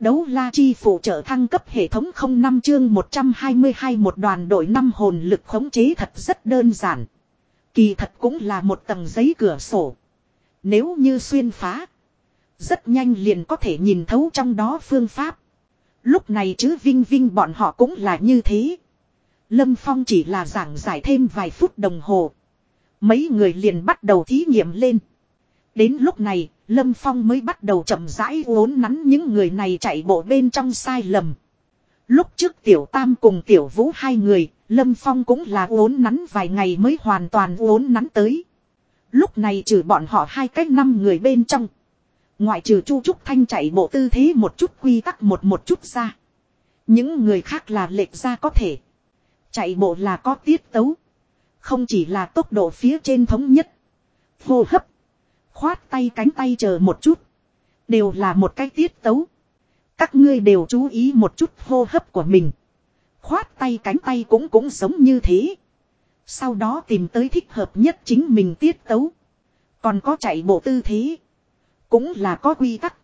Đấu la chi phụ trợ thăng cấp hệ thống 05 chương 122 một đoàn đội năm hồn lực khống chế thật rất đơn giản. Kỳ thật cũng là một tầng giấy cửa sổ. Nếu như xuyên phá. Rất nhanh liền có thể nhìn thấu trong đó phương pháp. Lúc này chứ Vinh Vinh bọn họ cũng là như thế. Lâm Phong chỉ là giảng giải thêm vài phút đồng hồ. Mấy người liền bắt đầu thí nghiệm lên. Đến lúc này, Lâm Phong mới bắt đầu chậm rãi uốn nắn những người này chạy bộ bên trong sai lầm. Lúc trước Tiểu Tam cùng Tiểu Vũ hai người, Lâm Phong cũng là uốn nắn vài ngày mới hoàn toàn uốn nắn tới. Lúc này trừ bọn họ hai cách năm người bên trong. Ngoại trừ Chu Trúc Thanh chạy bộ tư thế một chút quy tắc một một chút ra. Những người khác là lệch ra có thể. Chạy bộ là có tiết tấu. Không chỉ là tốc độ phía trên thống nhất. Hô hấp. Khoát tay cánh tay chờ một chút. Đều là một cái tiết tấu. Các ngươi đều chú ý một chút hô hấp của mình. Khoát tay cánh tay cũng cũng giống như thế. Sau đó tìm tới thích hợp nhất chính mình tiết tấu. Còn có chạy bộ tư thế. Cũng là có quy tắc.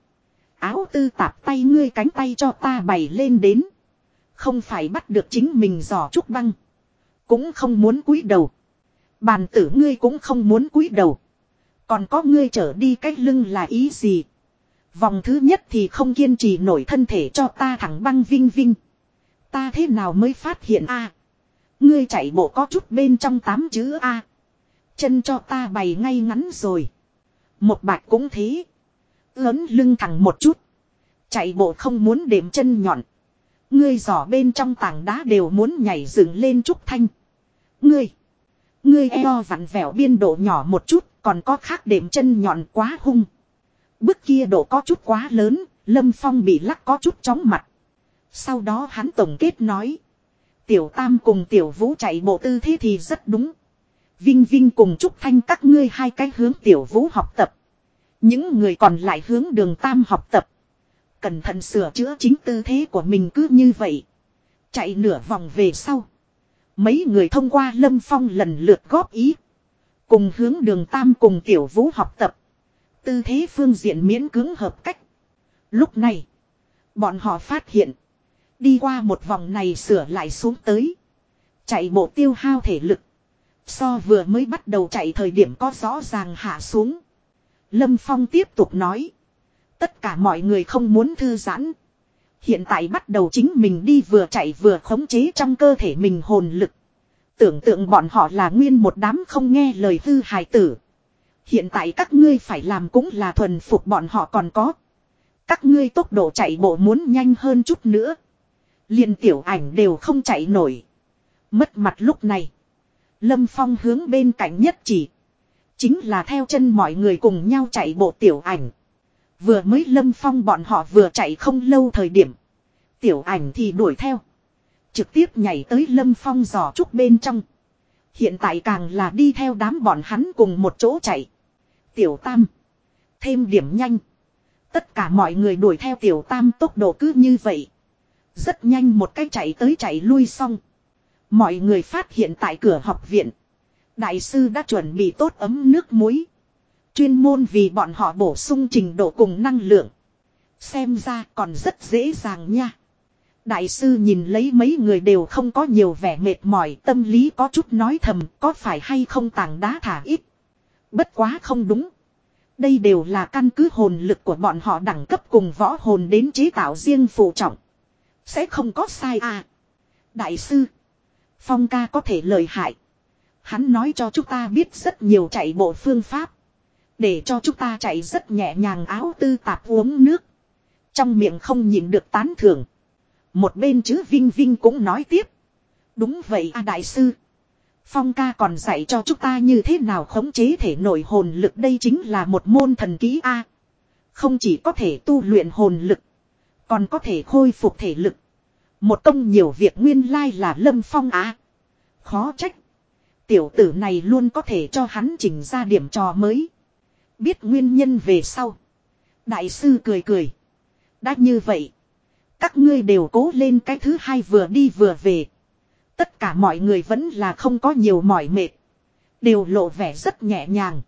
Áo tư tạp tay ngươi cánh tay cho ta bày lên đến. Không phải bắt được chính mình giò trúc băng. Cũng không muốn cúi đầu. Bàn tử ngươi cũng không muốn cúi đầu. Còn có ngươi trở đi cách lưng là ý gì? Vòng thứ nhất thì không kiên trì nổi thân thể cho ta thẳng băng vinh vinh. Ta thế nào mới phát hiện a? Ngươi chạy bộ có chút bên trong tám chữ a. Chân cho ta bày ngay ngắn rồi. Một bạch cũng thế. Lớn lưng thẳng một chút. Chạy bộ không muốn đệm chân nhọn. Ngươi giỏ bên trong tảng đá đều muốn nhảy dựng lên trúc thanh. Ngươi. Ngươi eo vặn vẹo biên độ nhỏ một chút còn có khác đệm chân nhọn quá hung. Bức kia độ có chút quá lớn, Lâm Phong bị lắc có chút chóng mặt. Sau đó hắn tổng kết nói. Tiểu Tam cùng Tiểu Vũ chạy bộ tư thế thì rất đúng. Vinh Vinh cùng Trúc Thanh các ngươi hai cái hướng Tiểu Vũ học tập. Những người còn lại hướng đường Tam học tập. Cẩn thận sửa chữa chính tư thế của mình cứ như vậy. Chạy nửa vòng về sau. Mấy người thông qua Lâm Phong lần lượt góp ý. Cùng hướng đường Tam cùng Tiểu Vũ học tập. Tư thế phương diện miễn cứng hợp cách. Lúc này. Bọn họ phát hiện. Đi qua một vòng này sửa lại xuống tới. Chạy bộ tiêu hao thể lực. So vừa mới bắt đầu chạy thời điểm có rõ ràng hạ xuống. Lâm Phong tiếp tục nói. Tất cả mọi người không muốn thư giãn. Hiện tại bắt đầu chính mình đi vừa chạy vừa khống chế trong cơ thể mình hồn lực. Tưởng tượng bọn họ là nguyên một đám không nghe lời hư hài tử. Hiện tại các ngươi phải làm cũng là thuần phục bọn họ còn có. Các ngươi tốc độ chạy bộ muốn nhanh hơn chút nữa. liền tiểu ảnh đều không chạy nổi. Mất mặt lúc này. Lâm Phong hướng bên cạnh nhất chỉ. Chính là theo chân mọi người cùng nhau chạy bộ tiểu ảnh. Vừa mới Lâm Phong bọn họ vừa chạy không lâu thời điểm. Tiểu ảnh thì đuổi theo. Trực tiếp nhảy tới lâm phong giỏ trúc bên trong. Hiện tại càng là đi theo đám bọn hắn cùng một chỗ chạy. Tiểu tam. Thêm điểm nhanh. Tất cả mọi người đuổi theo tiểu tam tốc độ cứ như vậy. Rất nhanh một cái chạy tới chạy lui xong. Mọi người phát hiện tại cửa học viện. Đại sư đã chuẩn bị tốt ấm nước muối. Chuyên môn vì bọn họ bổ sung trình độ cùng năng lượng. Xem ra còn rất dễ dàng nha. Đại sư nhìn lấy mấy người đều không có nhiều vẻ mệt mỏi, tâm lý có chút nói thầm, có phải hay không tảng đá thả ít. Bất quá không đúng. Đây đều là căn cứ hồn lực của bọn họ đẳng cấp cùng võ hồn đến chế tạo riêng phụ trọng. Sẽ không có sai à. Đại sư. Phong ca có thể lời hại. Hắn nói cho chúng ta biết rất nhiều chạy bộ phương pháp. Để cho chúng ta chạy rất nhẹ nhàng áo tư tạp uống nước. Trong miệng không nhịn được tán thưởng. Một bên chứ Vinh Vinh cũng nói tiếp. Đúng vậy a đại sư. Phong ca còn dạy cho chúng ta như thế nào khống chế thể nội hồn lực đây chính là một môn thần ký A. Không chỉ có thể tu luyện hồn lực. Còn có thể khôi phục thể lực. Một công nhiều việc nguyên lai là lâm phong á. Khó trách. Tiểu tử này luôn có thể cho hắn chỉnh ra điểm trò mới. Biết nguyên nhân về sau. Đại sư cười cười. Đã như vậy. Các ngươi đều cố lên cái thứ hai vừa đi vừa về. Tất cả mọi người vẫn là không có nhiều mỏi mệt. Đều lộ vẻ rất nhẹ nhàng.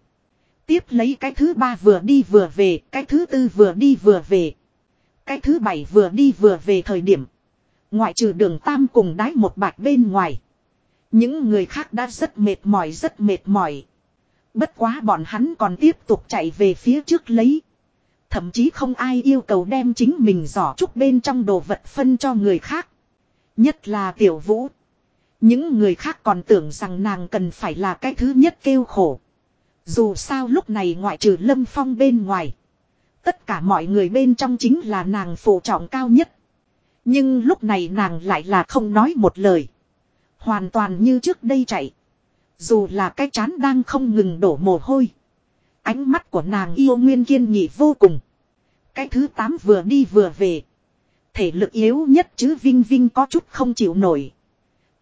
Tiếp lấy cái thứ ba vừa đi vừa về, cái thứ tư vừa đi vừa về. Cái thứ bảy vừa đi vừa về thời điểm. Ngoại trừ đường tam cùng đái một bạch bên ngoài. Những người khác đã rất mệt mỏi rất mệt mỏi. Bất quá bọn hắn còn tiếp tục chạy về phía trước lấy. Thậm chí không ai yêu cầu đem chính mình giỏ trúc bên trong đồ vật phân cho người khác. Nhất là tiểu vũ. Những người khác còn tưởng rằng nàng cần phải là cái thứ nhất kêu khổ. Dù sao lúc này ngoại trừ lâm phong bên ngoài. Tất cả mọi người bên trong chính là nàng phụ trọng cao nhất. Nhưng lúc này nàng lại là không nói một lời. Hoàn toàn như trước đây chạy. Dù là cái chán đang không ngừng đổ mồ hôi. Ánh mắt của nàng yêu nguyên kiên nghị vô cùng. Cái thứ tám vừa đi vừa về. Thể lực yếu nhất chứ Vinh Vinh có chút không chịu nổi.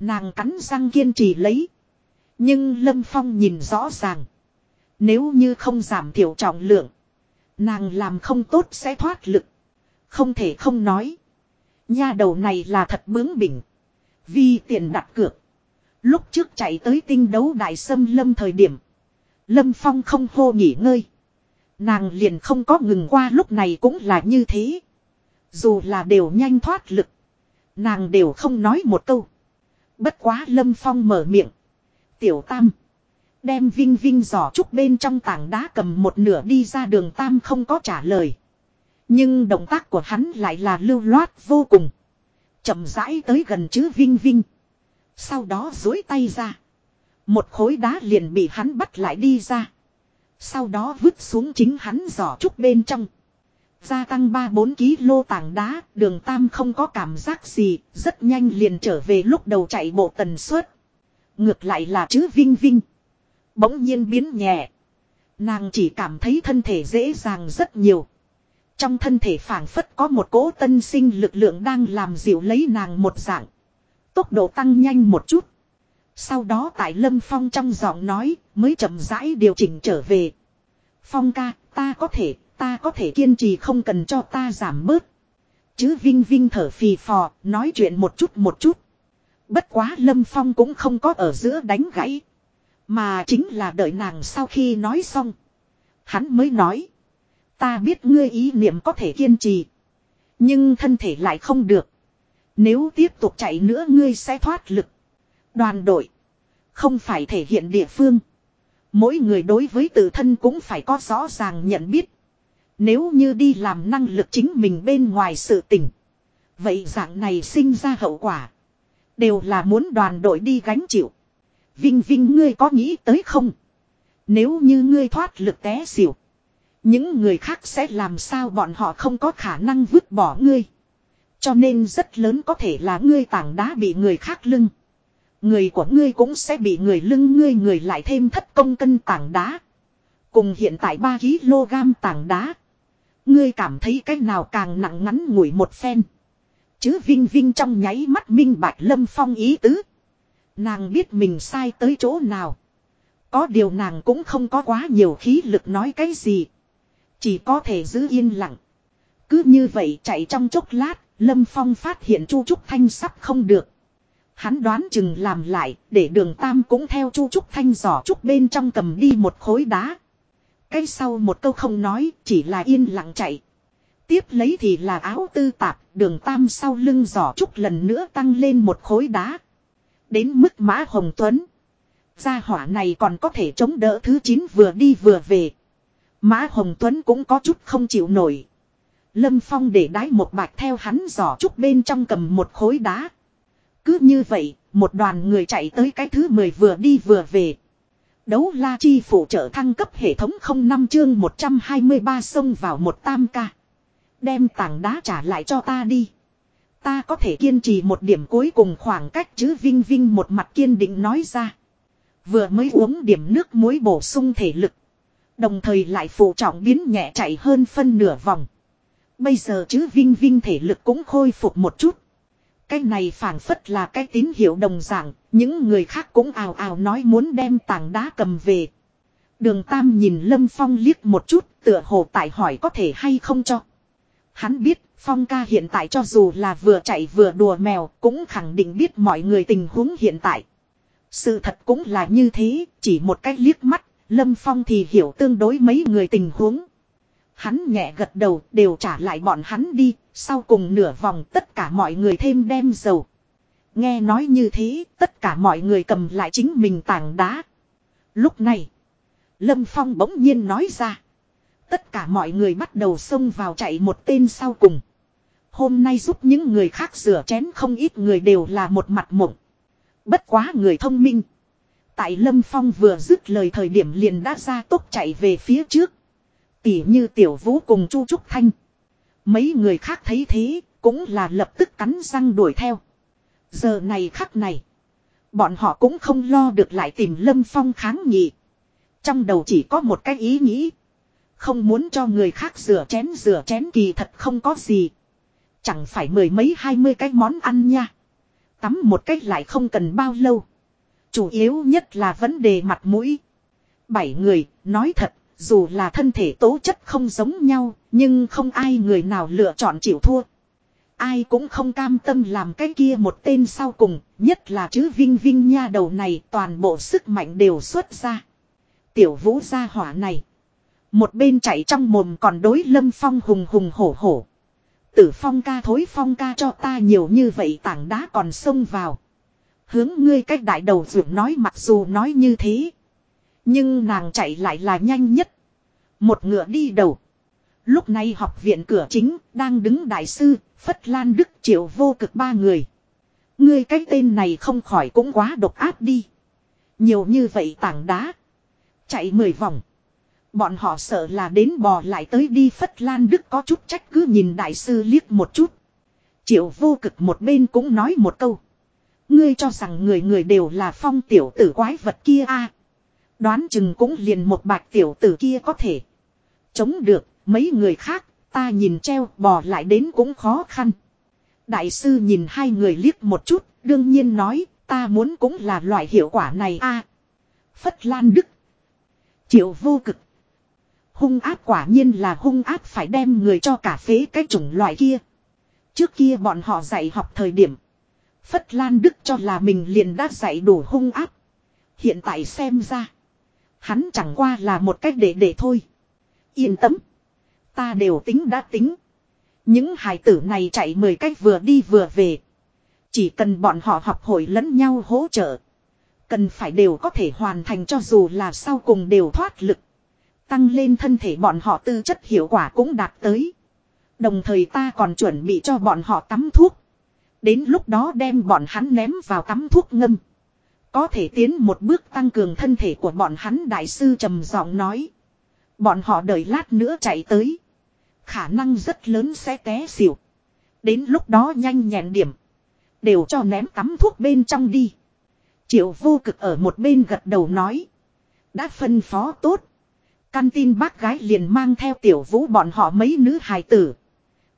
Nàng cắn răng kiên trì lấy. Nhưng Lâm Phong nhìn rõ ràng. Nếu như không giảm thiểu trọng lượng. Nàng làm không tốt sẽ thoát lực. Không thể không nói. Nha đầu này là thật bướng bỉnh. Vì tiền đặt cược. Lúc trước chạy tới tinh đấu đại sâm lâm thời điểm. Lâm Phong không hô nghỉ ngơi. Nàng liền không có ngừng qua lúc này cũng là như thế. Dù là đều nhanh thoát lực. Nàng đều không nói một câu. Bất quá Lâm Phong mở miệng. Tiểu Tam. Đem Vinh Vinh giỏ trúc bên trong tảng đá cầm một nửa đi ra đường Tam không có trả lời. Nhưng động tác của hắn lại là lưu loát vô cùng. chậm rãi tới gần chứ Vinh Vinh. Sau đó dối tay ra. Một khối đá liền bị hắn bắt lại đi ra. Sau đó vứt xuống chính hắn giỏ trúc bên trong. Gia tăng 3-4 kg tảng đá, đường tam không có cảm giác gì, rất nhanh liền trở về lúc đầu chạy bộ tần suất. Ngược lại là chứ Vinh Vinh. Bỗng nhiên biến nhẹ. Nàng chỉ cảm thấy thân thể dễ dàng rất nhiều. Trong thân thể phảng phất có một cỗ tân sinh lực lượng đang làm dịu lấy nàng một dạng. Tốc độ tăng nhanh một chút. Sau đó tại Lâm Phong trong giọng nói mới chậm rãi điều chỉnh trở về. Phong ca, ta có thể, ta có thể kiên trì không cần cho ta giảm bớt. Chứ Vinh Vinh thở phì phò, nói chuyện một chút một chút. Bất quá Lâm Phong cũng không có ở giữa đánh gãy. Mà chính là đợi nàng sau khi nói xong. Hắn mới nói. Ta biết ngươi ý niệm có thể kiên trì. Nhưng thân thể lại không được. Nếu tiếp tục chạy nữa ngươi sẽ thoát lực. Đoàn đội. Không phải thể hiện địa phương. Mỗi người đối với tự thân cũng phải có rõ ràng nhận biết. Nếu như đi làm năng lực chính mình bên ngoài sự tình. Vậy dạng này sinh ra hậu quả. Đều là muốn đoàn đội đi gánh chịu. Vinh Vinh ngươi có nghĩ tới không? Nếu như ngươi thoát lực té xỉu. Những người khác sẽ làm sao bọn họ không có khả năng vứt bỏ ngươi. Cho nên rất lớn có thể là ngươi tảng đá bị người khác lưng. Người của ngươi cũng sẽ bị người lưng ngươi người lại thêm thất công cân tảng đá. Cùng hiện tại 3kg tảng đá. Ngươi cảm thấy cái nào càng nặng ngắn ngủi một phen. Chứ Vinh Vinh trong nháy mắt minh bạch lâm phong ý tứ. Nàng biết mình sai tới chỗ nào. Có điều nàng cũng không có quá nhiều khí lực nói cái gì. Chỉ có thể giữ yên lặng. Cứ như vậy chạy trong chốc lát, Lâm Phong phát hiện Chu Trúc Thanh sắp không được. Hắn đoán chừng làm lại, để đường Tam cũng theo Chu Trúc Thanh giỏ trúc bên trong cầm đi một khối đá. Cái sau một câu không nói, chỉ là yên lặng chạy. Tiếp lấy thì là áo tư tạp, đường Tam sau lưng giỏ trúc lần nữa tăng lên một khối đá. Đến mức Mã Hồng Tuấn. Gia hỏa này còn có thể chống đỡ thứ 9 vừa đi vừa về. Mã Hồng Tuấn cũng có chút không chịu nổi. Lâm Phong để đái một bạch theo hắn giỏ trúc bên trong cầm một khối đá. Cứ như vậy, một đoàn người chạy tới cái thứ 10 vừa đi vừa về. Đấu la chi phụ trợ thăng cấp hệ thống 05 chương 123 xông vào một tam ca. Đem tảng đá trả lại cho ta đi. Ta có thể kiên trì một điểm cuối cùng khoảng cách chứ Vinh Vinh một mặt kiên định nói ra. Vừa mới uống điểm nước muối bổ sung thể lực. Đồng thời lại phụ trọng biến nhẹ chạy hơn phân nửa vòng. Bây giờ chứ Vinh Vinh thể lực cũng khôi phục một chút. Cái này phản phất là cái tín hiệu đồng dạng, những người khác cũng ào ào nói muốn đem tảng đá cầm về. Đường Tam nhìn Lâm Phong liếc một chút, tựa hồ tại hỏi có thể hay không cho. Hắn biết, Phong ca hiện tại cho dù là vừa chạy vừa đùa mèo, cũng khẳng định biết mọi người tình huống hiện tại. Sự thật cũng là như thế, chỉ một cái liếc mắt, Lâm Phong thì hiểu tương đối mấy người tình huống. Hắn nhẹ gật đầu đều trả lại bọn hắn đi, sau cùng nửa vòng tất cả mọi người thêm đem dầu. Nghe nói như thế, tất cả mọi người cầm lại chính mình tảng đá. Lúc này, Lâm Phong bỗng nhiên nói ra. Tất cả mọi người bắt đầu xông vào chạy một tên sau cùng. Hôm nay giúp những người khác rửa chén không ít người đều là một mặt mộng. Bất quá người thông minh. Tại Lâm Phong vừa dứt lời thời điểm liền đã ra tốc chạy về phía trước. Tỉ như Tiểu Vũ cùng Chu Trúc Thanh. Mấy người khác thấy thế, cũng là lập tức cắn răng đuổi theo. Giờ này khắc này, bọn họ cũng không lo được lại tìm Lâm Phong kháng nghị. Trong đầu chỉ có một cái ý nghĩ. Không muốn cho người khác rửa chén rửa chén kỳ thật không có gì. Chẳng phải mười mấy hai mươi cái món ăn nha. Tắm một cách lại không cần bao lâu. Chủ yếu nhất là vấn đề mặt mũi. Bảy người, nói thật, dù là thân thể tố chất không giống nhau, nhưng không ai người nào lựa chọn chịu thua. Ai cũng không cam tâm làm cái kia một tên sau cùng, nhất là chữ Vinh Vinh nha đầu này toàn bộ sức mạnh đều xuất ra. Tiểu vũ gia hỏa này. Một bên chạy trong mồm còn đối lâm phong hùng hùng hổ hổ. Tử phong ca thối phong ca cho ta nhiều như vậy tảng đá còn xông vào. Hướng ngươi cách đại đầu dưỡng nói mặc dù nói như thế. Nhưng nàng chạy lại là nhanh nhất. Một ngựa đi đầu. Lúc này học viện cửa chính đang đứng đại sư, Phất Lan Đức Triệu vô cực ba người. Ngươi cái tên này không khỏi cũng quá độc áp đi. Nhiều như vậy tảng đá. Chạy mười vòng. Bọn họ sợ là đến bò lại tới đi Phất Lan Đức có chút trách cứ nhìn đại sư liếc một chút. Triệu vô cực một bên cũng nói một câu. Ngươi cho rằng người người đều là phong tiểu tử quái vật kia a Đoán chừng cũng liền một bạch tiểu tử kia có thể. Chống được, mấy người khác, ta nhìn treo bò lại đến cũng khó khăn. Đại sư nhìn hai người liếc một chút, đương nhiên nói, ta muốn cũng là loại hiệu quả này a Phất Lan Đức. Triệu vô cực. Hung áp quả nhiên là hung áp phải đem người cho cả phế cái chủng loại kia. Trước kia bọn họ dạy học thời điểm. Phất Lan Đức cho là mình liền đã dạy đủ hung áp. Hiện tại xem ra. Hắn chẳng qua là một cách để để thôi. Yên tâm. Ta đều tính đã tính. Những hài tử này chạy 10 cách vừa đi vừa về. Chỉ cần bọn họ học hội lẫn nhau hỗ trợ. Cần phải đều có thể hoàn thành cho dù là sau cùng đều thoát lực. Tăng lên thân thể bọn họ tư chất hiệu quả cũng đạt tới. Đồng thời ta còn chuẩn bị cho bọn họ tắm thuốc. Đến lúc đó đem bọn hắn ném vào tắm thuốc ngâm. Có thể tiến một bước tăng cường thân thể của bọn hắn, đại sư trầm giọng nói. Bọn họ đợi lát nữa chạy tới. Khả năng rất lớn sẽ té xỉu. Đến lúc đó nhanh nhẹn điểm. Đều cho ném tắm thuốc bên trong đi. Triệu vô cực ở một bên gật đầu nói. Đã phân phó tốt. Căn tin bác gái liền mang theo tiểu vũ bọn họ mấy nữ hài tử.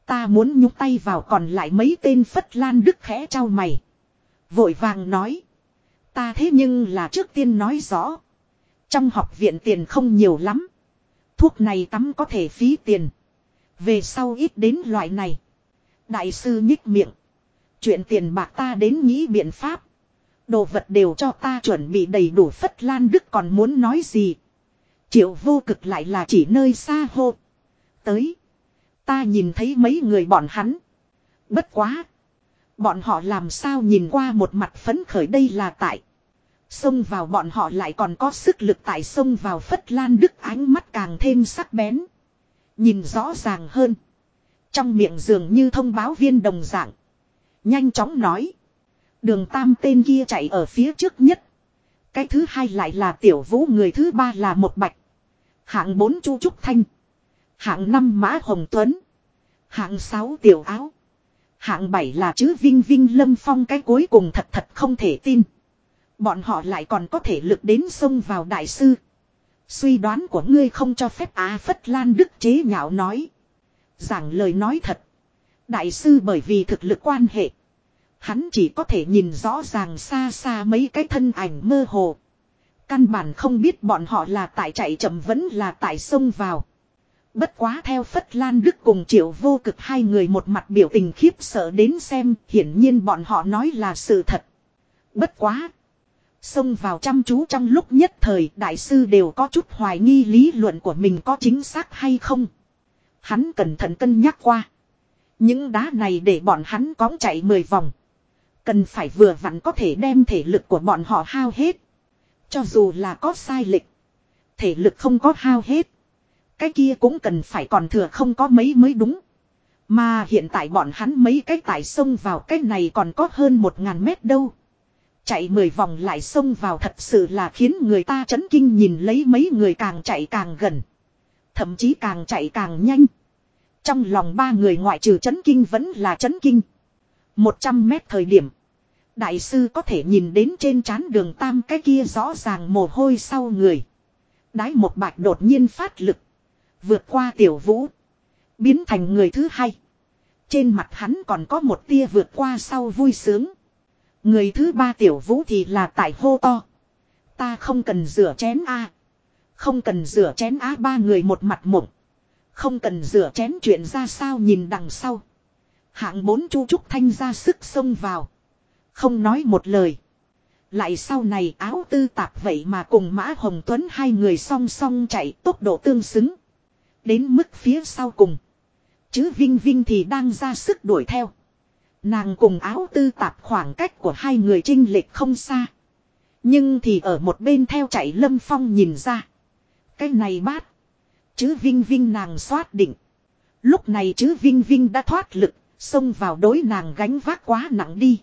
Ta muốn nhúc tay vào còn lại mấy tên phất lan đức khẽ trao mày. Vội vàng nói. Ta thế nhưng là trước tiên nói rõ. Trong học viện tiền không nhiều lắm. Thuốc này tắm có thể phí tiền. Về sau ít đến loại này. Đại sư nhích miệng. Chuyện tiền bạc ta đến nghĩ biện pháp. Đồ vật đều cho ta chuẩn bị đầy đủ phất lan đức còn muốn nói gì. Triệu vô cực lại là chỉ nơi xa hô. Tới. Ta nhìn thấy mấy người bọn hắn. Bất quá. Bọn họ làm sao nhìn qua một mặt phấn khởi đây là tại. Xông vào bọn họ lại còn có sức lực tại xông vào phất lan đức ánh mắt càng thêm sắc bén. Nhìn rõ ràng hơn. Trong miệng dường như thông báo viên đồng dạng. Nhanh chóng nói. Đường tam tên kia chạy ở phía trước nhất. Cái thứ hai lại là tiểu vũ, người thứ ba là một bạch. Hạng bốn chu trúc thanh. Hạng năm mã hồng tuấn. Hạng sáu tiểu áo. Hạng bảy là chữ vinh vinh lâm phong cái cuối cùng thật thật không thể tin. Bọn họ lại còn có thể lực đến sông vào đại sư. Suy đoán của ngươi không cho phép Á Phất Lan Đức chế nhạo nói. Giảng lời nói thật. Đại sư bởi vì thực lực quan hệ. Hắn chỉ có thể nhìn rõ ràng xa xa mấy cái thân ảnh mơ hồ. Căn bản không biết bọn họ là tại chạy chậm vẫn là tại sông vào. Bất quá theo Phất Lan Đức cùng triệu vô cực hai người một mặt biểu tình khiếp sợ đến xem, hiển nhiên bọn họ nói là sự thật. Bất quá. Xông vào chăm chú trong lúc nhất thời đại sư đều có chút hoài nghi lý luận của mình có chính xác hay không. Hắn cẩn thận cân nhắc qua. Những đá này để bọn hắn cóng chạy 10 vòng. Cần phải vừa vặn có thể đem thể lực của bọn họ hao hết. Cho dù là có sai lệch. Thể lực không có hao hết. Cái kia cũng cần phải còn thừa không có mấy mới đúng. Mà hiện tại bọn hắn mấy cái tải sông vào cái này còn có hơn một ngàn mét đâu. Chạy mười vòng lại sông vào thật sự là khiến người ta chấn kinh nhìn lấy mấy người càng chạy càng gần. Thậm chí càng chạy càng nhanh. Trong lòng ba người ngoại trừ chấn kinh vẫn là chấn kinh. Một trăm mét thời điểm. Đại sư có thể nhìn đến trên trán đường tam cái kia rõ ràng mồ hôi sau người. Đái một bạch đột nhiên phát lực. Vượt qua tiểu vũ. Biến thành người thứ hai. Trên mặt hắn còn có một tia vượt qua sau vui sướng. Người thứ ba tiểu vũ thì là tại hô to. Ta không cần rửa chén a Không cần rửa chén á ba người một mặt mộng. Không cần rửa chén chuyện ra sao nhìn đằng sau. Hạng bốn chu trúc thanh ra sức xông vào. Không nói một lời. Lại sau này áo tư tạp vậy mà cùng Mã Hồng Tuấn hai người song song chạy tốc độ tương xứng. Đến mức phía sau cùng. Chứ Vinh Vinh thì đang ra sức đuổi theo. Nàng cùng áo tư tạp khoảng cách của hai người trinh lệch không xa. Nhưng thì ở một bên theo chạy Lâm Phong nhìn ra. Cái này bát. Chứ Vinh Vinh nàng xoát định. Lúc này chứ Vinh Vinh đã thoát lực, xông vào đối nàng gánh vác quá nặng đi.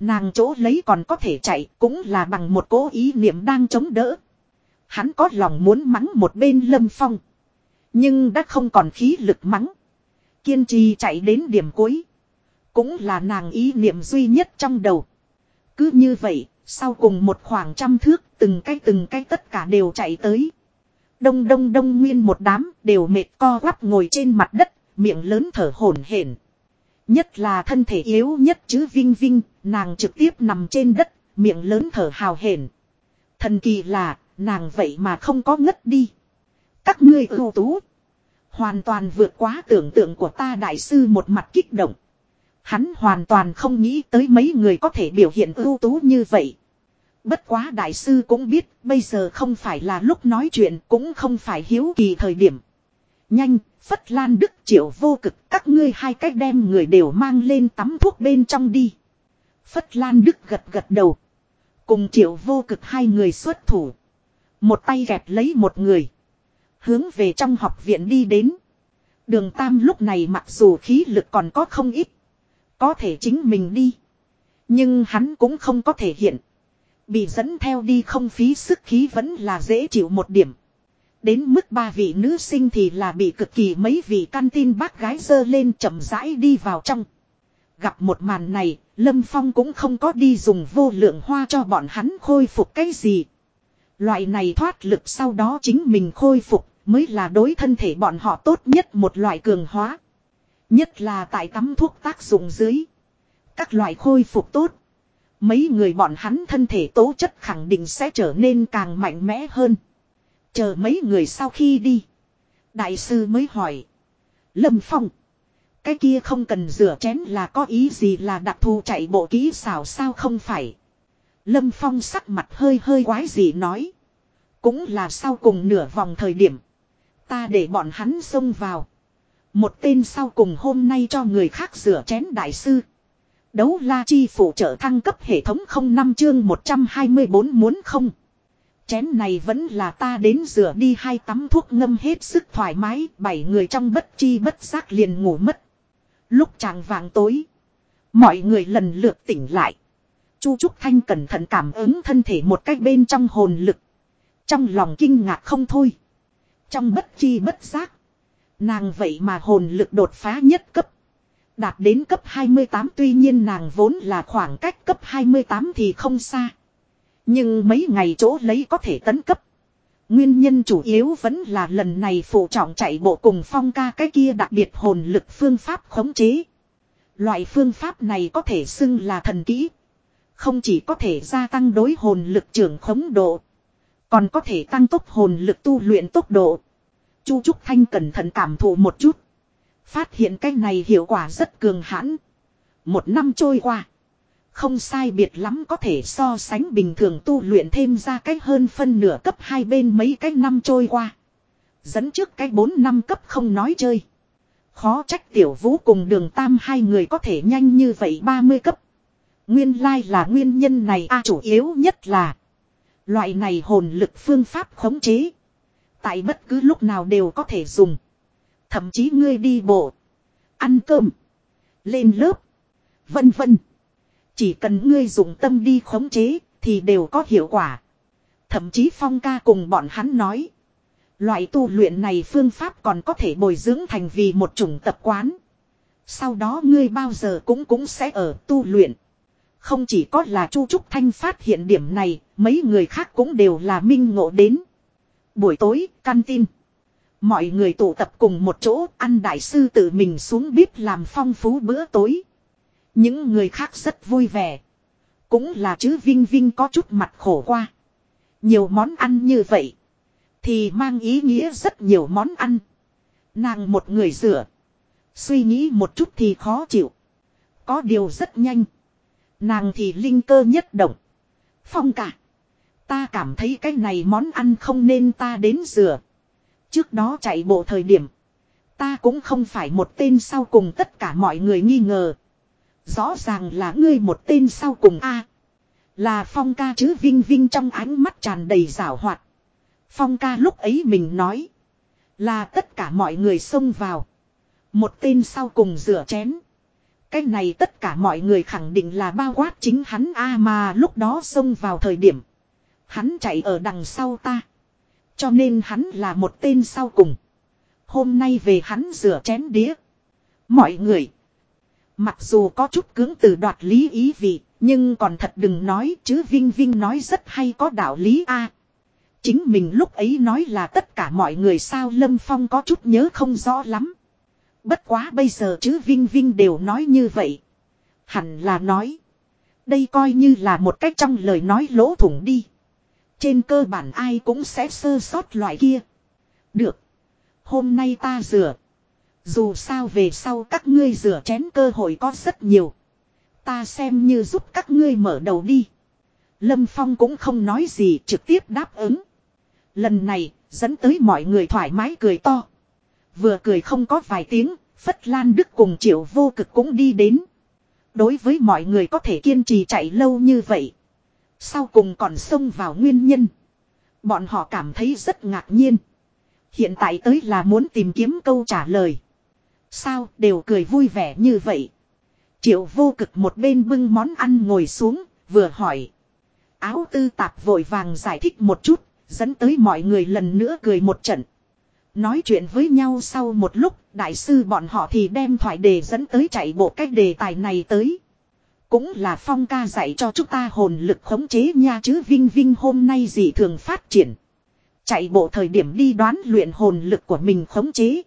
Nàng chỗ lấy còn có thể chạy cũng là bằng một cố ý niệm đang chống đỡ. Hắn có lòng muốn mắng một bên lâm phong. Nhưng đã không còn khí lực mắng. Kiên trì chạy đến điểm cuối. Cũng là nàng ý niệm duy nhất trong đầu. Cứ như vậy, sau cùng một khoảng trăm thước, từng cái từng cái tất cả đều chạy tới. Đông đông đông nguyên một đám, đều mệt co quắp ngồi trên mặt đất, miệng lớn thở hổn hển. Nhất là thân thể yếu nhất chứ Vinh Vinh, nàng trực tiếp nằm trên đất, miệng lớn thở hào hển. Thần kỳ là, nàng vậy mà không có ngất đi. Các ngươi ưu tú. Hoàn toàn vượt quá tưởng tượng của ta đại sư một mặt kích động. Hắn hoàn toàn không nghĩ tới mấy người có thể biểu hiện ưu tú như vậy. Bất quá đại sư cũng biết bây giờ không phải là lúc nói chuyện cũng không phải hiếu kỳ thời điểm. Nhanh, Phất Lan Đức triệu vô cực các ngươi hai cách đem người đều mang lên tắm thuốc bên trong đi. Phất Lan Đức gật gật đầu. Cùng triệu vô cực hai người xuất thủ. Một tay gẹp lấy một người. Hướng về trong học viện đi đến. Đường Tam lúc này mặc dù khí lực còn có không ít. Có thể chính mình đi. Nhưng hắn cũng không có thể hiện. Bị dẫn theo đi không phí sức khí vẫn là dễ chịu một điểm. Đến mức ba vị nữ sinh thì là bị cực kỳ mấy vị căn tin bác gái dơ lên chậm rãi đi vào trong. Gặp một màn này, Lâm Phong cũng không có đi dùng vô lượng hoa cho bọn hắn khôi phục cái gì. Loại này thoát lực sau đó chính mình khôi phục mới là đối thân thể bọn họ tốt nhất một loại cường hóa. Nhất là tại tắm thuốc tác dụng dưới. Các loại khôi phục tốt. Mấy người bọn hắn thân thể tố chất khẳng định sẽ trở nên càng mạnh mẽ hơn. Chờ mấy người sau khi đi. Đại sư mới hỏi. Lâm Phong. Cái kia không cần rửa chén là có ý gì là đặc thù chạy bộ kỹ xảo sao không phải. Lâm Phong sắc mặt hơi hơi quái gì nói. Cũng là sau cùng nửa vòng thời điểm. Ta để bọn hắn xông vào. Một tên sau cùng hôm nay cho người khác rửa chén đại sư. Đấu la chi phụ trợ thăng cấp hệ thống không năm chương 124 muốn không. Chén này vẫn là ta đến rửa đi hai tắm thuốc ngâm hết sức thoải mái, bảy người trong bất chi bất giác liền ngủ mất. Lúc chàng vàng tối, mọi người lần lượt tỉnh lại. Chu Trúc Thanh cẩn thận cảm ứng thân thể một cách bên trong hồn lực. Trong lòng kinh ngạc không thôi. Trong bất chi bất giác. Nàng vậy mà hồn lực đột phá nhất cấp. Đạt đến cấp 28 tuy nhiên nàng vốn là khoảng cách cấp 28 thì không xa. Nhưng mấy ngày chỗ lấy có thể tấn cấp. Nguyên nhân chủ yếu vẫn là lần này phụ trọng chạy bộ cùng phong ca cái kia đặc biệt hồn lực phương pháp khống chế. Loại phương pháp này có thể xưng là thần kỹ. Không chỉ có thể gia tăng đối hồn lực trưởng khống độ. Còn có thể tăng tốc hồn lực tu luyện tốc độ. Chu Trúc Thanh cẩn thận cảm thụ một chút. Phát hiện cái này hiệu quả rất cường hãn. Một năm trôi qua. Không sai biệt lắm có thể so sánh bình thường tu luyện thêm ra cách hơn phân nửa cấp hai bên mấy cái năm trôi qua. Dẫn trước cái bốn năm cấp không nói chơi. Khó trách tiểu vũ cùng đường tam hai người có thể nhanh như vậy 30 cấp. Nguyên lai là nguyên nhân này a chủ yếu nhất là. Loại này hồn lực phương pháp khống chế. Tại bất cứ lúc nào đều có thể dùng. Thậm chí ngươi đi bộ. Ăn cơm. Lên lớp. Vân vân. Chỉ cần ngươi dùng tâm đi khống chế thì đều có hiệu quả. Thậm chí Phong ca cùng bọn hắn nói. Loại tu luyện này phương pháp còn có thể bồi dưỡng thành vì một chủng tập quán. Sau đó ngươi bao giờ cũng cũng sẽ ở tu luyện. Không chỉ có là Chu Trúc Thanh phát hiện điểm này, mấy người khác cũng đều là minh ngộ đến. Buổi tối, căn tin. Mọi người tụ tập cùng một chỗ ăn đại sư tự mình xuống bếp làm phong phú bữa tối. Những người khác rất vui vẻ. Cũng là chứ Vinh Vinh có chút mặt khổ qua. Nhiều món ăn như vậy. Thì mang ý nghĩa rất nhiều món ăn. Nàng một người rửa. Suy nghĩ một chút thì khó chịu. Có điều rất nhanh. Nàng thì linh cơ nhất động. Phong cả. Ta cảm thấy cái này món ăn không nên ta đến rửa. Trước đó chạy bộ thời điểm. Ta cũng không phải một tên sau cùng tất cả mọi người nghi ngờ. Rõ ràng là ngươi một tên sau cùng a Là phong ca chứ vinh vinh trong ánh mắt tràn đầy rảo hoạt. Phong ca lúc ấy mình nói. Là tất cả mọi người xông vào. Một tên sau cùng rửa chén. Cái này tất cả mọi người khẳng định là bao quát chính hắn a mà lúc đó xông vào thời điểm. Hắn chạy ở đằng sau ta. Cho nên hắn là một tên sau cùng. Hôm nay về hắn rửa chén đĩa. Mọi người. Mặc dù có chút cứng từ đoạt lý ý vị. Nhưng còn thật đừng nói chứ Vinh Vinh nói rất hay có đạo lý a Chính mình lúc ấy nói là tất cả mọi người sao Lâm Phong có chút nhớ không rõ lắm. Bất quá bây giờ chứ Vinh Vinh đều nói như vậy. Hẳn là nói. Đây coi như là một cách trong lời nói lỗ thủng đi. Trên cơ bản ai cũng sẽ sơ sót loại kia. Được. Hôm nay ta rửa. Dù sao về sau các ngươi rửa chén cơ hội có rất nhiều. Ta xem như giúp các ngươi mở đầu đi. Lâm Phong cũng không nói gì, trực tiếp đáp ứng. Lần này, dẫn tới mọi người thoải mái cười to. Vừa cười không có vài tiếng, Phất Lan Đức cùng Triệu Vô Cực cũng đi đến. Đối với mọi người có thể kiên trì chạy lâu như vậy. Sau cùng còn xông vào nguyên nhân. Bọn họ cảm thấy rất ngạc nhiên. Hiện tại tới là muốn tìm kiếm câu trả lời. Sao đều cười vui vẻ như vậy. Triệu vô cực một bên bưng món ăn ngồi xuống, vừa hỏi. Áo tư tạp vội vàng giải thích một chút, dẫn tới mọi người lần nữa cười một trận. Nói chuyện với nhau sau một lúc, đại sư bọn họ thì đem thoại đề dẫn tới chạy bộ cách đề tài này tới. Cũng là phong ca dạy cho chúng ta hồn lực khống chế nha chứ Vinh Vinh hôm nay gì thường phát triển. Chạy bộ thời điểm đi đoán luyện hồn lực của mình khống chế.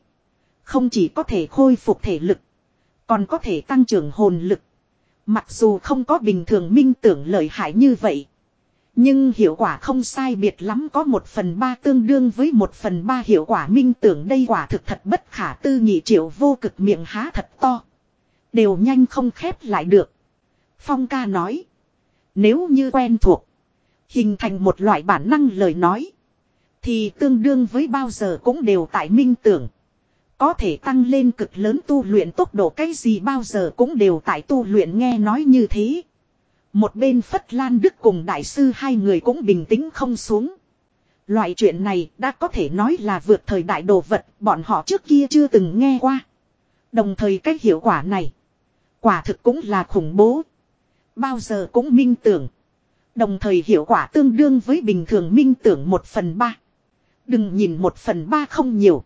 Không chỉ có thể khôi phục thể lực. Còn có thể tăng trưởng hồn lực. Mặc dù không có bình thường minh tưởng lợi hại như vậy. Nhưng hiệu quả không sai biệt lắm có một phần ba tương đương với một phần ba hiệu quả minh tưởng đây quả thực thật bất khả tư nghị triệu vô cực miệng há thật to. Đều nhanh không khép lại được. Phong ca nói. Nếu như quen thuộc. Hình thành một loại bản năng lời nói. Thì tương đương với bao giờ cũng đều tại minh tưởng. Có thể tăng lên cực lớn tu luyện tốc độ cái gì bao giờ cũng đều tại tu luyện nghe nói như thế. Một bên Phất Lan Đức cùng đại sư hai người cũng bình tĩnh không xuống. Loại chuyện này đã có thể nói là vượt thời đại đồ vật, bọn họ trước kia chưa từng nghe qua. Đồng thời cách hiệu quả này. Quả thực cũng là khủng bố. Bao giờ cũng minh tưởng. Đồng thời hiệu quả tương đương với bình thường minh tưởng một phần ba. Đừng nhìn một phần ba không nhiều.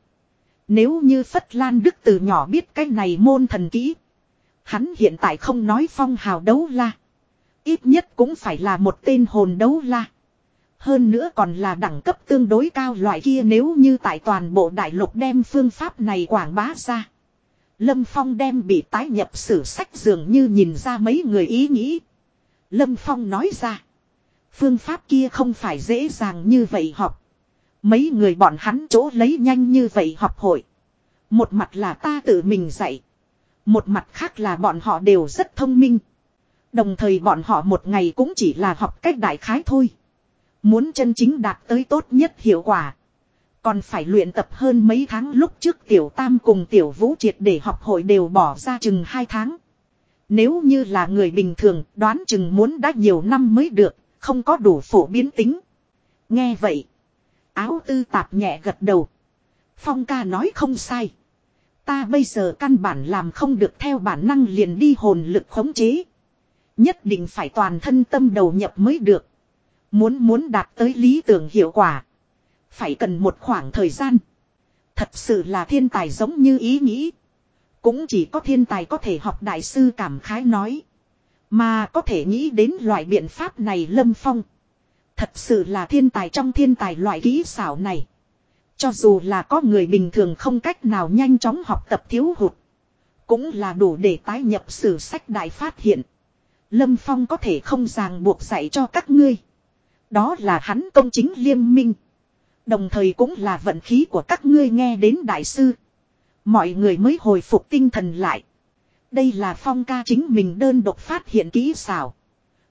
Nếu như Phất Lan Đức từ nhỏ biết cái này môn thần kỹ. Hắn hiện tại không nói phong hào đấu la. Ít nhất cũng phải là một tên hồn đấu la. Hơn nữa còn là đẳng cấp tương đối cao loại kia nếu như tại toàn bộ đại lục đem phương pháp này quảng bá ra. Lâm Phong đem bị tái nhập sử sách dường như nhìn ra mấy người ý nghĩ. Lâm Phong nói ra. Phương pháp kia không phải dễ dàng như vậy học. Mấy người bọn hắn chỗ lấy nhanh như vậy học hội. Một mặt là ta tự mình dạy. Một mặt khác là bọn họ đều rất thông minh. Đồng thời bọn họ một ngày cũng chỉ là học cách đại khái thôi. Muốn chân chính đạt tới tốt nhất hiệu quả. Còn phải luyện tập hơn mấy tháng lúc trước tiểu tam cùng tiểu vũ triệt để học hội đều bỏ ra chừng 2 tháng. Nếu như là người bình thường đoán chừng muốn đã nhiều năm mới được, không có đủ phổ biến tính. Nghe vậy. Áo tư tạp nhẹ gật đầu. Phong ca nói không sai. Ta bây giờ căn bản làm không được theo bản năng liền đi hồn lực khống chế. Nhất định phải toàn thân tâm đầu nhập mới được. Muốn muốn đạt tới lý tưởng hiệu quả. Phải cần một khoảng thời gian. Thật sự là thiên tài giống như ý nghĩ. Cũng chỉ có thiên tài có thể học đại sư cảm khái nói. Mà có thể nghĩ đến loại biện pháp này lâm phong. Thật sự là thiên tài trong thiên tài loại kỹ xảo này. Cho dù là có người bình thường không cách nào nhanh chóng học tập thiếu hụt. Cũng là đủ để tái nhập sử sách đại phát hiện. Lâm Phong có thể không ràng buộc dạy cho các ngươi. Đó là hắn công chính liêm minh. Đồng thời cũng là vận khí của các ngươi nghe đến đại sư. Mọi người mới hồi phục tinh thần lại. Đây là phong ca chính mình đơn độc phát hiện kỹ xảo.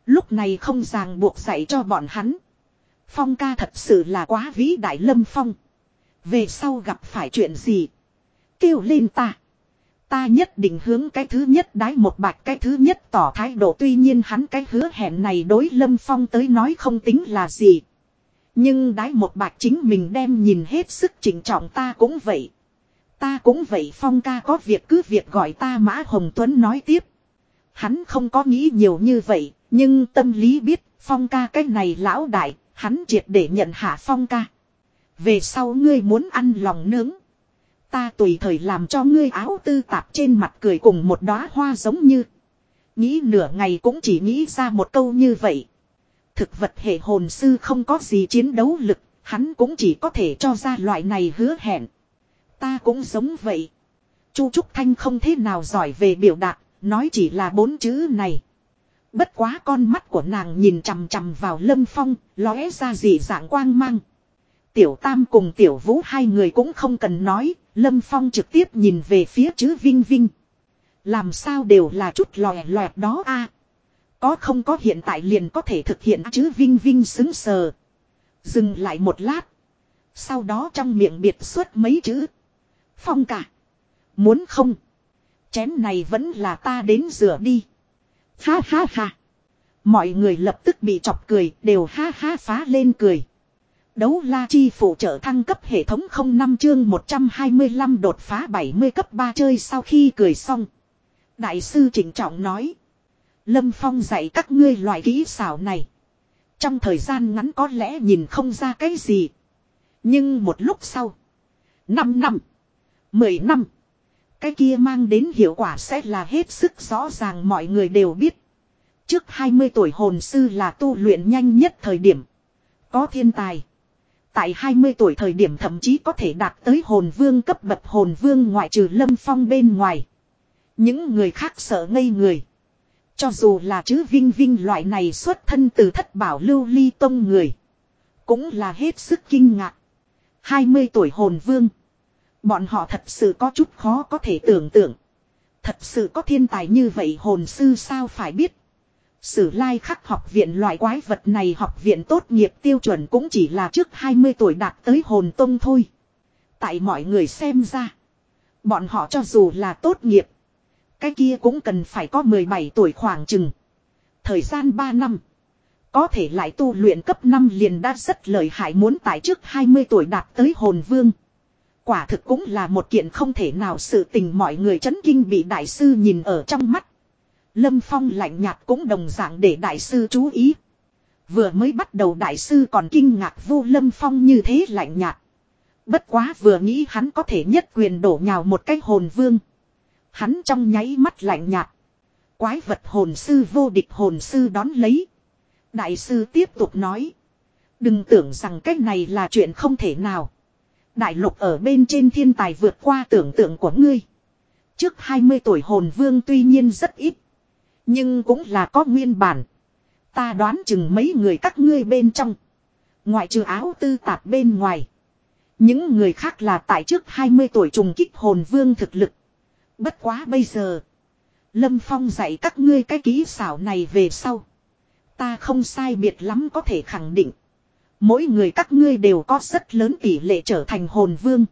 Lúc này không ràng buộc dạy cho bọn hắn. Phong ca thật sự là quá vĩ đại lâm phong. Về sau gặp phải chuyện gì. Kêu lên ta. Ta nhất định hướng cái thứ nhất đái một bạch cái thứ nhất tỏ thái độ tuy nhiên hắn cái hứa hẹn này đối lâm phong tới nói không tính là gì. Nhưng đái một bạch chính mình đem nhìn hết sức chỉnh trọng ta cũng vậy. Ta cũng vậy phong ca có việc cứ việc gọi ta Mã Hồng Tuấn nói tiếp. Hắn không có nghĩ nhiều như vậy, nhưng tâm lý biết phong ca cái này lão đại, hắn triệt để nhận hạ phong ca. Về sau ngươi muốn ăn lòng nướng. Ta tùy thời làm cho ngươi áo tư tạp trên mặt cười cùng một đóa hoa giống như. Nghĩ nửa ngày cũng chỉ nghĩ ra một câu như vậy. Thực vật hệ hồn sư không có gì chiến đấu lực, hắn cũng chỉ có thể cho ra loại này hứa hẹn. Ta cũng giống vậy. Chu Trúc Thanh không thế nào giỏi về biểu đạt, nói chỉ là bốn chữ này. Bất quá con mắt của nàng nhìn chằm chằm vào lâm phong, lóe ra dị dạng quang mang. Tiểu Tam cùng Tiểu Vũ hai người cũng không cần nói, Lâm Phong trực tiếp nhìn về phía chữ Vinh Vinh. Làm sao đều là chút lòe loẹt đó a Có không có hiện tại liền có thể thực hiện chữ Vinh Vinh xứng sờ. Dừng lại một lát. Sau đó trong miệng biệt xuất mấy chữ. Phong cả. Muốn không. Chén này vẫn là ta đến rửa đi. Ha ha ha. Mọi người lập tức bị chọc cười, đều ha ha phá lên cười. Đấu la chi phụ trợ thăng cấp hệ thống không năm chương 125 đột phá 70 cấp 3 chơi sau khi cười xong. Đại sư chỉnh trọng nói. Lâm Phong dạy các ngươi loại kỹ xảo này. Trong thời gian ngắn có lẽ nhìn không ra cái gì. Nhưng một lúc sau. 5 năm. 10 năm. Cái kia mang đến hiệu quả sẽ là hết sức rõ ràng mọi người đều biết. Trước 20 tuổi hồn sư là tu luyện nhanh nhất thời điểm. Có thiên tài. Tại 20 tuổi thời điểm thậm chí có thể đạt tới hồn vương cấp bậc hồn vương ngoại trừ lâm phong bên ngoài. Những người khác sợ ngây người. Cho dù là chữ vinh vinh loại này xuất thân từ thất bảo lưu ly tông người. Cũng là hết sức kinh ngạc. 20 tuổi hồn vương. Bọn họ thật sự có chút khó có thể tưởng tượng. Thật sự có thiên tài như vậy hồn sư sao phải biết. Sử lai khắc học viện loại quái vật này học viện tốt nghiệp tiêu chuẩn cũng chỉ là trước 20 tuổi đạt tới hồn tông thôi. Tại mọi người xem ra. Bọn họ cho dù là tốt nghiệp. Cái kia cũng cần phải có 17 tuổi khoảng chừng. Thời gian 3 năm. Có thể lại tu luyện cấp 5 liền đã rất lợi hại muốn tại trước 20 tuổi đạt tới hồn vương. Quả thực cũng là một kiện không thể nào sự tình mọi người chấn kinh bị đại sư nhìn ở trong mắt. Lâm Phong lạnh nhạt cũng đồng dạng để đại sư chú ý. Vừa mới bắt đầu đại sư còn kinh ngạc vô Lâm Phong như thế lạnh nhạt. Bất quá vừa nghĩ hắn có thể nhất quyền đổ nhào một cái hồn vương. Hắn trong nháy mắt lạnh nhạt. Quái vật hồn sư vô địch hồn sư đón lấy. Đại sư tiếp tục nói. Đừng tưởng rằng cái này là chuyện không thể nào. Đại lục ở bên trên thiên tài vượt qua tưởng tượng của ngươi. Trước 20 tuổi hồn vương tuy nhiên rất ít. Nhưng cũng là có nguyên bản. Ta đoán chừng mấy người các ngươi bên trong. Ngoại trừ áo tư tạp bên ngoài. Những người khác là tại trước 20 tuổi trùng kích hồn vương thực lực. Bất quá bây giờ. Lâm Phong dạy các ngươi cái kỹ xảo này về sau. Ta không sai biệt lắm có thể khẳng định. Mỗi người các ngươi đều có rất lớn tỷ lệ trở thành hồn vương.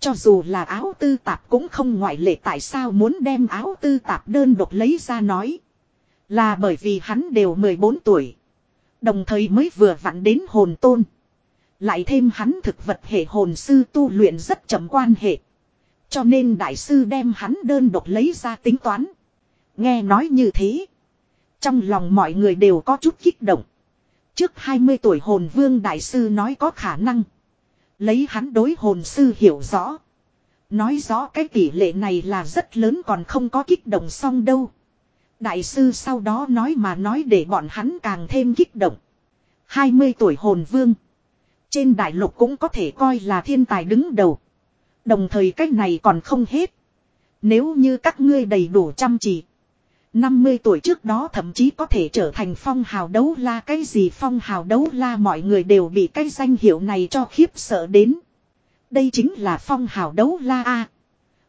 Cho dù là áo tư tạp cũng không ngoại lệ tại sao muốn đem áo tư tạp đơn độc lấy ra nói. Là bởi vì hắn đều 14 tuổi. Đồng thời mới vừa vặn đến hồn tôn. Lại thêm hắn thực vật hệ hồn sư tu luyện rất chậm quan hệ. Cho nên đại sư đem hắn đơn độc lấy ra tính toán. Nghe nói như thế. Trong lòng mọi người đều có chút kích động. Trước 20 tuổi hồn vương đại sư nói có khả năng. Lấy hắn đối hồn sư hiểu rõ. Nói rõ cái tỷ lệ này là rất lớn còn không có kích động xong đâu. Đại sư sau đó nói mà nói để bọn hắn càng thêm kích động. 20 tuổi hồn vương. Trên đại lục cũng có thể coi là thiên tài đứng đầu. Đồng thời cách này còn không hết. Nếu như các ngươi đầy đủ chăm chỉ. 50 tuổi trước đó thậm chí có thể trở thành phong hào đấu la cái gì phong hào đấu la mọi người đều bị cái danh hiệu này cho khiếp sợ đến. Đây chính là phong hào đấu la A.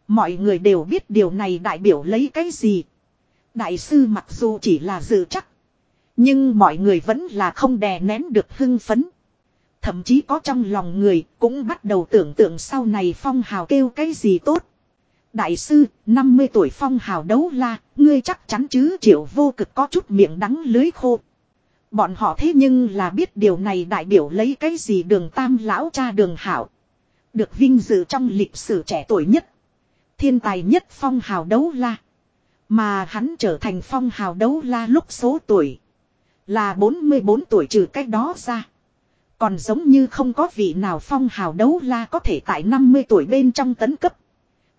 Mọi người đều biết điều này đại biểu lấy cái gì. Đại sư mặc dù chỉ là dự chắc. Nhưng mọi người vẫn là không đè nén được hưng phấn. Thậm chí có trong lòng người cũng bắt đầu tưởng tượng sau này phong hào kêu cái gì tốt. Đại sư, 50 tuổi phong hào đấu la, ngươi chắc chắn chứ triệu vô cực có chút miệng đắng lưới khô. Bọn họ thế nhưng là biết điều này đại biểu lấy cái gì đường tam lão cha đường hảo. Được vinh dự trong lịch sử trẻ tuổi nhất. Thiên tài nhất phong hào đấu la. Mà hắn trở thành phong hào đấu la lúc số tuổi. Là 44 tuổi trừ cách đó ra. Còn giống như không có vị nào phong hào đấu la có thể tại 50 tuổi bên trong tấn cấp.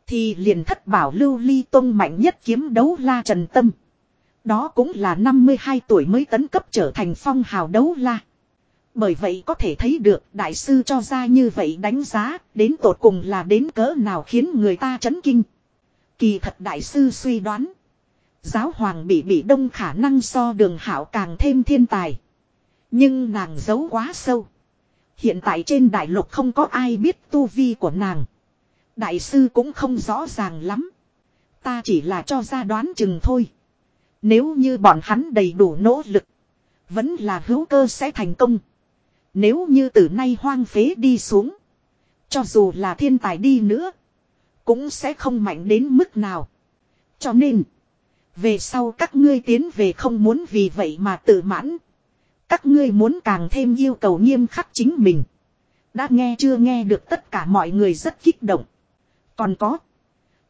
Thì liền thất bảo lưu ly tông mạnh nhất kiếm đấu la trần tâm. Đó cũng là 52 tuổi mới tấn cấp trở thành phong hào đấu la. Bởi vậy có thể thấy được đại sư cho ra như vậy đánh giá, đến tột cùng là đến cỡ nào khiến người ta chấn kinh. Kỳ thật đại sư suy đoán. Giáo hoàng bị bị đông khả năng so đường hảo càng thêm thiên tài. Nhưng nàng giấu quá sâu. Hiện tại trên đại lục không có ai biết tu vi của nàng. Đại sư cũng không rõ ràng lắm. Ta chỉ là cho ra đoán chừng thôi. Nếu như bọn hắn đầy đủ nỗ lực. Vẫn là hữu cơ sẽ thành công. Nếu như từ nay hoang phế đi xuống. Cho dù là thiên tài đi nữa. Cũng sẽ không mạnh đến mức nào. Cho nên. Về sau các ngươi tiến về không muốn vì vậy mà tự mãn. Các ngươi muốn càng thêm yêu cầu nghiêm khắc chính mình. Đã nghe chưa nghe được tất cả mọi người rất kích động. Còn có.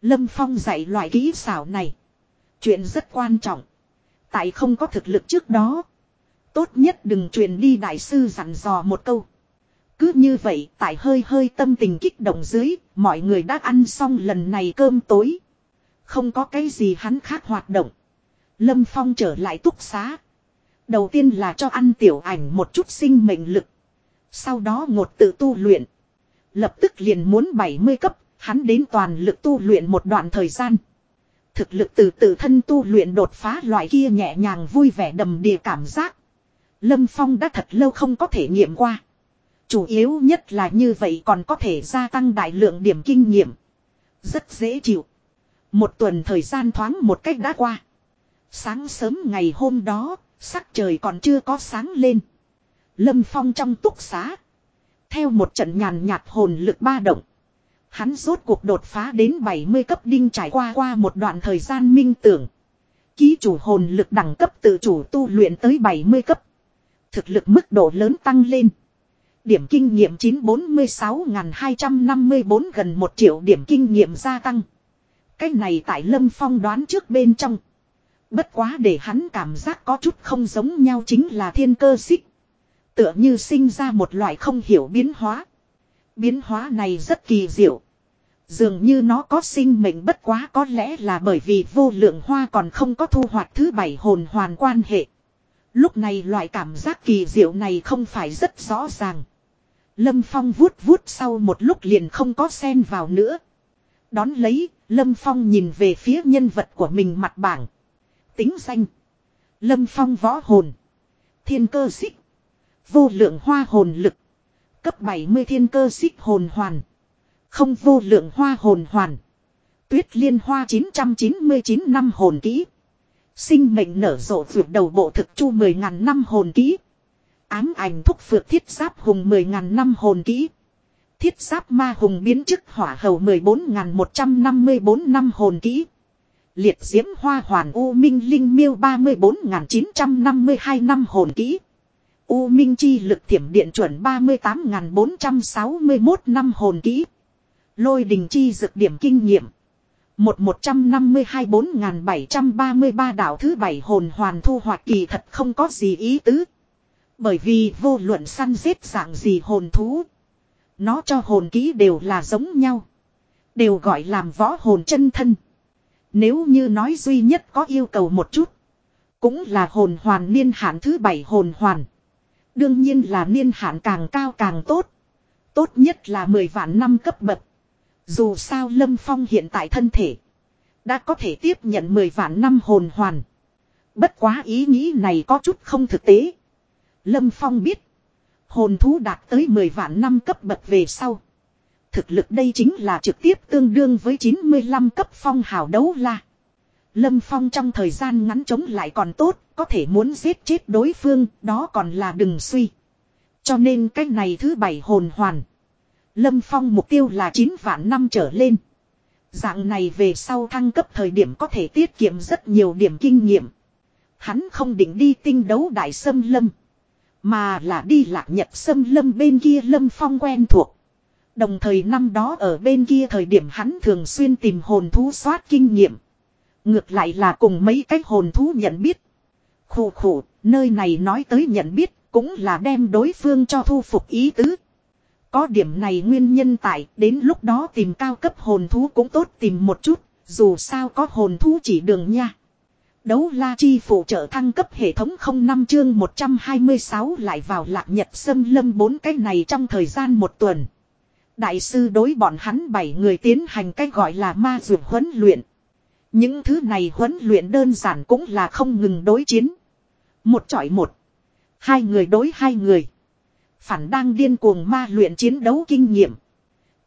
Lâm Phong dạy loại kỹ xảo này. Chuyện rất quan trọng. Tại không có thực lực trước đó. Tốt nhất đừng truyền đi đại sư dặn dò một câu. Cứ như vậy tại hơi hơi tâm tình kích động dưới. Mọi người đã ăn xong lần này cơm tối. Không có cái gì hắn khác hoạt động. Lâm Phong trở lại túc xá. Đầu tiên là cho ăn tiểu ảnh một chút sinh mệnh lực. Sau đó ngột tự tu luyện. Lập tức liền muốn 70 cấp, hắn đến toàn lực tu luyện một đoạn thời gian. Thực lực từ tự thân tu luyện đột phá loại kia nhẹ nhàng vui vẻ đầm đìa cảm giác. Lâm Phong đã thật lâu không có thể nghiệm qua. Chủ yếu nhất là như vậy còn có thể gia tăng đại lượng điểm kinh nghiệm. Rất dễ chịu. Một tuần thời gian thoáng một cách đã qua. Sáng sớm ngày hôm đó, sắc trời còn chưa có sáng lên. Lâm Phong trong túc xá. Theo một trận nhàn nhạt hồn lực ba động. Hắn rốt cuộc đột phá đến 70 cấp đinh trải qua qua một đoạn thời gian minh tưởng. Ký chủ hồn lực đẳng cấp tự chủ tu luyện tới 70 cấp. Thực lực mức độ lớn tăng lên. Điểm kinh nghiệm 946.254 gần 1 triệu điểm kinh nghiệm gia tăng. Cái này tại Lâm Phong đoán trước bên trong. Bất quá để hắn cảm giác có chút không giống nhau chính là thiên cơ xích. Tựa như sinh ra một loại không hiểu biến hóa. Biến hóa này rất kỳ diệu. Dường như nó có sinh mệnh bất quá có lẽ là bởi vì vô lượng hoa còn không có thu hoạch thứ bảy hồn hoàn quan hệ. Lúc này loại cảm giác kỳ diệu này không phải rất rõ ràng. Lâm Phong vuốt vuốt sau một lúc liền không có xen vào nữa. Đón lấy, Lâm Phong nhìn về phía nhân vật của mình mặt bảng. Tính danh. Lâm Phong võ hồn. Thiên cơ xích. Vô lượng hoa hồn lực. Cấp 70 thiên cơ xích hồn hoàn. Không vô lượng hoa hồn hoàn. Tuyết liên hoa 999 năm hồn kỹ. Sinh mệnh nở rộ vượt đầu bộ thực chu 10.000 năm hồn kỹ. Ám ảnh thúc phược thiết giáp hùng 10.000 năm hồn kỹ. Thiết giáp ma hùng biến chức hỏa hầu 14.154 năm hồn kỹ. Liệt diễm hoa hoàn U Minh Linh miêu 34.952 năm hồn kỹ. U Minh chi lực thiểm điện chuẩn 38.461 năm hồn kỹ. Lôi đình chi dược điểm kinh nghiệm. Một 152 4733 đảo thứ bảy hồn hoàn thu hoạch kỳ thật không có gì ý tứ. Bởi vì vô luận săn giết dạng gì hồn thú. Nó cho hồn kỹ đều là giống nhau. Đều gọi làm võ hồn chân thân. Nếu như nói duy nhất có yêu cầu một chút. Cũng là hồn hoàn niên hạn thứ bảy hồn hoàn. Đương nhiên là niên hạn càng cao càng tốt. Tốt nhất là 10 vạn năm cấp bậc. Dù sao Lâm Phong hiện tại thân thể. Đã có thể tiếp nhận 10 vạn năm hồn hoàn. Bất quá ý nghĩ này có chút không thực tế. Lâm Phong biết. Hồn thú đạt tới 10 vạn năm cấp bậc về sau. Thực lực đây chính là trực tiếp tương đương với 95 cấp phong hào đấu la. Lâm Phong trong thời gian ngắn chống lại còn tốt, có thể muốn giết chết đối phương, đó còn là đừng suy. Cho nên cái này thứ bảy hồn hoàn. Lâm Phong mục tiêu là 9 vạn năm trở lên. Dạng này về sau thăng cấp thời điểm có thể tiết kiệm rất nhiều điểm kinh nghiệm. Hắn không định đi tinh đấu đại sâm lâm. Mà là đi lạc nhật sâm lâm bên kia lâm phong quen thuộc. Đồng thời năm đó ở bên kia thời điểm hắn thường xuyên tìm hồn thú soát kinh nghiệm. Ngược lại là cùng mấy cách hồn thú nhận biết. Khủ khủ, nơi này nói tới nhận biết, cũng là đem đối phương cho thu phục ý tứ. Có điểm này nguyên nhân tại, đến lúc đó tìm cao cấp hồn thú cũng tốt tìm một chút, dù sao có hồn thú chỉ đường nha. Đấu la chi phụ trợ thăng cấp hệ thống 05 chương 126 lại vào lạc nhật xâm lâm bốn cái này trong thời gian một tuần. Đại sư đối bọn hắn bảy người tiến hành cách gọi là ma dược huấn luyện. Những thứ này huấn luyện đơn giản cũng là không ngừng đối chiến. Một chọi một. Hai người đối hai người. Phản đang điên cuồng ma luyện chiến đấu kinh nghiệm.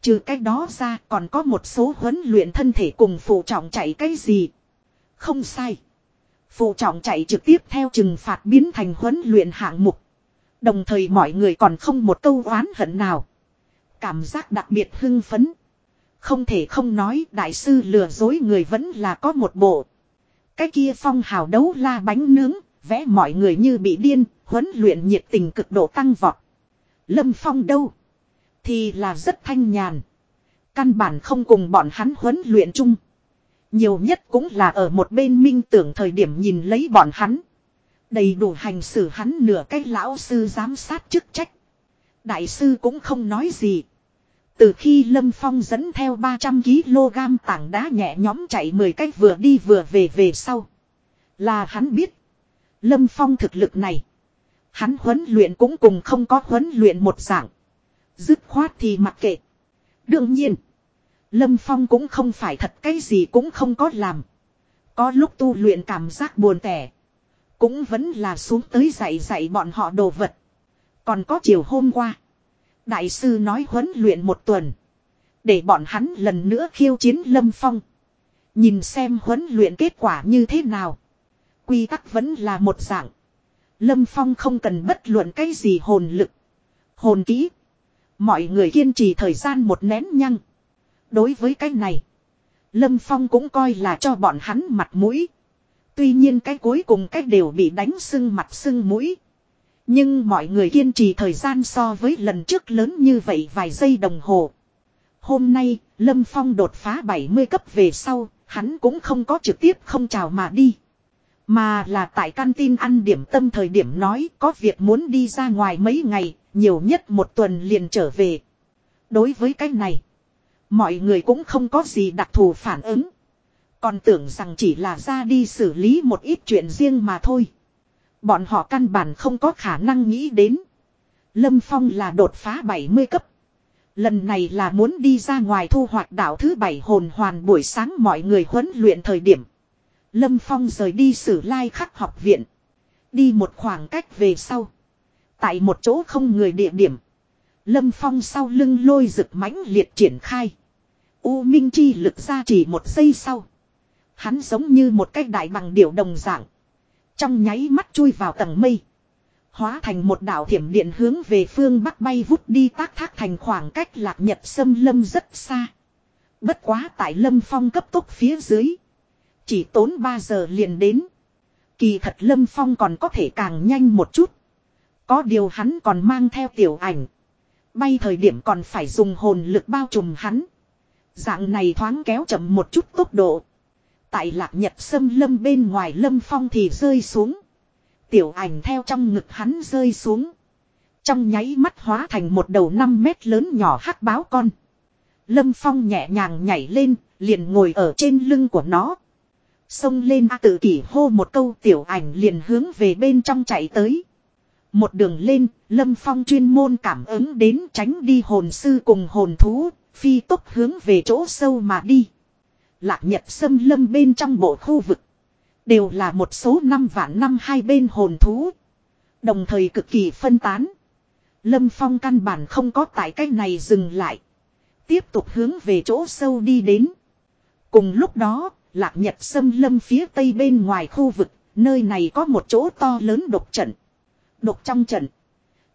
Trừ cái đó ra còn có một số huấn luyện thân thể cùng phụ trọng chạy cái gì. Không sai. Phụ trọng chạy trực tiếp theo trừng phạt biến thành huấn luyện hạng mục. Đồng thời mọi người còn không một câu oán hận nào. Cảm giác đặc biệt hưng phấn. Không thể không nói đại sư lừa dối người vẫn là có một bộ. Cái kia phong hào đấu la bánh nướng, vẽ mọi người như bị điên, huấn luyện nhiệt tình cực độ tăng vọt. Lâm phong đâu? Thì là rất thanh nhàn. Căn bản không cùng bọn hắn huấn luyện chung. Nhiều nhất cũng là ở một bên minh tưởng thời điểm nhìn lấy bọn hắn. Đầy đủ hành xử hắn nửa cái lão sư giám sát chức trách. Đại sư cũng không nói gì. Từ khi Lâm Phong dẫn theo 300kg tảng đá nhẹ nhóm chạy 10 cách vừa đi vừa về về sau. Là hắn biết. Lâm Phong thực lực này. Hắn huấn luyện cũng cùng không có huấn luyện một dạng. Dứt khoát thì mặc kệ. Đương nhiên. Lâm Phong cũng không phải thật cái gì cũng không có làm. Có lúc tu luyện cảm giác buồn tẻ. Cũng vẫn là xuống tới dạy dạy bọn họ đồ vật. Còn có chiều hôm qua. Đại sư nói huấn luyện một tuần. Để bọn hắn lần nữa khiêu chiến Lâm Phong. Nhìn xem huấn luyện kết quả như thế nào. Quy tắc vẫn là một dạng. Lâm Phong không cần bất luận cái gì hồn lực. Hồn kỹ. Mọi người kiên trì thời gian một nén nhăng. Đối với cái này. Lâm Phong cũng coi là cho bọn hắn mặt mũi. Tuy nhiên cái cuối cùng cái đều bị đánh sưng mặt sưng mũi. Nhưng mọi người kiên trì thời gian so với lần trước lớn như vậy vài giây đồng hồ. Hôm nay, Lâm Phong đột phá 70 cấp về sau, hắn cũng không có trực tiếp không chào mà đi. Mà là tại căn tin ăn điểm tâm thời điểm nói có việc muốn đi ra ngoài mấy ngày, nhiều nhất một tuần liền trở về. Đối với cái này, mọi người cũng không có gì đặc thù phản ứng. Còn tưởng rằng chỉ là ra đi xử lý một ít chuyện riêng mà thôi. Bọn họ căn bản không có khả năng nghĩ đến. Lâm Phong là đột phá 70 cấp. Lần này là muốn đi ra ngoài thu hoạch đảo thứ bảy hồn hoàn buổi sáng mọi người huấn luyện thời điểm. Lâm Phong rời đi sử lai khắc học viện. Đi một khoảng cách về sau. Tại một chỗ không người địa điểm. Lâm Phong sau lưng lôi rực mãnh liệt triển khai. U Minh Chi lực ra chỉ một giây sau. Hắn giống như một cái đại bằng điểu đồng dạng. Trong nháy mắt chui vào tầng mây. Hóa thành một đạo thiểm điện hướng về phương bắc bay vút đi tác thác thành khoảng cách lạc nhật sâm lâm rất xa. Bất quá tại lâm phong cấp tốc phía dưới. Chỉ tốn 3 giờ liền đến. Kỳ thật lâm phong còn có thể càng nhanh một chút. Có điều hắn còn mang theo tiểu ảnh. Bay thời điểm còn phải dùng hồn lực bao trùm hắn. Dạng này thoáng kéo chậm một chút tốc độ. Tại lạc nhật sâm lâm bên ngoài lâm phong thì rơi xuống. Tiểu ảnh theo trong ngực hắn rơi xuống. Trong nháy mắt hóa thành một đầu 5 mét lớn nhỏ hắc báo con. Lâm phong nhẹ nhàng nhảy lên, liền ngồi ở trên lưng của nó. Xông lên A tự kỷ hô một câu tiểu ảnh liền hướng về bên trong chạy tới. Một đường lên, Lâm Phong chuyên môn cảm ứng đến tránh đi hồn sư cùng hồn thú, phi tốc hướng về chỗ sâu mà đi. Lạc nhật xâm lâm bên trong bộ khu vực. Đều là một số năm vạn năm hai bên hồn thú. Đồng thời cực kỳ phân tán. Lâm Phong căn bản không có tại cách này dừng lại. Tiếp tục hướng về chỗ sâu đi đến. Cùng lúc đó, lạc nhật sâm lâm phía tây bên ngoài khu vực, nơi này có một chỗ to lớn độc trận. Độc trong trận,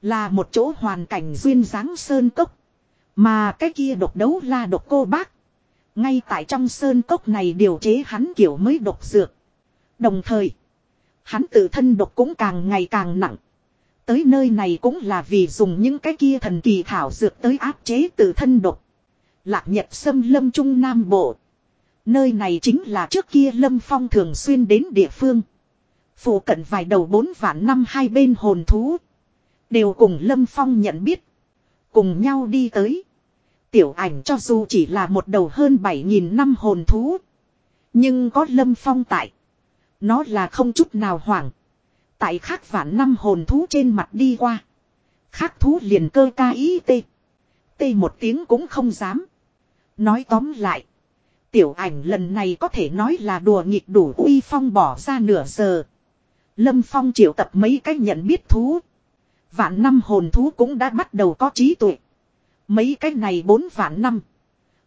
là một chỗ hoàn cảnh duyên dáng sơn cốc. Mà cái kia độc đấu là độc cô bác. Ngay tại trong sơn cốc này điều chế hắn kiểu mới độc dược. Đồng thời, hắn tự thân độc cũng càng ngày càng nặng. Tới nơi này cũng là vì dùng những cái kia thần kỳ thảo dược tới áp chế tự thân độc. Lạc Nhật Sâm Lâm Trung Nam Bộ. Nơi này chính là trước kia Lâm Phong thường xuyên đến địa phương. Phủ cận vài đầu bốn vạn năm hai bên hồn thú. Đều cùng Lâm Phong nhận biết. Cùng nhau đi tới. Tiểu ảnh cho dù chỉ là một đầu hơn bảy nghìn năm hồn thú. Nhưng có Lâm Phong tại. Nó là không chút nào hoảng. Tại khác vạn năm hồn thú trên mặt đi qua. Khác thú liền cơ ca ý tê. Tê một tiếng cũng không dám. Nói tóm lại. Tiểu ảnh lần này có thể nói là đùa nghịch đủ uy phong bỏ ra nửa giờ. Lâm Phong triệu tập mấy cách nhận biết thú. Vạn năm hồn thú cũng đã bắt đầu có trí tuệ. Mấy cái này bốn vạn năm.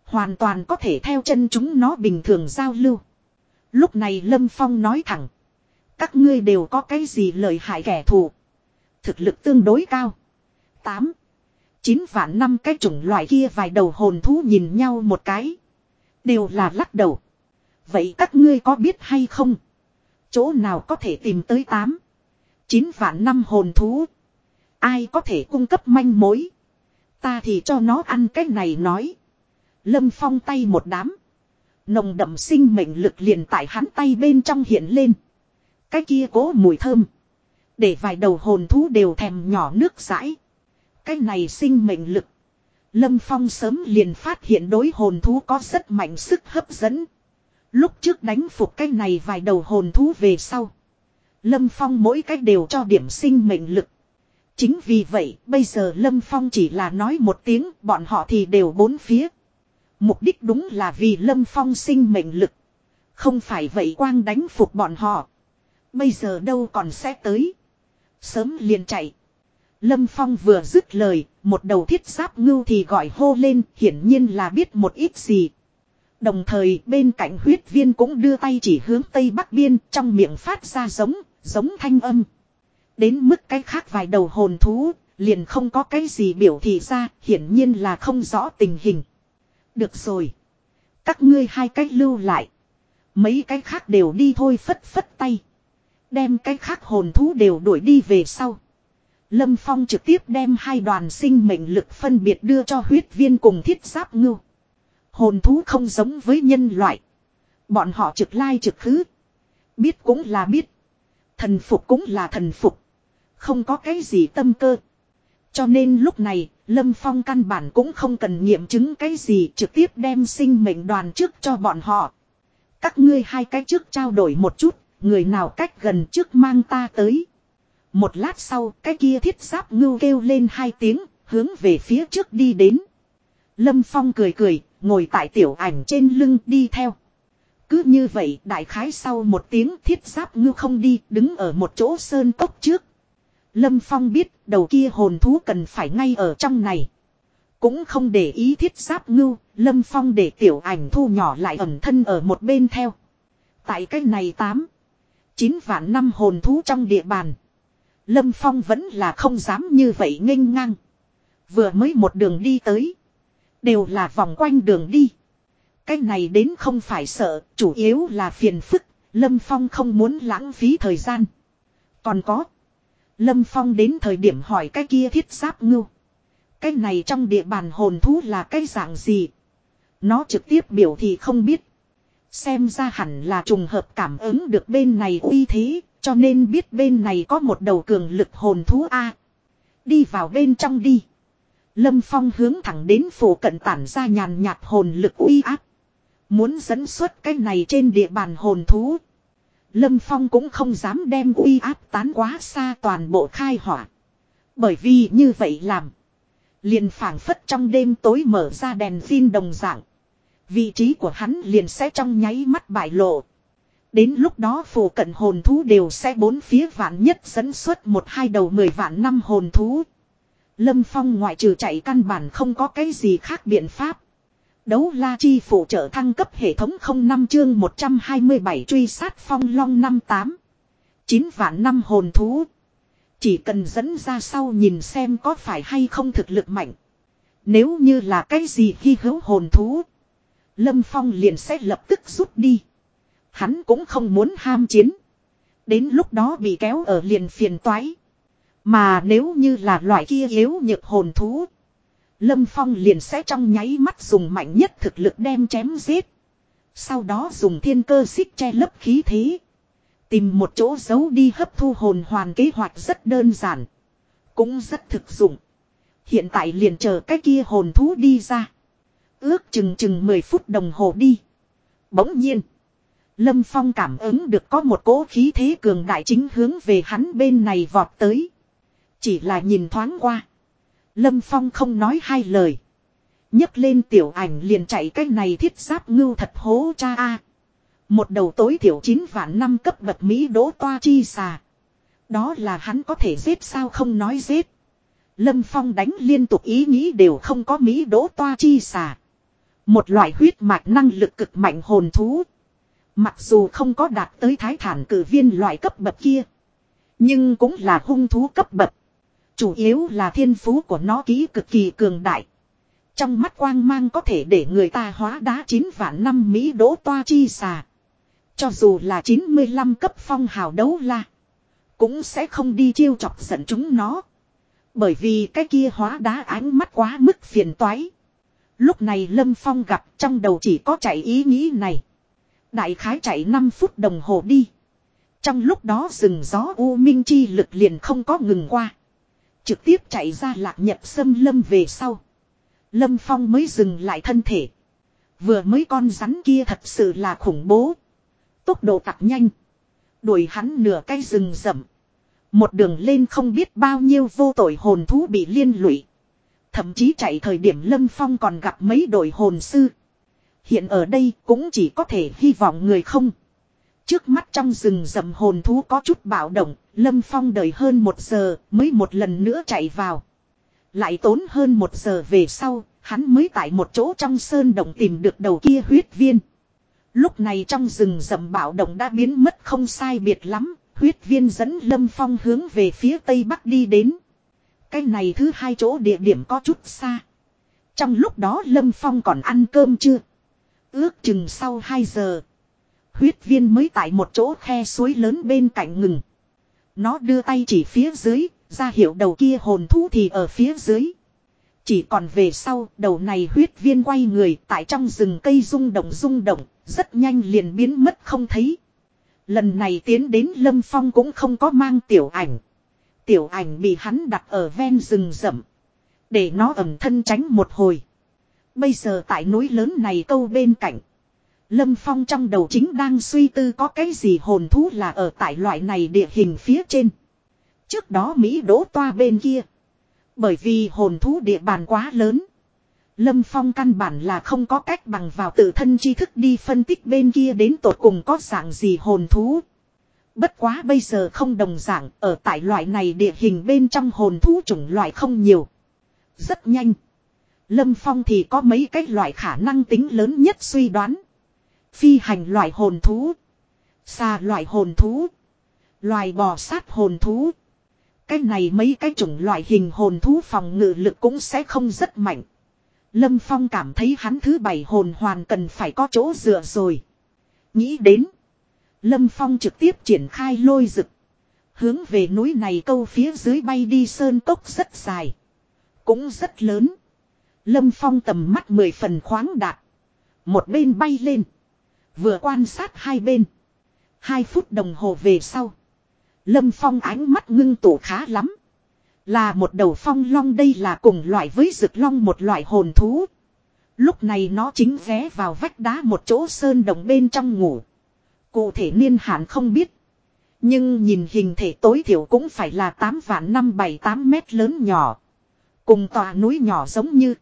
Hoàn toàn có thể theo chân chúng nó bình thường giao lưu. Lúc này Lâm Phong nói thẳng. Các ngươi đều có cái gì lợi hại kẻ thù. Thực lực tương đối cao. 8. 9 vạn năm cái chủng loại kia vài đầu hồn thú nhìn nhau một cái. Đều là lắc đầu. Vậy các ngươi có biết hay không? Chỗ nào có thể tìm tới 8. 9 vạn năm hồn thú. Ai có thể cung cấp manh mối. Ta thì cho nó ăn cái này nói. Lâm phong tay một đám. Nồng đậm sinh mệnh lực liền tại hắn tay bên trong hiện lên. Cái kia cố mùi thơm. Để vài đầu hồn thú đều thèm nhỏ nước rãi. Cái này sinh mệnh lực. Lâm Phong sớm liền phát hiện đối hồn thú có rất mạnh sức hấp dẫn. Lúc trước đánh phục cái này vài đầu hồn thú về sau. Lâm Phong mỗi cách đều cho điểm sinh mệnh lực. Chính vì vậy, bây giờ Lâm Phong chỉ là nói một tiếng, bọn họ thì đều bốn phía. Mục đích đúng là vì Lâm Phong sinh mệnh lực. Không phải vậy quang đánh phục bọn họ. Bây giờ đâu còn sẽ tới. Sớm liền chạy. Lâm Phong vừa dứt lời, một đầu thiết giáp ngưu thì gọi hô lên, hiển nhiên là biết một ít gì. Đồng thời bên cạnh huyết viên cũng đưa tay chỉ hướng tây bắc biên trong miệng phát ra giống, giống thanh âm. Đến mức cái khác vài đầu hồn thú, liền không có cái gì biểu thị ra, hiển nhiên là không rõ tình hình. Được rồi. Các ngươi hai cách lưu lại. Mấy cái khác đều đi thôi phất phất tay. Đem cái khác hồn thú đều đuổi đi về sau. Lâm Phong trực tiếp đem hai đoàn sinh mệnh lực phân biệt đưa cho huyết viên cùng thiết giáp ngưu. Hồn thú không giống với nhân loại. Bọn họ trực lai trực khứ. Biết cũng là biết. Thần phục cũng là thần phục. Không có cái gì tâm cơ. Cho nên lúc này, Lâm Phong căn bản cũng không cần nghiệm chứng cái gì trực tiếp đem sinh mệnh đoàn trước cho bọn họ. Các ngươi hai cái trước trao đổi một chút, người nào cách gần trước mang ta tới. Một lát sau, cái kia thiết giáp ngưu kêu lên hai tiếng, hướng về phía trước đi đến. Lâm Phong cười cười, ngồi tại tiểu ảnh trên lưng đi theo. Cứ như vậy, đại khái sau một tiếng thiết giáp ngưu không đi, đứng ở một chỗ sơn cốc trước. Lâm Phong biết đầu kia hồn thú cần phải ngay ở trong này. Cũng không để ý thiết giáp ngưu, Lâm Phong để tiểu ảnh thu nhỏ lại ẩn thân ở một bên theo. Tại cái này tám chín vạn năm hồn thú trong địa bàn. Lâm Phong vẫn là không dám như vậy nghênh ngang. Vừa mới một đường đi tới. Đều là vòng quanh đường đi. Cái này đến không phải sợ, chủ yếu là phiền phức. Lâm Phong không muốn lãng phí thời gian. Còn có. Lâm Phong đến thời điểm hỏi cái kia thiết giáp ngưu. Cái này trong địa bàn hồn thú là cái dạng gì? Nó trực tiếp biểu thì không biết. Xem ra hẳn là trùng hợp cảm ứng được bên này uy thế, cho nên biết bên này có một đầu cường lực hồn thú A. Đi vào bên trong đi. Lâm Phong hướng thẳng đến phủ cận tản ra nhàn nhạt hồn lực uy áp. Muốn dẫn xuất cái này trên địa bàn hồn thú. Lâm Phong cũng không dám đem uy áp tán quá xa toàn bộ khai hỏa. Bởi vì như vậy làm. Liền phảng phất trong đêm tối mở ra đèn pin đồng dạng. Vị trí của hắn liền sẽ trong nháy mắt bại lộ. Đến lúc đó phù cận hồn thú đều sẽ bốn phía vạn nhất dẫn xuất một hai đầu mười vạn năm hồn thú. Lâm Phong ngoại trừ chạy căn bản không có cái gì khác biện pháp. Đấu la chi phụ trợ thăng cấp hệ thống 05 chương 127 truy sát phong long 58. 9 vạn năm hồn thú. Chỉ cần dẫn ra sau nhìn xem có phải hay không thực lực mạnh. Nếu như là cái gì khi hữu hồn thú. Lâm Phong liền sẽ lập tức rút đi. Hắn cũng không muốn ham chiến. Đến lúc đó bị kéo ở liền phiền toái. Mà nếu như là loại kia yếu nhược hồn thú. Lâm Phong liền sẽ trong nháy mắt dùng mạnh nhất thực lực đem chém giết. Sau đó dùng thiên cơ xích che lấp khí thế. Tìm một chỗ giấu đi hấp thu hồn hoàn kế hoạch rất đơn giản. Cũng rất thực dụng. Hiện tại liền chờ cái kia hồn thú đi ra. Ước chừng chừng 10 phút đồng hồ đi. Bỗng nhiên. Lâm Phong cảm ứng được có một cỗ khí thế cường đại chính hướng về hắn bên này vọt tới. Chỉ là nhìn thoáng qua. Lâm Phong không nói hai lời. nhấc lên tiểu ảnh liền chạy cái này thiết giáp ngưu thật hố cha a. Một đầu tối thiểu 9 vạn năm cấp bậc Mỹ đỗ toa chi xà. Đó là hắn có thể giết sao không nói giết. Lâm Phong đánh liên tục ý nghĩ đều không có Mỹ đỗ toa chi xà. Một loại huyết mạch năng lực cực mạnh hồn thú. Mặc dù không có đạt tới thái thản cử viên loại cấp bậc kia. Nhưng cũng là hung thú cấp bậc. Chủ yếu là thiên phú của nó ký cực kỳ cường đại. Trong mắt quang mang có thể để người ta hóa đá 9 vạn năm Mỹ đỗ toa chi xà. Cho dù là 95 cấp phong hào đấu la. Cũng sẽ không đi chiêu chọc giận chúng nó. Bởi vì cái kia hóa đá ánh mắt quá mức phiền toái. Lúc này Lâm Phong gặp trong đầu chỉ có chạy ý nghĩ này. Đại khái chạy 5 phút đồng hồ đi. Trong lúc đó rừng gió U Minh Chi lực liền không có ngừng qua. Trực tiếp chạy ra lạc nhập sâm lâm về sau. Lâm Phong mới dừng lại thân thể. Vừa mới con rắn kia thật sự là khủng bố. Tốc độ tặc nhanh. Đuổi hắn nửa cái rừng rậm. Một đường lên không biết bao nhiêu vô tội hồn thú bị liên lụy. Thậm chí chạy thời điểm Lâm Phong còn gặp mấy đội hồn sư. Hiện ở đây cũng chỉ có thể hy vọng người không. Trước mắt trong rừng rậm hồn thú có chút bạo động, Lâm Phong đợi hơn một giờ mới một lần nữa chạy vào. Lại tốn hơn một giờ về sau, hắn mới tại một chỗ trong sơn động tìm được đầu kia huyết viên. Lúc này trong rừng rậm bạo động đã biến mất không sai biệt lắm, huyết viên dẫn Lâm Phong hướng về phía tây bắc đi đến. Cái này thứ hai chỗ địa điểm có chút xa. Trong lúc đó Lâm Phong còn ăn cơm chưa? Ước chừng sau 2 giờ. Huyết viên mới tại một chỗ khe suối lớn bên cạnh ngừng. Nó đưa tay chỉ phía dưới, ra hiệu đầu kia hồn thú thì ở phía dưới. Chỉ còn về sau, đầu này huyết viên quay người tại trong rừng cây rung động rung động, rất nhanh liền biến mất không thấy. Lần này tiến đến Lâm Phong cũng không có mang tiểu ảnh. Tiểu ảnh bị hắn đặt ở ven rừng rậm. Để nó ẩm thân tránh một hồi. Bây giờ tại núi lớn này câu bên cạnh. Lâm Phong trong đầu chính đang suy tư có cái gì hồn thú là ở tại loại này địa hình phía trên. Trước đó Mỹ đỗ toa bên kia. Bởi vì hồn thú địa bàn quá lớn. Lâm Phong căn bản là không có cách bằng vào tự thân tri thức đi phân tích bên kia đến tột cùng có dạng gì hồn thú. Bất quá bây giờ không đồng dạng, ở tại loại này địa hình bên trong hồn thú chủng loại không nhiều. Rất nhanh. Lâm Phong thì có mấy cái loại khả năng tính lớn nhất suy đoán. Phi hành loại hồn thú. xa loại hồn thú. Loài bò sát hồn thú. Cái này mấy cái chủng loại hình hồn thú phòng ngự lực cũng sẽ không rất mạnh. Lâm Phong cảm thấy hắn thứ bảy hồn hoàn cần phải có chỗ dựa rồi. Nghĩ đến. Lâm Phong trực tiếp triển khai lôi rực. Hướng về núi này câu phía dưới bay đi sơn tốc rất dài. Cũng rất lớn. Lâm Phong tầm mắt mười phần khoáng đạt. Một bên bay lên. Vừa quan sát hai bên. Hai phút đồng hồ về sau. Lâm Phong ánh mắt ngưng tụ khá lắm. Là một đầu phong long đây là cùng loại với rực long một loại hồn thú. Lúc này nó chính ghé vào vách đá một chỗ sơn đồng bên trong ngủ. Cụ thể niên hạn không biết. Nhưng nhìn hình thể tối thiểu cũng phải là 8 vạn 5 7 8 mét lớn nhỏ. Cùng tòa núi nhỏ giống như.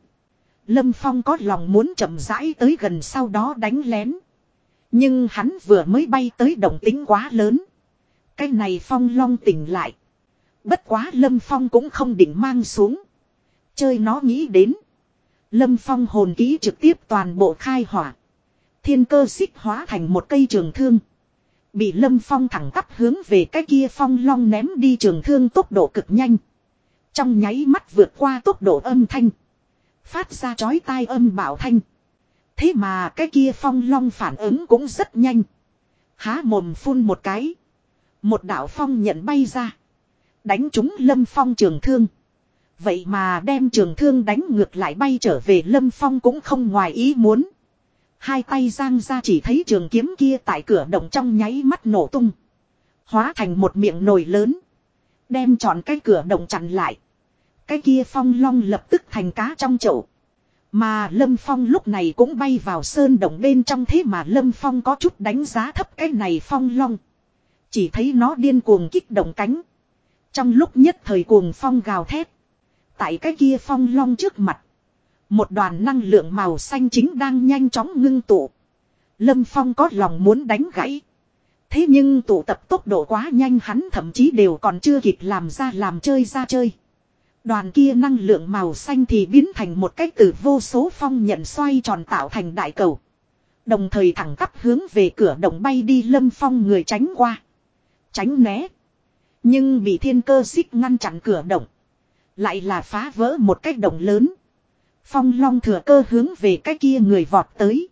Lâm Phong có lòng muốn chậm rãi tới gần sau đó đánh lén. Nhưng hắn vừa mới bay tới động tính quá lớn. Cái này Phong long tỉnh lại. Bất quá Lâm Phong cũng không định mang xuống. Chơi nó nghĩ đến. Lâm Phong hồn ký trực tiếp toàn bộ khai hỏa. Thiên cơ xích hóa thành một cây trường thương. Bị Lâm Phong thẳng tắp hướng về cái kia phong long ném đi trường thương tốc độ cực nhanh. Trong nháy mắt vượt qua tốc độ âm thanh. Phát ra chói tai âm bảo thanh. Thế mà cái kia phong long phản ứng cũng rất nhanh. Há mồm phun một cái. Một đạo phong nhận bay ra. Đánh trúng lâm phong trường thương. Vậy mà đem trường thương đánh ngược lại bay trở về lâm phong cũng không ngoài ý muốn. Hai tay giang ra chỉ thấy trường kiếm kia tại cửa động trong nháy mắt nổ tung. Hóa thành một miệng nồi lớn. Đem tròn cái cửa động chặn lại. Cái kia phong long lập tức thành cá trong chậu. Mà Lâm Phong lúc này cũng bay vào sơn động bên trong thế mà Lâm Phong có chút đánh giá thấp cái này phong long. Chỉ thấy nó điên cuồng kích động cánh. Trong lúc nhất thời cuồng phong gào thét. Tại cái kia phong long trước mặt. Một đoàn năng lượng màu xanh chính đang nhanh chóng ngưng tụ. Lâm Phong có lòng muốn đánh gãy. Thế nhưng tụ tập tốc độ quá nhanh hắn thậm chí đều còn chưa kịp làm ra làm chơi ra chơi. Đoàn kia năng lượng màu xanh thì biến thành một cách từ vô số phong nhận xoay tròn tạo thành đại cầu. Đồng thời thẳng tắp hướng về cửa động bay đi lâm phong người tránh qua. Tránh né. Nhưng bị thiên cơ xích ngăn chặn cửa động. Lại là phá vỡ một cái động lớn. Phong long thừa cơ hướng về cái kia người vọt tới.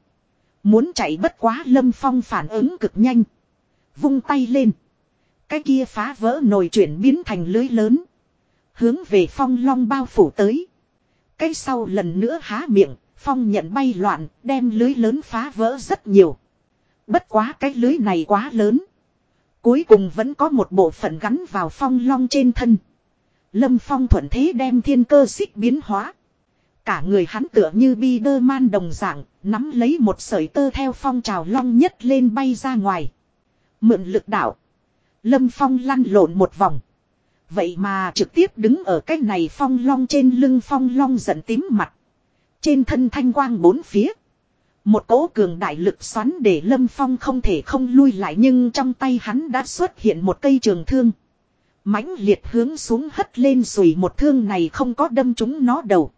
Muốn chạy bất quá lâm phong phản ứng cực nhanh. Vung tay lên. Cái kia phá vỡ nồi chuyển biến thành lưới lớn. Hướng về phong long bao phủ tới. Cái sau lần nữa há miệng, phong nhận bay loạn, đem lưới lớn phá vỡ rất nhiều. Bất quá cái lưới này quá lớn. Cuối cùng vẫn có một bộ phận gắn vào phong long trên thân. Lâm phong thuận thế đem thiên cơ xích biến hóa. Cả người hắn tựa như bi đơ man đồng dạng, nắm lấy một sợi tơ theo phong trào long nhất lên bay ra ngoài. Mượn lực đạo. Lâm phong lăn lộn một vòng. Vậy mà trực tiếp đứng ở cái này phong long trên lưng phong long giận tím mặt. Trên thân thanh quang bốn phía. Một cỗ cường đại lực xoắn để lâm phong không thể không lui lại nhưng trong tay hắn đã xuất hiện một cây trường thương. mãnh liệt hướng xuống hất lên rồi một thương này không có đâm trúng nó đầu.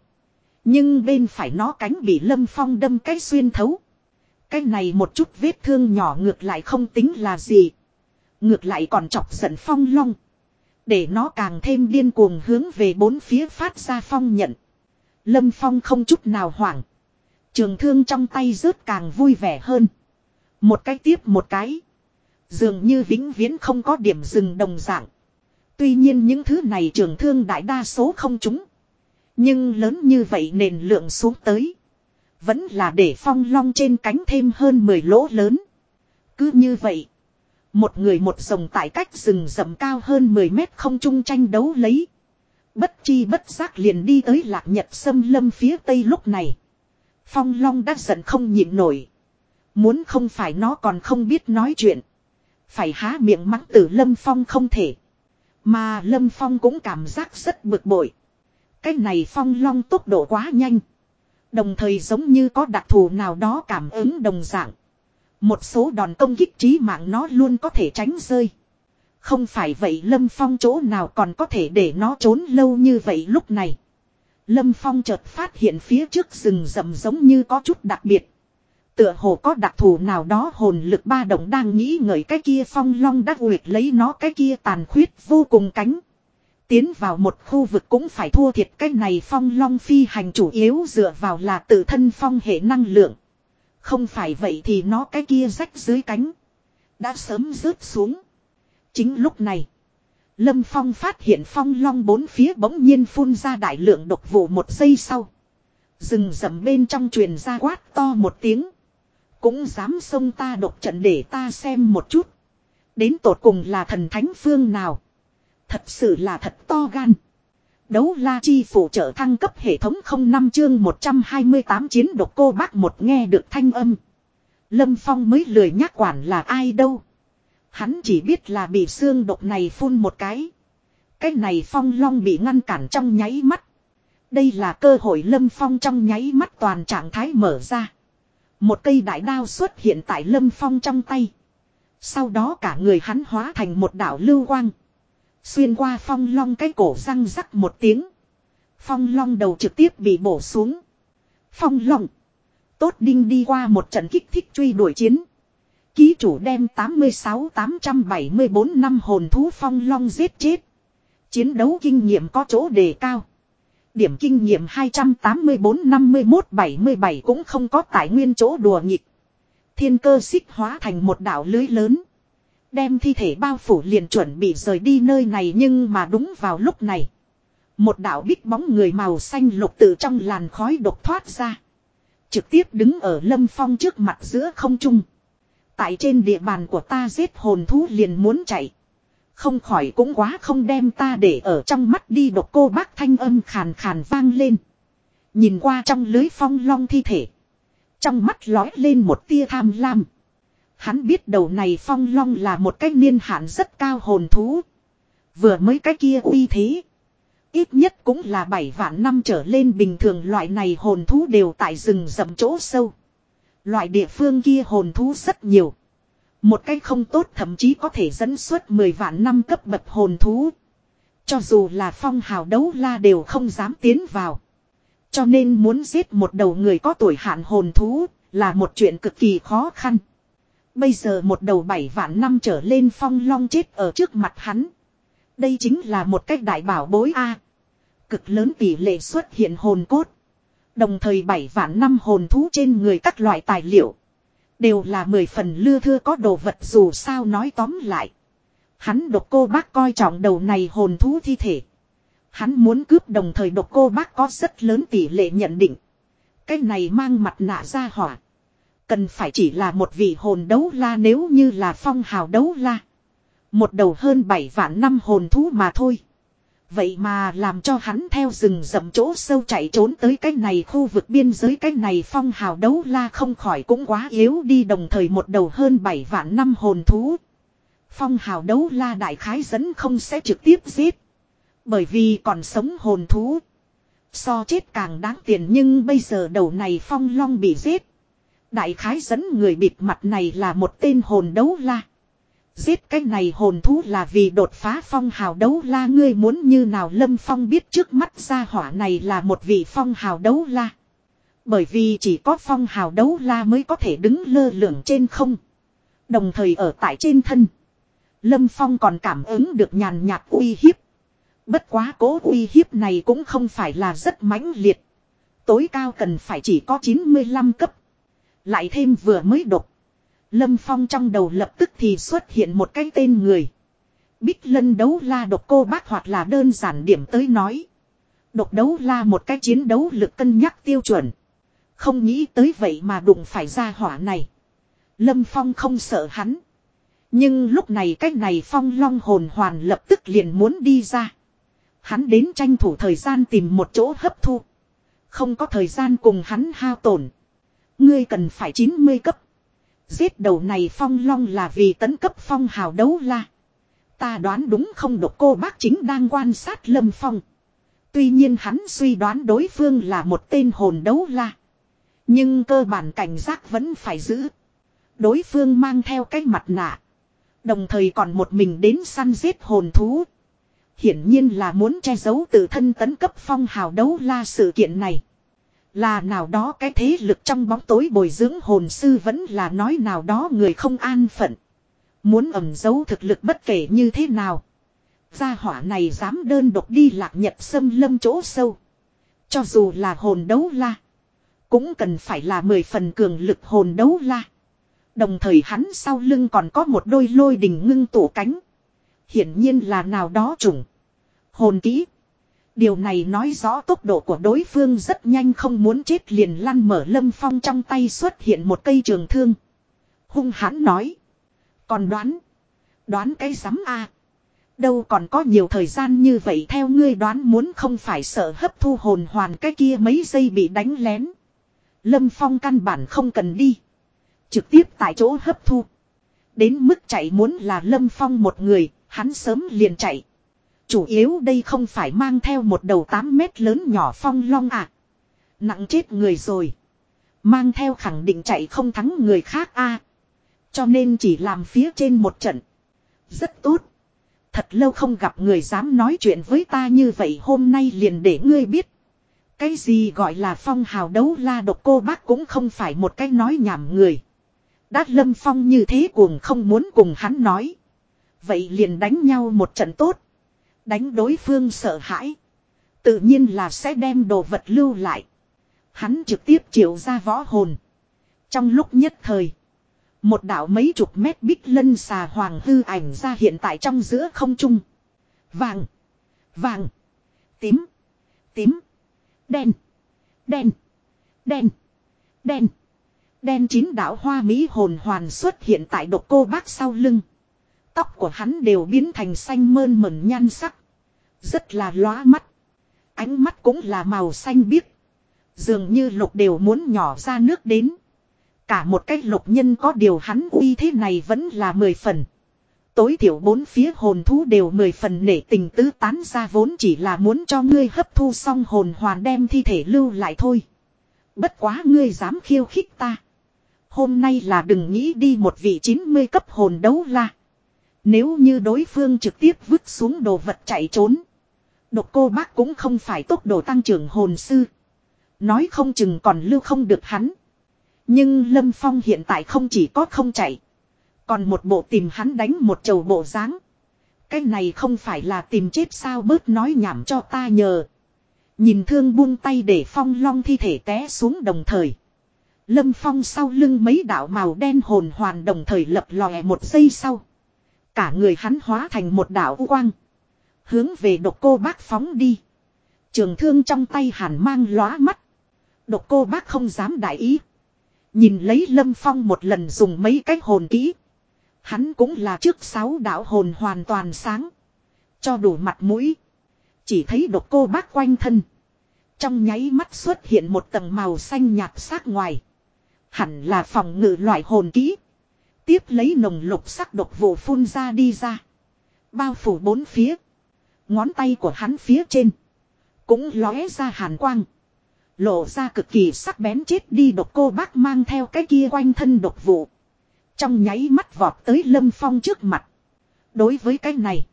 Nhưng bên phải nó cánh bị lâm phong đâm cái xuyên thấu. Cái này một chút vết thương nhỏ ngược lại không tính là gì. Ngược lại còn chọc giận phong long. Để nó càng thêm điên cuồng hướng về bốn phía phát ra phong nhận. Lâm phong không chút nào hoảng. Trường thương trong tay rớt càng vui vẻ hơn. Một cái tiếp một cái. Dường như vĩnh viễn không có điểm dừng đồng dạng. Tuy nhiên những thứ này trường thương đại đa số không trúng. Nhưng lớn như vậy nền lượng xuống tới. Vẫn là để phong long trên cánh thêm hơn 10 lỗ lớn. Cứ như vậy. Một người một rồng tại cách rừng rậm cao hơn 10 mét không chung tranh đấu lấy. Bất chi bất giác liền đi tới lạc nhật sâm lâm phía tây lúc này. Phong long đã giận không nhịn nổi. Muốn không phải nó còn không biết nói chuyện. Phải há miệng mắng tử lâm phong không thể. Mà lâm phong cũng cảm giác rất bực bội. Cái này phong long tốc độ quá nhanh. Đồng thời giống như có đặc thù nào đó cảm ứng đồng dạng. Một số đòn công kích trí mạng nó luôn có thể tránh rơi. Không phải vậy Lâm Phong chỗ nào còn có thể để nó trốn lâu như vậy lúc này. Lâm Phong chợt phát hiện phía trước rừng rậm giống như có chút đặc biệt. Tựa hồ có đặc thù nào đó hồn lực ba động đang nghĩ ngợi cái kia phong long đã uyệt lấy nó cái kia tàn khuyết vô cùng cánh. Tiến vào một khu vực cũng phải thua thiệt cái này phong long phi hành chủ yếu dựa vào là tự thân phong hệ năng lượng. Không phải vậy thì nó cái kia rách dưới cánh. Đã sớm rớt xuống. Chính lúc này. Lâm Phong phát hiện phong long bốn phía bỗng nhiên phun ra đại lượng độc vụ một giây sau. Rừng rậm bên trong truyền ra quát to một tiếng. Cũng dám xông ta độc trận để ta xem một chút. Đến tột cùng là thần thánh phương nào. Thật sự là thật to gan. Đấu la chi phụ trợ thăng cấp hệ thống không năm chương 128 chiến độc cô bác một nghe được thanh âm. Lâm Phong mới lười nhắc quản là ai đâu. Hắn chỉ biết là bị xương độc này phun một cái. Cái này phong long bị ngăn cản trong nháy mắt. Đây là cơ hội lâm phong trong nháy mắt toàn trạng thái mở ra. Một cây đại đao xuất hiện tại lâm phong trong tay. Sau đó cả người hắn hóa thành một đảo lưu quang. Xuyên qua phong long cái cổ răng rắc một tiếng. Phong long đầu trực tiếp bị bổ xuống. Phong long. Tốt đinh đi qua một trận kích thích truy đuổi chiến. Ký chủ đem 86-874 năm hồn thú phong long giết chết. Chiến đấu kinh nghiệm có chỗ đề cao. Điểm kinh nghiệm 284-51-77 cũng không có tài nguyên chỗ đùa nghịch. Thiên cơ xích hóa thành một đảo lưới lớn. Đem thi thể bao phủ liền chuẩn bị rời đi nơi này nhưng mà đúng vào lúc này. Một đạo bích bóng người màu xanh lục từ trong làn khói độc thoát ra. Trực tiếp đứng ở lâm phong trước mặt giữa không trung. Tại trên địa bàn của ta giết hồn thú liền muốn chạy. Không khỏi cũng quá không đem ta để ở trong mắt đi độc cô bác thanh âm khàn khàn vang lên. Nhìn qua trong lưới phong long thi thể. Trong mắt lói lên một tia tham lam. Hắn biết đầu này phong long là một cái niên hạn rất cao hồn thú. Vừa mới cái kia uy thế. Ít nhất cũng là bảy vạn năm trở lên bình thường loại này hồn thú đều tại rừng rậm chỗ sâu. Loại địa phương kia hồn thú rất nhiều. Một cái không tốt thậm chí có thể dẫn xuất 10 vạn năm cấp bậc hồn thú. Cho dù là phong hào đấu la đều không dám tiến vào. Cho nên muốn giết một đầu người có tuổi hạn hồn thú là một chuyện cực kỳ khó khăn. Bây giờ một đầu bảy vạn năm trở lên phong long chết ở trước mặt hắn. Đây chính là một cách đại bảo bối A. Cực lớn tỷ lệ xuất hiện hồn cốt. Đồng thời bảy vạn năm hồn thú trên người các loại tài liệu. Đều là mười phần lưa thưa có đồ vật dù sao nói tóm lại. Hắn độc cô bác coi trọng đầu này hồn thú thi thể. Hắn muốn cướp đồng thời độc cô bác có rất lớn tỷ lệ nhận định. Cái này mang mặt nạ ra hỏa. Cần phải chỉ là một vị hồn đấu la nếu như là phong hào đấu la. Một đầu hơn bảy vạn năm hồn thú mà thôi. Vậy mà làm cho hắn theo rừng rậm chỗ sâu chạy trốn tới cái này khu vực biên giới, cái này phong hào đấu la không khỏi cũng quá yếu đi, đồng thời một đầu hơn 7 vạn năm hồn thú. Phong hào đấu la đại khái dẫn không sẽ trực tiếp giết. Bởi vì còn sống hồn thú. So chết càng đáng tiền nhưng bây giờ đầu này phong long bị giết. Đại khái dẫn người bịt mặt này là một tên hồn đấu la. Giết cái này hồn thú là vì đột phá phong hào đấu la ngươi muốn như nào lâm phong biết trước mắt ra hỏa này là một vị phong hào đấu la. Bởi vì chỉ có phong hào đấu la mới có thể đứng lơ lửng trên không. Đồng thời ở tại trên thân. Lâm phong còn cảm ứng được nhàn nhạt uy hiếp. Bất quá cố uy hiếp này cũng không phải là rất mãnh liệt. Tối cao cần phải chỉ có 95 cấp. Lại thêm vừa mới đột. Lâm Phong trong đầu lập tức thì xuất hiện một cái tên người. Bích lân đấu la độc cô bác hoặc là đơn giản điểm tới nói. Độc đấu la một cái chiến đấu lực cân nhắc tiêu chuẩn. Không nghĩ tới vậy mà đụng phải ra hỏa này. Lâm Phong không sợ hắn. Nhưng lúc này cái này Phong long hồn hoàn lập tức liền muốn đi ra. Hắn đến tranh thủ thời gian tìm một chỗ hấp thu. Không có thời gian cùng hắn hao tổn. Ngươi cần phải 90 cấp. Giết đầu này phong long là vì tấn cấp phong hào đấu la. Ta đoán đúng không độc cô bác chính đang quan sát lâm phong. Tuy nhiên hắn suy đoán đối phương là một tên hồn đấu la. Nhưng cơ bản cảnh giác vẫn phải giữ. Đối phương mang theo cái mặt nạ. Đồng thời còn một mình đến săn giết hồn thú. Hiển nhiên là muốn che giấu tự thân tấn cấp phong hào đấu la sự kiện này. Là nào đó cái thế lực trong bóng tối bồi dưỡng hồn sư vẫn là nói nào đó người không an phận. Muốn ẩm giấu thực lực bất kể như thế nào. Gia hỏa này dám đơn độc đi lạc nhập sâm lâm chỗ sâu. Cho dù là hồn đấu la. Cũng cần phải là mười phần cường lực hồn đấu la. Đồng thời hắn sau lưng còn có một đôi lôi đình ngưng tủ cánh. Hiển nhiên là nào đó trùng. Hồn kỹ. Điều này nói rõ tốc độ của đối phương rất nhanh không muốn chết liền lăn mở lâm phong trong tay xuất hiện một cây trường thương. Hung hãn nói. Còn đoán. Đoán cái rắm a Đâu còn có nhiều thời gian như vậy theo ngươi đoán muốn không phải sợ hấp thu hồn hoàn cái kia mấy giây bị đánh lén. Lâm Phong căn bản không cần đi. Trực tiếp tại chỗ hấp thu. Đến mức chạy muốn là Lâm Phong một người, hắn sớm liền chạy. Chủ yếu đây không phải mang theo một đầu 8 mét lớn nhỏ phong long à. Nặng chết người rồi. Mang theo khẳng định chạy không thắng người khác a Cho nên chỉ làm phía trên một trận. Rất tốt. Thật lâu không gặp người dám nói chuyện với ta như vậy hôm nay liền để ngươi biết. Cái gì gọi là phong hào đấu la độc cô bác cũng không phải một cái nói nhảm người. Đã lâm phong như thế cuồng không muốn cùng hắn nói. Vậy liền đánh nhau một trận tốt. Đánh đối phương sợ hãi. Tự nhiên là sẽ đem đồ vật lưu lại. Hắn trực tiếp triệu ra võ hồn. Trong lúc nhất thời. Một đạo mấy chục mét bích lân xà hoàng hư ảnh ra hiện tại trong giữa không trung. Vàng. Vàng. Tím. Tím. Đen. Đen. Đen. Đen. Đen chín đạo hoa mỹ hồn hoàn xuất hiện tại độc cô bác sau lưng. Tóc của hắn đều biến thành xanh mơn mẩn nhan sắc. Rất là lóa mắt. Ánh mắt cũng là màu xanh biếc. Dường như lục đều muốn nhỏ ra nước đến. Cả một cái lục nhân có điều hắn uy thế này vẫn là mười phần. Tối thiểu bốn phía hồn thú đều mười phần nể tình tứ tán ra vốn chỉ là muốn cho ngươi hấp thu xong hồn hoàn đem thi thể lưu lại thôi. Bất quá ngươi dám khiêu khích ta. Hôm nay là đừng nghĩ đi một vị 90 cấp hồn đấu la. Nếu như đối phương trực tiếp vứt xuống đồ vật chạy trốn. Độc cô bác cũng không phải tốc độ tăng trưởng hồn sư. Nói không chừng còn lưu không được hắn. Nhưng Lâm Phong hiện tại không chỉ có không chạy. Còn một bộ tìm hắn đánh một chầu bộ dáng Cái này không phải là tìm chết sao bớt nói nhảm cho ta nhờ. Nhìn thương buông tay để phong long thi thể té xuống đồng thời. Lâm Phong sau lưng mấy đạo màu đen hồn hoàn đồng thời lập lòe một giây sau. Cả người hắn hóa thành một đạo u quang. Hướng về độc cô bác phóng đi. Trường thương trong tay hàn mang lóa mắt. Độc cô bác không dám đại ý. Nhìn lấy Lâm Phong một lần dùng mấy cái hồn kỹ. Hắn cũng là trước sáu đạo hồn hoàn toàn sáng. Cho đủ mặt mũi. Chỉ thấy độc cô bác quanh thân. Trong nháy mắt xuất hiện một tầng màu xanh nhạt sát ngoài. Hẳn là phòng ngự loại hồn kỹ. Tiếp lấy nồng lục sắc độc vụ phun ra đi ra. Bao phủ bốn phía. Ngón tay của hắn phía trên. Cũng lóe ra hàn quang. Lộ ra cực kỳ sắc bén chết đi độc cô bác mang theo cái kia quanh thân độc vụ. Trong nháy mắt vọt tới Lâm Phong trước mặt. Đối với cái này.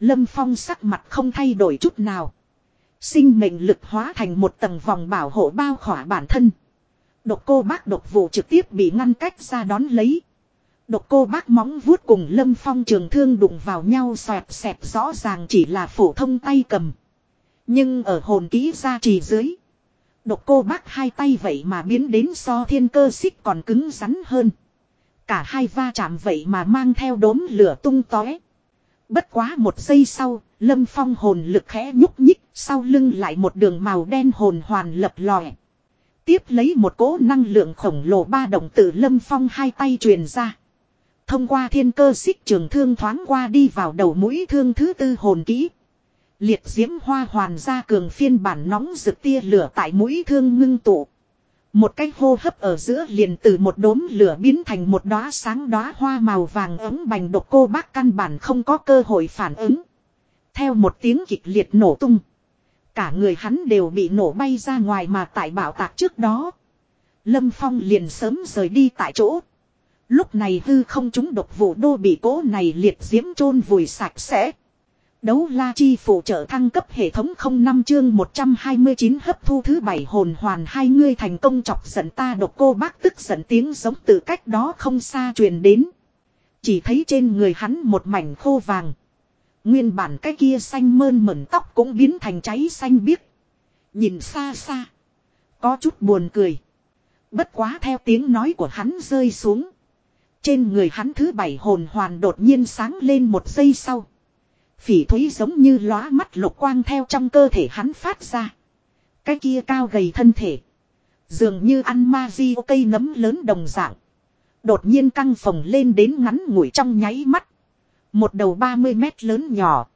Lâm Phong sắc mặt không thay đổi chút nào. Sinh mệnh lực hóa thành một tầng vòng bảo hộ bao khỏa bản thân. Độc cô bác độc vụ trực tiếp bị ngăn cách ra đón lấy. Độc cô bác móng vuốt cùng lâm phong trường thương đụng vào nhau xoẹt xẹp rõ ràng chỉ là phổ thông tay cầm. Nhưng ở hồn kỹ ra trì dưới. Độc cô bác hai tay vậy mà biến đến so thiên cơ xích còn cứng rắn hơn. Cả hai va chạm vậy mà mang theo đốm lửa tung tóe. Bất quá một giây sau, lâm phong hồn lực khẽ nhúc nhích, sau lưng lại một đường màu đen hồn hoàn lập lòe. Tiếp lấy một cỗ năng lượng khổng lồ ba động từ lâm phong hai tay truyền ra. Thông qua thiên cơ xích trường thương thoáng qua đi vào đầu mũi thương thứ tư hồn kỹ. Liệt diễm hoa hoàn ra cường phiên bản nóng rực tia lửa tại mũi thương ngưng tụ. Một cái hô hấp ở giữa liền từ một đốm lửa biến thành một đóa sáng đóa hoa màu vàng ấm bành độc cô bác căn bản không có cơ hội phản ứng. Theo một tiếng kịch liệt nổ tung. Cả người hắn đều bị nổ bay ra ngoài mà tại bảo tạc trước đó. Lâm Phong liền sớm rời đi tại chỗ. Lúc này hư không chúng độc vụ đô bị cố này liệt diễm chôn vùi sạch sẽ. Đấu la chi phụ trợ thăng cấp hệ thống 05 chương 129 hấp thu thứ bảy hồn hoàn hai ngươi thành công chọc giận ta độc cô bác tức giận tiếng giống từ cách đó không xa truyền đến. Chỉ thấy trên người hắn một mảnh khô vàng. Nguyên bản cái kia xanh mơn mẩn tóc cũng biến thành cháy xanh biếc. Nhìn xa xa. Có chút buồn cười. Bất quá theo tiếng nói của hắn rơi xuống. Trên người hắn thứ bảy hồn hoàn đột nhiên sáng lên một giây sau. Phỉ thúy giống như lóa mắt lục quang theo trong cơ thể hắn phát ra. Cái kia cao gầy thân thể. Dường như ăn ma di cây nấm lớn đồng dạng. Đột nhiên căng phồng lên đến ngắn ngủi trong nháy mắt. Một đầu 30 mét lớn nhỏ.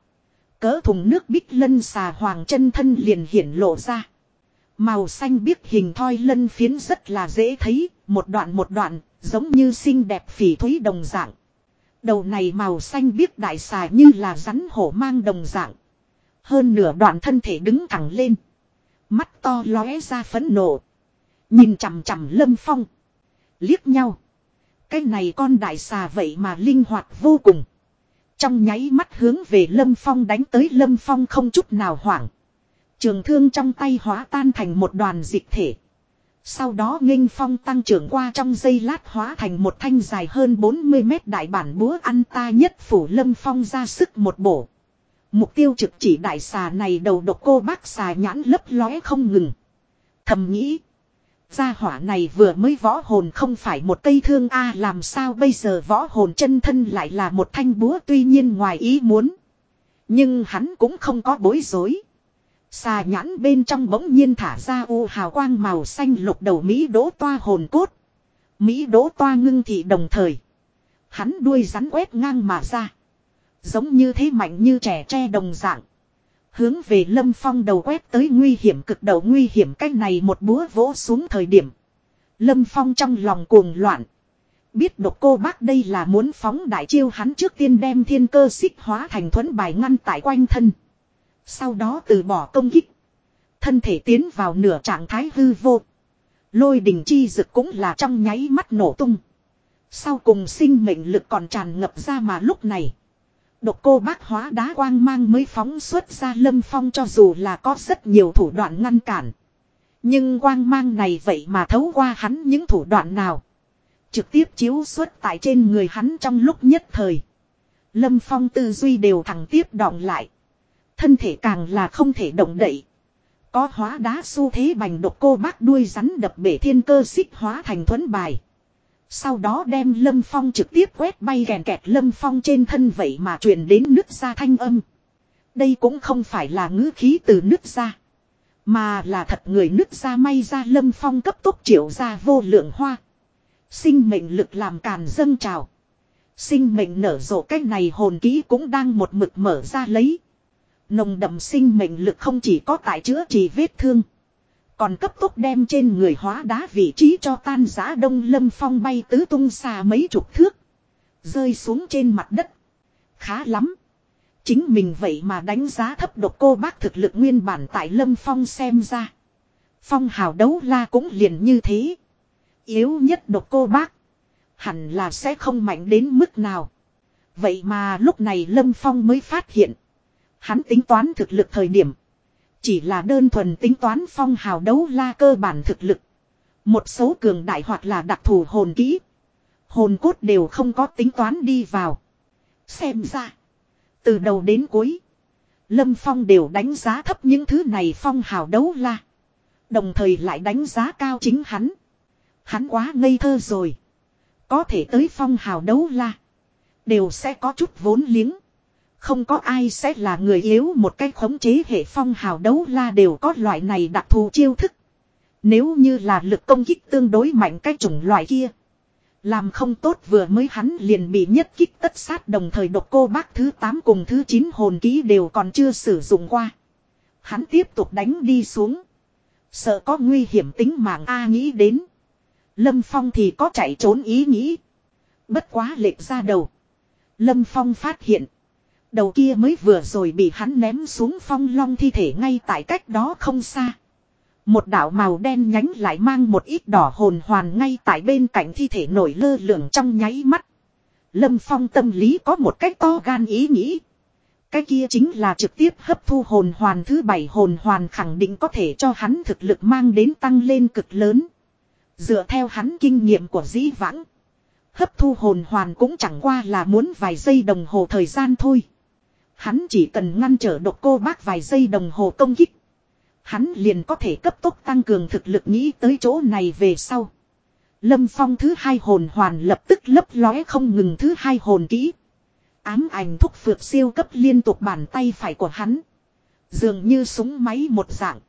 Cỡ thùng nước bích lân xà hoàng chân thân liền hiển lộ ra. Màu xanh biếc hình thoi lân phiến rất là dễ thấy, một đoạn một đoạn, giống như xinh đẹp phỉ thúy đồng dạng. Đầu này màu xanh biếc đại xà như là rắn hổ mang đồng dạng. Hơn nửa đoạn thân thể đứng thẳng lên. Mắt to lóe ra phấn nộ. Nhìn chằm chằm lâm phong. Liếc nhau. Cái này con đại xà vậy mà linh hoạt vô cùng. Trong nháy mắt hướng về lâm phong đánh tới lâm phong không chút nào hoảng. Trường thương trong tay hóa tan thành một đoàn dịch thể. Sau đó nghênh phong tăng trưởng qua trong giây lát hóa thành một thanh dài hơn 40 mét đại bản búa ăn ta nhất phủ lâm phong ra sức một bổ. Mục tiêu trực chỉ đại xà này đầu độc cô bác xà nhãn lấp lóe không ngừng. Thầm nghĩ. Gia hỏa này vừa mới võ hồn không phải một cây thương a, làm sao bây giờ võ hồn chân thân lại là một thanh búa tuy nhiên ngoài ý muốn. Nhưng hắn cũng không có bối rối. Xà nhãn bên trong bỗng nhiên thả ra u hào quang màu xanh lục đầu Mỹ đỗ toa hồn cốt. Mỹ đỗ toa ngưng thị đồng thời. Hắn đuôi rắn quét ngang mà ra. Giống như thế mạnh như trẻ tre đồng dạng. Hướng về lâm phong đầu quét tới nguy hiểm cực đầu nguy hiểm cách này một búa vỗ xuống thời điểm. Lâm phong trong lòng cuồng loạn. Biết độc cô bác đây là muốn phóng đại chiêu hắn trước tiên đem thiên cơ xích hóa thành thuẫn bài ngăn tại quanh thân. Sau đó từ bỏ công kích. Thân thể tiến vào nửa trạng thái hư vô. Lôi đình chi dực cũng là trong nháy mắt nổ tung. Sau cùng sinh mệnh lực còn tràn ngập ra mà lúc này. Độc cô bác hóa đá quang mang mới phóng xuất ra lâm phong cho dù là có rất nhiều thủ đoạn ngăn cản. Nhưng quang mang này vậy mà thấu qua hắn những thủ đoạn nào. Trực tiếp chiếu xuất tại trên người hắn trong lúc nhất thời. Lâm phong tư duy đều thẳng tiếp đọng lại. Thân thể càng là không thể động đậy. Có hóa đá xu thế bành độc cô bác đuôi rắn đập bể thiên cơ xích hóa thành thuẫn bài. Sau đó đem lâm phong trực tiếp quét bay gèn kẹt lâm phong trên thân vậy mà truyền đến nước ra thanh âm. Đây cũng không phải là ngữ khí từ nước ra. Mà là thật người nước ra may ra lâm phong cấp tốc triệu ra vô lượng hoa. Sinh mệnh lực làm càn dâng trào. Sinh mệnh nở rộ cách này hồn kỹ cũng đang một mực mở ra lấy. Nồng đậm sinh mệnh lực không chỉ có tại chữa trị vết thương. Còn cấp tốc đem trên người hóa đá vị trí cho tan giá đông lâm phong bay tứ tung xa mấy chục thước. Rơi xuống trên mặt đất. Khá lắm. Chính mình vậy mà đánh giá thấp độc cô bác thực lực nguyên bản tại lâm phong xem ra. Phong hào đấu la cũng liền như thế. Yếu nhất độc cô bác. Hẳn là sẽ không mạnh đến mức nào. Vậy mà lúc này lâm phong mới phát hiện. Hắn tính toán thực lực thời điểm. Chỉ là đơn thuần tính toán phong hào đấu la cơ bản thực lực. Một số cường đại hoặc là đặc thù hồn kỹ. Hồn cốt đều không có tính toán đi vào. Xem ra. Từ đầu đến cuối. Lâm Phong đều đánh giá thấp những thứ này phong hào đấu la. Đồng thời lại đánh giá cao chính hắn. Hắn quá ngây thơ rồi. Có thể tới phong hào đấu la. Đều sẽ có chút vốn liếng. Không có ai sẽ là người yếu một cách khống chế hệ phong hào đấu la đều có loại này đặc thù chiêu thức. Nếu như là lực công kích tương đối mạnh cái chủng loại kia. Làm không tốt vừa mới hắn liền bị nhất kích tất sát đồng thời độc cô bác thứ 8 cùng thứ 9 hồn ký đều còn chưa sử dụng qua. Hắn tiếp tục đánh đi xuống. Sợ có nguy hiểm tính mạng A nghĩ đến. Lâm Phong thì có chạy trốn ý nghĩ. Bất quá lệch ra đầu. Lâm Phong phát hiện. Đầu kia mới vừa rồi bị hắn ném xuống phong long thi thể ngay tại cách đó không xa. Một đạo màu đen nhánh lại mang một ít đỏ hồn hoàn ngay tại bên cạnh thi thể nổi lơ lửng trong nháy mắt. Lâm Phong tâm lý có một cách to gan ý nghĩ. Cái kia chính là trực tiếp hấp thu hồn hoàn thứ bảy hồn hoàn khẳng định có thể cho hắn thực lực mang đến tăng lên cực lớn. Dựa theo hắn kinh nghiệm của dĩ vãng. Hấp thu hồn hoàn cũng chẳng qua là muốn vài giây đồng hồ thời gian thôi. Hắn chỉ cần ngăn trở độc cô bác vài giây đồng hồ công kích. Hắn liền có thể cấp tốc tăng cường thực lực nghĩ tới chỗ này về sau. Lâm Phong thứ hai hồn hoàn lập tức lấp lóe không ngừng thứ hai hồn kỹ. Ám ảnh thúc phược siêu cấp liên tục bàn tay phải của hắn. Dường như súng máy một dạng.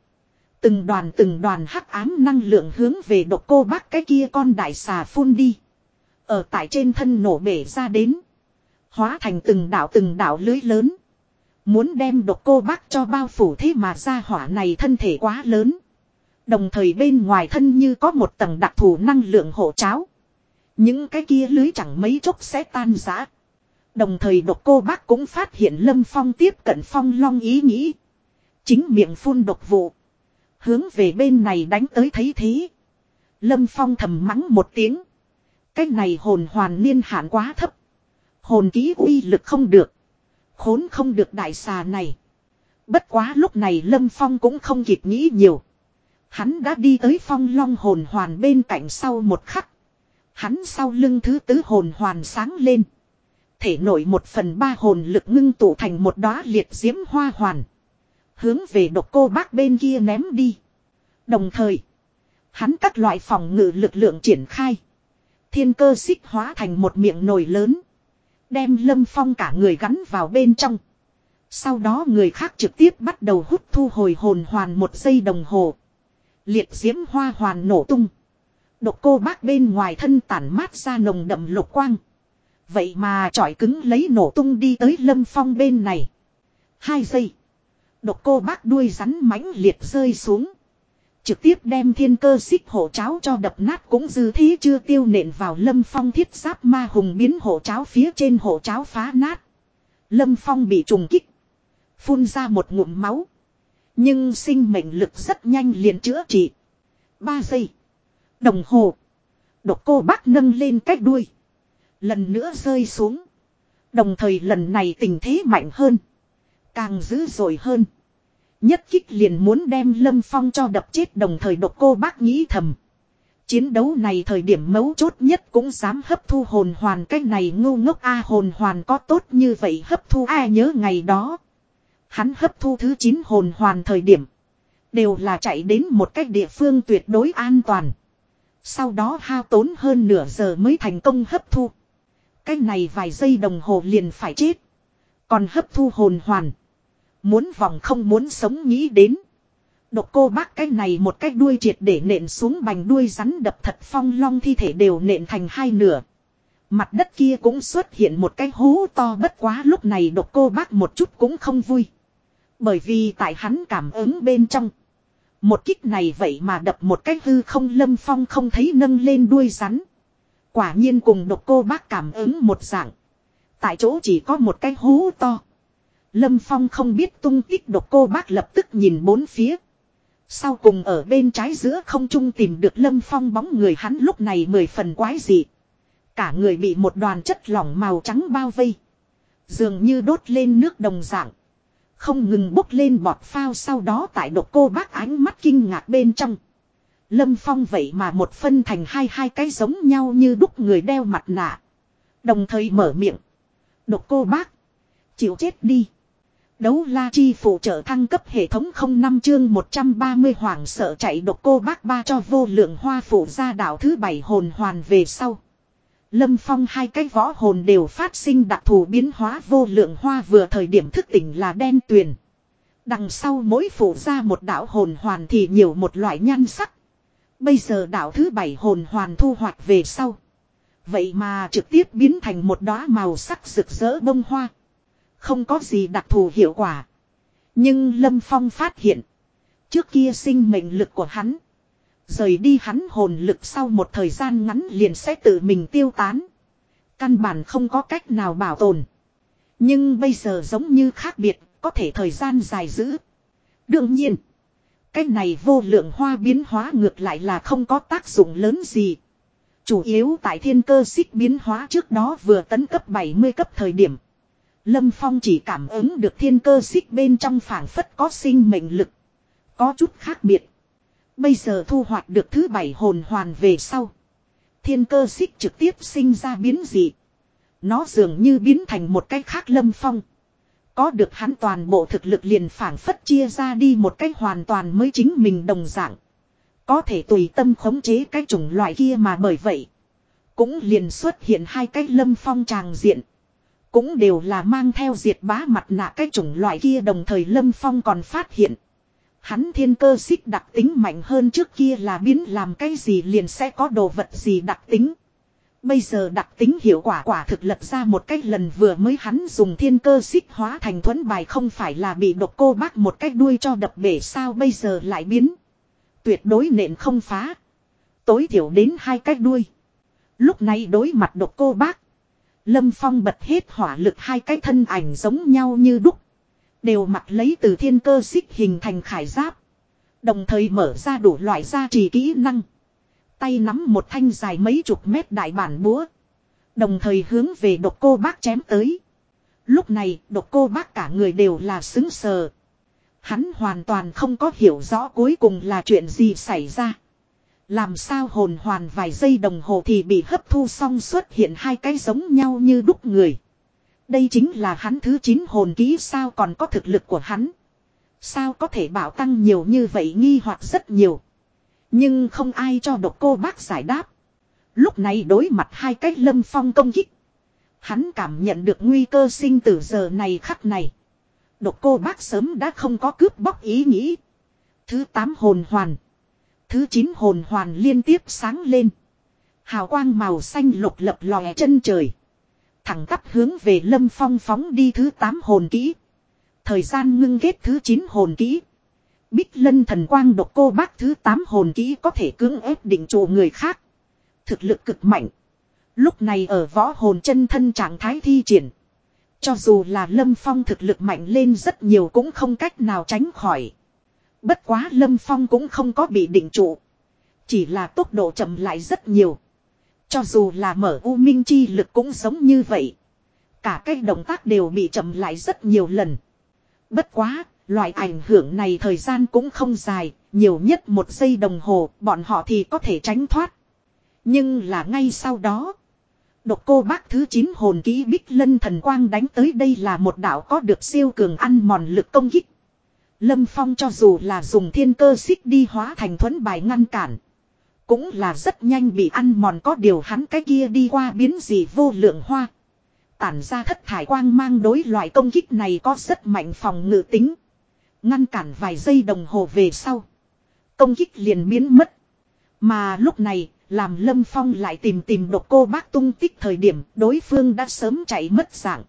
Từng đoàn từng đoàn hắc ám năng lượng hướng về độc cô bác cái kia con đại xà phun đi. Ở tại trên thân nổ bể ra đến. Hóa thành từng đảo từng đảo lưới lớn. Muốn đem độc cô bác cho bao phủ thế mà ra hỏa này thân thể quá lớn. Đồng thời bên ngoài thân như có một tầng đặc thù năng lượng hộ cháo. Những cái kia lưới chẳng mấy chốc sẽ tan rã. Đồng thời độc cô bác cũng phát hiện Lâm Phong tiếp cận Phong Long ý nghĩ. Chính miệng phun độc vụ. Hướng về bên này đánh tới thấy thế. Lâm Phong thầm mắng một tiếng. Cái này hồn hoàn niên hạn quá thấp. Hồn ký uy lực không được. Khốn không được đại xà này. Bất quá lúc này Lâm Phong cũng không kịp nghĩ nhiều. Hắn đã đi tới phong long hồn hoàn bên cạnh sau một khắc. Hắn sau lưng thứ tứ hồn hoàn sáng lên. Thể nổi một phần ba hồn lực ngưng tụ thành một đóa liệt diễm hoa hoàn. Hướng về độc cô bác bên kia ném đi. Đồng thời. Hắn các loại phòng ngự lực lượng triển khai. Thiên cơ xích hóa thành một miệng nồi lớn. Đem lâm phong cả người gắn vào bên trong. Sau đó người khác trực tiếp bắt đầu hút thu hồi hồn hoàn một giây đồng hồ. Liệt diễm hoa hoàn nổ tung. Độc cô bác bên ngoài thân tản mát ra nồng đậm lục quang. Vậy mà trọi cứng lấy nổ tung đi tới lâm phong bên này. Hai giây. Độc cô bác đuôi rắn mãnh liệt rơi xuống. Trực tiếp đem thiên cơ xích hộ cháo cho đập nát cũng dư thế chưa tiêu nện vào lâm phong thiết giáp ma hùng biến hộ cháo phía trên hộ cháo phá nát. Lâm phong bị trùng kích. Phun ra một ngụm máu. Nhưng sinh mệnh lực rất nhanh liền chữa trị. Ba giây. Đồng hồ. Độc cô bác nâng lên cách đuôi. Lần nữa rơi xuống. Đồng thời lần này tình thế mạnh hơn. Càng dữ dội hơn. Nhất kích liền muốn đem Lâm Phong cho đập chết đồng thời độc cô bác nghĩ thầm. Chiến đấu này thời điểm mấu chốt nhất cũng dám hấp thu hồn hoàn cái này ngu ngốc A, hồn hoàn có tốt như vậy hấp thu A, nhớ ngày đó. Hắn hấp thu thứ 9 hồn hoàn thời điểm. Đều là chạy đến một cách địa phương tuyệt đối an toàn. Sau đó hao tốn hơn nửa giờ mới thành công hấp thu. Cái này vài giây đồng hồ liền phải chết. Còn hấp thu hồn hoàn. Muốn vòng không muốn sống nghĩ đến. Độc cô bác cái này một cái đuôi triệt để nện xuống bành đuôi rắn đập thật phong long thi thể đều nện thành hai nửa. Mặt đất kia cũng xuất hiện một cái hố to bất quá lúc này độc cô bác một chút cũng không vui. Bởi vì tại hắn cảm ứng bên trong. Một kích này vậy mà đập một cái hư không lâm phong không thấy nâng lên đuôi rắn. Quả nhiên cùng độc cô bác cảm ứng một dạng. Tại chỗ chỉ có một cái hố to. Lâm Phong không biết tung tích độc cô bác lập tức nhìn bốn phía. Sau cùng ở bên trái giữa không trung tìm được Lâm Phong bóng người hắn lúc này mười phần quái dị. Cả người bị một đoàn chất lỏng màu trắng bao vây. Dường như đốt lên nước đồng dạng. Không ngừng bốc lên bọt phao sau đó tại độc cô bác ánh mắt kinh ngạc bên trong. Lâm Phong vậy mà một phân thành hai hai cái giống nhau như đúc người đeo mặt nạ. Đồng thời mở miệng. Độc cô bác. Chịu chết đi. Đấu la chi phụ trợ thăng cấp hệ thống không năm chương 130 hoàng sợ chạy độc cô bác ba cho vô lượng hoa phụ ra đảo thứ bảy hồn hoàn về sau. Lâm Phong hai cái võ hồn đều phát sinh đặc thù biến hóa, vô lượng hoa vừa thời điểm thức tỉnh là đen tuyền. Đằng sau mỗi phụ ra một đảo hồn hoàn thì nhiều một loại nhan sắc. Bây giờ đảo thứ bảy hồn hoàn thu hoạch về sau. Vậy mà trực tiếp biến thành một đóa màu sắc rực rỡ bông hoa. Không có gì đặc thù hiệu quả. Nhưng Lâm Phong phát hiện. Trước kia sinh mệnh lực của hắn. Rời đi hắn hồn lực sau một thời gian ngắn liền sẽ tự mình tiêu tán. Căn bản không có cách nào bảo tồn. Nhưng bây giờ giống như khác biệt, có thể thời gian dài giữ. Đương nhiên, cái này vô lượng hoa biến hóa ngược lại là không có tác dụng lớn gì. Chủ yếu tại thiên cơ xích biến hóa trước đó vừa tấn cấp 70 cấp thời điểm. Lâm Phong chỉ cảm ứng được thiên cơ xích bên trong phảng phất có sinh mệnh lực. Có chút khác biệt. Bây giờ thu hoạch được thứ bảy hồn hoàn về sau. Thiên cơ xích trực tiếp sinh ra biến dị. Nó dường như biến thành một cái khác lâm phong. Có được hắn toàn bộ thực lực liền phảng phất chia ra đi một cách hoàn toàn mới chính mình đồng dạng. Có thể tùy tâm khống chế cái chủng loại kia mà bởi vậy. Cũng liền xuất hiện hai cái lâm phong tràng diện. Cũng đều là mang theo diệt bá mặt nạ cái chủng loại kia đồng thời lâm phong còn phát hiện. Hắn thiên cơ xích đặc tính mạnh hơn trước kia là biến làm cái gì liền sẽ có đồ vật gì đặc tính. Bây giờ đặc tính hiệu quả quả thực lập ra một cách lần vừa mới hắn dùng thiên cơ xích hóa thành thuẫn bài không phải là bị độc cô bác một cách đuôi cho đập bể sao bây giờ lại biến. Tuyệt đối nện không phá. Tối thiểu đến hai cách đuôi. Lúc này đối mặt độc cô bác. Lâm Phong bật hết hỏa lực hai cái thân ảnh giống nhau như đúc. Đều mặc lấy từ thiên cơ xích hình thành khải giáp. Đồng thời mở ra đủ loại gia trì kỹ năng. Tay nắm một thanh dài mấy chục mét đại bản búa. Đồng thời hướng về độc cô bác chém tới. Lúc này, độc cô bác cả người đều là xứng sờ. Hắn hoàn toàn không có hiểu rõ cuối cùng là chuyện gì xảy ra. Làm sao hồn hoàn vài giây đồng hồ thì bị hấp thu xong xuất hiện hai cái giống nhau như đúc người. Đây chính là hắn thứ 9 hồn ký sao còn có thực lực của hắn. Sao có thể bảo tăng nhiều như vậy nghi hoặc rất nhiều. Nhưng không ai cho độc cô bác giải đáp. Lúc này đối mặt hai cách lâm phong công kích. Hắn cảm nhận được nguy cơ sinh tử giờ này khắc này. Độc cô bác sớm đã không có cướp bóc ý nghĩ. Thứ 8 hồn hoàn. Thứ 9 hồn hoàn liên tiếp sáng lên. Hào quang màu xanh lục lập lòe chân trời. Thẳng tắp hướng về lâm phong phóng đi thứ 8 hồn kỹ. Thời gian ngưng kết thứ 9 hồn kỹ. Bích lân thần quang độc cô bác thứ 8 hồn kỹ có thể cưỡng ép định chủ người khác. Thực lực cực mạnh. Lúc này ở võ hồn chân thân trạng thái thi triển. Cho dù là lâm phong thực lực mạnh lên rất nhiều cũng không cách nào tránh khỏi. Bất quá lâm phong cũng không có bị định trụ. Chỉ là tốc độ chậm lại rất nhiều. Cho dù là mở u minh chi lực cũng giống như vậy. Cả cái động tác đều bị chậm lại rất nhiều lần. Bất quá, loại ảnh hưởng này thời gian cũng không dài, nhiều nhất một giây đồng hồ, bọn họ thì có thể tránh thoát. Nhưng là ngay sau đó, độc cô bác thứ 9 hồn ký bích lân thần quang đánh tới đây là một đạo có được siêu cường ăn mòn lực công kích. Lâm Phong cho dù là dùng thiên cơ xích đi hóa thành thuẫn bài ngăn cản. Cũng là rất nhanh bị ăn mòn có điều hắn cái kia đi qua biến gì vô lượng hoa. Tản ra thất thải quang mang đối loại công kích này có rất mạnh phòng ngự tính. Ngăn cản vài giây đồng hồ về sau. Công kích liền biến mất. Mà lúc này, làm Lâm Phong lại tìm tìm độc cô bác tung tích thời điểm đối phương đã sớm chạy mất dạng.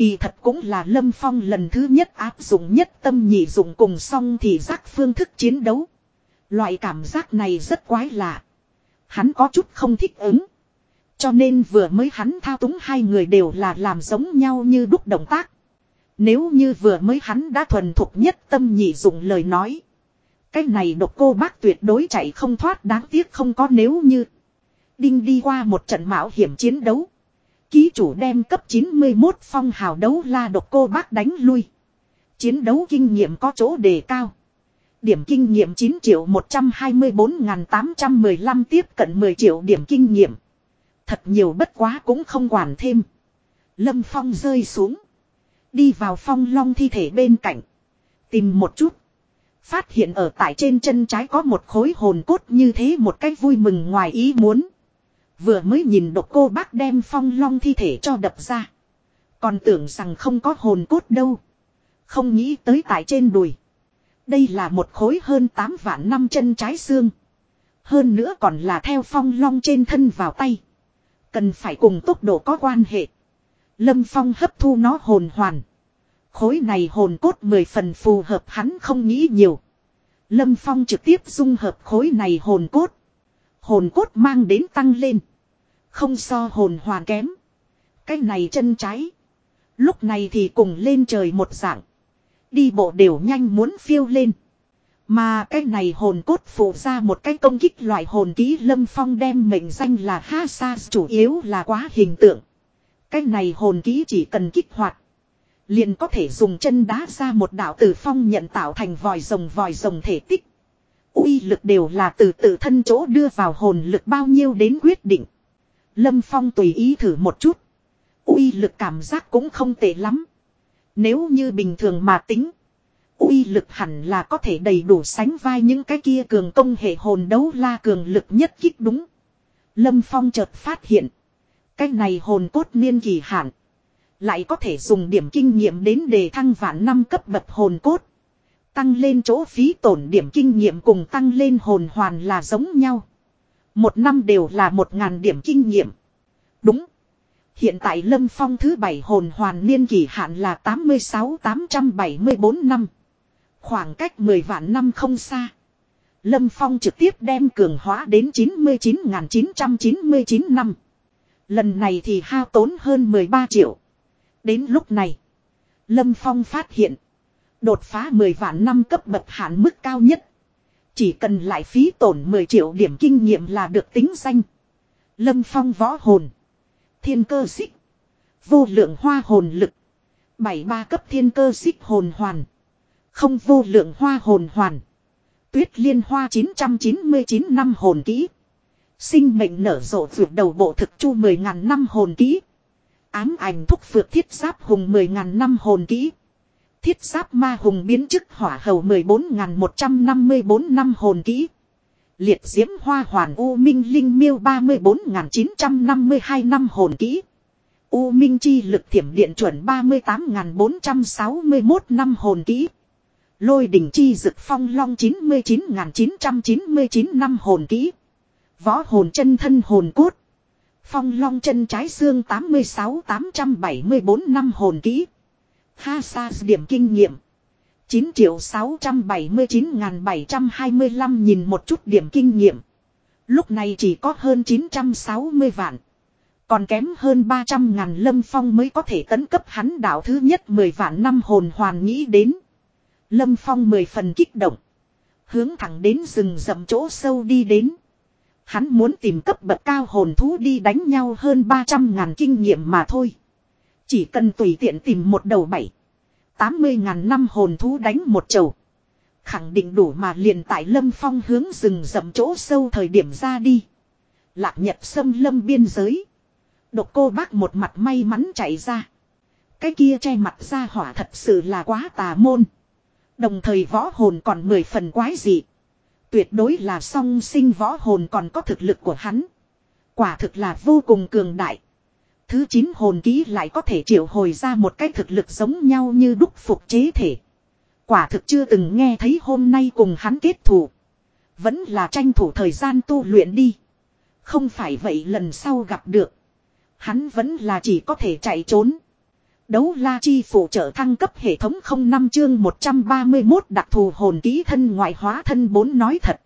Kỳ thật cũng là Lâm Phong lần thứ nhất áp dụng nhất tâm nhị dụng cùng song thì giác phương thức chiến đấu. Loại cảm giác này rất quái lạ. Hắn có chút không thích ứng. Cho nên vừa mới hắn thao túng hai người đều là làm giống nhau như đúc động tác. Nếu như vừa mới hắn đã thuần thục nhất tâm nhị dụng lời nói. Cái này độc cô bác tuyệt đối chạy không thoát, đáng tiếc không có nếu như. Đinh đi qua một trận mạo hiểm chiến đấu. Ký chủ đem cấp 91 phong hào đấu la độc cô bác đánh lui. Chiến đấu kinh nghiệm có chỗ đề cao. Điểm kinh nghiệm 9 triệu 124.815 tiếp cận 10 triệu điểm kinh nghiệm. Thật nhiều bất quá cũng không quản thêm. Lâm Phong rơi xuống. Đi vào phong long thi thể bên cạnh. Tìm một chút. Phát hiện ở tại trên chân trái có một khối hồn cốt như thế một cách vui mừng ngoài ý muốn. Vừa mới nhìn độc cô bác đem phong long thi thể cho đập ra. Còn tưởng rằng không có hồn cốt đâu. Không nghĩ tới tại trên đùi. Đây là một khối hơn 8 vạn năm chân trái xương. Hơn nữa còn là theo phong long trên thân vào tay. Cần phải cùng tốc độ có quan hệ. Lâm Phong hấp thu nó hồn hoàn. Khối này hồn cốt mười phần phù hợp hắn không nghĩ nhiều. Lâm Phong trực tiếp dung hợp khối này hồn cốt. Hồn cốt mang đến tăng lên. Không so hồn hoàn kém. Cái này chân trái. Lúc này thì cùng lên trời một dạng. Đi bộ đều nhanh muốn phiêu lên. Mà cái này hồn cốt phụ ra một cái công kích loại hồn ký lâm phong đem mệnh danh là ha sa, chủ yếu là quá hình tượng. Cái này hồn ký chỉ cần kích hoạt. Liền có thể dùng chân đá ra một đạo tử phong nhận tạo thành vòi rồng vòi rồng thể tích. uy lực đều là từ tự thân chỗ đưa vào hồn lực bao nhiêu đến quyết định. Lâm Phong tùy ý thử một chút. uy lực cảm giác cũng không tệ lắm. Nếu như bình thường mà tính. uy lực hẳn là có thể đầy đủ sánh vai những cái kia cường công hệ hồn đấu la cường lực nhất kích đúng. Lâm Phong chợt phát hiện. Cái này hồn cốt niên kỳ hạn. Lại có thể dùng điểm kinh nghiệm đến đề thăng vạn năm cấp bậc hồn cốt. Tăng lên chỗ phí tổn điểm kinh nghiệm cùng tăng lên hồn hoàn là giống nhau. Một năm đều là một ngàn điểm kinh nghiệm. Đúng. Hiện tại Lâm Phong thứ bảy hồn hoàn niên kỳ hạn là 86-874 năm. Khoảng cách 10 vạn năm không xa. Lâm Phong trực tiếp đem cường hóa đến 99.999 năm. Lần này thì hao tốn hơn 13 triệu. Đến lúc này, Lâm Phong phát hiện, đột phá 10 vạn năm cấp bậc hạn mức cao nhất. Chỉ cần lại phí tổn 10 triệu điểm kinh nghiệm là được tính danh. Lâm Phong võ hồn, thiên cơ xích, vô lượng hoa hồn lực, 73 cấp thiên cơ xích hồn hoàn, không vô lượng hoa hồn hoàn. Tuyết liên hoa 999 năm hồn kỹ. Sinh mệnh nở rộ vượt đầu bộ thực chu 10.000 năm hồn kỹ. Ám ảnh thúc phược thiết giáp hùng 10.000 năm hồn kỹ. Thiết giáp ma hùng biến chức hỏa hầu 14.154 năm hồn kỹ. Liệt diễm hoa hoàn U Minh Linh miêu 34.952 năm hồn kỹ. U Minh chi lực thiểm điện chuẩn 38.461 năm hồn kỹ. Lôi đỉnh chi dực phong long 99.999 năm hồn kỹ. Võ hồn chân thân hồn cốt. Phong long chân trái xương 86-874 năm hồn kỹ. Ha sa điểm kinh nghiệm. 9 triệu 679.725 nhìn một chút điểm kinh nghiệm. Lúc này chỉ có hơn 960 vạn. Còn kém hơn 300 ngàn lâm phong mới có thể tấn cấp hắn đảo thứ nhất 10 vạn năm hồn hoàn nghĩ đến. Lâm phong 10 phần kích động. Hướng thẳng đến rừng rậm chỗ sâu đi đến. Hắn muốn tìm cấp bậc cao hồn thú đi đánh nhau hơn 300 ngàn kinh nghiệm mà thôi. Chỉ cần tùy tiện tìm một đầu bảy. 80 ngàn năm hồn thú đánh một chầu. Khẳng định đủ mà liền tại lâm phong hướng rừng rậm chỗ sâu thời điểm ra đi. Lạc nhập xâm lâm biên giới. Độc cô bác một mặt may mắn chạy ra. Cái kia che mặt ra hỏa thật sự là quá tà môn. Đồng thời võ hồn còn mười phần quái dị. Tuyệt đối là song sinh võ hồn còn có thực lực của hắn. Quả thực là vô cùng cường đại. Thứ 9 hồn ký lại có thể triệu hồi ra một cái thực lực giống nhau như đúc phục chế thể. Quả thực chưa từng nghe thấy hôm nay cùng hắn kết thủ. Vẫn là tranh thủ thời gian tu luyện đi. Không phải vậy lần sau gặp được. Hắn vẫn là chỉ có thể chạy trốn. Đấu la chi phụ trợ thăng cấp hệ thống không năm chương 131 đặc thù hồn ký thân ngoại hóa thân bốn nói thật.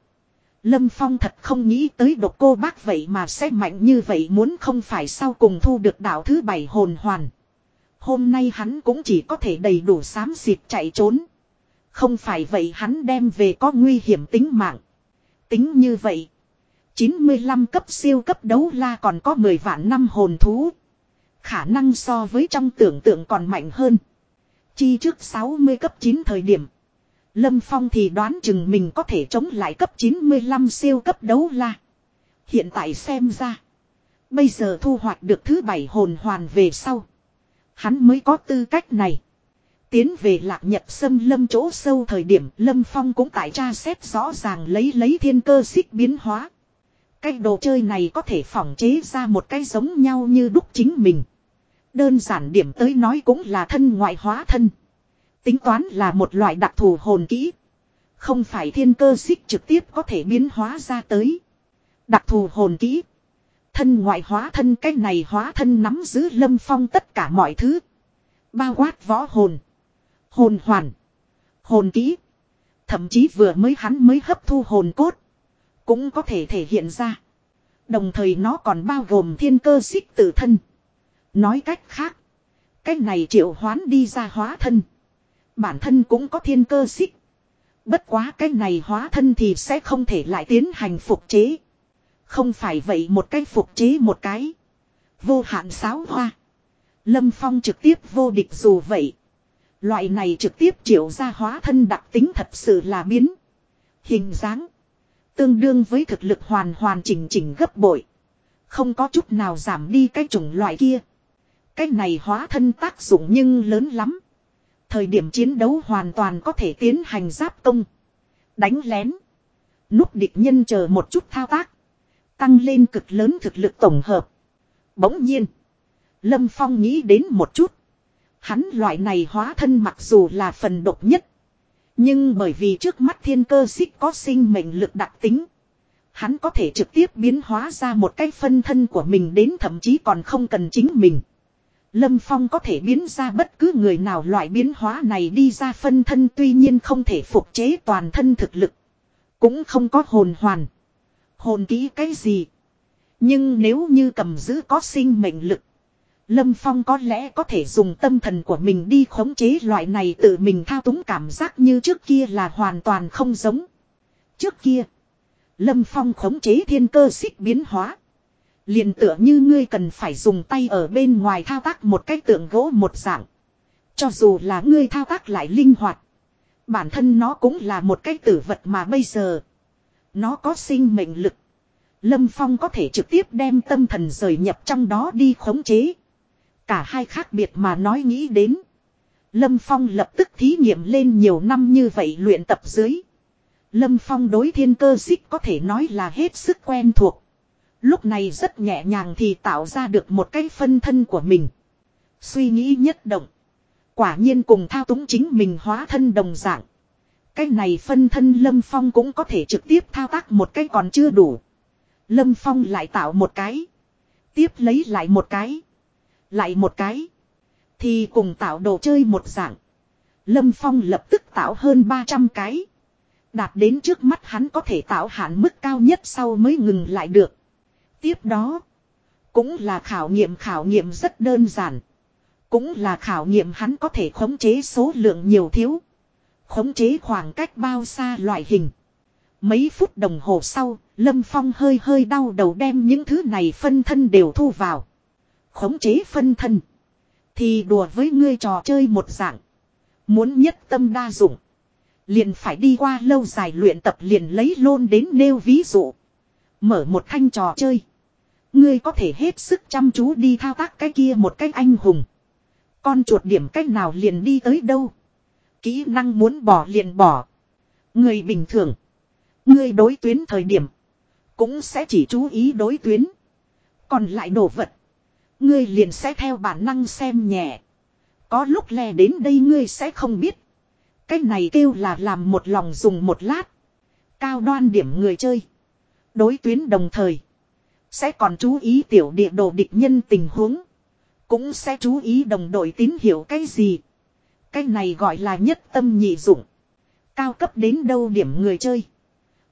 Lâm Phong thật không nghĩ tới độc cô bác vậy mà sẽ mạnh như vậy muốn không phải sau cùng thu được đạo thứ bảy hồn hoàn. Hôm nay hắn cũng chỉ có thể đầy đủ xám xịt chạy trốn. Không phải vậy hắn đem về có nguy hiểm tính mạng. Tính như vậy. 95 cấp siêu cấp đấu la còn có 10 vạn năm hồn thú. Khả năng so với trong tưởng tượng còn mạnh hơn. Chi trước 60 cấp 9 thời điểm. Lâm Phong thì đoán chừng mình có thể chống lại cấp 95 siêu cấp đấu la. Hiện tại xem ra. Bây giờ thu hoạch được thứ bảy hồn hoàn về sau. Hắn mới có tư cách này. Tiến về lạc nhật sâm lâm chỗ sâu thời điểm, Lâm Phong cũng tại tra xét rõ ràng lấy lấy thiên cơ xích biến hóa. Cái đồ chơi này có thể phỏng chế ra một cái giống nhau như đúc chính mình. Đơn giản điểm tới nói cũng là thân ngoại hóa thân. Tính toán là một loại đặc thù hồn kỹ. Không phải thiên cơ xích trực tiếp có thể biến hóa ra tới. Đặc thù hồn kỹ. Thân ngoại hóa thân, cái này hóa thân nắm giữ lâm phong tất cả mọi thứ. Bao quát võ hồn. Hồn hoàn. Hồn kỹ. Thậm chí vừa mới hắn mới hấp thu hồn cốt. Cũng có thể thể hiện ra. Đồng thời nó còn bao gồm thiên cơ xích tự thân. Nói cách khác. Cách này triệu hoán đi ra hóa thân. Bản thân cũng có thiên cơ xích. Bất quá cái này hóa thân thì sẽ không thể lại tiến hành phục chế. Không phải vậy một cái phục chế một cái. Vô hạn sáo hoa. Lâm Phong trực tiếp vô địch dù vậy. Loại này trực tiếp triệu ra hóa thân đặc tính thật sự là biến. Hình dáng. Tương đương với thực lực hoàn hoàn chỉnh chỉnh gấp bội. Không có chút nào giảm đi cái chủng loại kia. Cái này hóa thân tác dụng nhưng lớn lắm. Thời điểm chiến đấu hoàn toàn có thể tiến hành giáp công. Đánh lén. Núp địch nhân chờ một chút thao tác. Tăng lên cực lớn thực lực tổng hợp. Bỗng nhiên. Lâm Phong nghĩ đến một chút. Hắn loại này hóa thân mặc dù là phần độc nhất. Nhưng bởi vì trước mắt thiên cơ xích có sinh mệnh lực đặc tính. Hắn có thể trực tiếp biến hóa ra một cái phân thân của mình đến thậm chí còn không cần chính mình. Lâm Phong có thể biến ra bất cứ người nào loại biến hóa này đi ra phân thân tuy nhiên không thể phục chế toàn thân thực lực. Cũng không có hồn hoàn. Hồn kỹ cái gì. Nhưng nếu như cầm giữ có sinh mệnh lực. Lâm Phong có lẽ có thể dùng tâm thần của mình đi khống chế loại này tự mình thao túng cảm giác như trước kia là hoàn toàn không giống. Trước kia, Lâm Phong khống chế thiên cơ xích biến hóa liền tựa như ngươi cần phải dùng tay ở bên ngoài thao tác một cái tượng gỗ một dạng. Cho dù là ngươi thao tác lại linh hoạt. Bản thân nó cũng là một cái tử vật mà bây giờ. Nó có sinh mệnh lực. Lâm Phong có thể trực tiếp đem tâm thần rời nhập trong đó đi khống chế. Cả hai khác biệt mà nói nghĩ đến. Lâm Phong lập tức thí nghiệm lên nhiều năm như vậy luyện tập dưới. Lâm Phong đối thiên cơ xích có thể nói là hết sức quen thuộc. Lúc này rất nhẹ nhàng thì tạo ra được một cái phân thân của mình. Suy nghĩ nhất động. Quả nhiên cùng thao túng chính mình hóa thân đồng dạng. Cái này phân thân Lâm Phong cũng có thể trực tiếp thao tác một cái còn chưa đủ. Lâm Phong lại tạo một cái. Tiếp lấy lại một cái. Lại một cái. Thì cùng tạo đồ chơi một dạng. Lâm Phong lập tức tạo hơn 300 cái. Đạt đến trước mắt hắn có thể tạo hạn mức cao nhất sau mới ngừng lại được. Tiếp đó. Cũng là khảo nghiệm khảo nghiệm rất đơn giản. Cũng là khảo nghiệm hắn có thể khống chế số lượng nhiều thiếu. Khống chế khoảng cách bao xa loại hình. Mấy phút đồng hồ sau, Lâm Phong hơi hơi đau đầu đem những thứ này phân thân đều thu vào. Khống chế phân thân. Thì đùa với ngươi trò chơi một dạng. Muốn nhất tâm đa dụng. Liền phải đi qua lâu dài luyện tập liền lấy lôn đến nêu ví dụ. Mở một thanh trò chơi. Ngươi có thể hết sức chăm chú đi thao tác cái kia một cách anh hùng. Con chuột điểm cách nào liền đi tới đâu. Kỹ năng muốn bỏ liền bỏ. Người bình thường. Ngươi đối tuyến thời điểm. Cũng sẽ chỉ chú ý đối tuyến. Còn lại đồ vật. Ngươi liền sẽ theo bản năng xem nhẹ. Có lúc lè đến đây ngươi sẽ không biết. Cái này kêu là làm một lòng dùng một lát. Cao đoan điểm người chơi. Đối tuyến đồng thời. Sẽ còn chú ý tiểu địa đồ địch nhân tình huống. Cũng sẽ chú ý đồng đội tín hiệu cái gì. Cái này gọi là nhất tâm nhị dụng. Cao cấp đến đâu điểm người chơi.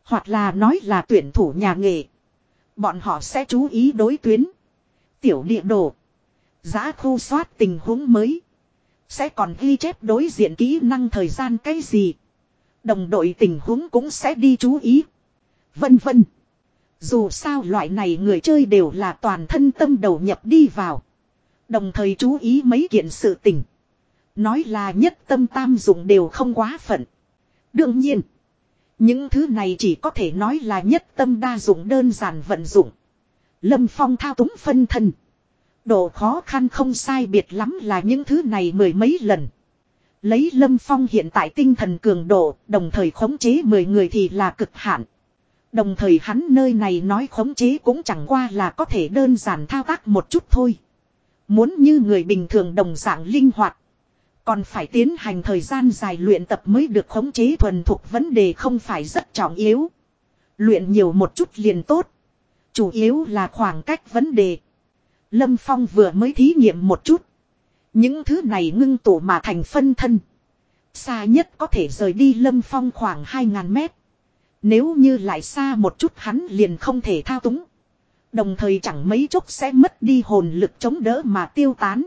Hoặc là nói là tuyển thủ nhà nghề. Bọn họ sẽ chú ý đối tuyến. Tiểu địa đồ. Giá khu soát tình huống mới. Sẽ còn ghi chép đối diện kỹ năng thời gian cái gì. Đồng đội tình huống cũng sẽ đi chú ý. Vân vân. Dù sao loại này người chơi đều là toàn thân tâm đầu nhập đi vào. Đồng thời chú ý mấy kiện sự tình. Nói là nhất tâm tam dụng đều không quá phận. Đương nhiên. Những thứ này chỉ có thể nói là nhất tâm đa dụng đơn giản vận dụng. Lâm Phong thao túng phân thân. Độ khó khăn không sai biệt lắm là những thứ này mười mấy lần. Lấy Lâm Phong hiện tại tinh thần cường độ, đồng thời khống chế 10 người thì là cực hạn. Đồng thời hắn nơi này nói khống chế cũng chẳng qua là có thể đơn giản thao tác một chút thôi. Muốn như người bình thường đồng dạng linh hoạt. Còn phải tiến hành thời gian dài luyện tập mới được khống chế thuần thuộc vấn đề không phải rất trọng yếu. Luyện nhiều một chút liền tốt. Chủ yếu là khoảng cách vấn đề. Lâm Phong vừa mới thí nghiệm một chút. Những thứ này ngưng tụ mà thành phân thân. Xa nhất có thể rời đi Lâm Phong khoảng 2.000 mét. Nếu như lại xa một chút hắn liền không thể thao túng. Đồng thời chẳng mấy chốc sẽ mất đi hồn lực chống đỡ mà tiêu tán.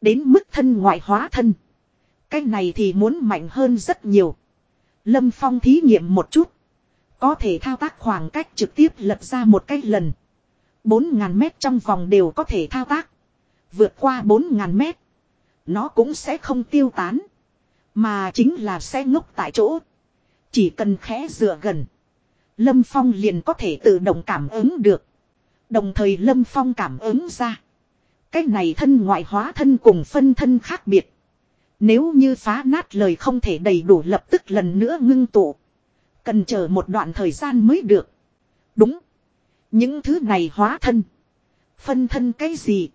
Đến mức thân ngoại hóa thân. Cái này thì muốn mạnh hơn rất nhiều. Lâm Phong thí nghiệm một chút. Có thể thao tác khoảng cách trực tiếp lật ra một cái lần. 4.000 mét trong vòng đều có thể thao tác. Vượt qua 4.000 mét. Nó cũng sẽ không tiêu tán. Mà chính là sẽ ngốc tại chỗ. Chỉ cần khẽ dựa gần. Lâm Phong liền có thể tự động cảm ứng được. Đồng thời Lâm Phong cảm ứng ra. Cái này thân ngoại hóa thân cùng phân thân khác biệt. Nếu như phá nát lời không thể đầy đủ lập tức lần nữa ngưng tụ. Cần chờ một đoạn thời gian mới được. Đúng. Những thứ này hóa thân. Phân thân cái gì?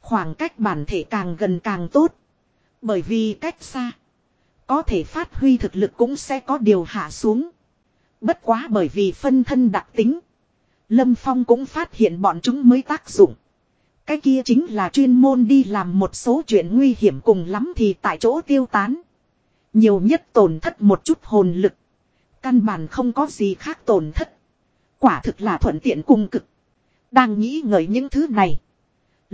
Khoảng cách bản thể càng gần càng tốt. Bởi vì cách xa. Có thể phát huy thực lực cũng sẽ có điều hạ xuống. Bất quá bởi vì phân thân đặc tính. Lâm Phong cũng phát hiện bọn chúng mới tác dụng. Cái kia chính là chuyên môn đi làm một số chuyện nguy hiểm cùng lắm thì tại chỗ tiêu tán. Nhiều nhất tổn thất một chút hồn lực. Căn bản không có gì khác tổn thất. Quả thực là thuận tiện cung cực. Đang nghĩ ngợi những thứ này.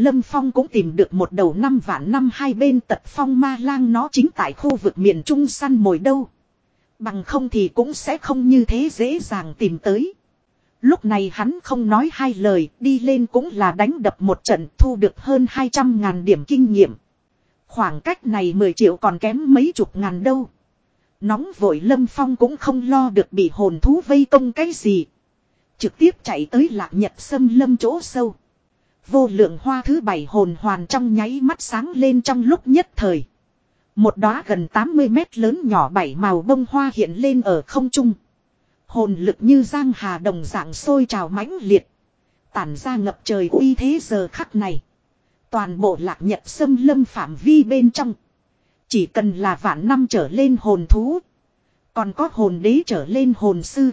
Lâm Phong cũng tìm được một đầu năm vạn năm hai bên tật phong ma lang nó chính tại khu vực miền Trung săn mồi đâu. Bằng không thì cũng sẽ không như thế dễ dàng tìm tới. Lúc này hắn không nói hai lời, đi lên cũng là đánh đập một trận thu được hơn 200 ngàn điểm kinh nghiệm. Khoảng cách này 10 triệu còn kém mấy chục ngàn đâu. Nóng vội Lâm Phong cũng không lo được bị hồn thú vây công cái gì. Trực tiếp chạy tới lạc nhật sâm lâm chỗ sâu. Vô lượng hoa thứ bảy hồn hoàn trong nháy mắt sáng lên trong lúc nhất thời. Một đóa gần 80 mét lớn nhỏ bảy màu bông hoa hiện lên ở không trung. Hồn lực như giang hà đồng dạng sôi trào mãnh liệt. Tản ra ngập trời uy thế giờ khắc này. Toàn bộ lạc nhật xâm lâm phạm vi bên trong. Chỉ cần là vạn năm trở lên hồn thú. Còn có hồn đế trở lên hồn sư.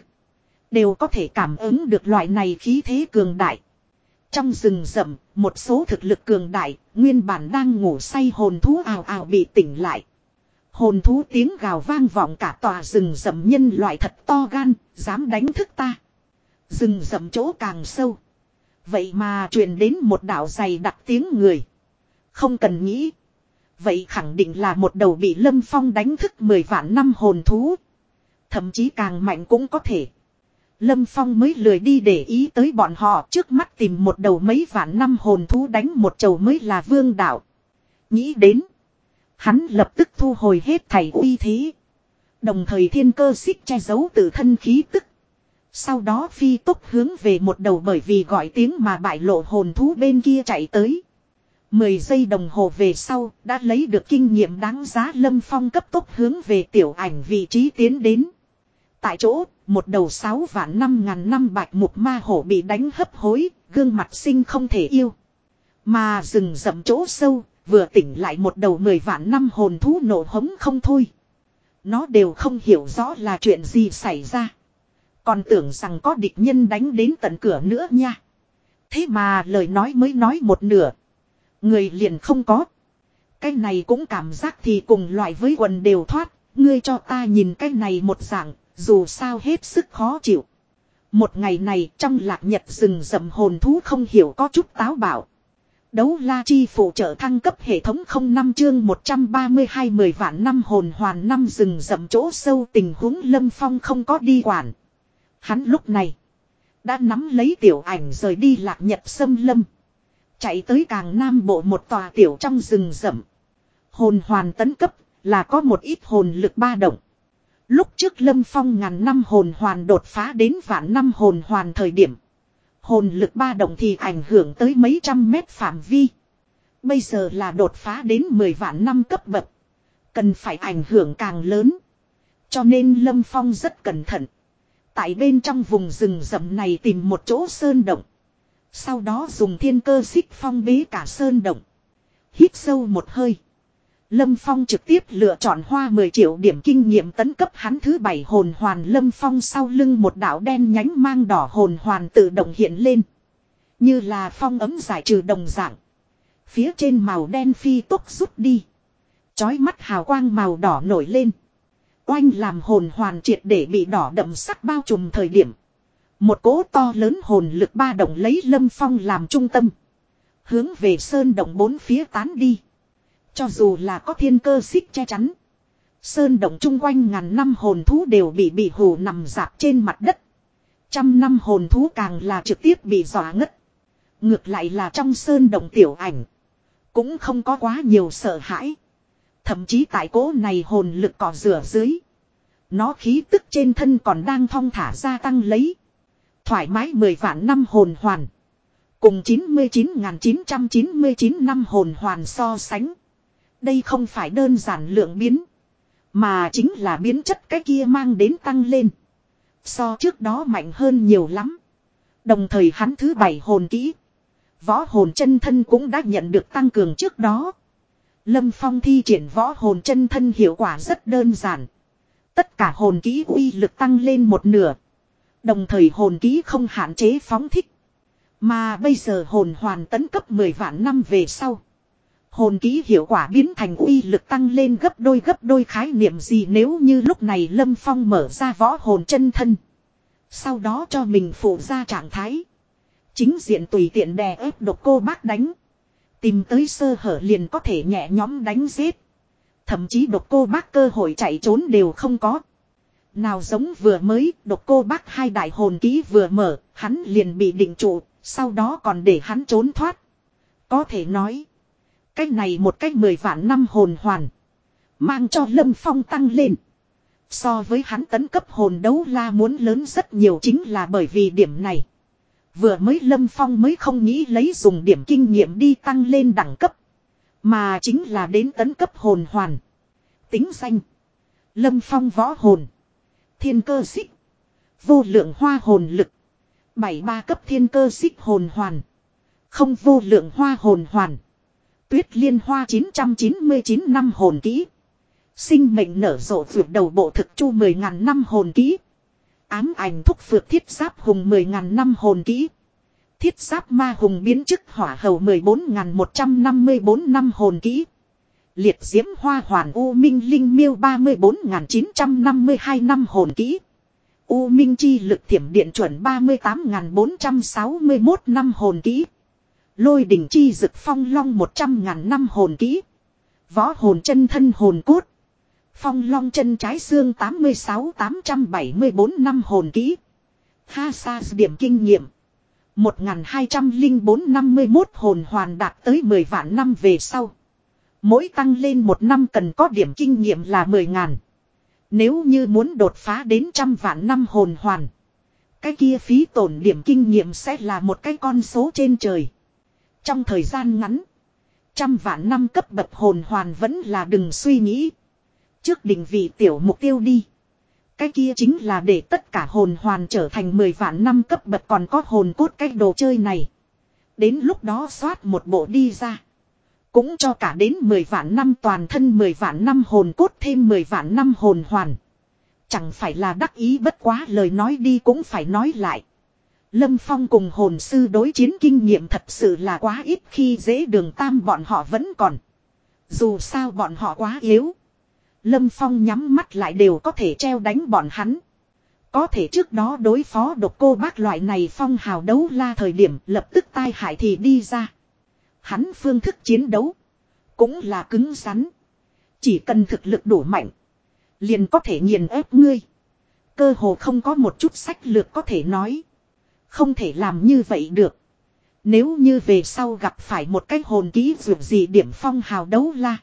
Đều có thể cảm ứng được loại này khí thế cường đại. Trong rừng rậm, một số thực lực cường đại, nguyên bản đang ngủ say hồn thú ào ào bị tỉnh lại. Hồn thú tiếng gào vang vọng cả tòa rừng rậm nhân loại thật to gan, dám đánh thức ta. Rừng rậm chỗ càng sâu. Vậy mà truyền đến một đạo dày đặc tiếng người. Không cần nghĩ. Vậy khẳng định là một đầu bị lâm phong đánh thức mười vạn năm hồn thú. Thậm chí càng mạnh cũng có thể. Lâm Phong mới lười đi để ý tới bọn họ trước mắt tìm một đầu mấy vạn năm hồn thú đánh một chầu mới là vương đạo. Nghĩ đến. Hắn lập tức thu hồi hết thầy uy thế. Đồng thời thiên cơ xích che giấu tự thân khí tức. Sau đó phi tốc hướng về một đầu bởi vì gọi tiếng mà bại lộ hồn thú bên kia chạy tới. Mười giây đồng hồ về sau đã lấy được kinh nghiệm đáng giá lâm phong cấp tốc hướng về tiểu ảnh vị trí tiến đến. Tại chỗ, một đầu sáu vạn năm ngàn năm bạch mục ma hổ bị đánh hấp hối, gương mặt sinh không thể yêu. Mà rừng rậm chỗ sâu, vừa tỉnh lại một đầu mười vạn năm hồn thú nổ hống không thôi. Nó đều không hiểu rõ là chuyện gì xảy ra. Còn tưởng rằng có địch nhân đánh đến tận cửa nữa nha. Thế mà lời nói mới nói một nửa. Người liền không có. Cái này cũng cảm giác thì cùng loại với quần đều thoát. Ngươi cho ta nhìn cái này một dạng, dù sao hết sức khó chịu. Một ngày này trong lạc nhật rừng rậm hồn thú không hiểu có chút táo bạo. Đấu la chi phụ trợ thăng cấp hệ thống không năm chương 132 mười vạn năm hồn hoàn năm rừng rậm chỗ sâu tình huống lâm phong không có đi quản. Hắn lúc này đã nắm lấy tiểu ảnh rời đi lạc nhật sâm lâm. Chạy tới càng nam bộ một tòa tiểu trong rừng rậm. Hồn hoàn tấn cấp là có một ít hồn lực ba động. Lúc trước lâm phong ngàn năm hồn hoàn đột phá đến vạn năm hồn hoàn thời điểm. Hồn lực ba động thì ảnh hưởng tới mấy trăm mét phạm vi. Bây giờ là đột phá đến 10 vạn năm cấp bậc. Cần phải ảnh hưởng càng lớn. Cho nên Lâm Phong rất cẩn thận. Tại bên trong vùng rừng rậm này tìm một chỗ sơn động. Sau đó dùng thiên cơ xích phong bế cả sơn động. Hít sâu một hơi. Lâm Phong trực tiếp lựa chọn hoa 10 triệu điểm kinh nghiệm tấn cấp hắn thứ bảy hồn hoàn Lâm Phong sau lưng một đạo đen nhánh mang đỏ hồn hoàn tự động hiện lên. Như là phong ấm giải trừ đồng dạng. Phía trên màu đen phi tốc rút đi. Chói mắt hào quang màu đỏ nổi lên. Oanh làm hồn hoàn triệt để bị đỏ đậm sắc bao trùm thời điểm. Một cỗ to lớn hồn lực ba động lấy Lâm Phong làm trung tâm. Hướng về sơn động bốn phía tán đi. Cho dù là có thiên cơ xích che chắn. Sơn động chung quanh ngàn năm hồn thú đều bị bị hù nằm dạp trên mặt đất. Trăm năm hồn thú càng là trực tiếp bị dọa ngất. Ngược lại là trong sơn động tiểu ảnh. Cũng không có quá nhiều sợ hãi. Thậm chí tại cố này hồn lực cỏ rửa dưới. Nó khí tức trên thân còn đang thong thả gia tăng lấy. Thoải mái mười vạn năm hồn hoàn. Cùng 99.999 năm hồn hoàn so sánh. Đây không phải đơn giản lượng biến. Mà chính là biến chất cái kia mang đến tăng lên. So trước đó mạnh hơn nhiều lắm. Đồng thời hắn thứ bảy hồn kỹ. Võ hồn chân thân cũng đã nhận được tăng cường trước đó. Lâm Phong thi triển võ hồn chân thân hiệu quả rất đơn giản. Tất cả hồn kỹ uy lực tăng lên một nửa. Đồng thời hồn kỹ không hạn chế phóng thích. Mà bây giờ hồn hoàn tấn cấp 10 vạn năm về sau. Hồn ký hiệu quả biến thành uy lực tăng lên gấp đôi gấp đôi khái niệm gì nếu như lúc này Lâm Phong mở ra võ hồn chân thân. Sau đó cho mình phụ ra trạng thái. Chính diện tùy tiện đè ép độc cô bác đánh. Tìm tới sơ hở liền có thể nhẹ nhóm đánh giết. Thậm chí độc cô bác cơ hội chạy trốn đều không có. Nào giống vừa mới, độc cô bác hai đại hồn ký vừa mở, hắn liền bị định trụ, sau đó còn để hắn trốn thoát. Có thể nói, cái này một cách mười vạn năm hồn hoàn. Mang cho Lâm Phong tăng lên. So với hắn tấn cấp hồn đấu la muốn lớn rất nhiều chính là bởi vì điểm này. Vừa mới Lâm Phong mới không nghĩ lấy dùng điểm kinh nghiệm đi tăng lên đẳng cấp. Mà chính là đến tấn cấp hồn hoàn. Tính danh. Lâm Phong võ hồn. Thiên cơ xích. Vô lượng hoa hồn lực. bảy ba cấp thiên cơ xích hồn hoàn. Không vô lượng hoa hồn hoàn. Tuyết liên hoa 999 năm hồn kỹ. Sinh mệnh nở rộ vượt đầu bộ thực chu 10.000 năm hồn kỹ. Ám ảnh thúc phược thiết giáp hùng 10.000 năm hồn kỹ. Thiết giáp ma hùng biến chức hỏa hầu 14.154 năm hồn kỹ. Liệt diễm hoa hoàn U Minh Linh miêu 34.952 năm hồn kỹ. U Minh chi lực thiểm điện chuẩn 38.461 năm hồn kỹ. Lôi đỉnh chi dực phong long 100 ngàn năm hồn kỹ. Võ hồn chân thân hồn cốt. Phong long chân trái xương 86-874 năm hồn kỹ. Ha sa điểm kinh nghiệm. 1204-51 hồn hoàn đạt tới 10 vạn năm về sau. Mỗi tăng lên một năm cần có điểm kinh nghiệm là 10 ngàn. Nếu như muốn đột phá đến trăm vạn năm hồn hoàn. Cái kia phí tổn điểm kinh nghiệm sẽ là một cái con số trên trời. Trong thời gian ngắn. Trăm vạn năm cấp bậc hồn hoàn vẫn là đừng suy nghĩ. Trước định vị tiểu mục tiêu đi. Cái kia chính là để tất cả hồn hoàn trở thành 10 vạn năm cấp bậc còn có hồn cốt cái đồ chơi này. Đến lúc đó xoát một bộ đi ra. Cũng cho cả đến 10 vạn năm toàn thân 10 vạn năm hồn cốt thêm 10 vạn năm hồn hoàn. Chẳng phải là đắc ý bất quá lời nói đi cũng phải nói lại. Lâm Phong cùng hồn sư đối chiến kinh nghiệm thật sự là quá ít khi dễ đường tam bọn họ vẫn còn. Dù sao bọn họ quá yếu. Lâm Phong nhắm mắt lại đều có thể treo đánh bọn hắn. Có thể trước đó đối phó độc cô bác loại này phong hào đấu la thời điểm lập tức tai hại thì đi ra. Hắn phương thức chiến đấu. Cũng là cứng rắn. Chỉ cần thực lực đủ mạnh. Liền có thể nghiền ép ngươi. Cơ hồ không có một chút sách lược có thể nói. Không thể làm như vậy được. Nếu như về sau gặp phải một cái hồn ký dù gì điểm phong hào đấu la.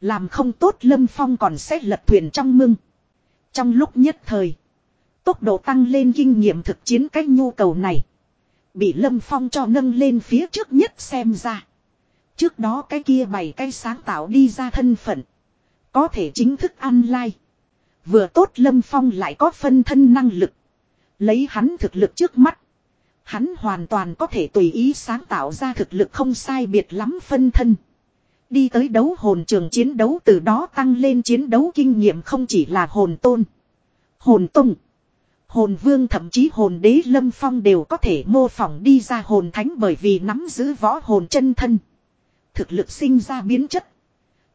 Làm không tốt Lâm Phong còn sẽ lật thuyền trong mưng. Trong lúc nhất thời. Tốc độ tăng lên kinh nghiệm thực chiến cách nhu cầu này. Bị Lâm Phong cho nâng lên phía trước nhất xem ra. Trước đó cái kia bảy cái sáng tạo đi ra thân phận. Có thể chính thức ăn lai. Vừa tốt Lâm Phong lại có phân thân năng lực. Lấy hắn thực lực trước mắt. Hắn hoàn toàn có thể tùy ý sáng tạo ra thực lực không sai biệt lắm phân thân. Đi tới đấu hồn trường chiến đấu từ đó tăng lên chiến đấu kinh nghiệm không chỉ là hồn tôn. Hồn tung. Hồn vương, thậm chí hồn đế lâm phong đều có thể mô phỏng đi ra hồn thánh bởi vì nắm giữ võ hồn chân thân. Thực lực sinh ra biến chất.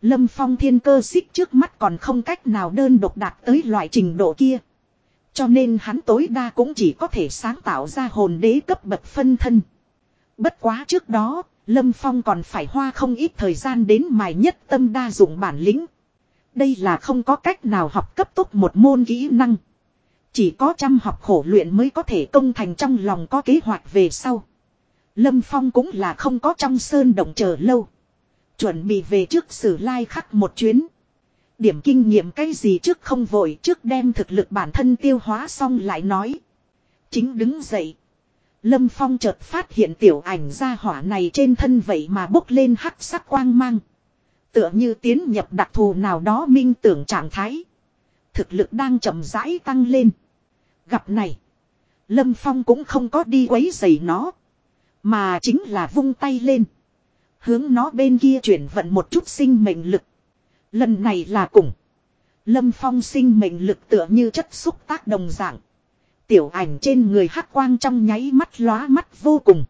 Lâm phong thiên cơ xích trước mắt còn không cách nào đơn độc đạt tới loại trình độ kia. Cho nên hắn tối đa cũng chỉ có thể sáng tạo ra hồn đế cấp bậc phân thân. Bất quá trước đó, Lâm Phong còn phải hoa không ít thời gian đến mài nhất tâm đa dụng bản lĩnh. Đây là không có cách nào học cấp tốc một môn kỹ năng. Chỉ có chăm học khổ luyện mới có thể công thành trong lòng có kế hoạch về sau. Lâm Phong cũng là không có trong sơn động chờ lâu. Chuẩn bị về trước sử lai khắc một chuyến. Điểm kinh nghiệm cái gì trước không vội trước đem thực lực bản thân tiêu hóa xong lại nói. Chính đứng dậy. Lâm Phong chợt phát hiện tiểu ảnh ra hỏa này trên thân vậy mà bốc lên hắc sắc quang mang. Tựa như tiến nhập đặc thù nào đó minh tưởng trạng thái. Thực lực đang chậm rãi tăng lên. Gặp này. Lâm Phong cũng không có đi quấy rầy nó. Mà chính là vung tay lên. Hướng nó bên kia chuyển vận một chút sinh mệnh lực. Lần này là cùng. Lâm Phong sinh mệnh lực tựa như chất xúc tác đồng dạng. Tiểu ảnh trên người hắc quang trong nháy mắt lóa mắt vô cùng.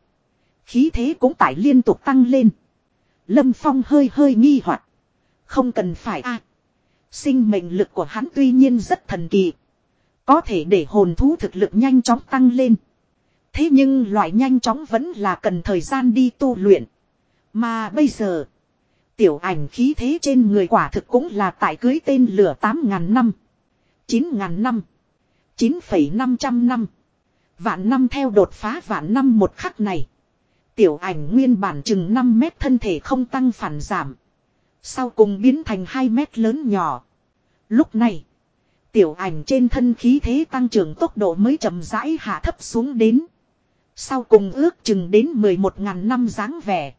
Khí thế cũng tải liên tục tăng lên. Lâm Phong hơi hơi nghi hoặc Không cần phải a Sinh mệnh lực của hắn tuy nhiên rất thần kỳ. Có thể để hồn thú thực lực nhanh chóng tăng lên. Thế nhưng loại nhanh chóng vẫn là cần thời gian đi tu luyện. Mà bây giờ. Tiểu ảnh khí thế trên người quả thực cũng là tại cưới tên lửa 8.000 năm. 9.000 năm. 9,500 năm. Vạn năm theo đột phá vạn năm một khắc này. Tiểu ảnh nguyên bản chừng 5 mét thân thể không tăng phản giảm. Sau cùng biến thành 2 mét lớn nhỏ. Lúc này. Tiểu ảnh trên thân khí thế tăng trưởng tốc độ mới chậm rãi hạ thấp xuống đến. Sau cùng ước chừng đến 11.000 năm dáng vẻ.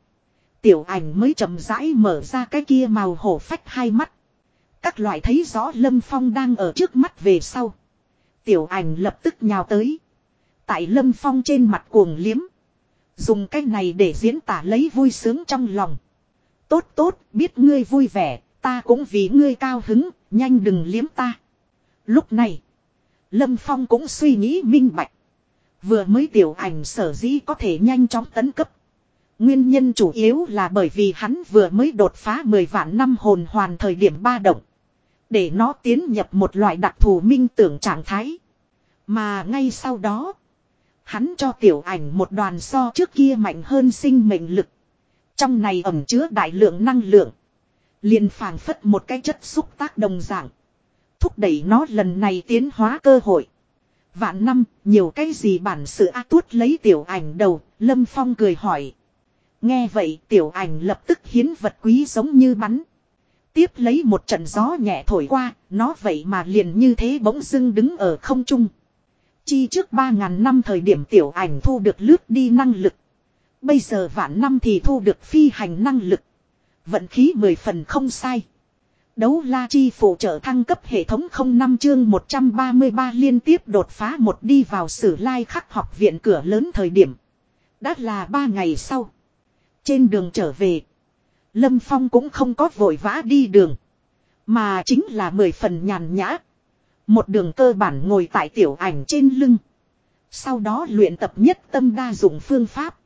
Tiểu ảnh mới chậm rãi mở ra cái kia màu hổ phách hai mắt. Các loại thấy rõ Lâm Phong đang ở trước mắt về sau. Tiểu ảnh lập tức nhào tới. Tại Lâm Phong trên mặt cuồng liếm. Dùng cái này để diễn tả lấy vui sướng trong lòng. Tốt tốt, biết ngươi vui vẻ, ta cũng vì ngươi cao hứng, nhanh đừng liếm ta. Lúc này, Lâm Phong cũng suy nghĩ minh bạch. Vừa mới tiểu ảnh sở dĩ có thể nhanh chóng tấn cấp. Nguyên nhân chủ yếu là bởi vì hắn vừa mới đột phá 10 vạn năm hồn hoàn thời điểm ba động. Để nó tiến nhập một loại đặc thù minh tưởng trạng thái. Mà ngay sau đó, hắn cho tiểu ảnh một đoàn so trước kia mạnh hơn sinh mệnh lực. Trong này ẩm chứa đại lượng năng lượng. liền phảng phất một cái chất xúc tác đồng dạng. Thúc đẩy nó lần này tiến hóa cơ hội. Vạn năm, nhiều cái gì bản sự a tuốt lấy tiểu ảnh đầu, Lâm Phong cười hỏi. Nghe vậy tiểu ảnh lập tức hiến vật quý giống như bắn. Tiếp lấy một trận gió nhẹ thổi qua, nó vậy mà liền như thế bỗng dưng đứng ở không trung. Chi trước 3.000 năm thời điểm tiểu ảnh thu được lướt đi năng lực. Bây giờ vạn năm thì thu được phi hành năng lực. Vận khí 10 phần không sai. Đấu la chi phụ trợ thăng cấp hệ thống 05 chương 133 liên tiếp đột phá một đi vào sử lai khắc học viện cửa lớn thời điểm. Đã là 3 ngày sau. Trên đường trở về. Lâm Phong cũng không có vội vã đi đường. Mà chính là mười phần nhàn nhã. Một đường cơ bản ngồi tại tiểu ảnh trên lưng. Sau đó luyện tập nhất tâm đa dụng phương pháp.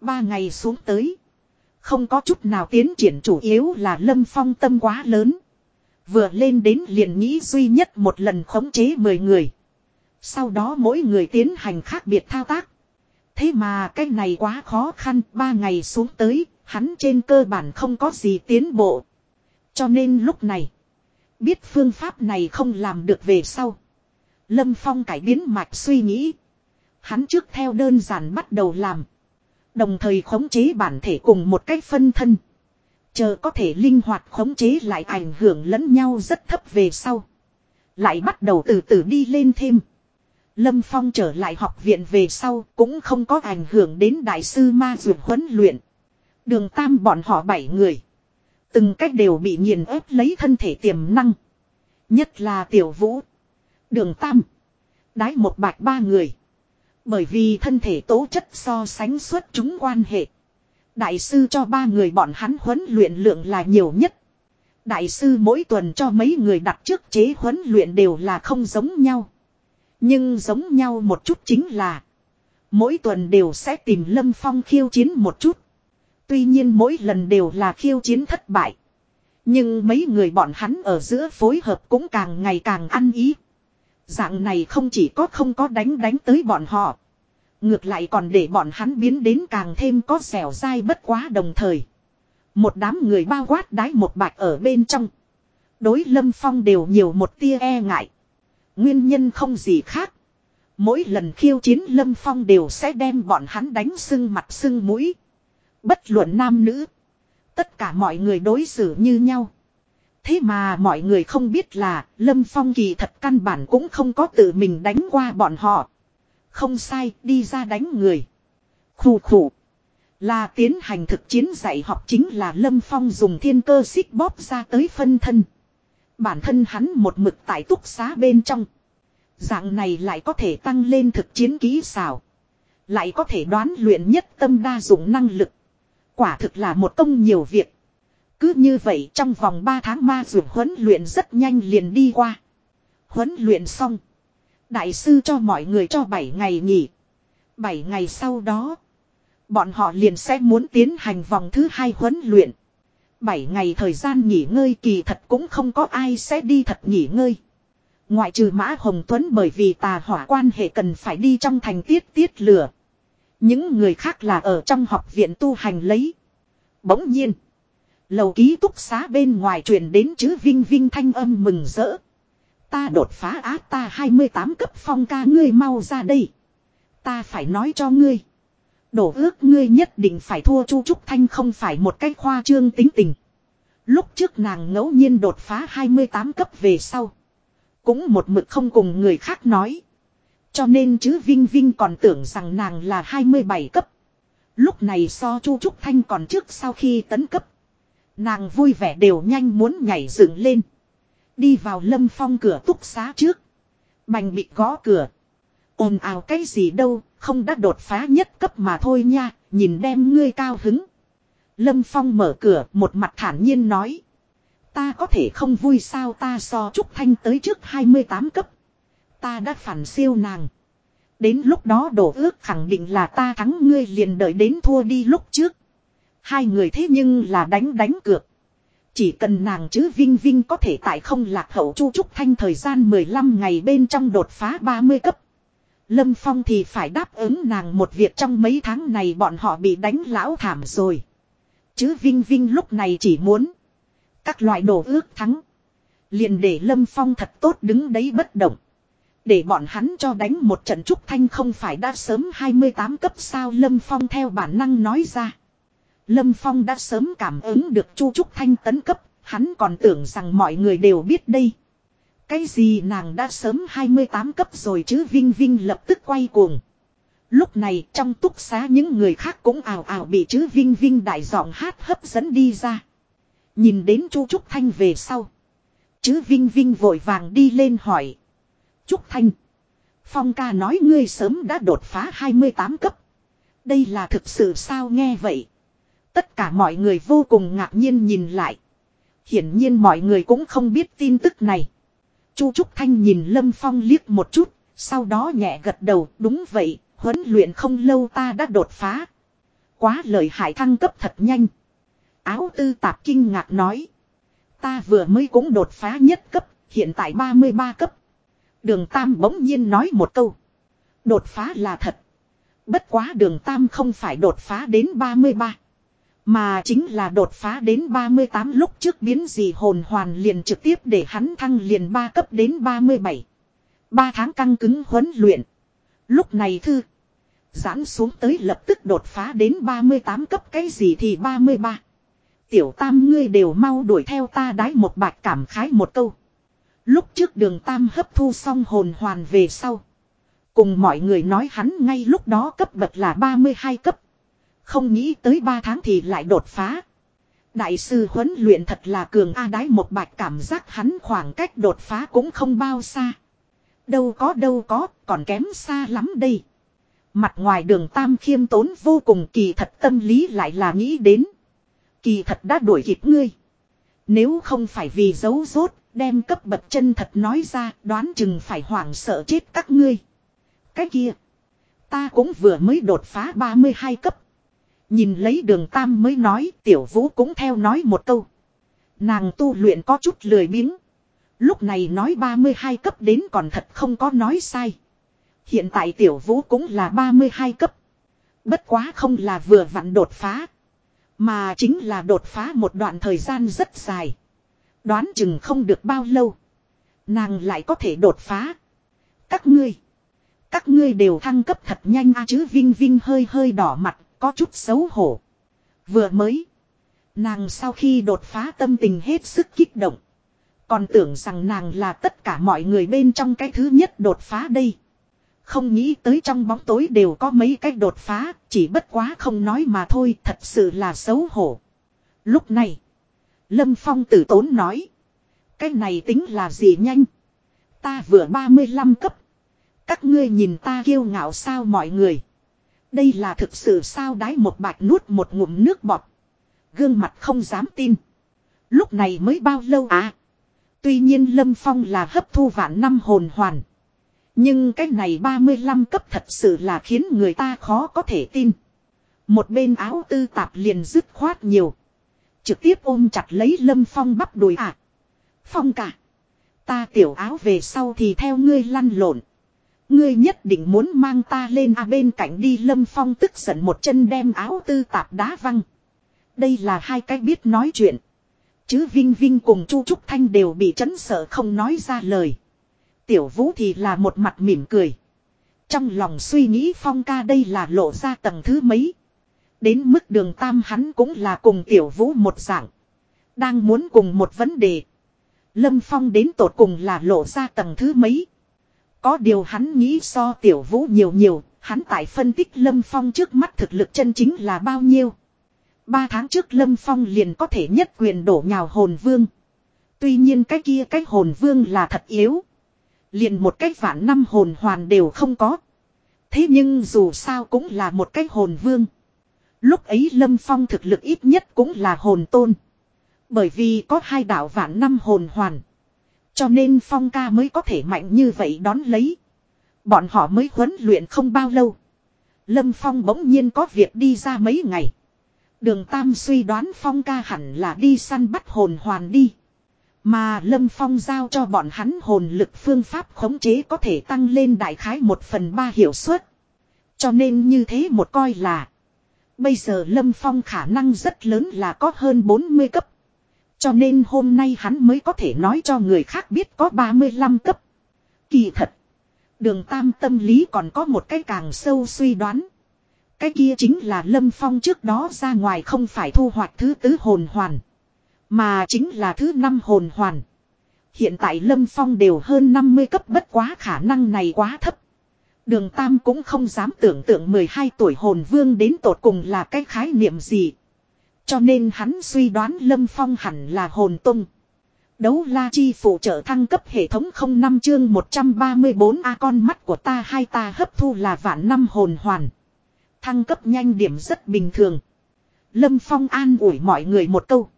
Ba ngày xuống tới. Không có chút nào tiến triển chủ yếu là lâm phong tâm quá lớn. Vừa lên đến liền nghĩ duy nhất một lần khống chế 10 người. Sau đó mỗi người tiến hành khác biệt thao tác. Thế mà cái này quá khó khăn, ba ngày xuống tới, hắn trên cơ bản không có gì tiến bộ. Cho nên lúc này, biết phương pháp này không làm được về sau. Lâm Phong cải biến mạch suy nghĩ. Hắn trước theo đơn giản bắt đầu làm. Đồng thời khống chế bản thể cùng một cách phân thân. Chờ có thể linh hoạt khống chế lại ảnh hưởng lẫn nhau rất thấp về sau. Lại bắt đầu từ từ đi lên thêm. Lâm Phong trở lại học viện về sau cũng không có ảnh hưởng đến đại sư ma dược huấn luyện. Đường tam bọn họ bảy người. Từng cách đều bị nghiền ép lấy thân thể tiềm năng. Nhất là tiểu vũ. Đường tam. Đái một bạch ba người. Bởi vì thân thể tố chất so sánh suốt chúng quan hệ. Đại sư cho ba người bọn hắn huấn luyện lượng là nhiều nhất. Đại sư mỗi tuần cho mấy người đặt trước chế huấn luyện đều là không giống nhau. Nhưng giống nhau một chút chính là. Mỗi tuần đều sẽ tìm Lâm Phong khiêu chiến một chút. Tuy nhiên mỗi lần đều là khiêu chiến thất bại. Nhưng mấy người bọn hắn ở giữa phối hợp cũng càng ngày càng ăn ý. Dạng này không chỉ có không có đánh đánh tới bọn họ. Ngược lại còn để bọn hắn biến đến càng thêm có dẻo dai bất quá đồng thời. Một đám người bao quát đái một bạch ở bên trong. Đối lâm phong đều nhiều một tia e ngại. Nguyên nhân không gì khác. Mỗi lần khiêu chiến lâm phong đều sẽ đem bọn hắn đánh sưng mặt sưng mũi. Bất luận nam nữ. Tất cả mọi người đối xử như nhau. Thế mà mọi người không biết là Lâm Phong kỳ thật căn bản cũng không có tự mình đánh qua bọn họ. Không sai, đi ra đánh người. Khủ khủ. Là tiến hành thực chiến dạy học chính là Lâm Phong dùng thiên cơ xích bóp ra tới phân thân. Bản thân hắn một mực tại túc xá bên trong. Dạng này lại có thể tăng lên thực chiến kỹ xảo. Lại có thể đoán luyện nhất tâm đa dụng năng lực. Quả thực là một công nhiều việc. Cứ như vậy trong vòng 3 tháng ma dược huấn luyện rất nhanh liền đi qua. Huấn luyện xong. Đại sư cho mọi người cho 7 ngày nghỉ. 7 ngày sau đó. Bọn họ liền sẽ muốn tiến hành vòng thứ hai huấn luyện. 7 ngày thời gian nghỉ ngơi kỳ thật cũng không có ai sẽ đi thật nghỉ ngơi. Ngoại trừ Mã Hồng Tuấn bởi vì tà hỏa quan hệ cần phải đi trong thành tiết tiết lửa. Những người khác là ở trong học viện tu hành lấy. Bỗng nhiên. Lầu ký túc xá bên ngoài truyền đến chứ Vinh Vinh thanh âm mừng rỡ. Ta đột phá á, ta 28 cấp phong ca, ngươi mau ra đây. Ta phải nói cho ngươi. Đổ ước ngươi nhất định phải thua Chu Trúc Thanh không phải một cách khoa trương tính tình. Lúc trước nàng ngẫu nhiên đột phá 28 cấp về sau. Cũng một mực không cùng người khác nói. Cho nên chứ Vinh Vinh còn tưởng rằng nàng là 27 cấp. Lúc này so Chu Trúc Thanh còn trước sau khi tấn cấp. Nàng vui vẻ đều nhanh muốn nhảy dựng lên. Đi vào lâm phong cửa túc xá trước. Bành bị gõ cửa. ồn ào cái gì đâu, không đã đột phá nhất cấp mà thôi nha, nhìn đem ngươi cao hứng. Lâm Phong mở cửa một mặt thản nhiên nói. Ta có thể không vui sao ta so Trúc Thanh tới trước 28 cấp. Ta đã phản siêu nàng. Đến lúc đó đổ ước khẳng định là ta thắng ngươi liền đợi đến thua đi lúc trước. Hai người thế nhưng là đánh đánh cược. Chỉ cần nàng chứ Vinh Vinh có thể tại không lạc hậu Chu Trúc Thanh thời gian 15 ngày bên trong đột phá 30 cấp. Lâm Phong thì phải đáp ứng nàng một việc trong mấy tháng này bọn họ bị đánh lão thảm rồi. Chứ Vinh Vinh lúc này chỉ muốn các loại đồ ước thắng. Liền để Lâm Phong thật tốt đứng đấy bất động. Để bọn hắn cho đánh một trận trúc thanh không phải đã sớm 28 cấp sao Lâm Phong theo bản năng nói ra. Lâm Phong đã sớm cảm ứng được Chu Trúc Thanh tấn cấp, hắn còn tưởng rằng mọi người đều biết đây. Cái gì nàng đã sớm 28 cấp rồi chứ Vinh Vinh lập tức quay cuồng. Lúc này trong túc xá những người khác cũng ảo ảo bị chứ Vinh Vinh đại giọng hát hấp dẫn đi ra. Nhìn đến Chu Trúc Thanh về sau. Chứ Vinh Vinh vội vàng đi lên hỏi. Trúc Thanh. Phong ca nói ngươi sớm đã đột phá 28 cấp. Đây là thực sự sao nghe vậy. Tất cả mọi người vô cùng ngạc nhiên nhìn lại. Hiển nhiên mọi người cũng không biết tin tức này. Chu Trúc Thanh nhìn Lâm Phong liếc một chút, sau đó nhẹ gật đầu, đúng vậy, huấn luyện không lâu ta đã đột phá. Quá lợi hại thăng cấp thật nhanh. Áo tư tạp kinh ngạc nói. Ta vừa mới cũng đột phá nhất cấp, hiện tại 33 cấp. Đường Tam bỗng nhiên nói một câu. Đột phá là thật. Bất quá đường Tam không phải đột phá đến 33. Mà chính là đột phá đến 38 lúc trước biến gì hồn hoàn liền trực tiếp để hắn thăng liền 3 cấp đến 37. 3 tháng căng cứng huấn luyện. Lúc này thư. Giãn xuống tới lập tức đột phá đến 38 cấp cái gì thì 33. Tiểu tam ngươi đều mau đuổi theo ta đái một bạch cảm khái một câu. Lúc trước đường tam hấp thu xong hồn hoàn về sau. Cùng mọi người nói hắn ngay lúc đó cấp bậc là 32 cấp. Không nghĩ tới 3 tháng thì lại đột phá. Đại sư huấn luyện thật là cường A đái một bạch cảm giác hắn khoảng cách đột phá cũng không bao xa. Đâu có đâu có, còn kém xa lắm đây. Mặt ngoài đường tam khiêm tốn vô cùng kỳ thật tâm lý lại là nghĩ đến. Kỳ thật đã đuổi kịp ngươi. Nếu không phải vì giấu rốt, đem cấp bậc chân thật nói ra, đoán chừng phải hoảng sợ chết các ngươi. Cái kia, ta cũng vừa mới đột phá 32 cấp. Nhìn lấy đường tam mới nói, tiểu vũ cũng theo nói một câu. Nàng tu luyện có chút lười biếng. Lúc này nói 32 cấp đến còn thật không có nói sai. Hiện tại tiểu vũ cũng là 32 cấp. Bất quá không là vừa vặn đột phá. Mà chính là đột phá một đoạn thời gian rất dài. Đoán chừng không được bao lâu. Nàng lại có thể đột phá. Các ngươi. Các ngươi đều thăng cấp thật nhanh a chứ Vinh Vinh hơi hơi đỏ mặt, có chút xấu hổ. Vừa mới. Nàng sau khi đột phá tâm tình hết sức kích động. Còn tưởng rằng nàng là tất cả mọi người bên trong cái thứ nhất đột phá đây. Không nghĩ tới trong bóng tối đều có mấy cách đột phá, chỉ bất quá không nói mà thôi, thật sự là xấu hổ. Lúc này, Lâm Phong tử tốn nói. Cái này tính là gì nhanh? Ta vừa 35 cấp. Các ngươi nhìn ta kiêu ngạo sao mọi người. Đây là thực sự sao đái một bạch nuốt một ngụm nước bọt. Gương mặt không dám tin. Lúc này mới bao lâu à? Tuy nhiên Lâm Phong là hấp thu vạn năm hồn hoàn. Nhưng cái này 35 cấp thật sự là khiến người ta khó có thể tin. Một bên áo tư tạp liền dứt khoát nhiều. Trực tiếp ôm chặt lấy Lâm Phong bắp đùi à. Phong cả. Ta tiểu áo về sau thì theo ngươi lăn lộn. Ngươi nhất định muốn mang ta lên à bên cạnh đi, Lâm Phong tức giận một chân đem áo tư tạp đá văng. Đây là hai cái biết nói chuyện. Chứ Vinh Vinh cùng Chu Trúc Thanh đều bị chấn sợ không nói ra lời. Tiểu Vũ thì là một mặt mỉm cười. Trong lòng suy nghĩ Phong ca đây là lộ ra tầng thứ mấy. Đến mức đường tam hắn cũng là cùng Tiểu Vũ một dạng. Đang muốn cùng một vấn đề. Lâm Phong đến tột cùng là lộ ra tầng thứ mấy. Có điều hắn nghĩ so Tiểu Vũ nhiều nhiều, hắn tại phân tích Lâm Phong trước mắt thực lực chân chính là bao nhiêu. Ba tháng trước Lâm Phong liền có thể nhất quyền đổ nhào hồn vương. Tuy nhiên cái kia cái hồn vương là thật yếu. Liền một cái vạn năm hồn hoàn đều không có. Thế nhưng dù sao cũng là một cái hồn vương. Lúc ấy Lâm Phong thực lực ít nhất cũng là hồn tôn. Bởi vì có hai đạo vạn năm hồn hoàn. Cho nên Phong ca mới có thể mạnh như vậy đón lấy. Bọn họ mới huấn luyện không bao lâu. Lâm Phong bỗng nhiên có việc đi ra mấy ngày. Đường Tam suy đoán Phong ca hẳn là đi săn bắt hồn hoàn đi. Mà Lâm Phong giao cho bọn hắn hồn lực phương pháp khống chế có thể tăng lên đại khái một phần ba hiệu suất. Cho nên như thế một coi là. Bây giờ Lâm Phong khả năng rất lớn là có hơn 40 cấp. Cho nên hôm nay hắn mới có thể nói cho người khác biết có 35 cấp. Kỳ thật. Đường Tam tâm lý còn có một cái càng sâu suy đoán. Cái kia chính là Lâm Phong trước đó ra ngoài không phải thu hoạch thứ tứ hồn hoàn. Mà chính là thứ năm hồn hoàn. Hiện tại Lâm Phong đều hơn 50 cấp bất quá khả năng này quá thấp. Đường Tam cũng không dám tưởng tượng 12 tuổi hồn vương đến tột cùng là cái khái niệm gì. Cho nên hắn suy đoán Lâm Phong hẳn là hồn tung. Đấu la chi phụ trợ thăng cấp hệ thống 05 chương 134 A con mắt của ta hai ta hấp thu là vạn năm hồn hoàn. Thăng cấp nhanh điểm rất bình thường. Lâm Phong an ủi mọi người một câu.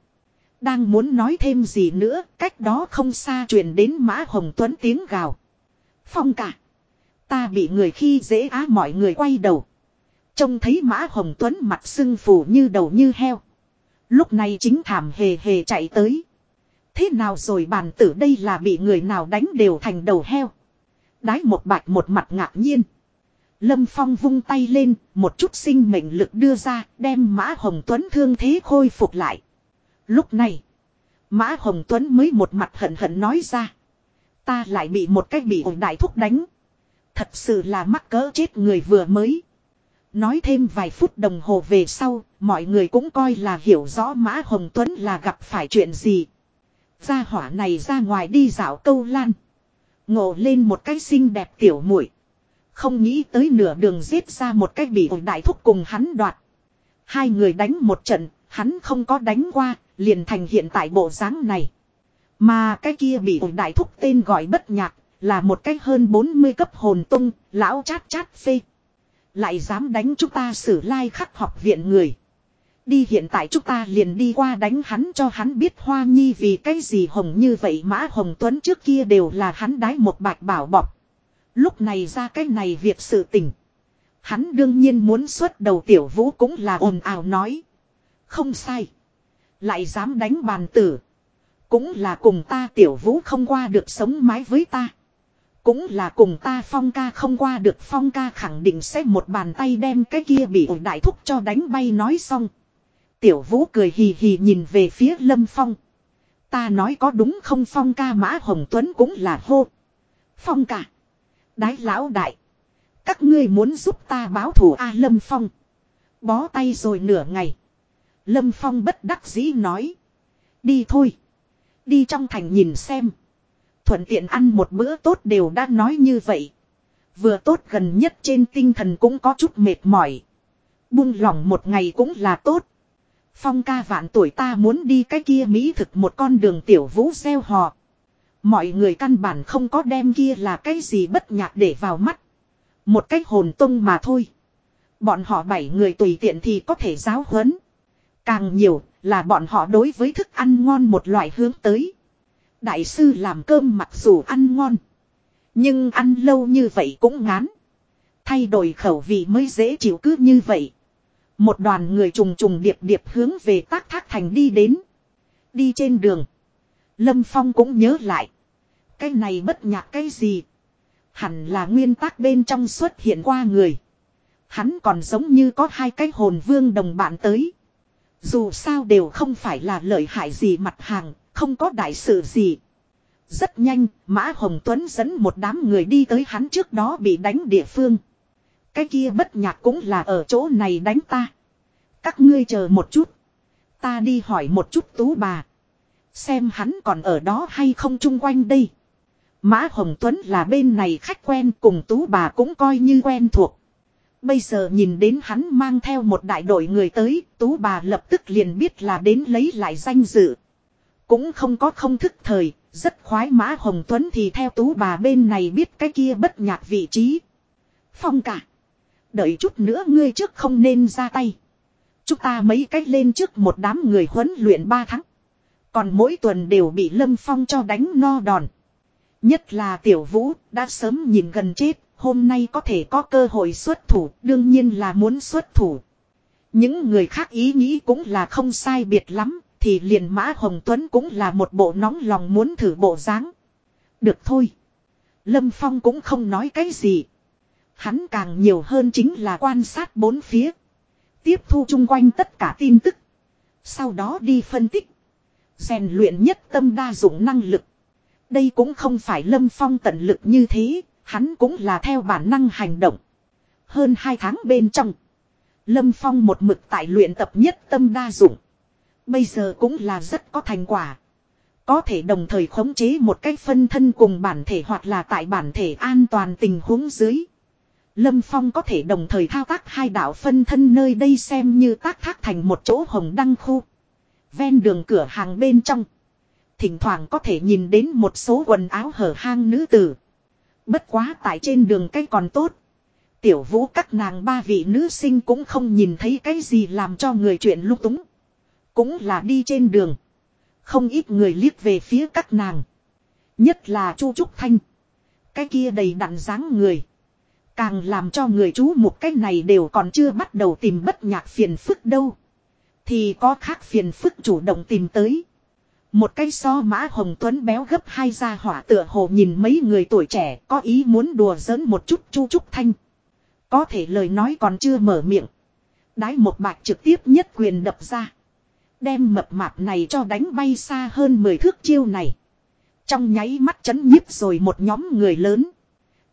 Đang muốn nói thêm gì nữa, cách đó không xa truyền đến Mã Hồng Tuấn tiếng gào. Phong cả. Ta bị người khi dễ á mọi người quay đầu. Trông thấy Mã Hồng Tuấn mặt sưng phù như đầu như heo. Lúc này chính thảm hề hề chạy tới. Thế nào rồi bàn tử đây là bị người nào đánh đều thành đầu heo. Đái một bạch một mặt ngạc nhiên. Lâm Phong vung tay lên, một chút sinh mệnh lực đưa ra, đem Mã Hồng Tuấn thương thế khôi phục lại. Lúc này, Mã Hồng Tuấn mới một mặt hận hận nói ra. Ta lại bị một cách bị ổn đại thúc đánh. Thật sự là mắc cỡ chết người vừa mới. Nói thêm vài phút đồng hồ về sau, mọi người cũng coi là hiểu rõ Mã Hồng Tuấn là gặp phải chuyện gì. Gia hỏa này ra ngoài đi dạo câu lan. Ngộ lên một cái xinh đẹp tiểu muội Không nghĩ tới nửa đường giết ra một cái bị ổn đại thúc cùng hắn đoạt. Hai người đánh một trận, hắn không có đánh qua, liền thành hiện tại bộ dáng này. Mà cái kia bị ổn đại thúc tên gọi bất nhạc, là một cái hơn 40 cấp hồn tung, lão chát chát phê. Lại dám đánh chúng ta xử lai like khắc học viện người. Đi hiện tại chúng ta liền đi qua đánh hắn cho hắn biết hoa nhi vì cái gì hồng như vậy mã hồng tuấn trước kia đều là hắn đái một bạch bảo bọc. Lúc này ra cái này việc sự tình. Hắn đương nhiên muốn xuất đầu tiểu vũ cũng là ồn ào nói. Không sai. Lại dám đánh bàn tử. Cũng là cùng ta tiểu vũ không qua được sống mái với ta. Cũng là cùng ta phong ca không qua được, phong ca khẳng định sẽ một bàn tay đem cái kia bị ổi đại thúc cho đánh bay nói xong. Tiểu vũ cười hì hì nhìn về phía lâm phong. Ta nói có đúng không phong ca mã hồng tuấn cũng là hô. Phong ca. Đái lão đại. Các ngươi muốn giúp ta báo thù A lâm phong. Bó tay rồi nửa ngày. Lâm phong bất đắc dĩ nói. Đi thôi. Đi trong thành nhìn xem thuận tiện ăn một bữa tốt đều đã nói như vậy. Vừa tốt gần nhất trên tinh thần cũng có chút mệt mỏi. Buông lỏng một ngày cũng là tốt. Phong ca vạn tuổi ta muốn đi cái kia Mỹ thực một con đường tiểu vũ gieo hò. Mọi người căn bản không có đem kia là cái gì bất nhạc để vào mắt. Một cách hồn tung mà thôi. Bọn họ bảy người tùy tiện thì có thể giáo huấn. Càng nhiều là bọn họ đối với thức ăn ngon một loại hướng tới. Đại sư làm cơm mặc dù ăn ngon. Nhưng ăn lâu như vậy cũng ngán. Thay đổi khẩu vị mới dễ chịu cứ như vậy. Một đoàn người trùng trùng điệp điệp hướng về tác thác thành đi đến. Đi trên đường. Lâm Phong cũng nhớ lại. Cái này bất nhạc cái gì. Hẳn là nguyên tắc bên trong xuất hiện qua người. Hắn còn giống như có hai cái hồn vương đồng bạn tới. Dù sao đều không phải là lợi hại gì mặt hàng, không có đại sự gì. Rất nhanh, Mã Hồng Tuấn dẫn một đám người đi tới hắn trước đó bị đánh địa phương. Cái kia bất nhạc cũng là ở chỗ này đánh ta. Các ngươi chờ một chút. Ta đi hỏi một chút tú bà. Xem hắn còn ở đó hay không chung quanh đây. Mã Hồng Tuấn là bên này khách quen cùng tú bà cũng coi như quen thuộc. Bây giờ nhìn đến hắn mang theo một đại đội người tới, tú bà lập tức liền biết là đến lấy lại danh dự. Cũng không có không thức thời, rất khoái Mã Hồng Tuấn thì theo tú bà bên này biết cái kia bất nhạc vị trí. Phong cả. Đợi chút nữa ngươi trước không nên ra tay. Chúng ta mấy cách lên trước một đám người huấn luyện ba tháng. Còn mỗi tuần đều bị Lâm Phong cho đánh no đòn. Nhất là Tiểu Vũ đã sớm nhìn gần chết, hôm nay có thể có cơ hội xuất thủ, đương nhiên là muốn xuất thủ. Những người khác ý nghĩ cũng là không sai biệt lắm, thì liền Mã Hồng Tuấn cũng là một bộ nóng lòng muốn thử bộ dáng. Được thôi. Lâm Phong cũng không nói cái gì. Hắn càng nhiều hơn chính là quan sát bốn phía. Tiếp thu chung quanh tất cả tin tức. Sau đó đi phân tích. rèn luyện nhất tâm đa dụng năng lực. Đây cũng không phải Lâm Phong tận lực như thế, hắn cũng là theo bản năng hành động. Hơn hai tháng bên trong. Lâm Phong một mực tại luyện tập nhất tâm đa dụng. Bây giờ cũng là rất có thành quả. Có thể đồng thời khống chế một cách phân thân cùng bản thể hoặc là tại bản thể an toàn tình huống dưới. Lâm Phong có thể đồng thời thao tác hai đạo phân thân nơi đây xem như tác thác thành một chỗ hồng đăng khu. Ven đường cửa hàng bên trong. Thỉnh thoảng có thể nhìn đến một số quần áo hở hang nữ tử. Bất quá tại trên đường cây còn tốt. Tiểu vũ các nàng ba vị nữ sinh cũng không nhìn thấy cái gì làm cho người chuyện lúc túng. Cũng là đi trên đường. Không ít người liếc về phía các nàng. Nhất là Chu Trúc Thanh. Cái kia đầy đặn dáng người. Càng làm cho người chú một cách này đều còn chưa bắt đầu tìm bất nhạc phiền phức đâu. Thì có khác phiền phức chủ động tìm tới. Một cái so mã hồng tuấn béo gấp hai ra hỏa tựa hồ nhìn mấy người tuổi trẻ có ý muốn đùa giỡn một chút chu trúc thanh. Có thể lời nói còn chưa mở miệng. Đái một bạch trực tiếp nhất quyền đập ra. Đem mập mạp này cho đánh bay xa hơn 10 thước chiêu này. Trong nháy mắt chấn nhiếp rồi một nhóm người lớn.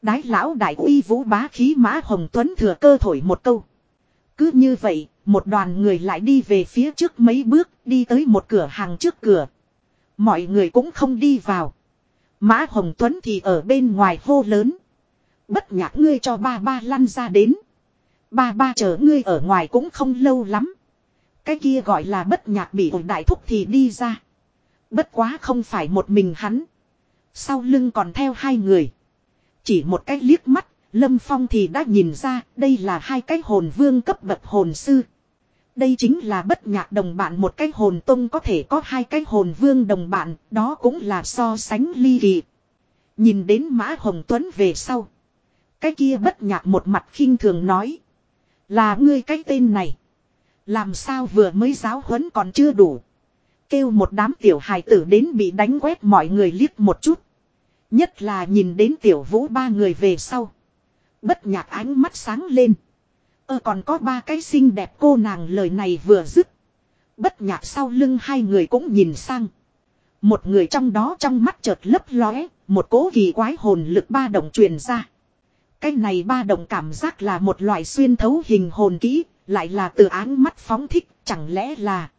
Đái lão đại uy vũ bá khí mã hồng tuấn thừa cơ thổi một câu. Cứ như vậy, một đoàn người lại đi về phía trước mấy bước, đi tới một cửa hàng trước cửa. Mọi người cũng không đi vào. Mã Hồng Tuấn thì ở bên ngoài hô lớn. Bất nhạc ngươi cho ba ba lăn ra đến. Ba ba chờ ngươi ở ngoài cũng không lâu lắm. Cái kia gọi là bất nhạc bị ổn đại thúc thì đi ra. Bất quá không phải một mình hắn. Sau lưng còn theo hai người. Chỉ một cái liếc mắt, Lâm Phong thì đã nhìn ra đây là hai cái hồn vương cấp bậc hồn sư. Đây chính là bất nhạc đồng bạn một cái hồn tông có thể có hai cái hồn vương đồng bạn, đó cũng là so sánh ly kỳ. Nhìn đến Mã Hồng Tuấn về sau. Cái kia bất nhạc một mặt khinh thường nói. Là ngươi cái tên này. Làm sao vừa mới giáo huấn còn chưa đủ. Kêu một đám tiểu hài tử đến bị đánh quét mọi người liếc một chút. Nhất là nhìn đến tiểu vũ ba người về sau. Bất nhạc ánh mắt sáng lên. Ơ còn có ba cái xinh đẹp cô nàng lời này vừa dứt. Bất nhạc sau lưng hai người cũng nhìn sang. Một người trong đó trong mắt chợt lấp lóe, một cố kỳ quái hồn lực ba động truyền ra. Cái này ba động cảm giác là một loại xuyên thấu hình hồn kỹ, lại là từ áng mắt phóng thích, chẳng lẽ là...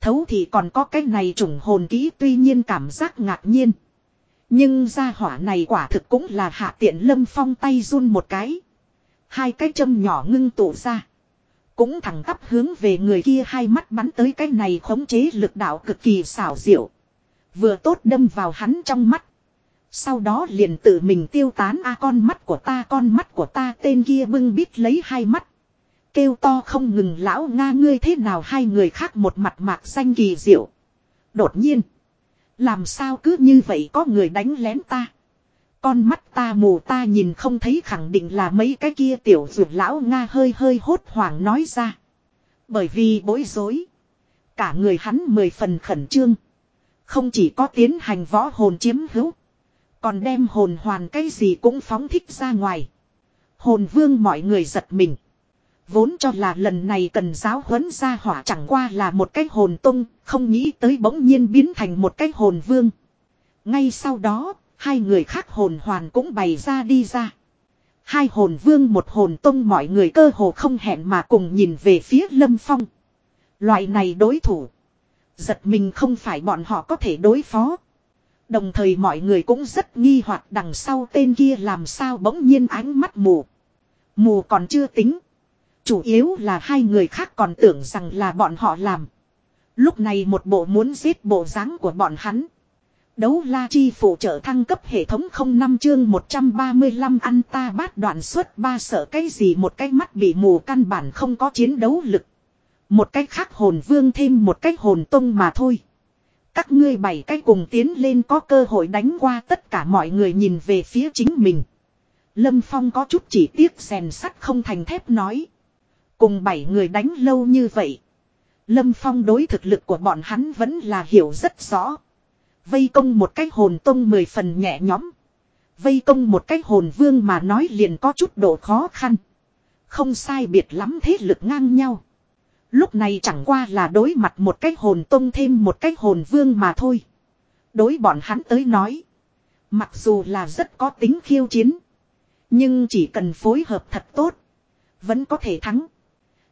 Thấu thì còn có cái này trùng hồn ký tuy nhiên cảm giác ngạc nhiên. Nhưng gia hỏa này quả thực cũng là hạ tiện lâm phong tay run một cái. Hai cái châm nhỏ ngưng tụ ra. Cũng thẳng tắp hướng về người kia hai mắt bắn tới cái này khống chế lực đạo cực kỳ xảo diệu. Vừa tốt đâm vào hắn trong mắt. Sau đó liền tự mình tiêu tán a con mắt của ta con mắt của ta tên kia bưng bít lấy hai mắt. Kêu to không ngừng lão Nga ngươi thế nào hai người khác một mặt mạc xanh kỳ diệu. Đột nhiên. Làm sao cứ như vậy có người đánh lén ta. Con mắt ta mù ta nhìn không thấy khẳng định là mấy cái kia tiểu dược lão Nga hơi hơi hốt hoảng nói ra. Bởi vì bối rối. Cả người hắn mười phần khẩn trương. Không chỉ có tiến hành võ hồn chiếm hữu. Còn đem hồn hoàn cái gì cũng phóng thích ra ngoài. Hồn vương mọi người giật mình. Vốn cho là lần này cần giáo huấn ra hỏa chẳng qua là một cái hồn tung, không nghĩ tới bỗng nhiên biến thành một cái hồn vương. Ngay sau đó, hai người khác hồn hoàn cũng bày ra đi ra. Hai hồn vương một hồn tung mọi người cơ hồ không hẹn mà cùng nhìn về phía lâm phong. Loại này đối thủ. Giật mình không phải bọn họ có thể đối phó. Đồng thời mọi người cũng rất nghi hoặc đằng sau tên kia làm sao bỗng nhiên ánh mắt mù. Mù còn chưa tính. Chủ yếu là hai người khác còn tưởng rằng là bọn họ làm. Lúc này một bộ muốn giết bộ dáng của bọn hắn. Đấu la chi phụ trợ thăng cấp hệ thống không năm chương 135 ăn ta bát đoạn suốt ba sợ cái gì một cái mắt bị mù căn bản không có chiến đấu lực. Một cái khác hồn vương thêm một cái hồn tông mà thôi. Các ngươi bảy cái cùng tiến lên có cơ hội đánh qua tất cả mọi người nhìn về phía chính mình. Lâm Phong có chút chỉ tiếc rèn sắt không thành thép nói. Cùng bảy người đánh lâu như vậy. Lâm Phong đối thực lực của bọn hắn vẫn là hiểu rất rõ. Vây công một cái hồn tông mười phần nhẹ nhõm. Vây công một cái hồn vương mà nói liền có chút độ khó khăn. Không sai biệt lắm thế lực ngang nhau. Lúc này chẳng qua là đối mặt một cái hồn tông thêm một cái hồn vương mà thôi. Đối bọn hắn tới nói. Mặc dù là rất có tính khiêu chiến. Nhưng chỉ cần phối hợp thật tốt. Vẫn có thể thắng.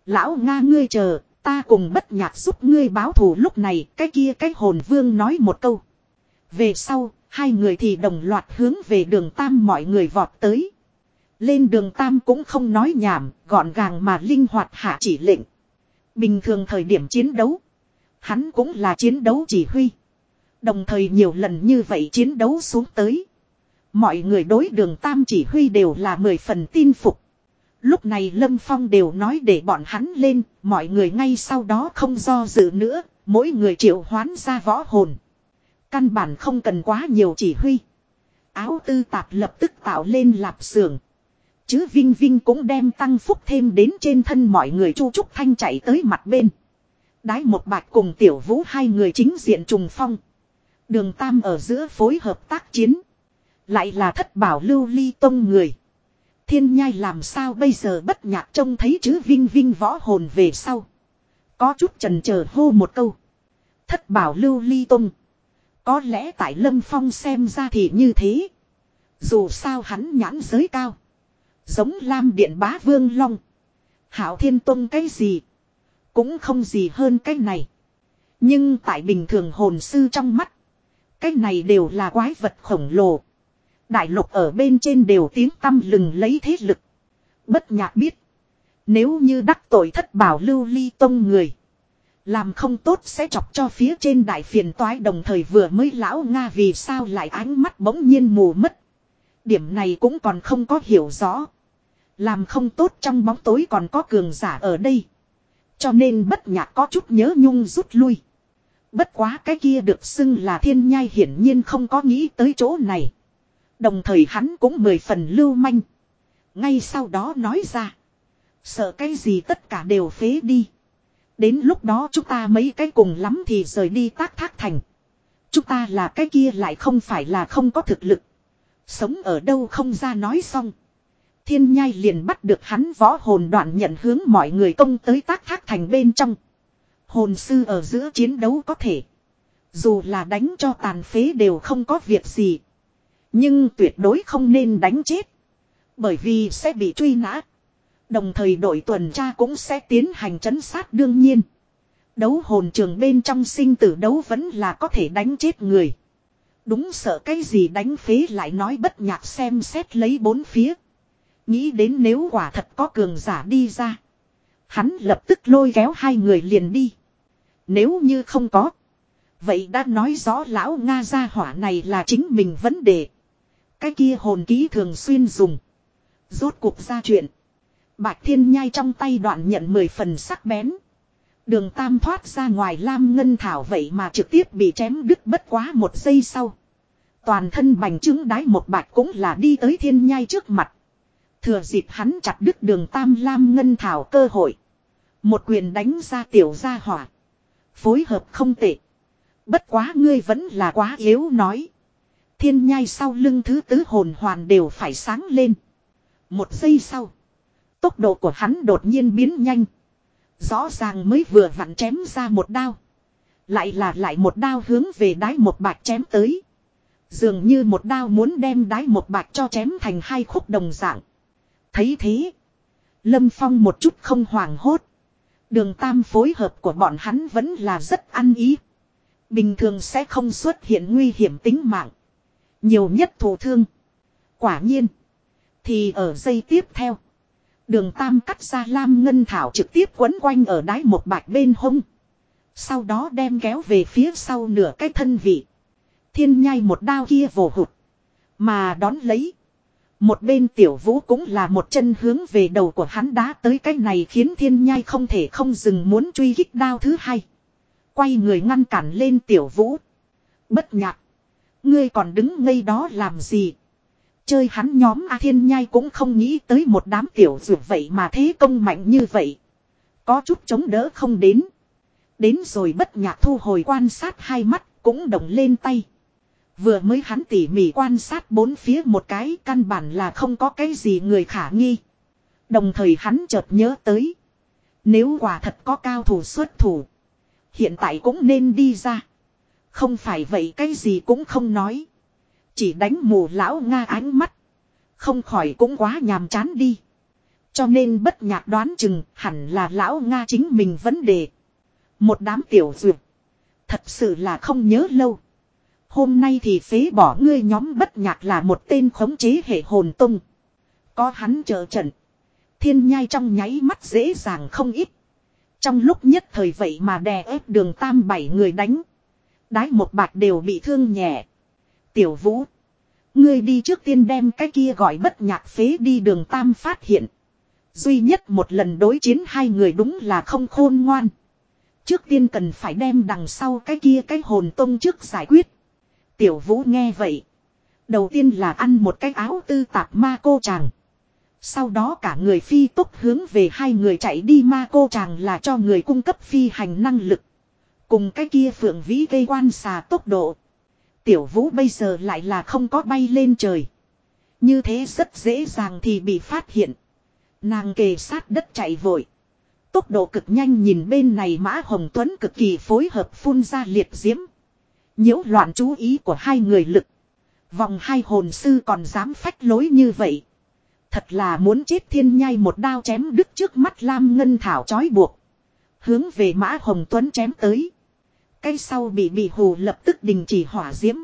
Lão Nga ngươi chờ, ta cùng bất nhạc giúp ngươi báo thù lúc này, cái kia cái hồn vương nói một câu. Về sau, hai người thì đồng loạt hướng về đường Tam mọi người vọt tới. Lên đường Tam cũng không nói nhảm, gọn gàng mà linh hoạt hạ chỉ lệnh. Bình thường thời điểm chiến đấu, hắn cũng là chiến đấu chỉ huy. Đồng thời nhiều lần như vậy chiến đấu xuống tới. Mọi người đối đường Tam chỉ huy đều là mười phần tin phục. Lúc này Lâm Phong đều nói để bọn hắn lên, mọi người ngay sau đó không do dự nữa, mỗi người triệu hoán ra võ hồn. Căn bản không cần quá nhiều chỉ huy. Áo tư tạp lập tức tạo lên lạp xưởng. Chứ Vinh Vinh cũng đem tăng phúc thêm đến trên thân mọi người chu trúc thanh chạy tới mặt bên. Đái một bạch cùng tiểu vũ hai người chính diện trùng phong. Đường Tam ở giữa phối hợp tác chiến. Lại là thất bảo lưu ly tông người. Thiên nhai làm sao bây giờ bất nhạc trông thấy chữ vinh vinh võ hồn về sau. Có chút trần chờ hô một câu. Thất bảo lưu ly Tung. Có lẽ tại lâm phong xem ra thì như thế. Dù sao hắn nhãn giới cao. Giống lam điện bá vương long. Hảo thiên tông cái gì. Cũng không gì hơn cái này. Nhưng tại bình thường hồn sư trong mắt. Cái này đều là quái vật khổng lồ. Đại lục ở bên trên đều tiếng tăm lừng lấy thế lực. Bất nhạc biết. Nếu như đắc tội thất bảo lưu ly tông người. Làm không tốt sẽ chọc cho phía trên đại phiền toái đồng thời vừa mới lão Nga vì sao lại ánh mắt bỗng nhiên mù mất. Điểm này cũng còn không có hiểu rõ. Làm không tốt trong bóng tối còn có cường giả ở đây. Cho nên bất nhạc có chút nhớ nhung rút lui. Bất quá cái kia được xưng là thiên nhai hiển nhiên không có nghĩ tới chỗ này. Đồng thời hắn cũng mười phần lưu manh. Ngay sau đó nói ra. Sợ cái gì tất cả đều phế đi. Đến lúc đó chúng ta mấy cái cùng lắm thì rời đi tác thác thành. Chúng ta là cái kia lại không phải là không có thực lực. Sống ở đâu không ra nói xong. Thiên nhai liền bắt được hắn võ hồn đoạn nhận hướng mọi người công tới tác thác thành bên trong. Hồn sư ở giữa chiến đấu có thể. Dù là đánh cho tàn phế đều không có việc gì. Nhưng tuyệt đối không nên đánh chết. Bởi vì sẽ bị truy nã. Đồng thời đội tuần tra cũng sẽ tiến hành trấn sát đương nhiên. Đấu hồn trường bên trong sinh tử đấu vẫn là có thể đánh chết người. Đúng sợ cái gì đánh phế lại nói bất nhạc xem xét lấy bốn phía. Nghĩ đến nếu quả thật có cường giả đi ra. Hắn lập tức lôi kéo hai người liền đi. Nếu như không có. Vậy đã nói rõ lão Nga gia hỏa này là chính mình vấn đề. Cái kia hồn ký thường xuyên dùng. Rốt cuộc ra chuyện. Bạch thiên nhai trong tay đoạn nhận mười phần sắc bén. Đường tam thoát ra ngoài lam ngân thảo vậy mà trực tiếp bị chém đứt bất quá một giây sau. Toàn thân bành trướng đái một bạch cũng là đi tới thiên nhai trước mặt. Thừa dịp hắn chặt đứt đường tam lam ngân thảo cơ hội. Một quyền đánh ra tiểu gia hỏa. Phối hợp không tệ. Bất quá ngươi vẫn là quá yếu nói. Thiên nhai sau lưng thứ tứ hồn hoàn đều phải sáng lên. Một giây sau. Tốc độ của hắn đột nhiên biến nhanh. Rõ ràng mới vừa vặn chém ra một đao. Lại là lại một đao hướng về đáy một bạch chém tới. Dường như một đao muốn đem đáy một bạch cho chém thành hai khúc đồng dạng. Thấy thế. Lâm Phong một chút không hoảng hốt. Đường tam phối hợp của bọn hắn vẫn là rất ăn ý. Bình thường sẽ không xuất hiện nguy hiểm tính mạng. Nhiều nhất thổ thương. Quả nhiên. Thì ở giây tiếp theo. Đường tam cắt ra lam ngân thảo trực tiếp quấn quanh ở đáy một bạch bên hông. Sau đó đem kéo về phía sau nửa cái thân vị. Thiên nhai một đao kia vồ hụt. Mà đón lấy. Một bên tiểu vũ cũng là một chân hướng về đầu của hắn đá tới cái này khiến thiên nhai không thể không dừng muốn truy kích đao thứ hai. Quay người ngăn cản lên tiểu vũ. Bất nhạc. Ngươi còn đứng ngây đó làm gì? Chơi hắn nhóm A Thiên Nhai cũng không nghĩ tới một đám tiểu dược vậy mà thế công mạnh như vậy. Có chút chống đỡ không đến. Đến rồi bất nhạc thu hồi quan sát hai mắt cũng động lên tay. Vừa mới hắn tỉ mỉ quan sát bốn phía một cái căn bản là không có cái gì người khả nghi. Đồng thời hắn chợt nhớ tới. Nếu quả thật có cao thủ xuất thủ. Hiện tại cũng nên đi ra. Không phải vậy cái gì cũng không nói. Chỉ đánh mù lão Nga ánh mắt. Không khỏi cũng quá nhàm chán đi. Cho nên bất nhạc đoán chừng hẳn là lão Nga chính mình vấn đề. Một đám tiểu duyệt. Thật sự là không nhớ lâu. Hôm nay thì phế bỏ ngươi nhóm bất nhạc là một tên khống chế hệ hồn tung. Có hắn chờ trận. Thiên nhai trong nháy mắt dễ dàng không ít. Trong lúc nhất thời vậy mà đè ép đường tam bảy người đánh. Đái một bạc đều bị thương nhẹ. Tiểu vũ. Ngươi đi trước tiên đem cái kia gọi bất nhạc phế đi đường tam phát hiện. Duy nhất một lần đối chiến hai người đúng là không khôn ngoan. Trước tiên cần phải đem đằng sau cái kia cái hồn tông trước giải quyết. Tiểu vũ nghe vậy. Đầu tiên là ăn một cái áo tư tạp ma cô chàng. Sau đó cả người phi tốc hướng về hai người chạy đi ma cô chàng là cho người cung cấp phi hành năng lực. Cùng cái kia phượng vĩ gây quan xà tốc độ. Tiểu vũ bây giờ lại là không có bay lên trời. Như thế rất dễ dàng thì bị phát hiện. Nàng kề sát đất chạy vội. Tốc độ cực nhanh nhìn bên này Mã Hồng Tuấn cực kỳ phối hợp phun ra liệt diễm. nhiễu loạn chú ý của hai người lực. Vòng hai hồn sư còn dám phách lối như vậy. Thật là muốn chết thiên nhai một đao chém đứt trước mắt Lam Ngân Thảo trói buộc. Hướng về Mã Hồng Tuấn chém tới. Cái sau bị bị hù lập tức đình chỉ hỏa diễm.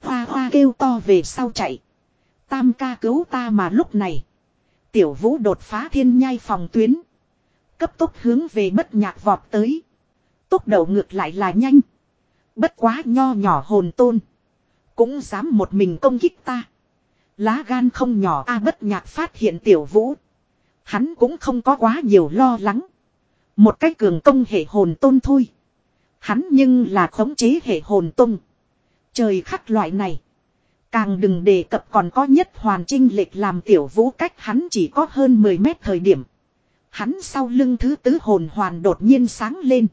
Hoa hoa kêu to về sau chạy. Tam ca cứu ta mà lúc này. Tiểu vũ đột phá thiên nhai phòng tuyến. Cấp tốc hướng về bất nhạc vọt tới. Tốc độ ngược lại là nhanh. Bất quá nho nhỏ hồn tôn. Cũng dám một mình công kích ta. Lá gan không nhỏ, a bất nhạc phát hiện tiểu vũ. Hắn cũng không có quá nhiều lo lắng. Một cách cường công hệ hồn tôn thôi. Hắn nhưng là khống chế hệ hồn tung. Trời khắc loại này. Càng đừng đề cập còn có nhất hoàn trinh lệch làm tiểu vũ cách hắn chỉ có hơn 10 mét thời điểm. Hắn sau lưng thứ tứ hồn hoàn đột nhiên sáng lên.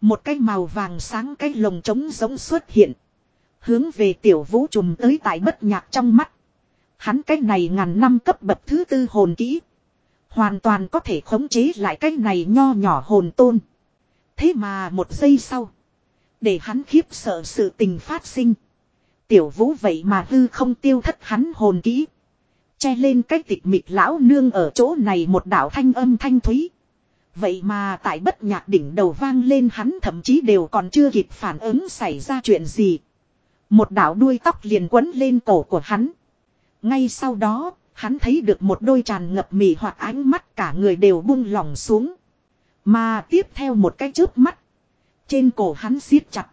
Một cái màu vàng sáng cái lồng trống giống xuất hiện. Hướng về tiểu vũ trùm tới tại bất nhạc trong mắt. Hắn cái này ngàn năm cấp bậc thứ tư hồn kỹ. Hoàn toàn có thể khống chế lại cái này nho nhỏ hồn tôn. Thế mà một giây sau. Để hắn khiếp sợ sự tình phát sinh. Tiểu vũ vậy mà hư không tiêu thất hắn hồn kỹ. Che lên cái tịch mịch lão nương ở chỗ này một đạo thanh âm thanh thúy. Vậy mà tại bất nhạc đỉnh đầu vang lên hắn thậm chí đều còn chưa kịp phản ứng xảy ra chuyện gì. Một đảo đuôi tóc liền quấn lên cổ của hắn. Ngay sau đó, hắn thấy được một đôi tràn ngập mì hoặc ánh mắt cả người đều buông lỏng xuống. Mà tiếp theo một cái chớp mắt. Trên cổ hắn siết chặt.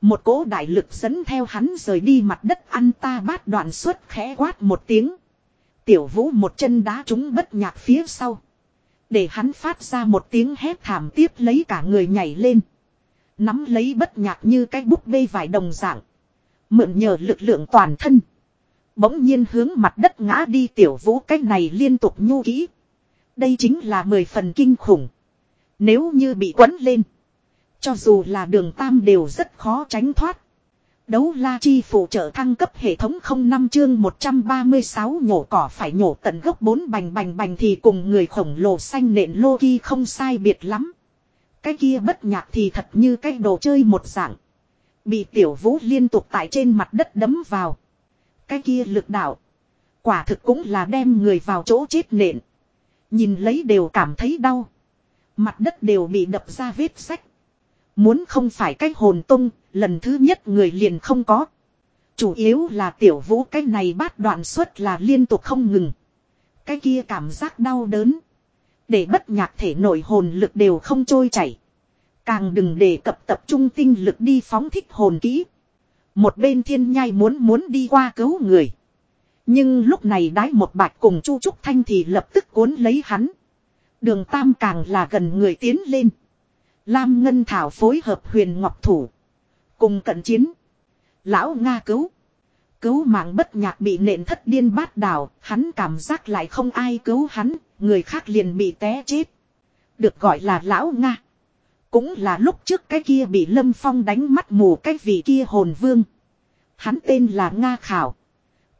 Một cỗ đại lực dẫn theo hắn rời đi mặt đất ăn ta bát đoạn suốt khẽ quát một tiếng. Tiểu vũ một chân đá trúng bất nhạc phía sau. Để hắn phát ra một tiếng hét thảm tiếp lấy cả người nhảy lên. Nắm lấy bất nhạc như cái búp bê vải đồng dạng. Mượn nhờ lực lượng toàn thân. Bỗng nhiên hướng mặt đất ngã đi tiểu vũ cách này liên tục nhu kỹ. Đây chính là mười phần kinh khủng. Nếu như bị quấn lên. Cho dù là đường tam đều rất khó tránh thoát. Đấu la chi phụ trợ thăng cấp hệ thống không năm chương 136 nhổ cỏ phải nhổ tận gốc bốn bành bành bành thì cùng người khổng lồ xanh nện lô ghi không sai biệt lắm. Cái kia bất nhạc thì thật như cái đồ chơi một dạng. Bị tiểu vũ liên tục tại trên mặt đất đấm vào. Cái kia lực đạo. Quả thực cũng là đem người vào chỗ chết nện. Nhìn lấy đều cảm thấy đau. Mặt đất đều bị đập ra vết sách. Muốn không phải cái hồn tung, lần thứ nhất người liền không có. Chủ yếu là tiểu vũ cái này bát đoạn suất là liên tục không ngừng. Cái kia cảm giác đau đớn. Để bất nhạc thể nội hồn lực đều không trôi chảy. Càng đừng để cập tập trung tinh lực đi phóng thích hồn kỹ. Một bên thiên nhai muốn muốn đi qua cứu người. Nhưng lúc này đái một bạch cùng Chu Trúc Thanh thì lập tức cuốn lấy hắn. Đường Tam càng là gần người tiến lên. Lam Ngân Thảo phối hợp huyền ngọc thủ. Cùng cận chiến. Lão Nga cứu. Cứu mạng bất nhạc bị nện thất điên bát đảo. Hắn cảm giác lại không ai cứu hắn. Người khác liền bị té chết. Được gọi là Lão Nga. Cũng là lúc trước cái kia bị Lâm Phong đánh mắt mù cái vị kia hồn vương. Hắn tên là Nga Khảo.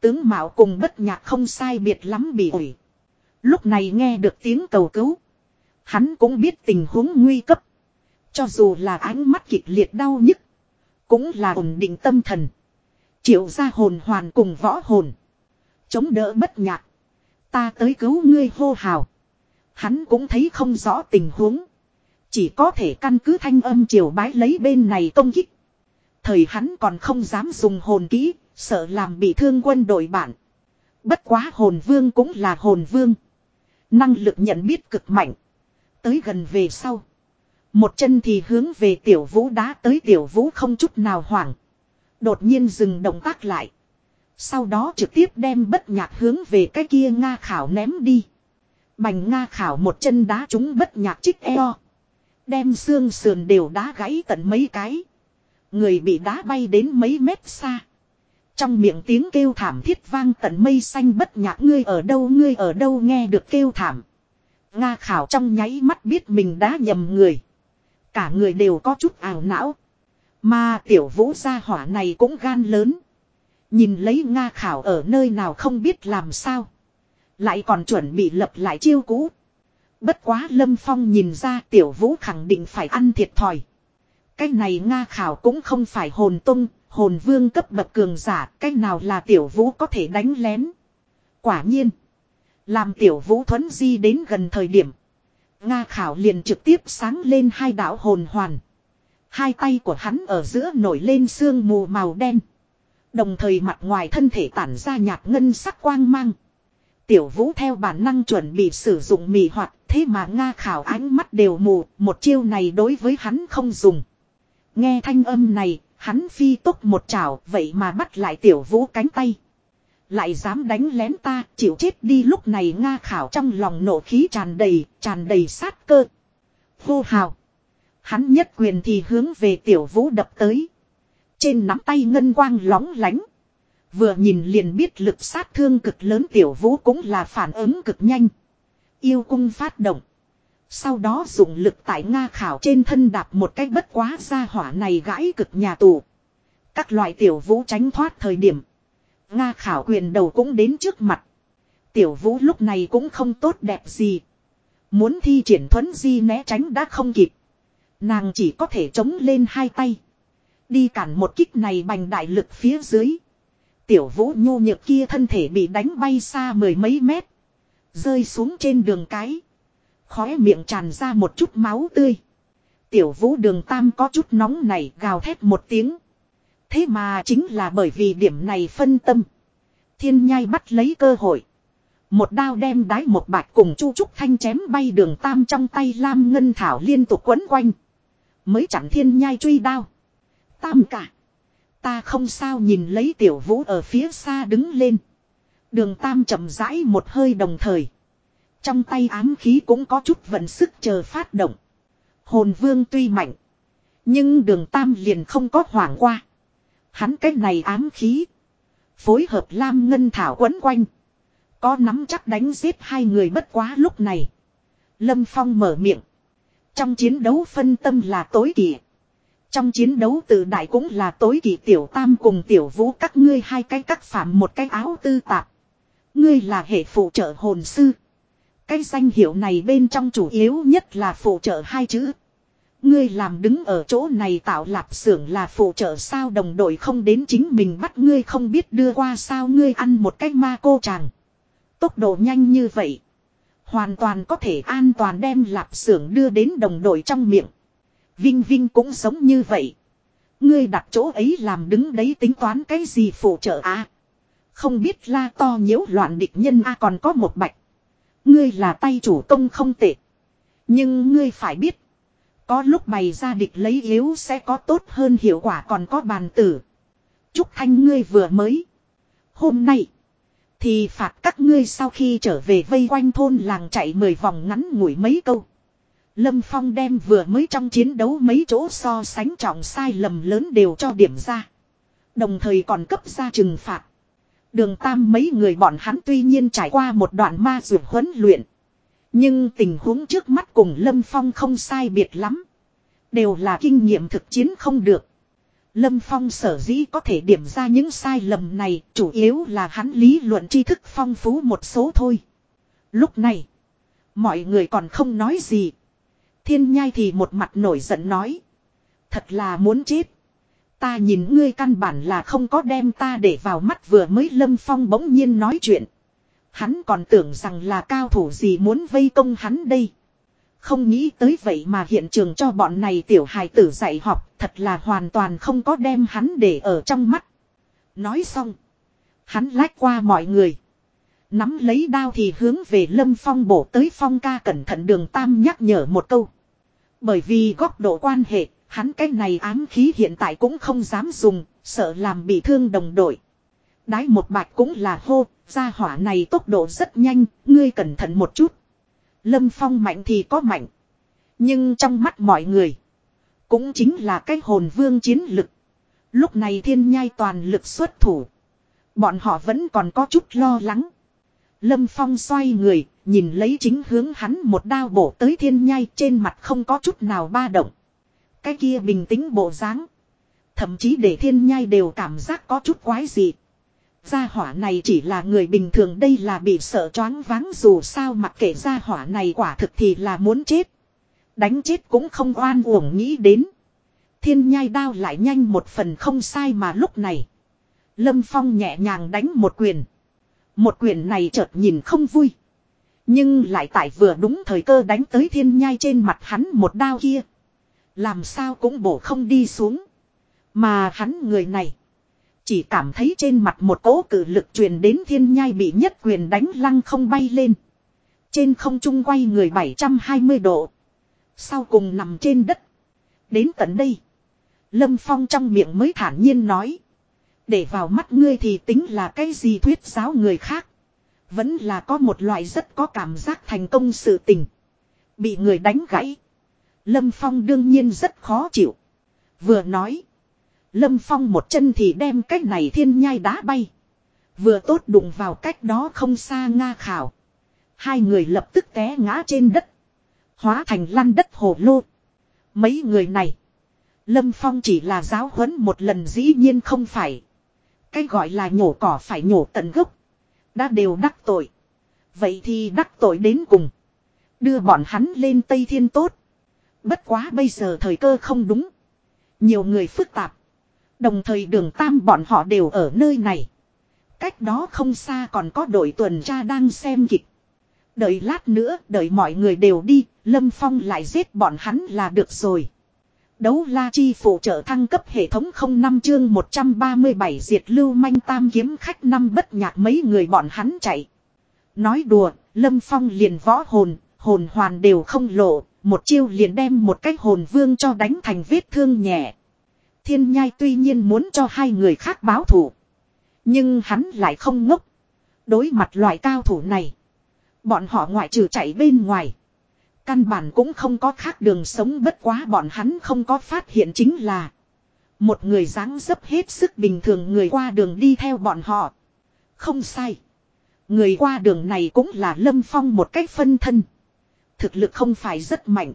Tướng Mạo cùng bất nhạc không sai biệt lắm bị ủi. Lúc này nghe được tiếng cầu cứu. Hắn cũng biết tình huống nguy cấp. Cho dù là ánh mắt kịch liệt đau nhức. Cũng là ổn định tâm thần. Triệu ra hồn hoàn cùng võ hồn. Chống đỡ bất nhạc. Ta tới cứu ngươi hô hào. Hắn cũng thấy không rõ tình huống. Chỉ có thể căn cứ thanh âm triều bái lấy bên này công kích. Thời hắn còn không dám dùng hồn kỹ, sợ làm bị thương quân đội bạn. Bất quá hồn vương cũng là hồn vương. Năng lực nhận biết cực mạnh. Tới gần về sau. Một chân thì hướng về tiểu vũ đá tới tiểu vũ không chút nào hoảng. Đột nhiên dừng động tác lại. Sau đó trực tiếp đem bất nhạc hướng về cái kia Nga khảo ném đi. Bành Nga khảo một chân đá trúng bất nhạc chích eo. Đem xương sườn đều đá gãy tận mấy cái. Người bị đá bay đến mấy mét xa. Trong miệng tiếng kêu thảm thiết vang tận mây xanh bất nhạc ngươi ở đâu ngươi ở đâu nghe được kêu thảm. Nga khảo trong nháy mắt biết mình đã nhầm người. Cả người đều có chút ảo não. Mà tiểu vũ gia hỏa này cũng gan lớn. Nhìn lấy Nga khảo ở nơi nào không biết làm sao. Lại còn chuẩn bị lập lại chiêu cũ. Bất quá Lâm Phong nhìn ra tiểu vũ khẳng định phải ăn thiệt thòi. Cái này Nga khảo cũng không phải hồn tung, hồn vương cấp bậc cường giả, cái nào là tiểu vũ có thể đánh lén. Quả nhiên, làm tiểu vũ thuấn di đến gần thời điểm. Nga khảo liền trực tiếp sáng lên hai đạo hồn hoàn. Hai tay của hắn ở giữa nổi lên sương mù màu đen. Đồng thời mặt ngoài thân thể tản ra nhạt ngân sắc quang mang. Tiểu vũ theo bản năng chuẩn bị sử dụng mì hoạt, thế mà Nga khảo ánh mắt đều mù, một chiêu này đối với hắn không dùng. Nghe thanh âm này, hắn phi tốc một chảo, vậy mà bắt lại tiểu vũ cánh tay. Lại dám đánh lén ta, chịu chết đi lúc này Nga khảo trong lòng nổ khí tràn đầy, tràn đầy sát cơ. Hô hào. Hắn nhất quyền thì hướng về tiểu vũ đập tới. Trên nắm tay ngân quang lóng lánh. Vừa nhìn liền biết lực sát thương cực lớn tiểu vũ cũng là phản ứng cực nhanh. Yêu cung phát động. Sau đó dùng lực tại Nga khảo trên thân đạp một cách bất quá ra hỏa này gãi cực nhà tù. Các loại tiểu vũ tránh thoát thời điểm. Nga khảo quyền đầu cũng đến trước mặt. Tiểu vũ lúc này cũng không tốt đẹp gì. Muốn thi triển thuấn di né tránh đã không kịp. Nàng chỉ có thể chống lên hai tay. Đi cản một kích này bằng đại lực phía dưới. Tiểu vũ nhu nhược kia thân thể bị đánh bay xa mười mấy mét. Rơi xuống trên đường cái. Khóe miệng tràn ra một chút máu tươi. Tiểu vũ đường tam có chút nóng này gào thét một tiếng. Thế mà chính là bởi vì điểm này phân tâm. Thiên nhai bắt lấy cơ hội. Một đao đem đái một bạch cùng chu trúc thanh chém bay đường tam trong tay lam ngân thảo liên tục quấn quanh. Mới chẳng thiên nhai truy đao. Tam cả. Ta không sao nhìn lấy tiểu vũ ở phía xa đứng lên. Đường tam chậm rãi một hơi đồng thời. Trong tay ám khí cũng có chút vận sức chờ phát động. Hồn vương tuy mạnh. Nhưng đường tam liền không có hoảng qua. Hắn cái này ám khí. Phối hợp lam ngân thảo quấn quanh. Có nắm chắc đánh giết hai người bất quá lúc này. Lâm Phong mở miệng. Trong chiến đấu phân tâm là tối kỵ. Trong chiến đấu tự đại cũng là tối kỵ tiểu tam cùng tiểu vũ các ngươi hai cái cắt phạm một cái áo tư tạp. Ngươi là hệ phụ trợ hồn sư. Cái danh hiệu này bên trong chủ yếu nhất là phụ trợ hai chữ. Ngươi làm đứng ở chỗ này tạo lạp xưởng là phụ trợ sao đồng đội không đến chính mình bắt ngươi không biết đưa qua sao ngươi ăn một cách ma cô chàng. Tốc độ nhanh như vậy. Hoàn toàn có thể an toàn đem lạp xưởng đưa đến đồng đội trong miệng. Vinh Vinh cũng sống như vậy. Ngươi đặt chỗ ấy làm đứng đấy tính toán cái gì phụ trợ à. Không biết la to nhiễu loạn địch nhân a còn có một bạch. Ngươi là tay chủ công không tệ. Nhưng ngươi phải biết. Có lúc bày ra địch lấy yếu sẽ có tốt hơn hiệu quả còn có bàn tử. Chúc thanh ngươi vừa mới. Hôm nay. Thì phạt các ngươi sau khi trở về vây quanh thôn làng chạy mười vòng ngắn ngủi mấy câu. Lâm Phong đem vừa mới trong chiến đấu mấy chỗ so sánh trọng sai lầm lớn đều cho điểm ra. Đồng thời còn cấp ra trừng phạt. Đường Tam mấy người bọn hắn tuy nhiên trải qua một đoạn ma dược huấn luyện. Nhưng tình huống trước mắt cùng Lâm Phong không sai biệt lắm. Đều là kinh nghiệm thực chiến không được. Lâm Phong sở dĩ có thể điểm ra những sai lầm này chủ yếu là hắn lý luận tri thức phong phú một số thôi. Lúc này, mọi người còn không nói gì. Thiên nhai thì một mặt nổi giận nói. Thật là muốn chết. Ta nhìn ngươi căn bản là không có đem ta để vào mắt vừa mới Lâm Phong bỗng nhiên nói chuyện. Hắn còn tưởng rằng là cao thủ gì muốn vây công hắn đây. Không nghĩ tới vậy mà hiện trường cho bọn này tiểu hài tử dạy học thật là hoàn toàn không có đem hắn để ở trong mắt. Nói xong. Hắn lách qua mọi người. Nắm lấy đao thì hướng về lâm phong bổ tới phong ca cẩn thận đường tam nhắc nhở một câu. Bởi vì góc độ quan hệ, hắn cái này ám khí hiện tại cũng không dám dùng, sợ làm bị thương đồng đội. Đái một bạch cũng là hô, gia hỏa này tốc độ rất nhanh, ngươi cẩn thận một chút. Lâm Phong mạnh thì có mạnh. Nhưng trong mắt mọi người, cũng chính là cái hồn vương chiến lực. Lúc này thiên nhai toàn lực xuất thủ. Bọn họ vẫn còn có chút lo lắng. Lâm Phong xoay người, nhìn lấy chính hướng hắn một đao bổ tới thiên nhai trên mặt không có chút nào ba động. Cái kia bình tĩnh bộ dáng, Thậm chí để thiên nhai đều cảm giác có chút quái dị. Gia hỏa này chỉ là người bình thường đây là bị sợ choáng váng dù sao mặc kệ gia hỏa này quả thực thì là muốn chết. Đánh chết cũng không oan uổng nghĩ đến. Thiên nhai đao lại nhanh một phần không sai mà lúc này. Lâm Phong nhẹ nhàng đánh một quyền. Một quyền này chợt nhìn không vui. Nhưng lại tại vừa đúng thời cơ đánh tới thiên nhai trên mặt hắn một đao kia. Làm sao cũng bổ không đi xuống. Mà hắn người này. Chỉ cảm thấy trên mặt một cỗ cử lực truyền đến thiên nhai bị nhất quyền đánh lăng không bay lên. Trên không trung quay người 720 độ. Sau cùng nằm trên đất. Đến tận đây. Lâm Phong trong miệng mới thản nhiên nói. Để vào mắt ngươi thì tính là cái gì thuyết giáo người khác. Vẫn là có một loại rất có cảm giác thành công sự tình. Bị người đánh gãy. Lâm Phong đương nhiên rất khó chịu. Vừa nói. Lâm Phong một chân thì đem cách này thiên nhai đá bay. Vừa tốt đụng vào cách đó không xa Nga khảo. Hai người lập tức té ngã trên đất. Hóa thành lăn đất hồ lô. Mấy người này. Lâm Phong chỉ là giáo huấn một lần dĩ nhiên không phải. Cái gọi là nhổ cỏ phải nhổ tận gốc. Đã đều đắc tội. Vậy thì đắc tội đến cùng. Đưa bọn hắn lên Tây Thiên tốt. Bất quá bây giờ thời cơ không đúng. Nhiều người phức tạp. Đồng thời đường tam bọn họ đều ở nơi này. Cách đó không xa còn có đội tuần tra đang xem kịch. Đợi lát nữa, đợi mọi người đều đi, Lâm Phong lại giết bọn hắn là được rồi. Đấu la chi phụ trợ thăng cấp hệ thống 05 chương 137 diệt lưu manh tam kiếm khách năm bất nhạc mấy người bọn hắn chạy. Nói đùa, Lâm Phong liền võ hồn, hồn hoàn đều không lộ, một chiêu liền đem một cái hồn vương cho đánh thành vết thương nhẹ. Thiên nhai tuy nhiên muốn cho hai người khác báo thủ. Nhưng hắn lại không ngốc. Đối mặt loại cao thủ này. Bọn họ ngoại trừ chạy bên ngoài. Căn bản cũng không có khác đường sống, bất quá bọn hắn không có phát hiện chính là. Một người dáng dấp hết sức bình thường người qua đường đi theo bọn họ. Không sai. Người qua đường này cũng là Lâm Phong một cách phân thân. Thực lực không phải rất mạnh.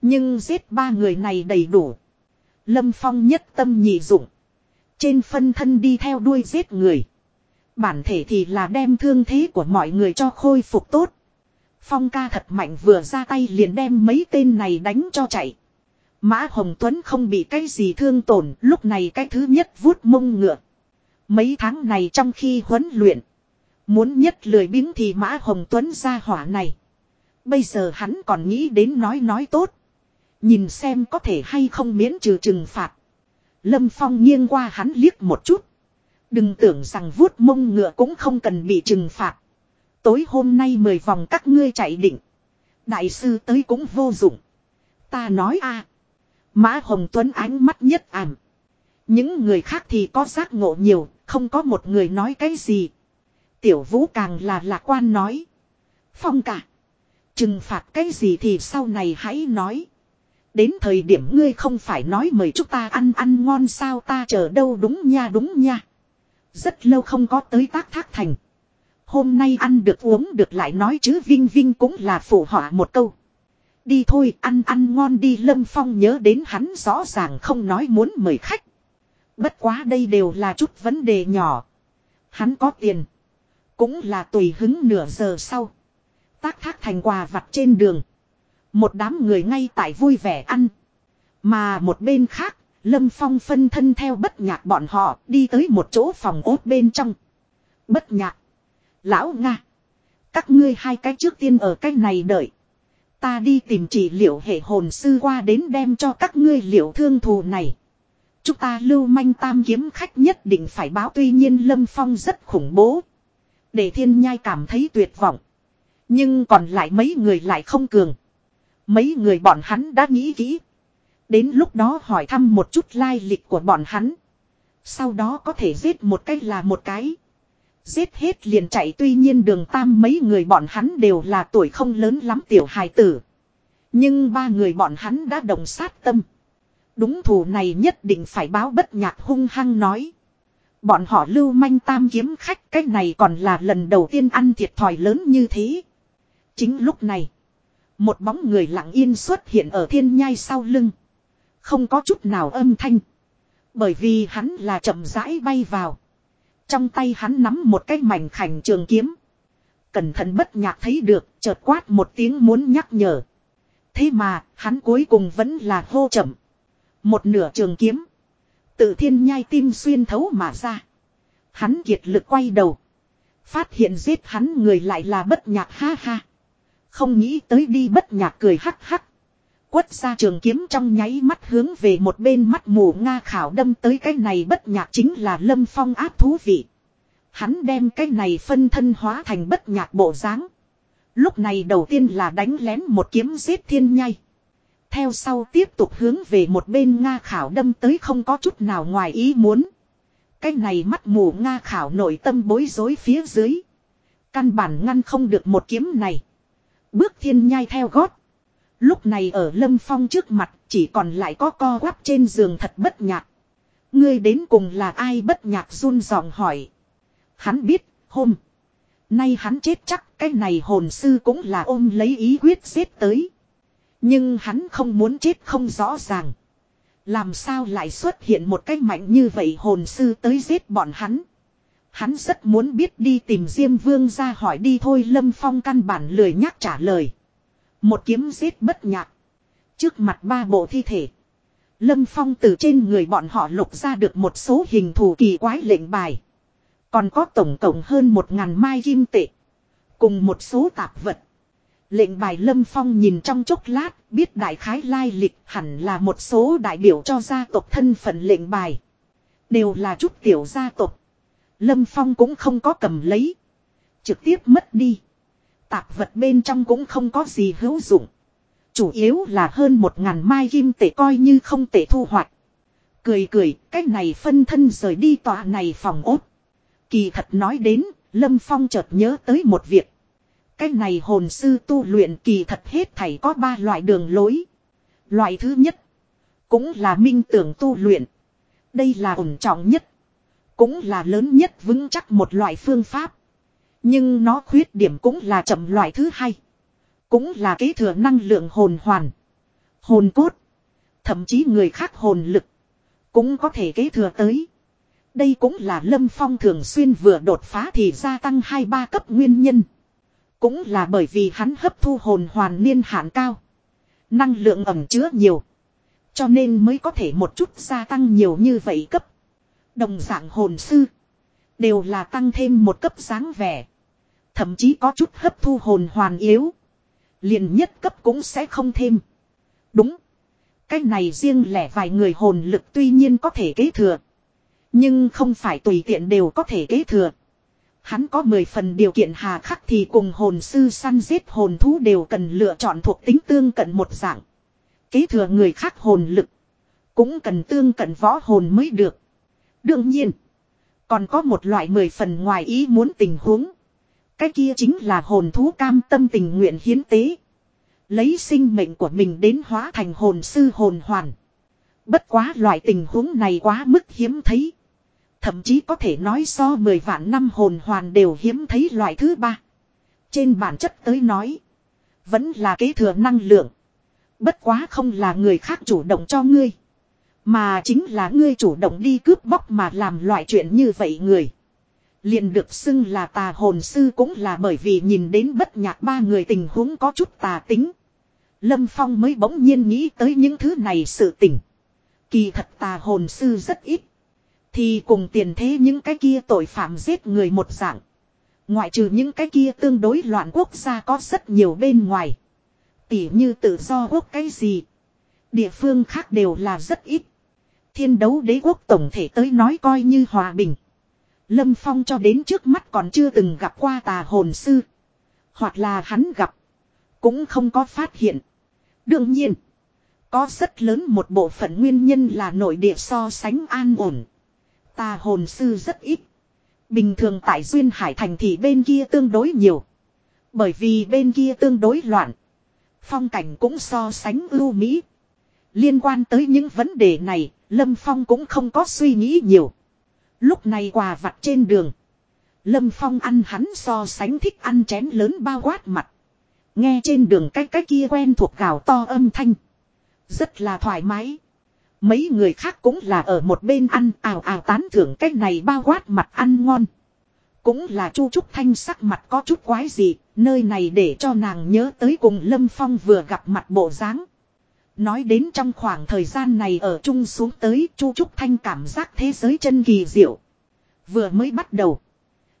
Nhưng giết ba người này đầy đủ. Lâm Phong nhất tâm nhị dụng. Trên phân thân đi theo đuôi giết người. Bản thể thì là đem thương thế của mọi người cho khôi phục tốt. Phong ca thật mạnh vừa ra tay liền đem mấy tên này đánh cho chạy. Mã Hồng Tuấn không bị cái gì thương tổn, lúc này cái thứ nhất vuốt mông ngựa. Mấy tháng này trong khi huấn luyện, muốn nhất lười biếng thì Mã Hồng Tuấn ra hỏa này. Bây giờ hắn còn nghĩ đến nói nói tốt. Nhìn xem có thể hay không miễn trừ trừng phạt. Lâm Phong nghiêng qua hắn liếc một chút. Đừng tưởng rằng vuốt mông ngựa cũng không cần bị trừng phạt. Tối hôm nay mười vòng các ngươi chạy định. Đại sư tới cũng vô dụng. Ta nói a Mã Hồng Tuấn ánh mắt nhất ảm. Những người khác thì có giác ngộ nhiều, không có một người nói cái gì. Tiểu vũ càng là lạc quan nói. Phong cả. Trừng phạt cái gì thì sau này hãy nói. Đến thời điểm ngươi không phải nói mời chúng ta ăn ăn ngon sao ta chờ đâu đúng nha đúng nha. Rất lâu không có tới tác thác thành. Hôm nay ăn được uống được lại nói chứ Vinh Vinh cũng là phụ họa một câu. Đi thôi ăn ăn ngon đi Lâm Phong nhớ đến hắn rõ ràng không nói muốn mời khách. Bất quá đây đều là chút vấn đề nhỏ. Hắn có tiền. Cũng là tùy hứng nửa giờ sau. Tác thác thành quà vặt trên đường. Một đám người ngay tại vui vẻ ăn. Mà một bên khác, Lâm Phong phân thân theo bất nhạc bọn họ đi tới một chỗ phòng ốt bên trong. Bất nhạc. Lão Nga. Các ngươi hai cái trước tiên ở cái này đợi. Ta đi tìm chỉ liệu hệ hồn sư qua đến đem cho các ngươi liệu thương thù này. Chúng ta lưu manh tam kiếm khách nhất định phải báo tuy nhiên Lâm Phong rất khủng bố. Để thiên nhai cảm thấy tuyệt vọng. Nhưng còn lại mấy người lại không cường. Mấy người bọn hắn đã nghĩ kỹ. Đến lúc đó hỏi thăm một chút lai lịch của bọn hắn. Sau đó có thể giết một cái là một cái. Giết hết liền chạy tuy nhiên đường tam mấy người bọn hắn đều là tuổi không lớn lắm tiểu hài tử. Nhưng ba người bọn hắn đã đồng sát tâm. Đúng thù này nhất định phải báo bất nhạc hung hăng nói. Bọn họ lưu manh tam kiếm khách, cái này còn là lần đầu tiên ăn thiệt thòi lớn như thế. Chính lúc này. Một bóng người lặng yên xuất hiện ở thiên nhai sau lưng. Không có chút nào âm thanh. Bởi vì hắn là chậm rãi bay vào. Trong tay hắn nắm một cái mảnh khảnh trường kiếm. Cẩn thận bất nhạc thấy được, chợt quát một tiếng muốn nhắc nhở. Thế mà, hắn cuối cùng vẫn là hô chậm. Một nửa trường kiếm. Tự thiên nhai tim xuyên thấu mà ra. Hắn kiệt lực quay đầu. Phát hiện giết hắn người lại là bất nhạc ha ha. Không nghĩ tới đi bất nhạc cười hắc hắc. Quất ra trường kiếm trong nháy mắt hướng về một bên mắt mù Nga khảo đâm tới cái này bất nhạc chính là lâm phong áp thú vị. Hắn đem cái này phân thân hóa thành bất nhạc bộ dáng. Lúc này đầu tiên là đánh lén một kiếm giết thiên nhai. Theo sau tiếp tục hướng về một bên Nga khảo đâm tới không có chút nào ngoài ý muốn. Cái này mắt mù Nga khảo nội tâm bối rối phía dưới. Căn bản ngăn không được một kiếm này. Bước thiên nhai theo gót. Lúc này ở Lâm Phong trước mặt chỉ còn lại có co quắp trên giường thật bất nhạc. Ngươi đến cùng là ai bất nhạc run giọng hỏi. Hắn biết, hôm. Nay hắn chết chắc cái này hồn sư cũng là ôm lấy ý quyết giết tới. Nhưng hắn không muốn chết không rõ ràng. Làm sao lại xuất hiện một cái mạnh như vậy hồn sư tới giết bọn hắn. Hắn rất muốn biết đi tìm Diêm Vương ra hỏi đi thôi Lâm Phong căn bản lười nhắc trả lời. Một kiếm giết bất nhạc. Trước mặt ba bộ thi thể. Lâm Phong từ trên người bọn họ lục ra được một số hình thù kỳ quái lệnh bài. Còn có tổng cộng hơn một ngàn mai kim tệ. Cùng một số tạp vật. Lệnh bài Lâm Phong nhìn trong chốc lát, biết đại khái lai lịch hẳn là một số đại biểu cho gia tộc thân phận lệnh bài. Đều là chút tiểu gia tộc. Lâm Phong cũng không có cầm lấy. Trực tiếp mất đi. Tạp vật bên trong cũng không có gì hữu dụng. Chủ yếu là hơn một ngàn mai kim tệ coi như không tệ thu hoạch. Cười cười, cái này phân thân rời đi tòa này phòng ốt. Kỳ thật nói đến, Lâm Phong chợt nhớ tới một việc. Cái này hồn sư tu luyện kỳ thật hết thảy có ba loại đường lối. Loại thứ nhất, cũng là minh tưởng tu luyện. Đây là ổn trọng nhất, cũng là lớn nhất vững chắc một loại phương pháp. Nhưng nó khuyết điểm cũng là chậm loại thứ hai. Cũng là kế thừa năng lượng hồn hoàn. Hồn cốt. Thậm chí người khác hồn lực. Cũng có thể kế thừa tới. Đây cũng là Lâm Phong thường xuyên vừa đột phá thì gia tăng 2-3 cấp nguyên nhân. Cũng là bởi vì hắn hấp thu hồn hoàn niên hạn cao. Năng lượng ẩm chứa nhiều. Cho nên mới có thể một chút gia tăng nhiều như vậy cấp. Đồng dạng hồn sư. Đều là tăng thêm một cấp dáng vẻ. Thậm chí có chút hấp thu hồn hoàn yếu. liền nhất cấp cũng sẽ không thêm. Đúng. Cái này riêng lẻ vài người hồn lực tuy nhiên có thể kế thừa. Nhưng không phải tùy tiện đều có thể kế thừa. Hắn có 10 phần điều kiện hà khắc thì cùng hồn sư săn giết hồn thú đều cần lựa chọn thuộc tính tương cận một dạng. Kế thừa người khác hồn lực. Cũng cần tương cận võ hồn mới được. Đương nhiên. Còn có một loại 10 phần ngoài ý muốn tình huống. Cái kia chính là hồn thú cam tâm tình nguyện hiến tế. Lấy sinh mệnh của mình đến hóa thành hồn sư hồn hoàn. Bất quá loại tình huống này quá mức hiếm thấy. Thậm chí có thể nói so 10 vạn năm hồn hoàn đều hiếm thấy loại thứ ba. Trên bản chất tới nói. Vẫn là kế thừa năng lượng. Bất quá không là người khác chủ động cho ngươi. Mà chính là ngươi chủ động đi cướp bóc mà làm loại chuyện như vậy người. Liền được xưng là tà hồn sư cũng là bởi vì nhìn đến bất nhạc ba người tình huống có chút tà tính. Lâm Phong mới bỗng nhiên nghĩ tới những thứ này sự tình. Kỳ thật tà hồn sư rất ít. Thì cùng tiền thế những cái kia tội phạm giết người một dạng. Ngoại trừ những cái kia tương đối loạn quốc gia có rất nhiều bên ngoài. Tỉ như tự do quốc cái gì. Địa phương khác đều là rất ít. Thiên đấu đế quốc tổng thể tới nói coi như hòa bình. Lâm Phong cho đến trước mắt còn chưa từng gặp qua tà hồn sư. Hoặc là hắn gặp. Cũng không có phát hiện. Đương nhiên. Có rất lớn một bộ phận nguyên nhân là nội địa so sánh an ổn. Tà hồn sư rất ít. Bình thường tại Duyên Hải Thành thì bên kia tương đối nhiều. Bởi vì bên kia tương đối loạn. Phong cảnh cũng so sánh ưu mỹ. Liên quan tới những vấn đề này, Lâm Phong cũng không có suy nghĩ nhiều. Lúc này quà vặt trên đường. Lâm Phong ăn hắn so sánh thích ăn chén lớn bao quát mặt. Nghe trên đường cái cái kia quen thuộc gào to âm thanh. Rất là thoải mái. Mấy người khác cũng là ở một bên ăn ào ào tán thưởng cái này bao quát mặt ăn ngon. Cũng là Chu Trúc Thanh sắc mặt có chút quái gì, nơi này để cho nàng nhớ tới cùng Lâm Phong vừa gặp mặt bộ dáng. Nói đến trong khoảng thời gian này ở chung xuống tới, Chu Trúc Thanh cảm giác thế giới chân kỳ diệu. Vừa mới bắt đầu.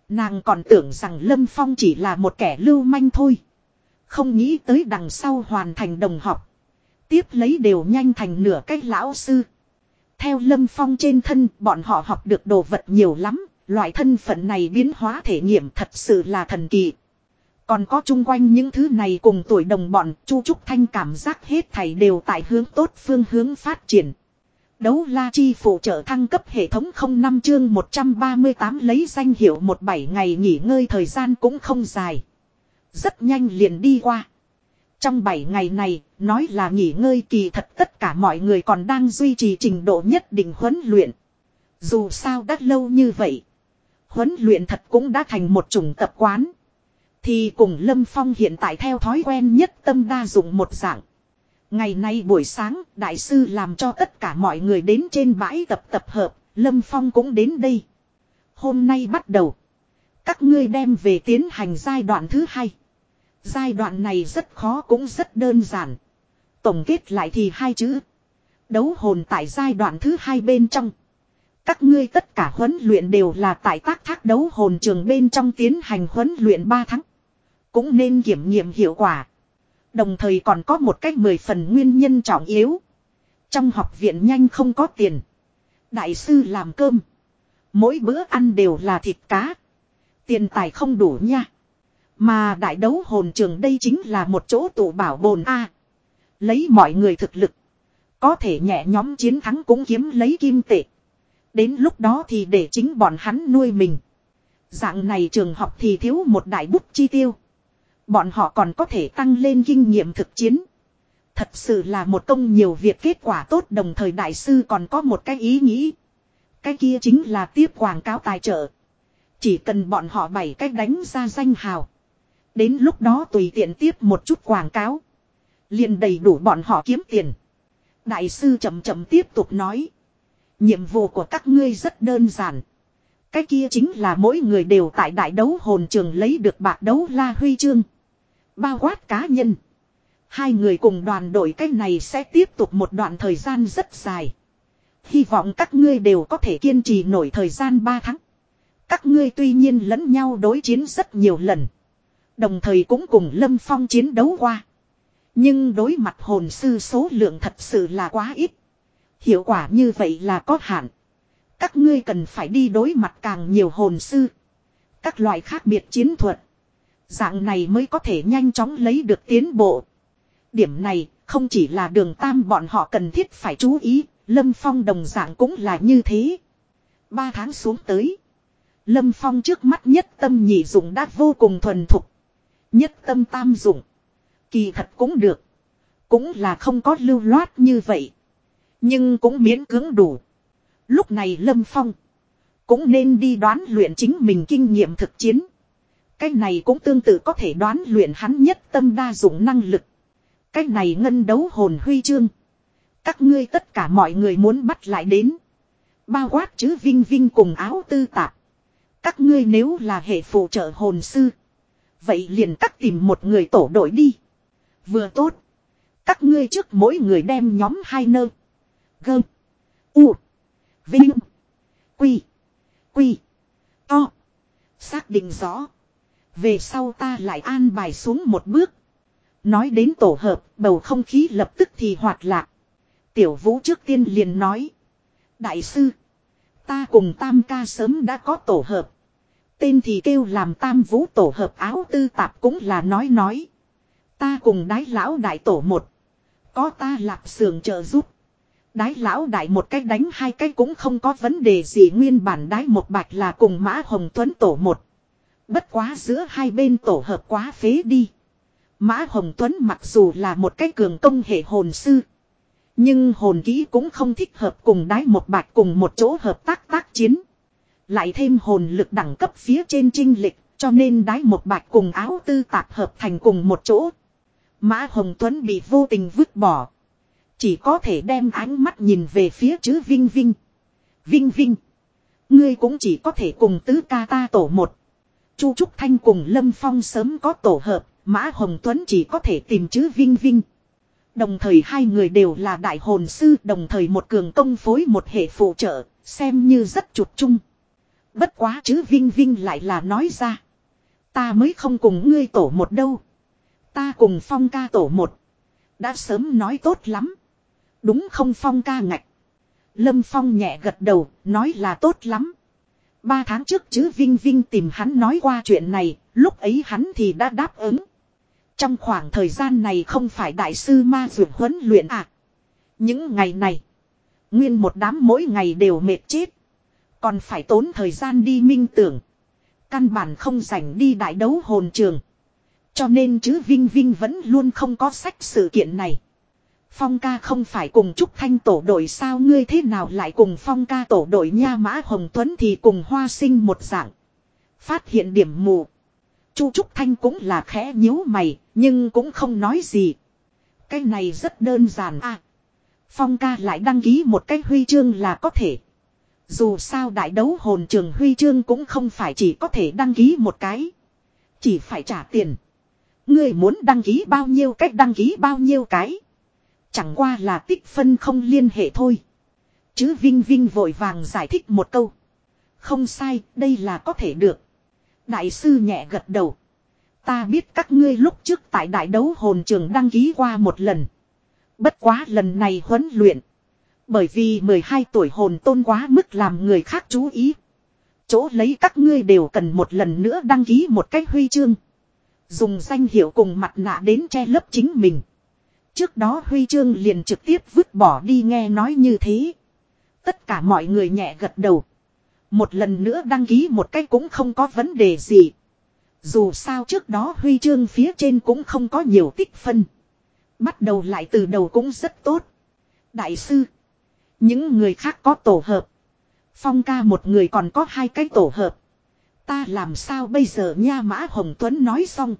Nàng còn tưởng rằng Lâm Phong chỉ là một kẻ lưu manh thôi. Không nghĩ tới đằng sau hoàn thành đồng học. Tiếp lấy đều nhanh thành nửa cách lão sư. Theo Lâm Phong trên thân, bọn họ học được đồ vật nhiều lắm. Loại thân phận này biến hóa thể nghiệm thật sự là thần kỳ. Còn có chung quanh những thứ này cùng tuổi đồng bọn, Chu Trúc Thanh cảm giác hết thảy đều tại hướng tốt phương hướng phát triển. Đấu la chi phụ trợ thăng cấp hệ thống 05 chương 138 lấy danh hiệu 17 ngày nghỉ ngơi thời gian cũng không dài. Rất nhanh liền đi qua. Trong 7 ngày này, nói là nghỉ ngơi kỳ thật tất cả mọi người còn đang duy trì trình độ nhất định huấn luyện. Dù sao đã lâu như vậy. Huấn luyện thật cũng đã thành một chủng tập quán. Thì cùng Lâm Phong hiện tại theo thói quen nhất tâm đa dụng một dạng. Ngày nay buổi sáng, đại sư làm cho tất cả mọi người đến trên bãi tập tập hợp, Lâm Phong cũng đến đây. Hôm nay bắt đầu. Các ngươi đem về tiến hành giai đoạn thứ hai. Giai đoạn này rất khó cũng rất đơn giản. Tổng kết lại thì hai chữ. Đấu hồn tại giai đoạn thứ hai bên trong. Các ngươi tất cả huấn luyện đều là tại tác thác đấu hồn trường bên trong tiến hành huấn luyện 3 tháng. Cũng nên kiểm nghiệm hiệu quả. Đồng thời còn có một cách mười phần nguyên nhân trọng yếu. Trong học viện nhanh không có tiền. Đại sư làm cơm. Mỗi bữa ăn đều là thịt cá. Tiền tài không đủ nha. Mà đại đấu hồn trường đây chính là một chỗ tụ bảo bồn A. Lấy mọi người thực lực. Có thể nhẹ nhóm chiến thắng cũng kiếm lấy kim tệ. Đến lúc đó thì để chính bọn hắn nuôi mình. Dạng này trường học thì thiếu một đại bút chi tiêu. Bọn họ còn có thể tăng lên kinh nghiệm thực chiến. Thật sự là một công nhiều việc kết quả tốt đồng thời đại sư còn có một cái ý nghĩ. Cái kia chính là tiếp quảng cáo tài trợ. Chỉ cần bọn họ bảy cách đánh ra danh hào. Đến lúc đó tùy tiện tiếp một chút quảng cáo. liền đầy đủ bọn họ kiếm tiền. Đại sư chậm chậm tiếp tục nói. Nhiệm vụ của các ngươi rất đơn giản. Cái kia chính là mỗi người đều tại đại đấu hồn trường lấy được bạc đấu la huy chương. Bao quát cá nhân. Hai người cùng đoàn đội cái này sẽ tiếp tục một đoạn thời gian rất dài. Hy vọng các ngươi đều có thể kiên trì nổi thời gian 3 tháng. Các ngươi tuy nhiên lẫn nhau đối chiến rất nhiều lần. Đồng thời cũng cùng Lâm Phong chiến đấu qua. Nhưng đối mặt hồn sư số lượng thật sự là quá ít. Hiệu quả như vậy là có hạn. Các ngươi cần phải đi đối mặt càng nhiều hồn sư. Các loại khác biệt chiến thuật. Dạng này mới có thể nhanh chóng lấy được tiến bộ. Điểm này, không chỉ là đường tam bọn họ cần thiết phải chú ý. Lâm Phong đồng dạng cũng là như thế. Ba tháng xuống tới. Lâm Phong trước mắt nhất tâm nhị dụng đã vô cùng thuần thục. Nhất tâm tam dụng. Kỳ thật cũng được. Cũng là không có lưu loát như vậy. Nhưng cũng miễn cưỡng đủ. Lúc này Lâm Phong. Cũng nên đi đoán luyện chính mình kinh nghiệm thực chiến. Cái này cũng tương tự có thể đoán luyện hắn nhất tâm đa dụng năng lực. Cái này ngân đấu hồn huy chương. Các ngươi tất cả mọi người muốn bắt lại đến. Bao quát chứ vinh vinh cùng áo tư tạp. Các ngươi nếu là hệ phụ trợ hồn sư. Vậy liền cắt tìm một người tổ đội đi. Vừa tốt. Các ngươi trước mỗi người đem nhóm hai nơ. Gơ. U. Vinh. Quy. Quy. To. Xác định rõ. Về sau ta lại an bài xuống một bước. Nói đến tổ hợp, bầu không khí lập tức thì hoạt lạc. Tiểu vũ trước tiên liền nói. Đại sư. Ta cùng tam ca sớm đã có tổ hợp. Tên thì kêu làm tam vũ tổ hợp áo tư tạp cũng là nói nói. Ta cùng đái lão đại tổ một. Có ta lạp sườn trợ giúp. Đái lão đại một cách đánh hai cách cũng không có vấn đề gì nguyên bản đái một bạch là cùng mã hồng tuấn tổ một. Bất quá giữa hai bên tổ hợp quá phế đi. Mã Hồng Tuấn mặc dù là một cái cường công hệ hồn sư. Nhưng hồn kỹ cũng không thích hợp cùng đái một bạch cùng một chỗ hợp tác tác chiến. Lại thêm hồn lực đẳng cấp phía trên trinh lịch, cho nên đái một bạch cùng áo tư tạp hợp thành cùng một chỗ. Mã Hồng Tuấn bị vô tình vứt bỏ. Chỉ có thể đem ánh mắt nhìn về phía chữ Vinh Vinh. Vinh Vinh. Ngươi cũng chỉ có thể cùng tứ ca ta tổ một. Chu Trúc Thanh cùng Lâm Phong sớm có tổ hợp. Mã Hồng Tuấn chỉ có thể tìm chữ Vinh Vinh. Đồng thời hai người đều là đại hồn sư đồng thời một cường công phối một hệ phụ trợ, xem như rất chuột chung. Bất quá chữ Vinh Vinh lại là nói ra. Ta mới không cùng ngươi tổ một đâu. Ta cùng Phong ca tổ một. Đã sớm nói tốt lắm. Đúng không Phong ca ngạch. Lâm Phong nhẹ gật đầu, nói là tốt lắm. Ba tháng trước chứ Vinh Vinh tìm hắn nói qua chuyện này, lúc ấy hắn thì đã đáp ứng. Trong khoảng thời gian này không phải đại sư ma dược huấn luyện à. Những ngày này. Nguyên một đám mỗi ngày đều mệt chết. Còn phải tốn thời gian đi minh tưởng. Căn bản không rảnh đi đại đấu hồn trường. Cho nên chứ Vinh Vinh vẫn luôn không có sách sự kiện này. Phong ca không phải cùng Trúc Thanh tổ đội sao ngươi thế nào lại cùng Phong ca tổ đội nha mã Hồng Tuấn thì cùng hoa sinh một dạng. Phát hiện điểm mù. Chu Trúc Thanh cũng là khẽ nhíu mày, nhưng cũng không nói gì. Cái này rất đơn giản à. Phong ca lại đăng ký một cái huy chương là có thể. Dù sao đại đấu hồn trường huy chương cũng không phải chỉ có thể đăng ký một cái. Chỉ phải trả tiền. Ngươi muốn đăng ký bao nhiêu cách đăng ký bao nhiêu cái. Chẳng qua là tích phân không liên hệ thôi. Chứ Vinh Vinh vội vàng giải thích một câu. Không sai, đây là có thể được. Đại sư nhẹ gật đầu. Ta biết các ngươi lúc trước tại đại đấu hồn trường đăng ký qua một lần. Bất quá lần này huấn luyện. Bởi vì 12 tuổi hồn tôn quá mức làm người khác chú ý. Chỗ lấy các ngươi đều cần một lần nữa đăng ký một cách huy chương. Dùng danh hiệu cùng mặt nạ đến che lấp chính mình. Trước đó huy chương liền trực tiếp vứt bỏ đi nghe nói như thế. Tất cả mọi người nhẹ gật đầu. Một lần nữa đăng ký một cách cũng không có vấn đề gì. Dù sao trước đó huy chương phía trên cũng không có nhiều tích phân. Bắt đầu lại từ đầu cũng rất tốt. Đại sư. Những người khác có tổ hợp. Phong ca một người còn có hai cái tổ hợp. Ta làm sao bây giờ nha Mã Hồng Tuấn nói xong.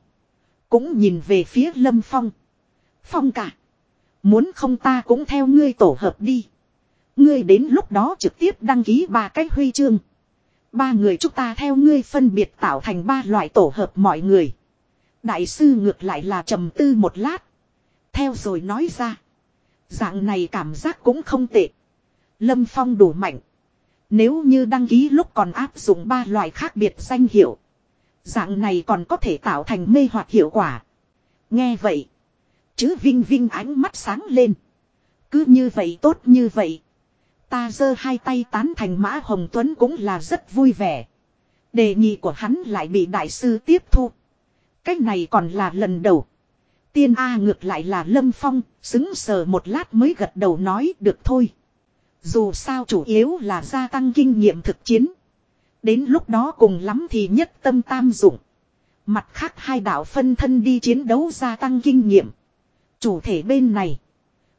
Cũng nhìn về phía Lâm Phong. Phong cả Muốn không ta cũng theo ngươi tổ hợp đi. Ngươi đến lúc đó trực tiếp đăng ký ba cái huy chương. Ba người chúng ta theo ngươi phân biệt tạo thành ba loại tổ hợp mọi người. Đại sư ngược lại là trầm tư một lát. Theo rồi nói ra. Dạng này cảm giác cũng không tệ. Lâm Phong đủ mạnh. Nếu như đăng ký lúc còn áp dụng ba loại khác biệt danh hiệu. Dạng này còn có thể tạo thành mê hoặc hiệu quả. Nghe vậy. Chứ Vinh Vinh ánh mắt sáng lên. Cứ như vậy tốt như vậy. Ta giơ hai tay tán thành Mã Hồng Tuấn cũng là rất vui vẻ. Đề nghị của hắn lại bị đại sư tiếp thu. Cách này còn là lần đầu. Tiên A ngược lại là Lâm Phong, xứng sờ một lát mới gật đầu nói được thôi. Dù sao chủ yếu là gia tăng kinh nghiệm thực chiến. Đến lúc đó cùng lắm thì nhất tâm tam dụng. Mặt khác hai đạo phân thân đi chiến đấu gia tăng kinh nghiệm. Chủ thể bên này.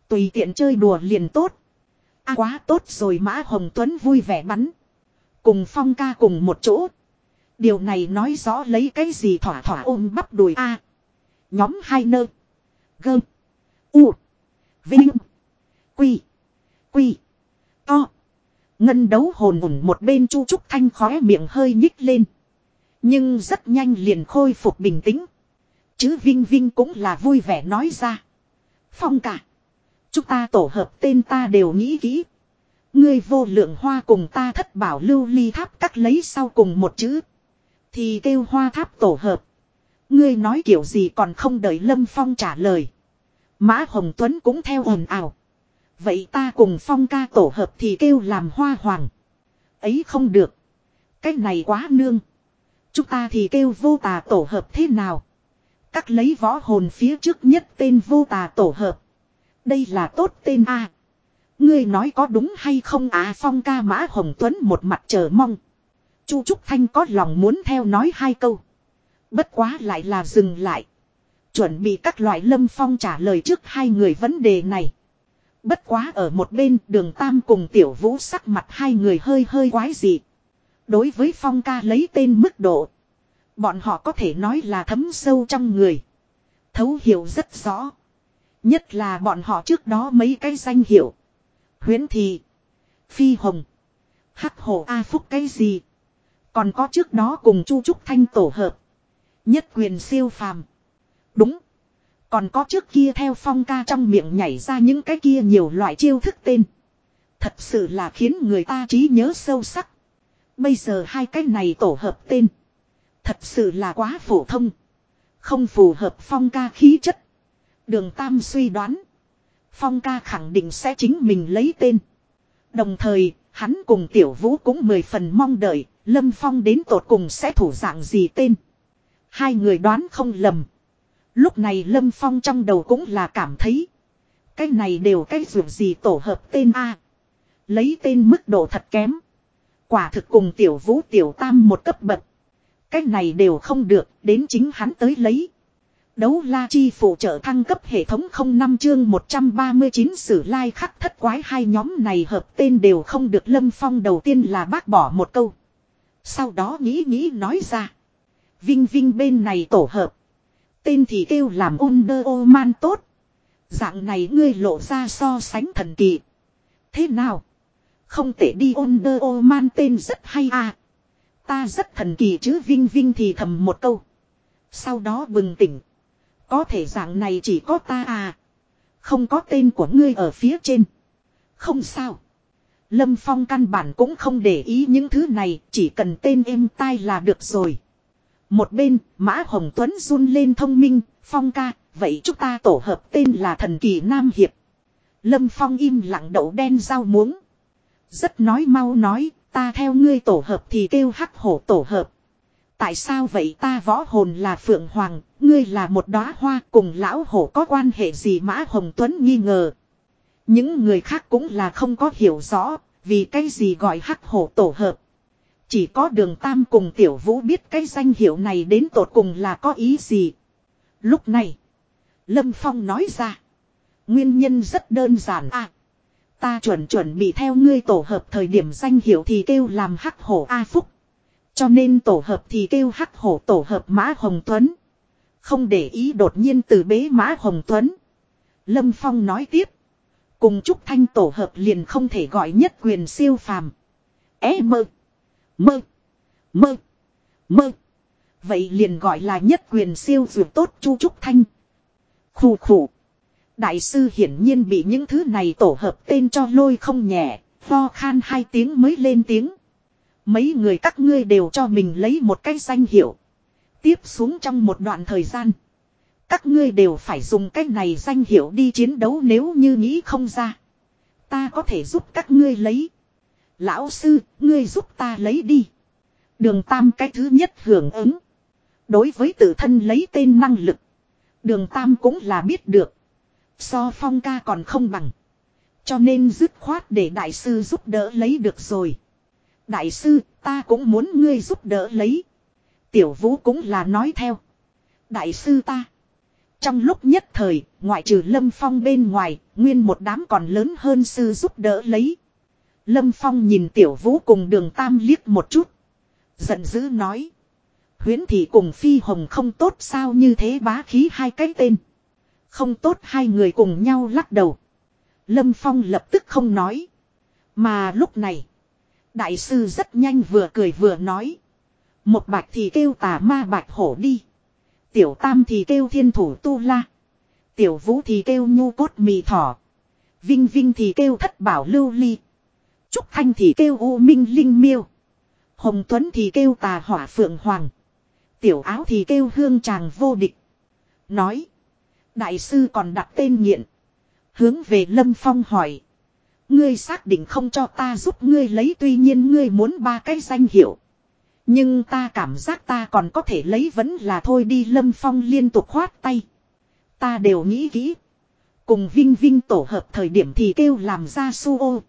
Tùy tiện chơi đùa liền tốt. a quá tốt rồi Mã Hồng Tuấn vui vẻ bắn. Cùng Phong ca cùng một chỗ. Điều này nói rõ lấy cái gì thỏa thỏa ôm bắp đùi a Nhóm hai nơ. Gơm. U. Vinh. Quy. Quy. To. Ngân đấu hồn ủng một bên chu trúc thanh khóe miệng hơi nhích lên. Nhưng rất nhanh liền khôi phục bình tĩnh. Chứ Vinh Vinh cũng là vui vẻ nói ra. Phong cả. Chúng ta tổ hợp tên ta đều nghĩ kỹ. Ngươi vô lượng hoa cùng ta thất bảo lưu ly tháp cắt lấy sau cùng một chữ. Thì kêu hoa tháp tổ hợp. Ngươi nói kiểu gì còn không đợi Lâm Phong trả lời. Mã Hồng Tuấn cũng theo ồn ào. Vậy ta cùng Phong ca tổ hợp thì kêu làm hoa hoàng. Ấy không được. Cái này quá nương. Chúng ta thì kêu vô tà tổ hợp thế nào các lấy võ hồn phía trước nhất tên vô tà tổ hợp. Đây là tốt tên A. Ngươi nói có đúng hay không à Phong ca Mã Hồng Tuấn một mặt chờ mong. Chu Trúc Thanh có lòng muốn theo nói hai câu. Bất quá lại là dừng lại. Chuẩn bị các loại lâm phong trả lời trước hai người vấn đề này. Bất quá ở một bên đường Tam cùng tiểu vũ sắc mặt hai người hơi hơi quái dị. Đối với phong ca lấy tên mức độ. Bọn họ có thể nói là thấm sâu trong người. Thấu hiểu rất rõ. Nhất là bọn họ trước đó mấy cái danh hiệu. Huyến Thị. Phi Hồng. Hắc Hổ A Phúc cái gì. Còn có trước đó cùng Chu Trúc Thanh tổ hợp. Nhất quyền siêu phàm. Đúng. Còn có trước kia theo phong ca trong miệng nhảy ra những cái kia nhiều loại chiêu thức tên. Thật sự là khiến người ta trí nhớ sâu sắc. Bây giờ hai cái này tổ hợp tên. Thật sự là quá phổ thông. Không phù hợp phong ca khí chất. Đường Tam suy đoán. Phong ca khẳng định sẽ chính mình lấy tên. Đồng thời, hắn cùng Tiểu Vũ cũng mười phần mong đợi, Lâm Phong đến tột cùng sẽ thủ dạng gì tên. Hai người đoán không lầm. Lúc này Lâm Phong trong đầu cũng là cảm thấy. Cái này đều cái dù gì tổ hợp tên A. Lấy tên mức độ thật kém. Quả thực cùng tiểu vũ tiểu tam một cấp bậc. Cái này đều không được, đến chính hắn tới lấy. Đấu la chi phụ trợ thăng cấp hệ thống không năm chương 139 sử lai like khắc thất quái hai nhóm này hợp tên đều không được lâm phong đầu tiên là bác bỏ một câu. Sau đó nghĩ nghĩ nói ra. Vinh Vinh bên này tổ hợp. Tên thì kêu làm Under Oman tốt. Dạng này ngươi lộ ra so sánh thần kỳ. Thế nào? Không thể đi Under Oman tên rất hay à. Ta rất thần kỳ chứ Vinh Vinh thì thầm một câu. Sau đó bừng tỉnh. Có thể dạng này chỉ có ta à. Không có tên của ngươi ở phía trên. Không sao. Lâm Phong căn bản cũng không để ý những thứ này, chỉ cần tên êm tai là được rồi. Một bên, Mã Hồng Tuấn run lên thông minh, Phong ca, vậy chúng ta tổ hợp tên là thần kỳ Nam Hiệp. Lâm Phong im lặng đậu đen rau muống. Rất nói mau nói, ta theo ngươi tổ hợp thì kêu hắc hổ tổ hợp. Tại sao vậy ta võ hồn là Phượng Hoàng, ngươi là một đóa hoa cùng lão hổ có quan hệ gì Mã Hồng Tuấn nghi ngờ. Những người khác cũng là không có hiểu rõ, vì cái gì gọi hắc hổ tổ hợp. Chỉ có đường Tam cùng Tiểu Vũ biết cái danh hiệu này đến tột cùng là có ý gì. Lúc này, Lâm Phong nói ra. Nguyên nhân rất đơn giản à. Ta chuẩn chuẩn bị theo ngươi tổ hợp thời điểm danh hiệu thì kêu làm hắc hổ A Phúc. Cho nên tổ hợp thì kêu hắc hổ tổ hợp Mã Hồng Tuấn. Không để ý đột nhiên từ bế Mã Hồng Tuấn. Lâm Phong nói tiếp. Cùng Trúc Thanh tổ hợp liền không thể gọi nhất quyền siêu phàm. É mơ. Mơ. Mơ. Mơ. Vậy liền gọi là nhất quyền siêu dược tốt Chu Trúc Thanh. Khủ khủ. Đại sư hiển nhiên bị những thứ này tổ hợp tên cho lôi không nhẹ, ho khan hai tiếng mới lên tiếng. Mấy người các ngươi đều cho mình lấy một cái danh hiệu. Tiếp xuống trong một đoạn thời gian. Các ngươi đều phải dùng cái này danh hiệu đi chiến đấu nếu như nghĩ không ra. Ta có thể giúp các ngươi lấy. Lão sư, ngươi giúp ta lấy đi. Đường Tam cái thứ nhất hưởng ứng. Đối với tự thân lấy tên năng lực. Đường Tam cũng là biết được. So phong ca còn không bằng. Cho nên dứt khoát để đại sư giúp đỡ lấy được rồi. Đại sư, ta cũng muốn ngươi giúp đỡ lấy. Tiểu vũ cũng là nói theo. Đại sư ta. Trong lúc nhất thời, ngoại trừ Lâm Phong bên ngoài, nguyên một đám còn lớn hơn sư giúp đỡ lấy. Lâm Phong nhìn Tiểu Vũ cùng đường Tam liếc một chút. Giận dữ nói. Huyến thị cùng Phi Hồng không tốt sao như thế bá khí hai cái tên. Không tốt hai người cùng nhau lắc đầu. Lâm Phong lập tức không nói. Mà lúc này. Đại sư rất nhanh vừa cười vừa nói. Một bạch thì kêu tà ma bạch hổ đi. Tiểu tam thì kêu thiên thủ tu la. Tiểu vũ thì kêu nhu cốt mì thỏ. Vinh vinh thì kêu thất bảo lưu ly. Trúc thanh thì kêu u minh linh miêu. Hồng tuấn thì kêu tà hỏa phượng hoàng. Tiểu áo thì kêu hương tràng vô địch. Nói. Đại sư còn đặt tên nghiện. Hướng về Lâm Phong hỏi. Ngươi xác định không cho ta giúp ngươi lấy, tuy nhiên ngươi muốn ba cái danh hiệu. Nhưng ta cảm giác ta còn có thể lấy vẫn là thôi đi, Lâm Phong liên tục khoát tay. Ta đều nghĩ kỹ. Cùng Vinh Vinh tổ hợp thời điểm thì kêu làm ra su ô.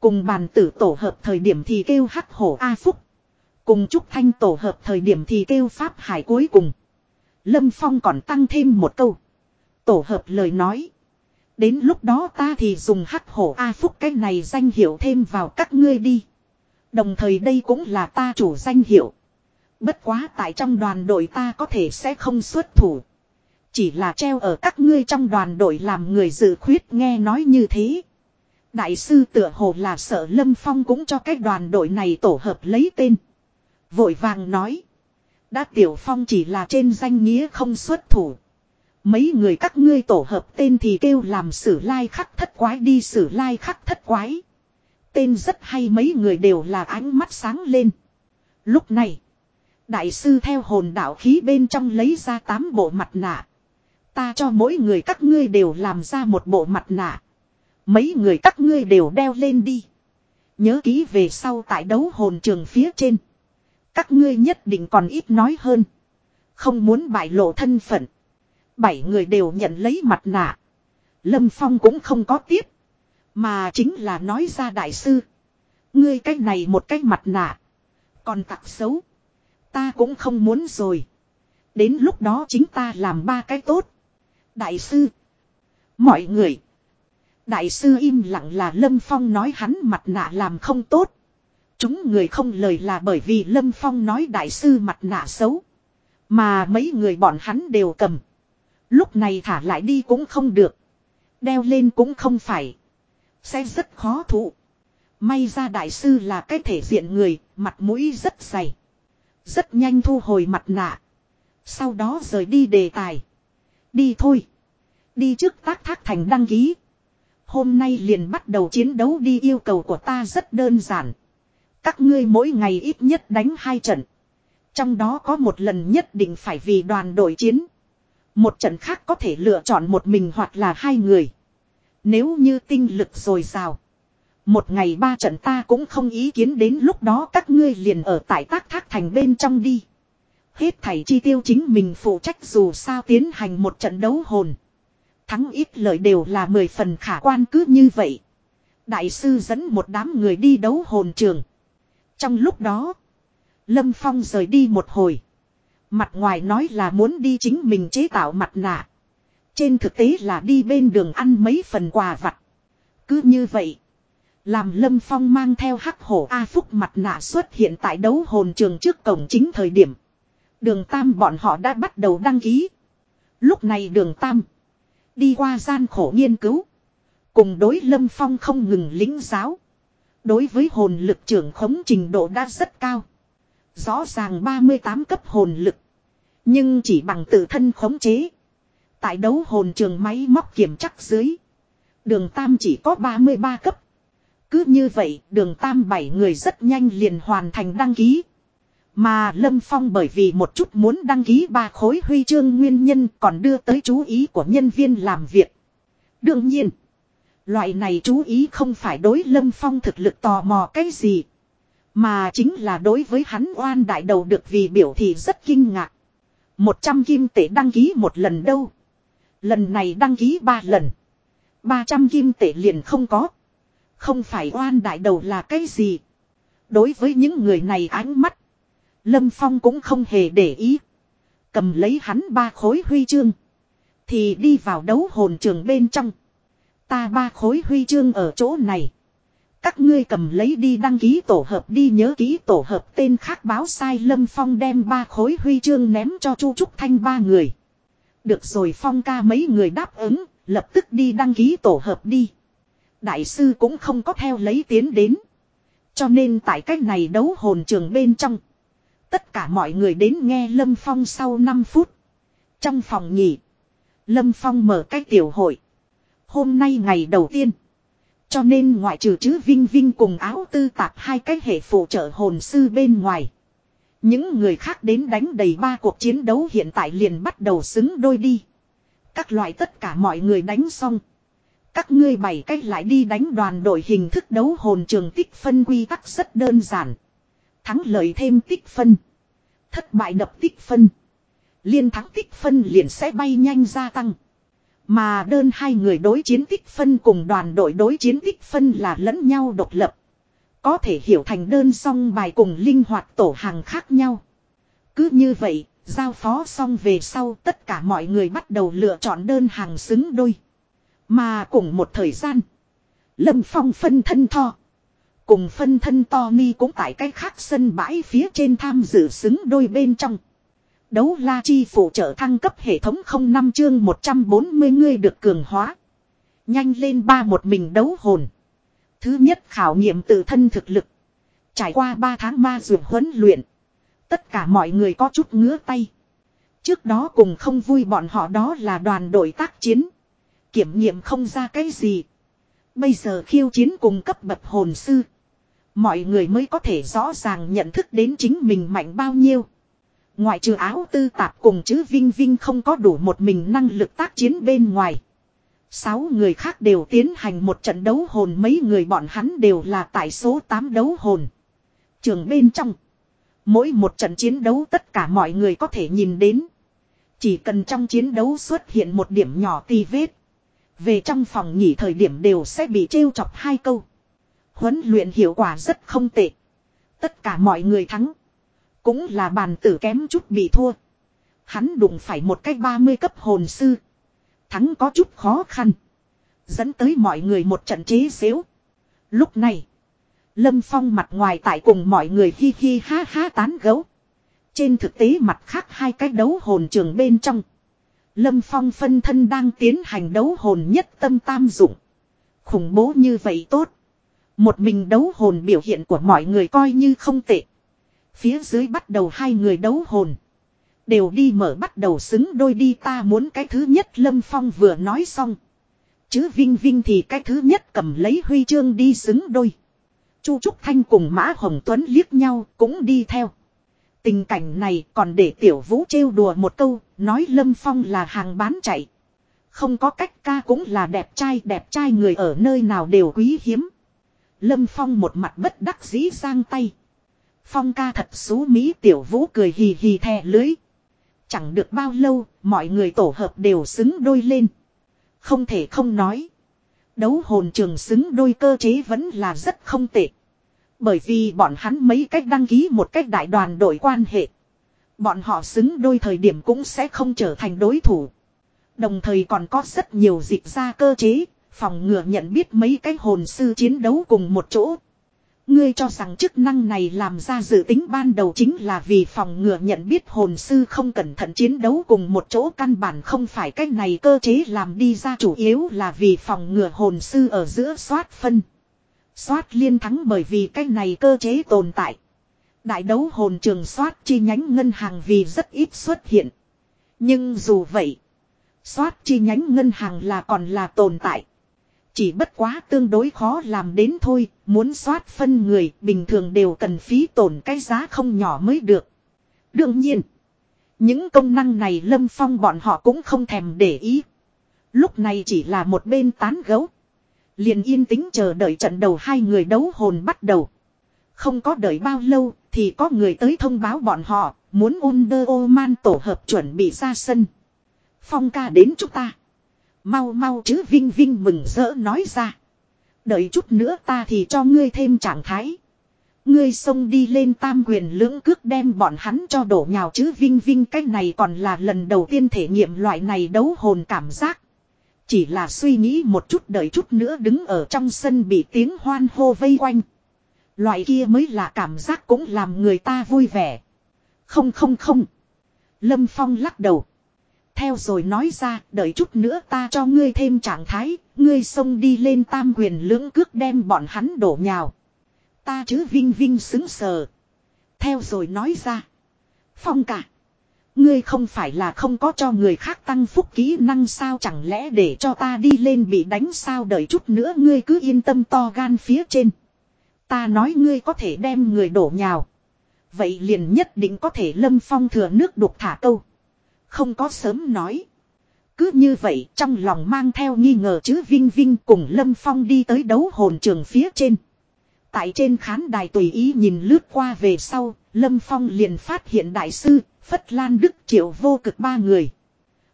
Cùng bàn tử tổ hợp thời điểm thì kêu hắc hổ A Phúc. Cùng Trúc Thanh tổ hợp thời điểm thì kêu Pháp Hải cuối cùng. Lâm Phong còn tăng thêm một câu. Tổ hợp lời nói. Đến lúc đó ta thì dùng hắc hổ A Phúc cái này danh hiệu thêm vào các ngươi đi. Đồng thời đây cũng là ta chủ danh hiệu. Bất quá tại trong đoàn đội ta có thể sẽ không xuất thủ. Chỉ là treo ở các ngươi trong đoàn đội làm người dự khuyết nghe nói như thế. Đại sư tựa hồ là sợ Lâm Phong cũng cho cái đoàn đội này tổ hợp lấy tên. Vội vàng nói. Đã Tiểu Phong chỉ là trên danh nghĩa không xuất thủ. Mấy người các ngươi tổ hợp tên thì kêu làm sử lai khắc thất quái đi sử lai khắc thất quái. Tên rất hay mấy người đều là ánh mắt sáng lên. Lúc này, đại sư theo hồn đạo khí bên trong lấy ra tám bộ mặt nạ. Ta cho mỗi người các ngươi đều làm ra một bộ mặt nạ. Mấy người các ngươi đều đeo lên đi. Nhớ ký về sau tại đấu hồn trường phía trên. Các ngươi nhất định còn ít nói hơn. Không muốn bại lộ thân phận. Bảy người đều nhận lấy mặt nạ. Lâm Phong cũng không có tiếp. Mà chính là nói ra đại sư. Ngươi cái này một cái mặt nạ. Còn tặc xấu. Ta cũng không muốn rồi. Đến lúc đó chính ta làm ba cái tốt. Đại sư. Mọi người. Đại sư im lặng là Lâm Phong nói hắn mặt nạ làm không tốt. Chúng người không lời là bởi vì Lâm Phong nói đại sư mặt nạ xấu. Mà mấy người bọn hắn đều cầm. Lúc này thả lại đi cũng không được. Đeo lên cũng không phải. Sẽ rất khó thụ. May ra đại sư là cái thể diện người, mặt mũi rất dày. Rất nhanh thu hồi mặt nạ. Sau đó rời đi đề tài. Đi thôi. Đi trước tác thác thành đăng ký. Hôm nay liền bắt đầu chiến đấu đi yêu cầu của ta rất đơn giản. Các ngươi mỗi ngày ít nhất đánh hai trận. Trong đó có một lần nhất định phải vì đoàn đội chiến. Một trận khác có thể lựa chọn một mình hoặc là hai người. Nếu như tinh lực dồi dào. Một ngày ba trận ta cũng không ý kiến đến lúc đó các ngươi liền ở tại tác thác thành bên trong đi. Hết thảy chi tiêu chính mình phụ trách dù sao tiến hành một trận đấu hồn. Thắng ít lợi đều là mười phần khả quan cứ như vậy. Đại sư dẫn một đám người đi đấu hồn trường. Trong lúc đó, Lâm Phong rời đi một hồi. Mặt ngoài nói là muốn đi chính mình chế tạo mặt nạ. Trên thực tế là đi bên đường ăn mấy phần quà vặt. Cứ như vậy. Làm Lâm Phong mang theo hắc hổ A Phúc mặt nạ xuất hiện tại đấu hồn trường trước cổng chính thời điểm. Đường Tam bọn họ đã bắt đầu đăng ký. Lúc này đường Tam. Đi qua gian khổ nghiên cứu. Cùng đối Lâm Phong không ngừng lính giáo. Đối với hồn lực trưởng khống trình độ đã rất cao. Rõ ràng 38 cấp hồn lực. Nhưng chỉ bằng tự thân khống chế. Tại đấu hồn trường máy móc kiểm chắc dưới. Đường Tam chỉ có 33 cấp. Cứ như vậy đường Tam bảy người rất nhanh liền hoàn thành đăng ký. Mà Lâm Phong bởi vì một chút muốn đăng ký ba khối huy chương nguyên nhân còn đưa tới chú ý của nhân viên làm việc. Đương nhiên, loại này chú ý không phải đối Lâm Phong thực lực tò mò cái gì. Mà chính là đối với hắn oan đại đầu được vì biểu thị rất kinh ngạc. Một trăm kim tệ đăng ký một lần đâu. Lần này đăng ký ba lần. ba trăm kim tệ liền không có. Không phải oan đại đầu là cái gì. Đối với những người này ánh mắt. Lâm Phong cũng không hề để ý. Cầm lấy hắn ba khối huy chương. Thì đi vào đấu hồn trường bên trong. Ta ba khối huy chương ở chỗ này. Các ngươi cầm lấy đi đăng ký tổ hợp đi nhớ ký tổ hợp tên khác báo sai Lâm Phong đem ba khối huy chương ném cho Chu Trúc Thanh ba người. Được rồi Phong ca mấy người đáp ứng, lập tức đi đăng ký tổ hợp đi. Đại sư cũng không có theo lấy tiến đến. Cho nên tại cách này đấu hồn trường bên trong. Tất cả mọi người đến nghe Lâm Phong sau 5 phút. Trong phòng nghỉ. Lâm Phong mở cách tiểu hội. Hôm nay ngày đầu tiên. Cho nên ngoại trừ chứ Vinh Vinh cùng áo tư tạp hai cái hệ phụ trợ hồn sư bên ngoài. Những người khác đến đánh đầy ba cuộc chiến đấu hiện tại liền bắt đầu xứng đôi đi. Các loại tất cả mọi người đánh xong. Các ngươi bảy cách lại đi đánh đoàn đội hình thức đấu hồn trường tích phân quy tắc rất đơn giản. Thắng lợi thêm tích phân. Thất bại đập tích phân. Liên thắng tích phân liền sẽ bay nhanh gia tăng. Mà đơn hai người đối chiến tích phân cùng đoàn đội đối chiến tích phân là lẫn nhau độc lập. Có thể hiểu thành đơn song bài cùng linh hoạt tổ hàng khác nhau. Cứ như vậy, giao phó xong về sau tất cả mọi người bắt đầu lựa chọn đơn hàng xứng đôi. Mà cùng một thời gian, Lâm Phong phân thân tho. Cùng phân thân to mi cũng tại cái khác sân bãi phía trên tham dự xứng đôi bên trong. Đấu la chi phụ trợ thăng cấp hệ thống không năm chương 140 người được cường hóa. Nhanh lên ba một mình đấu hồn. Thứ nhất khảo nghiệm tự thân thực lực. Trải qua 3 tháng ma dược huấn luyện. Tất cả mọi người có chút ngứa tay. Trước đó cùng không vui bọn họ đó là đoàn đội tác chiến. Kiểm nghiệm không ra cái gì. Bây giờ khiêu chiến cùng cấp bậc hồn sư. Mọi người mới có thể rõ ràng nhận thức đến chính mình mạnh bao nhiêu. Ngoại trừ áo tư tạp cùng chữ Vinh Vinh không có đủ một mình năng lực tác chiến bên ngoài. Sáu người khác đều tiến hành một trận đấu hồn, mấy người bọn hắn đều là tại số 8 đấu hồn. Trường bên trong. Mỗi một trận chiến đấu tất cả mọi người có thể nhìn đến. Chỉ cần trong chiến đấu xuất hiện một điểm nhỏ ti vết. Về trong phòng nghỉ thời điểm đều sẽ bị trêu chọc hai câu. Huấn luyện hiệu quả rất không tệ. Tất cả mọi người thắng. Cũng là bàn tử kém chút bị thua. Hắn đụng phải một cách 30 cấp hồn sư. Thắng có chút khó khăn. Dẫn tới mọi người một trận chế xếu. Lúc này. Lâm Phong mặt ngoài tại cùng mọi người hi hi ha ha tán gấu. Trên thực tế mặt khác hai cái đấu hồn trường bên trong. Lâm Phong phân thân đang tiến hành đấu hồn nhất tâm tam dụng. Khủng bố như vậy tốt. Một mình đấu hồn biểu hiện của mọi người coi như không tệ. Phía dưới bắt đầu hai người đấu hồn. Đều đi mở bắt đầu xứng đôi đi ta muốn cái thứ nhất Lâm Phong vừa nói xong. Chứ Vinh Vinh thì cái thứ nhất cầm lấy huy chương đi xứng đôi. Chu Trúc Thanh cùng Mã Hồng Tuấn liếc nhau cũng đi theo. Tình cảnh này còn để tiểu vũ trêu đùa một câu, nói Lâm Phong là hàng bán chạy. Không có cách ca cũng là đẹp trai, đẹp trai người ở nơi nào đều quý hiếm. Lâm Phong một mặt bất đắc dĩ sang tay. Phong ca thật xú mỹ tiểu vũ cười hì hì thè lưới. Chẳng được bao lâu, mọi người tổ hợp đều xứng đôi lên. Không thể không nói. Đấu hồn trường xứng đôi cơ chế vẫn là rất không tệ. Bởi vì bọn hắn mấy cách đăng ký một cách đại đoàn đội quan hệ. Bọn họ xứng đôi thời điểm cũng sẽ không trở thành đối thủ. Đồng thời còn có rất nhiều dịp ra cơ chế, phòng ngừa nhận biết mấy cái hồn sư chiến đấu cùng một chỗ. Ngươi cho rằng chức năng này làm ra dự tính ban đầu chính là vì phòng ngừa nhận biết hồn sư không cẩn thận chiến đấu cùng một chỗ căn bản không phải cách này cơ chế làm đi ra chủ yếu là vì phòng ngừa hồn sư ở giữa soát phân. Soát liên thắng bởi vì cách này cơ chế tồn tại. Đại đấu hồn trường soát chi nhánh ngân hàng vì rất ít xuất hiện. Nhưng dù vậy, soát chi nhánh ngân hàng là còn là tồn tại. Chỉ bất quá tương đối khó làm đến thôi, muốn soát phân người bình thường đều cần phí tổn cái giá không nhỏ mới được. Đương nhiên, những công năng này Lâm Phong bọn họ cũng không thèm để ý. Lúc này chỉ là một bên tán gấu. Liền yên tĩnh chờ đợi trận đầu hai người đấu hồn bắt đầu. Không có đợi bao lâu thì có người tới thông báo bọn họ muốn Under Oman tổ hợp chuẩn bị ra sân. Phong ca đến chúng ta. Mau mau chứ Vinh Vinh mừng rỡ nói ra. Đợi chút nữa ta thì cho ngươi thêm trạng thái. Ngươi xông đi lên tam quyền lưỡng cước đem bọn hắn cho đổ nhào chứ Vinh Vinh cách này còn là lần đầu tiên thể nghiệm loại này đấu hồn cảm giác. Chỉ là suy nghĩ một chút đợi chút nữa đứng ở trong sân bị tiếng hoan hô vây quanh. Loại kia mới là cảm giác cũng làm người ta vui vẻ. Không không không. Lâm Phong lắc đầu theo rồi nói ra, đợi chút nữa ta cho ngươi thêm trạng thái, ngươi xông đi lên tam quyền lưỡng cước đem bọn hắn đổ nhào. Ta chứ vinh vinh xứng sờ. Theo rồi nói ra. Phong cả. Ngươi không phải là không có cho người khác tăng phúc kỹ năng sao chẳng lẽ để cho ta đi lên bị đánh sao đợi chút nữa ngươi cứ yên tâm to gan phía trên. Ta nói ngươi có thể đem người đổ nhào. Vậy liền nhất định có thể lâm phong thừa nước đục thả câu. Không có sớm nói. Cứ như vậy trong lòng mang theo nghi ngờ chứ Vinh Vinh cùng Lâm Phong đi tới đấu hồn trường phía trên. Tại trên khán đài tùy ý nhìn lướt qua về sau, Lâm Phong liền phát hiện đại sư, Phất Lan Đức Triệu vô cực ba người.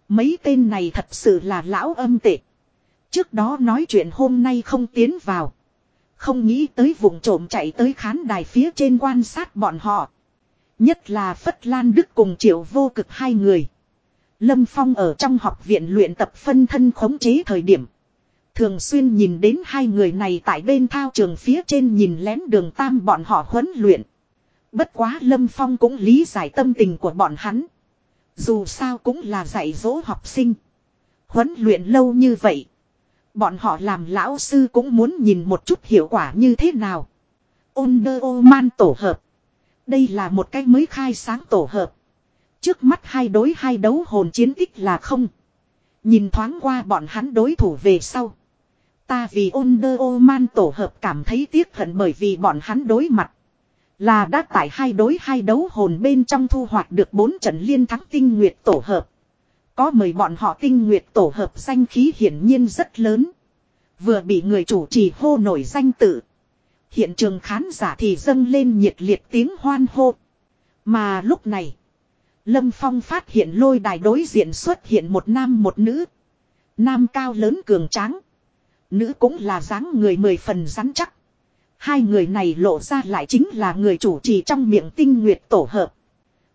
Mấy tên này thật sự là lão âm tệ. Trước đó nói chuyện hôm nay không tiến vào. Không nghĩ tới vùng trộm chạy tới khán đài phía trên quan sát bọn họ. Nhất là Phất Lan Đức cùng Triệu vô cực hai người. Lâm Phong ở trong học viện luyện tập phân thân khống chế thời điểm. Thường xuyên nhìn đến hai người này tại bên thao trường phía trên nhìn lén đường tam bọn họ huấn luyện. Bất quá Lâm Phong cũng lý giải tâm tình của bọn hắn. Dù sao cũng là dạy dỗ học sinh. Huấn luyện lâu như vậy. Bọn họ làm lão sư cũng muốn nhìn một chút hiệu quả như thế nào. Onder man tổ hợp. Đây là một cái mới khai sáng tổ hợp. Trước mắt hai đối hai đấu hồn chiến tích là không. Nhìn thoáng qua bọn hắn đối thủ về sau. Ta vì Onder man tổ hợp cảm thấy tiếc hận bởi vì bọn hắn đối mặt. Là đã tại hai đối hai đấu hồn bên trong thu hoạch được bốn trận liên thắng tinh nguyệt tổ hợp. Có mời bọn họ tinh nguyệt tổ hợp danh khí hiển nhiên rất lớn. Vừa bị người chủ trì hô nổi danh tự. Hiện trường khán giả thì dâng lên nhiệt liệt tiếng hoan hô. Mà lúc này. Lâm Phong phát hiện lôi đài đối diện xuất hiện một nam một nữ. Nam cao lớn cường tráng. Nữ cũng là dáng người mười phần rắn chắc. Hai người này lộ ra lại chính là người chủ trì trong miệng tinh nguyệt tổ hợp.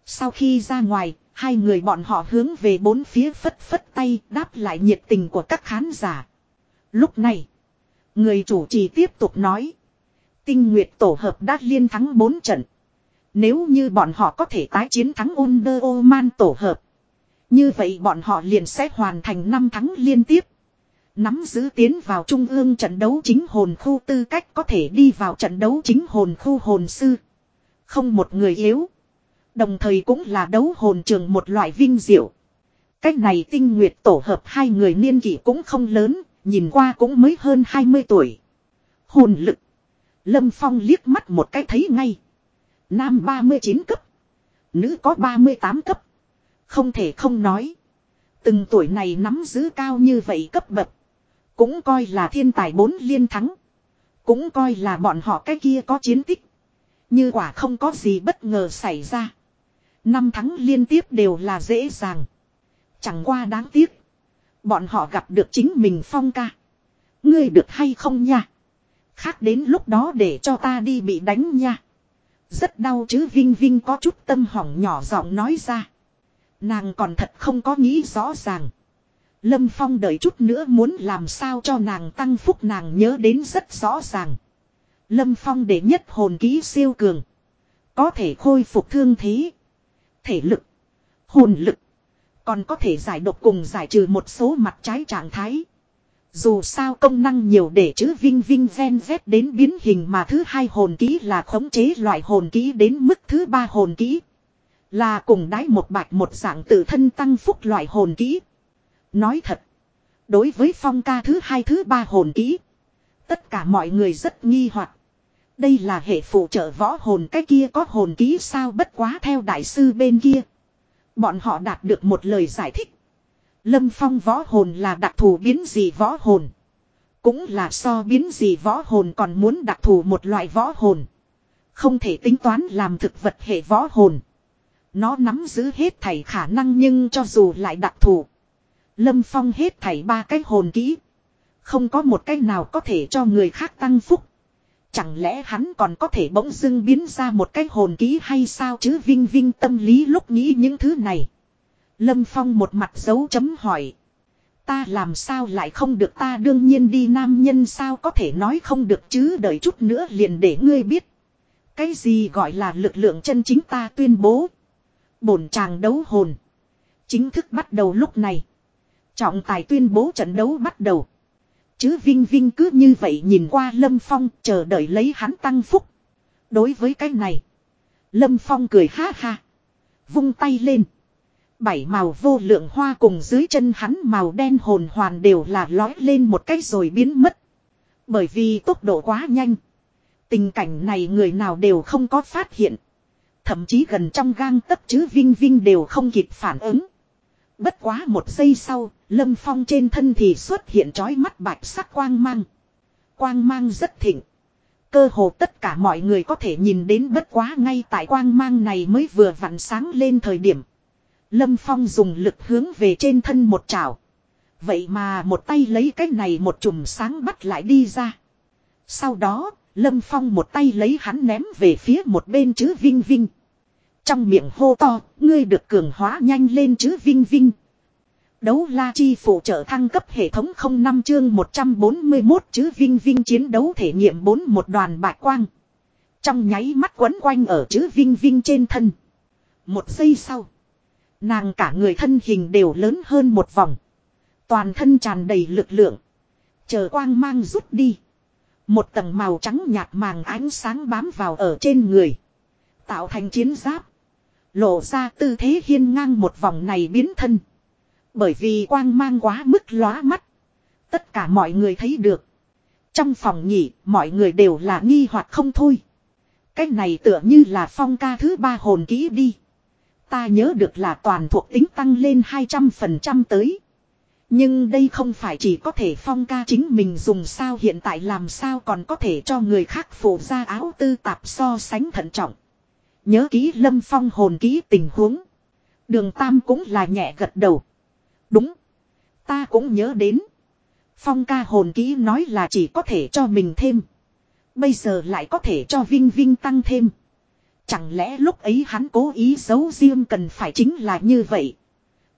Sau khi ra ngoài, hai người bọn họ hướng về bốn phía phất phất tay đáp lại nhiệt tình của các khán giả. Lúc này, người chủ trì tiếp tục nói. Tinh nguyệt tổ hợp đã liên thắng bốn trận. Nếu như bọn họ có thể tái chiến thắng Under Oman tổ hợp. Như vậy bọn họ liền sẽ hoàn thành 5 thắng liên tiếp. Nắm giữ tiến vào trung ương trận đấu chính hồn khu tư cách có thể đi vào trận đấu chính hồn khu hồn sư. Không một người yếu. Đồng thời cũng là đấu hồn trường một loại vinh diệu. Cách này tinh nguyệt tổ hợp hai người niên kỷ cũng không lớn, nhìn qua cũng mới hơn 20 tuổi. Hồn lực. Lâm Phong liếc mắt một cái thấy ngay. Nam 39 cấp. Nữ có 38 cấp. Không thể không nói. Từng tuổi này nắm giữ cao như vậy cấp bậc. Cũng coi là thiên tài bốn liên thắng. Cũng coi là bọn họ cái kia có chiến tích. Như quả không có gì bất ngờ xảy ra. Năm thắng liên tiếp đều là dễ dàng. Chẳng qua đáng tiếc. Bọn họ gặp được chính mình phong ca. Ngươi được hay không nha? Khác đến lúc đó để cho ta đi bị đánh nha. Rất đau chứ Vinh Vinh có chút tâm hỏng nhỏ giọng nói ra. Nàng còn thật không có nghĩ rõ ràng. Lâm Phong đợi chút nữa muốn làm sao cho nàng tăng phúc nàng nhớ đến rất rõ ràng. Lâm Phong để nhất hồn ký siêu cường. Có thể khôi phục thương thế. Thể lực. Hồn lực. Còn có thể giải độc cùng giải trừ một số mặt trái trạng thái. Dù sao công năng nhiều để chữ vinh vinh gen z đến biến hình mà thứ hai hồn ký là khống chế loại hồn ký đến mức thứ ba hồn ký Là cùng đái một bạch một dạng tự thân tăng phúc loại hồn ký Nói thật. Đối với phong ca thứ hai thứ ba hồn ký, Tất cả mọi người rất nghi hoặc Đây là hệ phụ trợ võ hồn, cái kia có hồn ký sao bất quá theo đại sư bên kia. Bọn họ đạt được một lời giải thích. Lâm phong võ hồn là đặc thù biến gì võ hồn. Cũng là so biến gì võ hồn còn muốn đặc thù một loại võ hồn. Không thể tính toán làm thực vật hệ võ hồn. Nó nắm giữ hết thảy khả năng nhưng cho dù lại đặc thù. Lâm Phong hết thảy ba cái hồn kỹ. Không có một cái nào có thể cho người khác tăng phúc. Chẳng lẽ hắn còn có thể bỗng dưng biến ra một cái hồn kỹ hay sao chứ Vinh Vinh tâm lý lúc nghĩ những thứ này. Lâm Phong một mặt dấu chấm hỏi. Ta làm sao lại không được ta đương nhiên đi nam nhân sao có thể nói không được chứ đợi chút nữa liền để ngươi biết. Cái gì gọi là lực lượng chân chính ta tuyên bố. Bổn chàng đấu hồn. Chính thức bắt đầu lúc này. Trọng tài tuyên bố trận đấu bắt đầu. Chứ Vinh Vinh cứ như vậy nhìn qua Lâm Phong chờ đợi lấy hắn tăng phúc. Đối với cái này. Lâm Phong cười ha ha. Vung tay lên. Bảy màu vô lượng hoa cùng dưới chân hắn màu đen hồn hoàn đều là lói lên một cái rồi biến mất. Bởi vì tốc độ quá nhanh. Tình cảnh này người nào đều không có phát hiện. Thậm chí gần trong gang tấc chứ Vinh Vinh đều không kịp phản ứng. Bất quá một giây sau, Lâm Phong trên thân thì xuất hiện trói mắt bạch sắc quang mang. Quang mang rất thịnh. Cơ hồ tất cả mọi người có thể nhìn đến bất quá ngay tại quang mang này mới vừa vặn sáng lên thời điểm. Lâm Phong dùng lực hướng về trên thân một chảo. Vậy mà một tay lấy cái này một chùm sáng bắt lại đi ra. Sau đó, Lâm Phong một tay lấy hắn ném về phía một bên chứ Vinh Vinh. Trong miệng hô to, ngươi được cường hóa nhanh lên chứ Vinh Vinh. Đấu la chi phụ trợ thăng cấp hệ thống 05 chương 141 chứ Vinh Vinh chiến đấu thể nghiệm 4 một đoàn bạch quang. Trong nháy mắt quấn quanh ở chữ Vinh Vinh trên thân. Một giây sau. Nàng cả người thân hình đều lớn hơn một vòng. Toàn thân tràn đầy lực lượng. Chờ quang mang rút đi. Một tầng màu trắng nhạt màng ánh sáng bám vào ở trên người. Tạo thành chiến giáp. Lộ ra tư thế hiên ngang một vòng này biến thân. Bởi vì quang mang quá mức lóa mắt. Tất cả mọi người thấy được. Trong phòng nhỉ, mọi người đều là nghi hoặc không thôi. Cái này tựa như là phong ca thứ ba hồn kỹ đi. Ta nhớ được là toàn thuộc tính tăng lên 200% tới. Nhưng đây không phải chỉ có thể phong ca chính mình dùng sao hiện tại làm sao còn có thể cho người khác phổ ra áo tư tạp so sánh thận trọng. Nhớ ký lâm phong hồn ký tình huống. Đường Tam cũng là nhẹ gật đầu. Đúng. Ta cũng nhớ đến. Phong ca hồn ký nói là chỉ có thể cho mình thêm. Bây giờ lại có thể cho Vinh Vinh tăng thêm. Chẳng lẽ lúc ấy hắn cố ý giấu riêng cần phải chính là như vậy.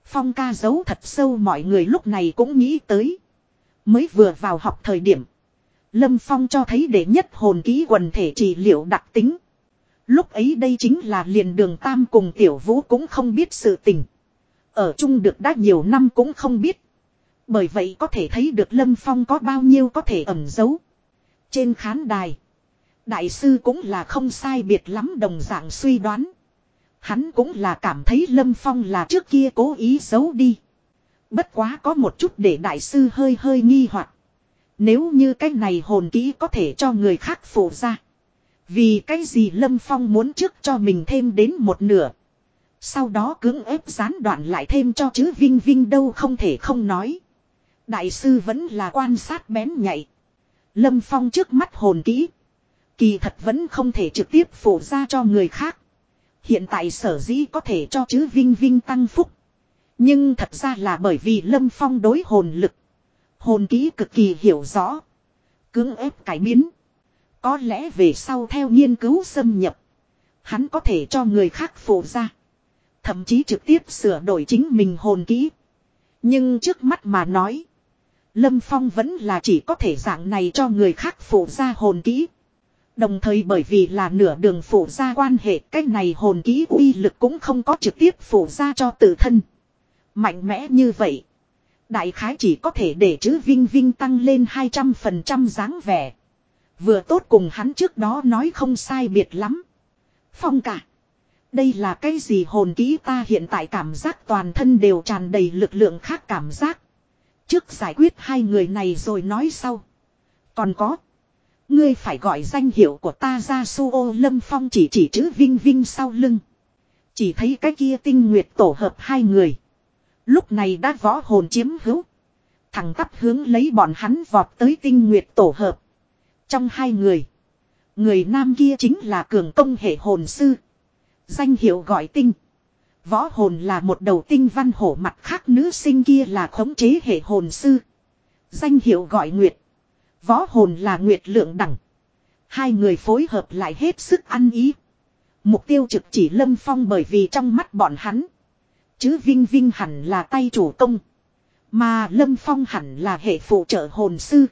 Phong ca giấu thật sâu mọi người lúc này cũng nghĩ tới. Mới vừa vào học thời điểm. Lâm Phong cho thấy để nhất hồn ký quần thể trị liệu đặc tính. Lúc ấy đây chính là liền đường Tam cùng Tiểu Vũ cũng không biết sự tình. Ở chung được đã nhiều năm cũng không biết. Bởi vậy có thể thấy được Lâm Phong có bao nhiêu có thể ẩn giấu. Trên khán đài. Đại sư cũng là không sai biệt lắm đồng dạng suy đoán. Hắn cũng là cảm thấy Lâm Phong là trước kia cố ý giấu đi. Bất quá có một chút để đại sư hơi hơi nghi hoặc. Nếu như cái này hồn kỹ có thể cho người khác phổ ra. Vì cái gì Lâm Phong muốn trước cho mình thêm đến một nửa. Sau đó cưỡng ép gián đoạn lại thêm cho chữ Vinh Vinh đâu không thể không nói. Đại sư vẫn là quan sát bén nhạy. Lâm Phong trước mắt hồn kỹ. Kỳ thật vẫn không thể trực tiếp phổ ra cho người khác. Hiện tại sở dĩ có thể cho chữ Vinh Vinh tăng phúc. Nhưng thật ra là bởi vì Lâm Phong đối hồn lực. Hồn ký cực kỳ hiểu rõ. Cưỡng ép cải biến. Có lẽ về sau theo nghiên cứu xâm nhập. Hắn có thể cho người khác phổ ra. Thậm chí trực tiếp sửa đổi chính mình hồn ký. Nhưng trước mắt mà nói. Lâm Phong vẫn là chỉ có thể dạng này cho người khác phổ ra hồn kỹ. Đồng thời bởi vì là nửa đường phủ ra quan hệ, cách này hồn kỹ uy lực cũng không có trực tiếp phủ ra cho tự thân. Mạnh mẽ như vậy. Đại khái chỉ có thể để chữ Vinh Vinh tăng lên 200% dáng vẻ. Vừa tốt cùng hắn trước đó nói không sai biệt lắm. Phong cả. Đây là cái gì hồn kỹ ta hiện tại cảm giác toàn thân đều tràn đầy lực lượng khác cảm giác. Trước giải quyết hai người này rồi nói sau. Còn có. Ngươi phải gọi danh hiệu của ta ra su ô lâm phong chỉ chỉ chữ vinh vinh sau lưng. Chỉ thấy cái kia tinh nguyệt tổ hợp hai người. Lúc này đã võ hồn chiếm hữu. Thằng tắp hướng lấy bọn hắn vọt tới tinh nguyệt tổ hợp. Trong hai người. Người nam kia chính là cường công hệ hồn sư. Danh hiệu gọi tinh. Võ hồn là một đầu tinh văn hổ mặt khác, nữ sinh kia là khống chế hệ hồn sư. Danh hiệu gọi nguyệt. Võ hồn là nguyệt lượng đẳng. Hai người phối hợp lại hết sức ăn ý. Mục tiêu trực chỉ lâm phong bởi vì trong mắt bọn hắn. Chứ Vinh Vinh hẳn là tay chủ công. Mà Lâm Phong hẳn là hệ phụ trợ hồn sư.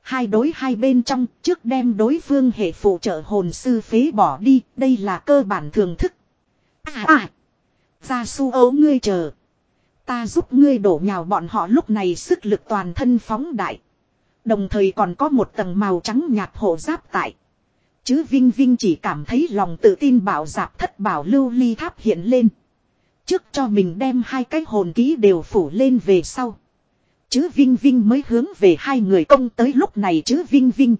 Hai đối hai bên trong trước đem đối phương hệ phụ trợ hồn sư phế bỏ đi. Đây là cơ bản thường thức. À à. Gia su ấu, ngươi chờ. Ta giúp ngươi đổ nhào bọn họ lúc này sức lực toàn thân phóng đại. Đồng thời còn có một tầng màu trắng nhạt hộ giáp tại. Chứ Vinh Vinh chỉ cảm thấy lòng tự tin bảo giáp thất bảo lưu ly tháp hiện lên. Trước cho mình đem hai cái hồn ký đều phủ lên về sau. Chứ Vinh Vinh mới hướng về hai người công tới lúc này chứ Vinh Vinh.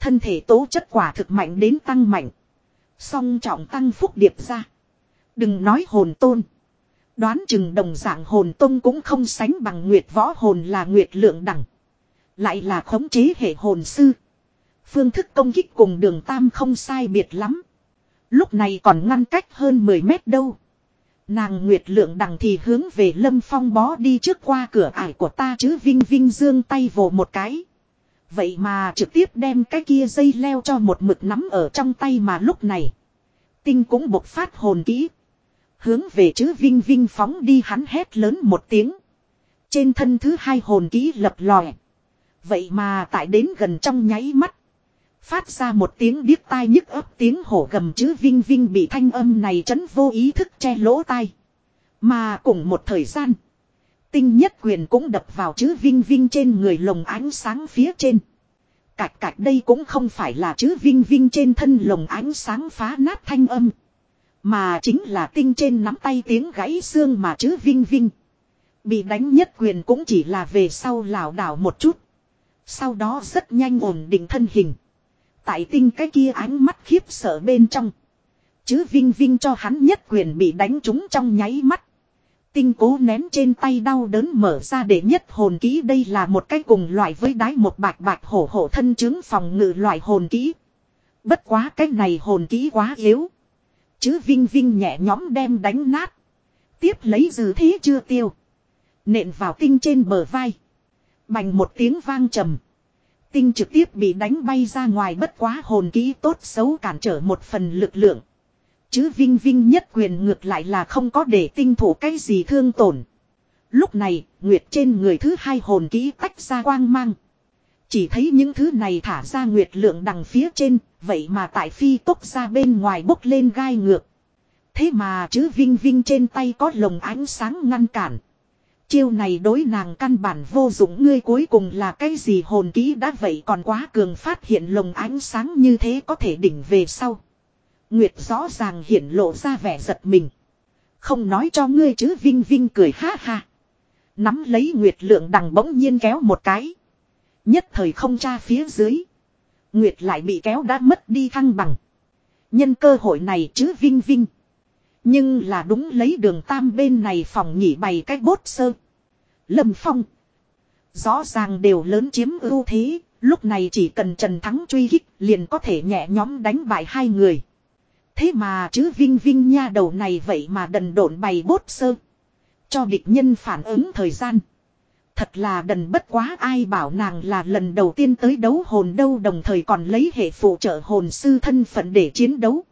Thân thể tố chất quả thực mạnh đến tăng mạnh. Song trọng tăng phúc điệp ra. Đừng nói hồn tôn. Đoán chừng đồng dạng hồn tôn cũng không sánh bằng nguyệt võ hồn là nguyệt lượng đẳng. Lại là khống chế hệ hồn sư. Phương thức công kích cùng đường tam không sai biệt lắm. Lúc này còn ngăn cách hơn 10 mét đâu. Nàng Nguyệt Lượng đằng thì hướng về Lâm Phong bó đi trước qua cửa ải của ta chứ Vinh Vinh dương tay vồ một cái. Vậy mà trực tiếp đem cái kia dây leo cho một mực nắm ở trong tay mà lúc này. Tinh cũng bộc phát hồn kỹ. Hướng về chứ Vinh Vinh phóng đi hắn hét lớn một tiếng. Trên thân thứ hai hồn kỹ lập lòe. Vậy mà tại đến gần trong nháy mắt. Phát ra một tiếng điếc tai nhức ấp tiếng hổ gầm chứ Vinh Vinh bị thanh âm này chấn vô ý thức che lỗ tai. Mà cùng một thời gian. Tinh nhất quyền cũng đập vào chữ Vinh Vinh trên người lồng ánh sáng phía trên. Cạch cạch đây cũng không phải là chữ Vinh Vinh trên thân lồng ánh sáng phá nát thanh âm. Mà chính là tinh trên nắm tay tiếng gãy xương mà chữ Vinh Vinh. Bị đánh nhất quyền cũng chỉ là về sau lảo đảo một chút. Sau đó rất nhanh ổn định thân hình. Tại tinh cái kia ánh mắt khiếp sợ bên trong. Chứ Vinh Vinh cho hắn nhất quyền bị đánh trúng trong nháy mắt. Tinh cố nén trên tay đau đớn mở ra để nhất hồn ký đây là một cái cùng loại với đái một bạch bạch hổ hổ thân chứng phòng ngự loại hồn ký. Bất quá cái này hồn ký quá yếu. Chứ Vinh Vinh nhẹ nhõm đem đánh nát. Tiếp lấy dư thế chưa tiêu. Nện vào tinh trên bờ vai. Bành một tiếng vang trầm. Tinh trực tiếp bị đánh bay ra ngoài bất quá hồn kỹ tốt xấu cản trở một phần lực lượng. Chứ Vinh Vinh nhất quyền ngược lại là không có để tinh thủ cái gì thương tổn. Lúc này, Nguyệt trên người thứ hai hồn kỹ tách ra quang mang. Chỉ thấy những thứ này thả ra Nguyệt lượng đằng phía trên, vậy mà tại phi tốc ra bên ngoài bốc lên gai ngược. Thế mà chứ Vinh Vinh trên tay có lồng ánh sáng ngăn cản. Chiêu này đối nàng căn bản vô dụng, ngươi cuối cùng là cái gì hồn kỹ đã vậy còn quá cường phát hiện lồng ánh sáng như thế có thể đỉnh về sau. Nguyệt rõ ràng hiện lộ ra vẻ giật mình. Không nói cho ngươi chứ, Vinh Vinh cười ha ha. Nắm lấy Nguyệt lượng đằng bỗng nhiên kéo một cái. Nhất thời không tra phía dưới. Nguyệt lại bị kéo đã mất đi thăng bằng. Nhân cơ hội này chứ, Vinh Vinh. Nhưng là đúng lấy đường tam bên này phòng nhỉ bày cách bốt sơ. Lâm Phong. Rõ ràng đều lớn chiếm ưu thế, lúc này chỉ cần Trần Thắng truy kích liền có thể nhẹ nhóm đánh bại hai người. Thế mà chứ Vinh Vinh nha đầu này vậy mà đần độn bày bốt sơ. Cho địch nhân phản ứng thời gian. Thật là đần bất quá ai bảo nàng là lần đầu tiên tới đấu hồn đâu đồng thời còn lấy hệ phụ trợ hồn sư thân phận để chiến đấu.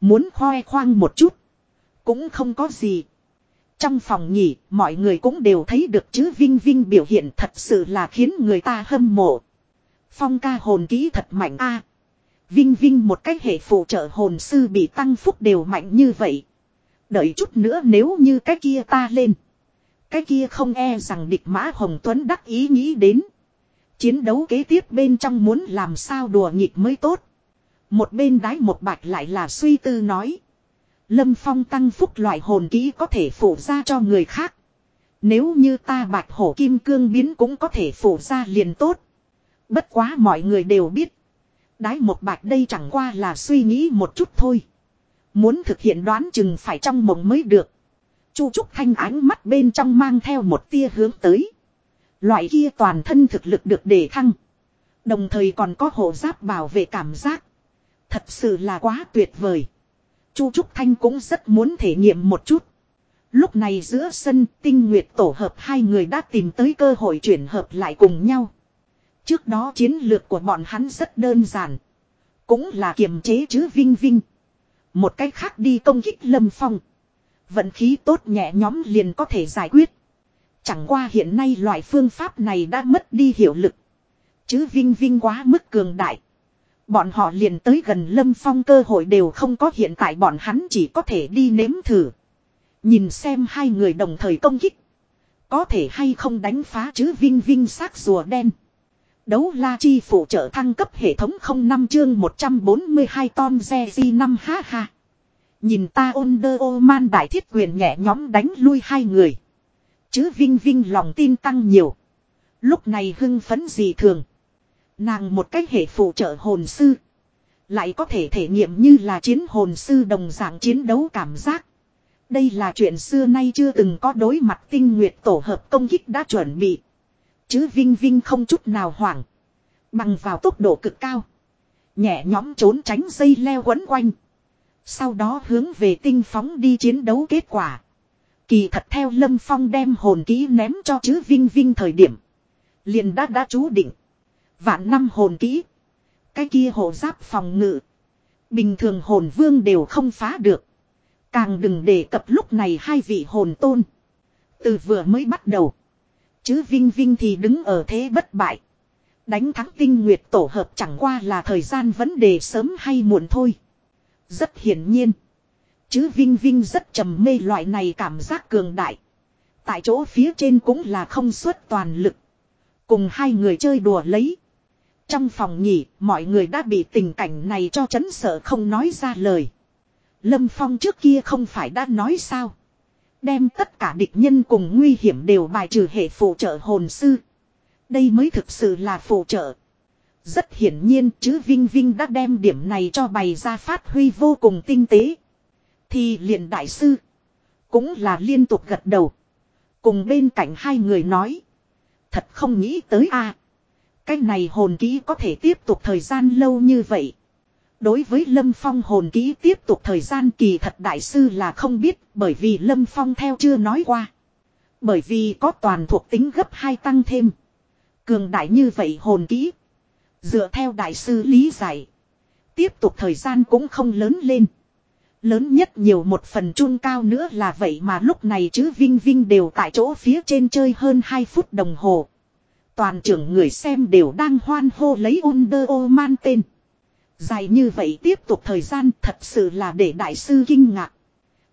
Muốn khoe khoang một chút. Cũng không có gì. Trong phòng nhỉ, mọi người cũng đều thấy được chứ Vinh Vinh biểu hiện thật sự là khiến người ta hâm mộ. Phong ca hồn kỹ thật mạnh a. Vinh Vinh một cái hệ phụ trợ hồn sư bị tăng phúc đều mạnh như vậy. Đợi chút nữa nếu như cái kia ta lên. Cái kia không e rằng địch mã Hồng Tuấn đắc ý nghĩ đến. Chiến đấu kế tiếp bên trong muốn làm sao đùa nghịch mới tốt. Một bên đái một bạch lại là suy tư nói. Lâm Phong tăng phúc loại hồn kỹ có thể phổ ra cho người khác. Nếu như ta bạch hổ kim cương biến cũng có thể phổ ra liền tốt. Bất quá mọi người đều biết. Đái một bạch đây chẳng qua là suy nghĩ một chút thôi. Muốn thực hiện đoán chừng phải trong mộng mới được. Chu Trúc Thanh ánh mắt bên trong mang theo một tia hướng tới. Loại kia toàn thân thực lực được đề thăng. Đồng thời còn có hộ giáp bảo vệ cảm giác. Thật sự là quá tuyệt vời. Chu Trúc Thanh cũng rất muốn thể nghiệm một chút. Lúc này giữa sân, tinh nguyệt tổ hợp hai người đã tìm tới cơ hội chuyển hợp lại cùng nhau. Trước đó chiến lược của bọn hắn rất đơn giản. Cũng là kiềm chế chứ Vinh Vinh. Một cách khác đi công kích Lâm Phong. Vận khí tốt nhẹ nhóm liền có thể giải quyết. Chẳng qua hiện nay loại phương pháp này đã mất đi hiệu lực. Chứ Vinh Vinh quá mức cường đại. Bọn họ liền tới gần Lâm Phong cơ hội đều không có hiện tại bọn hắn chỉ có thể đi nếm thử. Nhìn xem hai người đồng thời công kích. Có thể hay không đánh phá chứ Vinh Vinh xác rùa đen. Đấu la chi phụ trợ thăng cấp hệ thống 05 chương 142 Tom Jerry 5 ha ha. Nhìn ta ôn đơ ô man đại thiết quyền nhẹ nhóm đánh lui hai người. Chứ Vinh Vinh lòng tin tăng nhiều. Lúc này hưng phấn gì thường. Nàng một cách hệ phụ trợ hồn sư. Lại có thể thể nghiệm như là chiến hồn sư đồng dạng chiến đấu cảm giác. Đây là chuyện xưa nay chưa từng có đối mặt tinh nguyệt tổ hợp công kích đã chuẩn bị. Chứ Vinh Vinh không chút nào hoảng. Bằng vào tốc độ cực cao. Nhẹ nhóm trốn tránh dây leo quấn quanh. Sau đó hướng về tinh phóng đi chiến đấu kết quả. Kỳ thật theo Lâm Phong đem hồn ký ném cho chứ Vinh Vinh thời điểm. Liền đã đã chú định. Vạn năm hồn kỹ. Cái kia hộ giáp phòng ngự. Bình thường hồn vương đều không phá được. Càng đừng đề cập lúc này hai vị hồn tôn. Từ vừa mới bắt đầu. Chứ Vinh Vinh thì đứng ở thế bất bại. Đánh thắng tinh nguyệt tổ hợp chẳng qua là thời gian vấn đề sớm hay muộn thôi. Rất hiển nhiên. Chứ Vinh Vinh rất trầm mê loại này cảm giác cường đại. Tại chỗ phía trên cũng là không xuất toàn lực. Cùng hai người chơi đùa lấy. Trong phòng nhỉ, mọi người đã bị tình cảnh này cho chấn sợ không nói ra lời. Lâm Phong trước kia không phải đã nói sao. Đem tất cả địch nhân cùng nguy hiểm đều bài trừ hệ phụ trợ hồn sư. Đây mới thực sự là phụ trợ. Rất hiển nhiên chứ Vinh Vinh đã đem điểm này cho bày ra phát huy vô cùng tinh tế. Thì liền đại sư. Cũng là liên tục gật đầu. Cùng bên cạnh hai người nói. Thật không nghĩ tới a cái này hồn kỹ có thể tiếp tục thời gian lâu như vậy. Đối với Lâm Phong hồn kỹ tiếp tục thời gian kỳ thật đại sư là không biết, bởi vì Lâm Phong theo chưa nói qua. Bởi vì có toàn thuộc tính gấp hai tăng thêm. Cường đại như vậy hồn kỹ. Dựa theo đại sư lý giải. Tiếp tục thời gian cũng không lớn lên. Lớn nhất nhiều một phần chun cao nữa là vậy mà lúc này chứ Vinh Vinh đều tại chỗ phía trên chơi hơn 2 phút đồng hồ. Toàn trưởng người xem đều đang hoan hô lấy Under Oman tên. Dài như vậy tiếp tục thời gian thật sự là để đại sư kinh ngạc.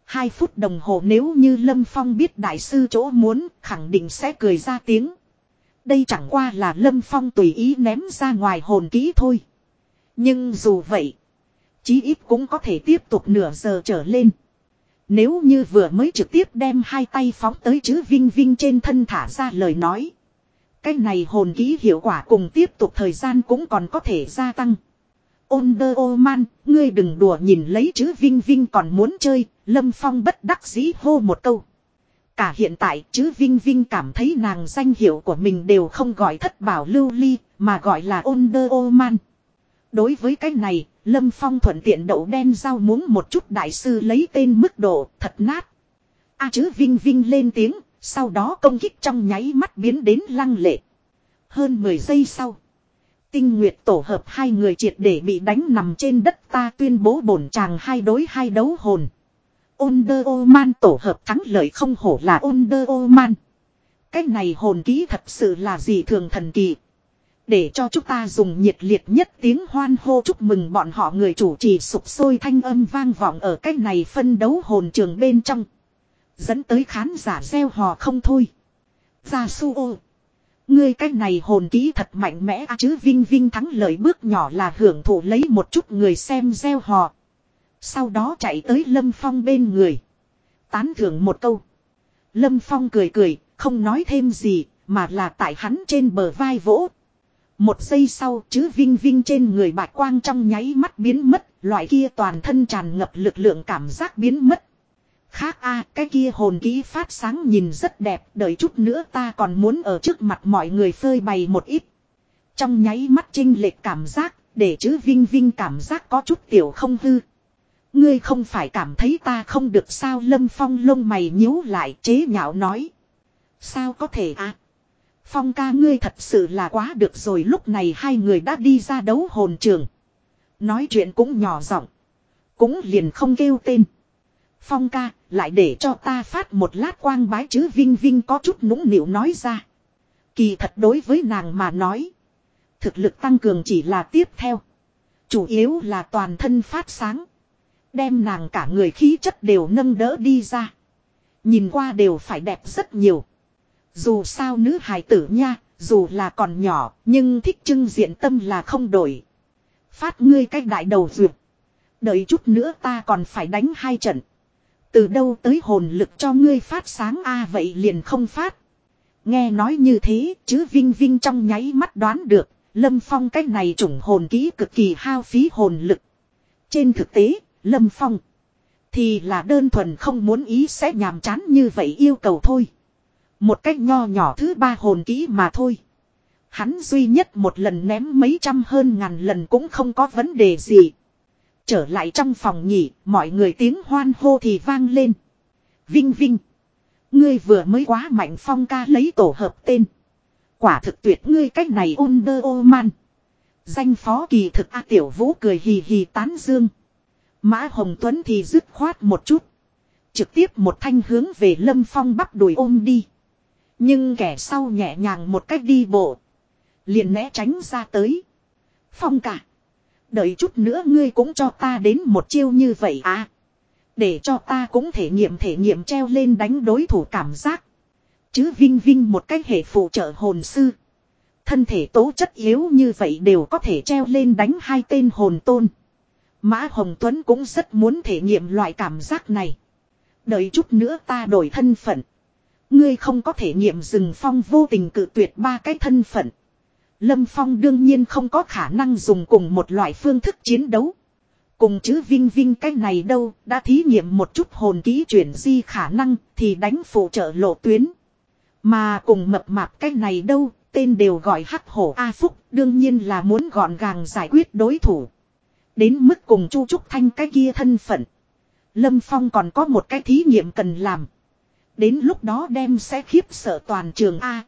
Hai phút đồng hồ nếu như Lâm Phong biết đại sư chỗ muốn khẳng định sẽ cười ra tiếng. Đây chẳng qua là Lâm Phong tùy ý ném ra ngoài hồn kỹ thôi. Nhưng dù vậy, chí ít cũng có thể tiếp tục nửa giờ trở lên. Nếu như vừa mới trực tiếp đem hai tay phóng tới chữ Vinh Vinh trên thân thả ra lời nói. Cái này hồn ký hiệu quả cùng tiếp tục thời gian cũng còn có thể gia tăng. Ôn đơ ô man, ngươi đừng đùa nhìn lấy chứ Vinh Vinh còn muốn chơi, Lâm Phong bất đắc dĩ hô một câu. Cả hiện tại chứ Vinh Vinh cảm thấy nàng danh hiệu của mình đều không gọi thất bảo lưu ly, mà gọi là ôn đơ ô man. Đối với cái này, Lâm Phong thuận tiện đậu đen rau muốn một chút đại sư lấy tên mức độ thật nát. A chứ Vinh Vinh lên tiếng, sau đó công kích trong nháy mắt biến đến lăng lệ. Hơn 10 giây sau. Tinh Nguyệt tổ hợp hai người triệt để bị đánh nằm trên đất ta tuyên bố bổn chàng hai đối hai đấu hồn. Onder Oman tổ hợp thắng lợi không hổ là Onder Oman. Cái này hồn ký thật sự là gì thường thần kỳ. Để cho chúng ta dùng nhiệt liệt nhất tiếng hoan hô chúc mừng bọn họ người chủ trì sụp sôi thanh âm vang vọng ở cái này phân đấu hồn trường bên trong. Dẫn tới khán giả gieo hò không thôi. Gia su ô. Ngươi cách này hồn ký thật mạnh mẽ à chứ Vinh Vinh thắng lợi bước nhỏ là hưởng thụ lấy một chút người xem gieo hò. Sau đó chạy tới Lâm Phong bên người. Tán thưởng một câu. Lâm Phong cười cười, không nói thêm gì, mà là tại hắn trên bờ vai vỗ. Một giây sau chứ Vinh Vinh trên người bạch quang trong nháy mắt biến mất, loại kia toàn thân tràn ngập lực lượng cảm giác biến mất. Khác a cái kia hồn ký phát sáng nhìn rất đẹp, đợi chút nữa ta còn muốn ở trước mặt mọi người phơi bày một ít. Trong nháy mắt trinh lệch cảm giác, để chữ Vinh Vinh cảm giác có chút tiểu không hư. Ngươi không phải cảm thấy ta không được sao Lâm Phong lông mày nhíu lại chế nhạo nói. Sao có thể à? Phong ca ngươi thật sự là quá được rồi lúc này hai người đã đi ra đấu hồn trường. Nói chuyện cũng nhỏ giọng Cũng liền không kêu tên. Phong ca, lại để cho ta phát một lát quang bái chứ Vinh Vinh có chút nũng nịu nói ra. Kỳ thật đối với nàng mà nói. Thực lực tăng cường chỉ là tiếp theo. Chủ yếu là toàn thân phát sáng. Đem nàng cả người khí chất đều nâng đỡ đi ra. Nhìn qua đều phải đẹp rất nhiều. Dù sao nữ hài tử nha, dù là còn nhỏ, nhưng thích trưng diện tâm là không đổi. Phát ngươi cách đại đầu duyệt. Đợi chút nữa ta còn phải đánh hai trận. Từ đâu tới hồn lực cho ngươi phát sáng a à, vậy liền không phát. Nghe nói như thế, chứ Vinh Vinh trong nháy mắt đoán được, Lâm Phong cái này chủng hồn ký cực kỳ hao phí hồn lực. Trên thực tế, Lâm Phong thì là đơn thuần không muốn ý sẽ nhàm chán như vậy yêu cầu thôi. Một cách nho nhỏ thứ ba hồn kỹ mà thôi. Hắn duy nhất một lần ném mấy trăm hơn ngàn lần cũng không có vấn đề gì. Trở lại trong phòng nghỉ, mọi người tiếng hoan hô thì vang lên. Vinh Vinh. Ngươi vừa mới quá mạnh phong ca lấy tổ hợp tên. Quả thực tuyệt ngươi cách này ôn đơ ô man. Danh phó kỳ thực A Tiểu Vũ cười hì hì tán dương. Mã Hồng Tuấn thì dứt khoát một chút. Trực tiếp một thanh hướng về Lâm Phong bắp đùi ôm đi. Nhưng kẻ sau nhẹ nhàng một cách đi bộ. Liền né tránh ra tới. Phong cả. Đợi chút nữa ngươi cũng cho ta đến một chiêu như vậy à. Để cho ta cũng thể nghiệm thể nghiệm treo lên đánh đối thủ cảm giác. Chứ Vinh Vinh một cách hệ phụ trợ hồn sư. Thân thể tố chất yếu như vậy đều có thể treo lên đánh hai tên hồn tôn. Mã Hồng Tuấn cũng rất muốn thể nghiệm loại cảm giác này. Đợi chút nữa ta đổi thân phận. Ngươi không có thể nghiệm rừng phong vô tình cự tuyệt ba cái thân phận. Lâm Phong đương nhiên không có khả năng dùng cùng một loại phương thức chiến đấu. Cùng chứ Vinh Vinh cái này đâu, đã thí nghiệm một chút hồn ký chuyển di khả năng thì đánh phụ trợ lộ tuyến. Mà cùng mập mạp cái này đâu, tên đều gọi hắc hổ A Phúc, đương nhiên là muốn gọn gàng giải quyết đối thủ. Đến mức cùng Chu Trúc Thanh cái kia thân phận. Lâm Phong còn có một cái thí nghiệm cần làm. Đến lúc đó đem sẽ khiếp sợ toàn trường A.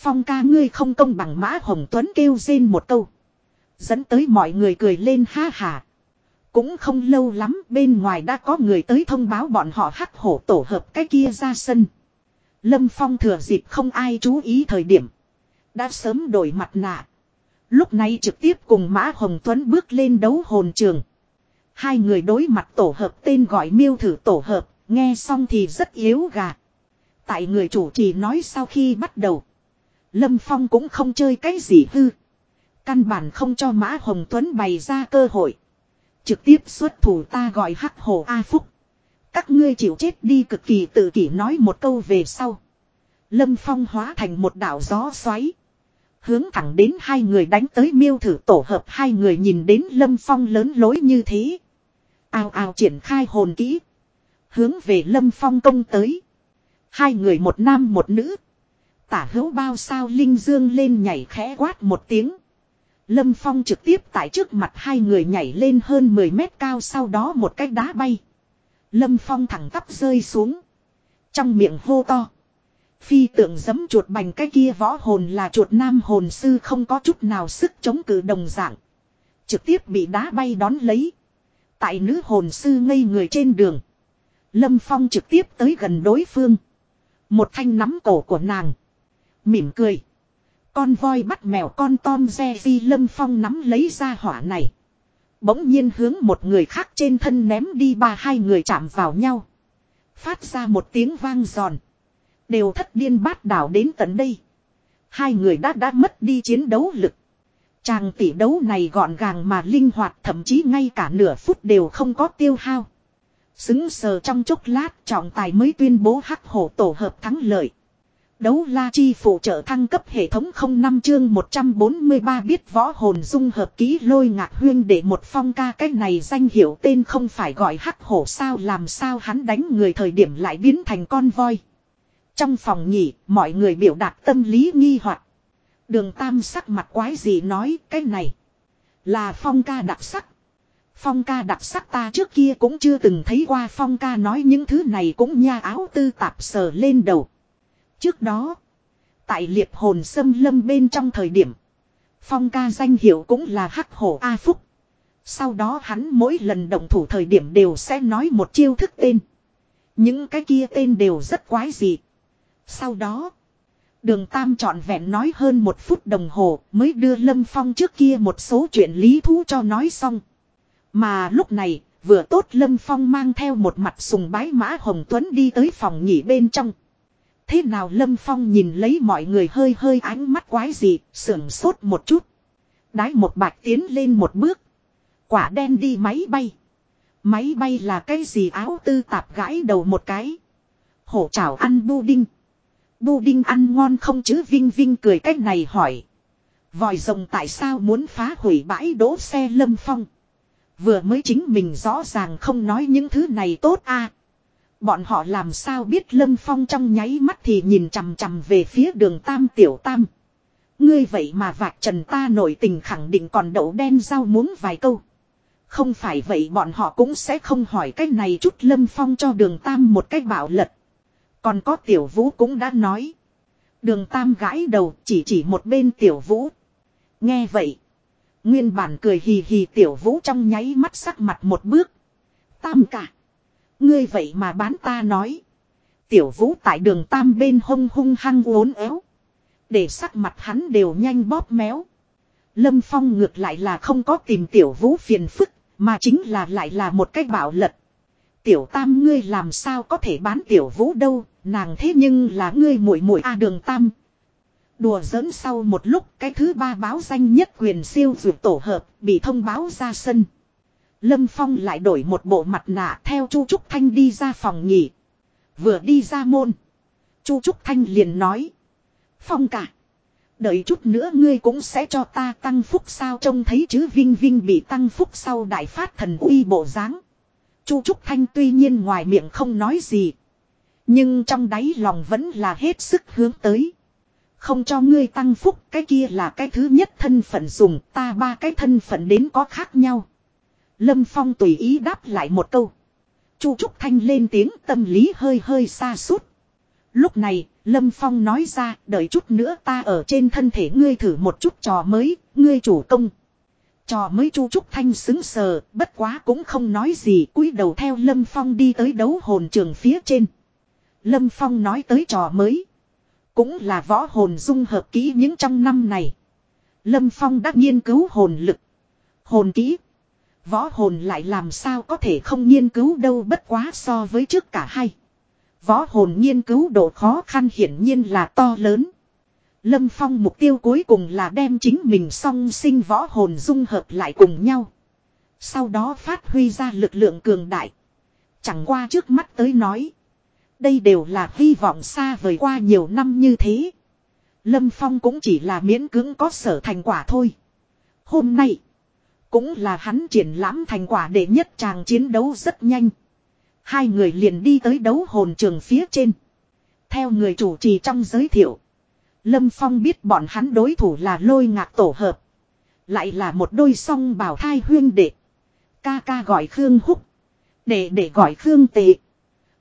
Phong ca ngươi không công bằng mã Hồng Tuấn kêu rên một câu. Dẫn tới mọi người cười lên ha hà. Cũng không lâu lắm bên ngoài đã có người tới thông báo bọn họ hắc hổ tổ hợp cái kia ra sân. Lâm Phong thừa dịp không ai chú ý thời điểm. Đã sớm đổi mặt nạ. Lúc này trực tiếp cùng Mã Hồng Tuấn bước lên đấu hồn trường. Hai người đối mặt tổ hợp tên gọi miêu thử tổ hợp, nghe xong thì rất yếu gà. Tại người chủ trì nói sau khi bắt đầu. Lâm Phong cũng không chơi cái gì hư. Căn bản không cho Mã Hồng Tuấn bày ra cơ hội. Trực tiếp xuất thủ ta gọi hắc hồ A Phúc. Các ngươi chịu chết đi cực kỳ tự kỷ nói một câu về sau. Lâm Phong hóa thành một đảo gió xoáy. Hướng thẳng đến hai người đánh tới miêu thử tổ hợp hai người nhìn đến lâm phong lớn lối như thế. Ao ao triển khai hồn kỹ. Hướng về lâm phong công tới. Hai người một nam một nữ. Tả hữu bao sao linh dương lên nhảy khẽ quát một tiếng. Lâm Phong trực tiếp tại trước mặt hai người nhảy lên hơn 10 mét cao sau đó một cái đá bay. Lâm Phong thẳng tắp rơi xuống. Trong miệng hô to. Phi tượng giấm chuột bành cái kia võ hồn là chuột nam hồn sư không có chút nào sức chống cự đồng dạng. Trực tiếp bị đá bay đón lấy. Tại nữ hồn sư ngây người trên đường. Lâm Phong trực tiếp tới gần đối phương. Một thanh nắm cổ của nàng. Mỉm cười. Con voi bắt mèo con Tom Jerry Lâm Phong nắm lấy ra hỏa này. Bỗng nhiên hướng một người khác trên thân ném đi ba hai người chạm vào nhau. Phát ra một tiếng vang giòn. Đều thất điên bát đảo đến tận đây. Hai người đã đã mất đi chiến đấu lực. Chàng tỷ đấu này gọn gàng mà linh hoạt, thậm chí ngay cả nửa phút đều không có tiêu hao. Xứng sờ trong chốc lát, trọng tài mới tuyên bố hắc hổ tổ hợp thắng lợi. Đấu la chi phụ trợ thăng cấp hệ thống 05 chương 143 biết võ hồn dung hợp ký lôi ngạc huyên để một phong ca cách này danh hiệu tên không phải gọi hắc hổ sao làm sao hắn đánh người thời điểm lại biến thành con voi. Trong phòng nghỉ, mọi người biểu đạt tâm lý nghi hoặc Đường tam sắc mặt quái gì nói cái này là phong ca đặc sắc. Phong ca đặc sắc ta trước kia cũng chưa từng thấy qua phong ca nói những thứ này cũng nha áo tư tạp sờ lên đầu. Trước đó, tại liệp hồn sâm lâm bên trong thời điểm, phong ca danh hiệu cũng là hắc hổ A Phúc. Sau đó hắn mỗi lần động thủ thời điểm đều sẽ nói một chiêu thức tên. Những cái kia tên đều rất quái dị. Sau đó, đường Tam trọn vẹn nói hơn một phút đồng hồ mới đưa Lâm Phong trước kia một số chuyện lý thú cho nói xong. Mà lúc này, vừa tốt Lâm Phong mang theo một mặt sùng bái mã Hồng Tuấn đi tới phòng nghỉ bên trong. Thế nào Lâm Phong nhìn lấy mọi người hơi hơi ánh mắt quái gì, sưởng sốt một chút. Đái một bạch tiến lên một bước. Quả đen đi máy bay. Máy bay là cái gì áo tư tạp gãi đầu một cái. Hổ chảo ăn bu đinh. Bu đinh ăn ngon không chứ Vinh Vinh cười cách này hỏi. Vòi rồng tại sao muốn phá hủy bãi đỗ xe Lâm Phong. Vừa mới chính mình rõ ràng không nói những thứ này tốt a Bọn họ làm sao biết Lâm Phong trong nháy mắt thì nhìn chằm chằm về phía đường Tam Tiểu Tam. Ngươi vậy mà vạch trần ta nổi tình khẳng định còn đậu đen rau muống vài câu. Không phải vậy bọn họ cũng sẽ không hỏi cái này chút Lâm Phong cho đường Tam một cách bảo lật. Còn có Tiểu Vũ cũng đã nói. Đường Tam gãi đầu chỉ chỉ một bên Tiểu Vũ. Nghe vậy. Nguyên bản cười hì hì Tiểu Vũ trong nháy mắt sắc mặt một bước. Tam cả. Ngươi vậy mà bán ta nói. Tiểu vũ tại đường tam bên hông hung hăng uốn éo. Để sắc mặt hắn đều nhanh bóp méo. Lâm Phong ngược lại là không có tìm tiểu vũ phiền phức, mà chính là lại là một cái bảo lật. Tiểu tam ngươi làm sao có thể bán tiểu vũ đâu, nàng thế nhưng là ngươi muội muội a đường tam. Đùa giỡn sau một lúc cái thứ ba báo danh nhất quyền siêu dược tổ hợp bị thông báo ra sân. Lâm Phong lại đổi một bộ mặt nạ theo Chu Trúc Thanh đi ra phòng nghỉ. Vừa đi ra môn. Chu Trúc Thanh liền nói. Phong cả. Đợi chút nữa ngươi cũng sẽ cho ta tăng phúc sao trông thấy chứ Vinh Vinh bị tăng phúc sau đại phát thần uy bộ dáng. Chu Trúc Thanh tuy nhiên ngoài miệng không nói gì. Nhưng trong đáy lòng vẫn là hết sức hướng tới. Không cho ngươi tăng phúc, cái kia là cái thứ nhất thân phận dùng, ta ba cái thân phận đến có khác nhau. Lâm Phong tùy ý đáp lại một câu. Chu Trúc Thanh lên tiếng tâm lý hơi hơi xa suốt. Lúc này, Lâm Phong nói ra, đợi chút nữa ta ở trên thân thể ngươi thử một chút trò mới, ngươi chủ công. Trò mới Chu Trúc Thanh xứng sờ, bất quá cũng không nói gì, cúi đầu theo Lâm Phong đi tới đấu hồn trường phía trên. Lâm Phong nói tới trò mới. Cũng là võ hồn dung hợp kỹ những trong năm này. Lâm Phong đã nghiên cứu hồn lực. Hồn kỹ. Võ hồn lại làm sao có thể không nghiên cứu đâu bất quá so với trước cả hai. Võ hồn nghiên cứu độ khó khăn hiển nhiên là to lớn. Lâm Phong mục tiêu cuối cùng là đem chính mình song sinh võ hồn dung hợp lại cùng nhau. Sau đó phát huy ra lực lượng cường đại. Chẳng qua trước mắt tới nói. Đây đều là hy vọng xa vời qua nhiều năm như thế. Lâm Phong cũng chỉ là miễn cưỡng có sở thành quả thôi. Hôm nay. Cũng là hắn triển lãm thành quả để nhất chàng chiến đấu rất nhanh. Hai người liền đi tới đấu hồn trường phía trên. Theo người chủ trì trong giới thiệu. Lâm Phong biết bọn hắn đối thủ là lôi ngạc tổ hợp. Lại là một đôi song bảo thai huyên đệ. Ca ca gọi Khương Húc. Đệ đệ gọi Khương Tệ.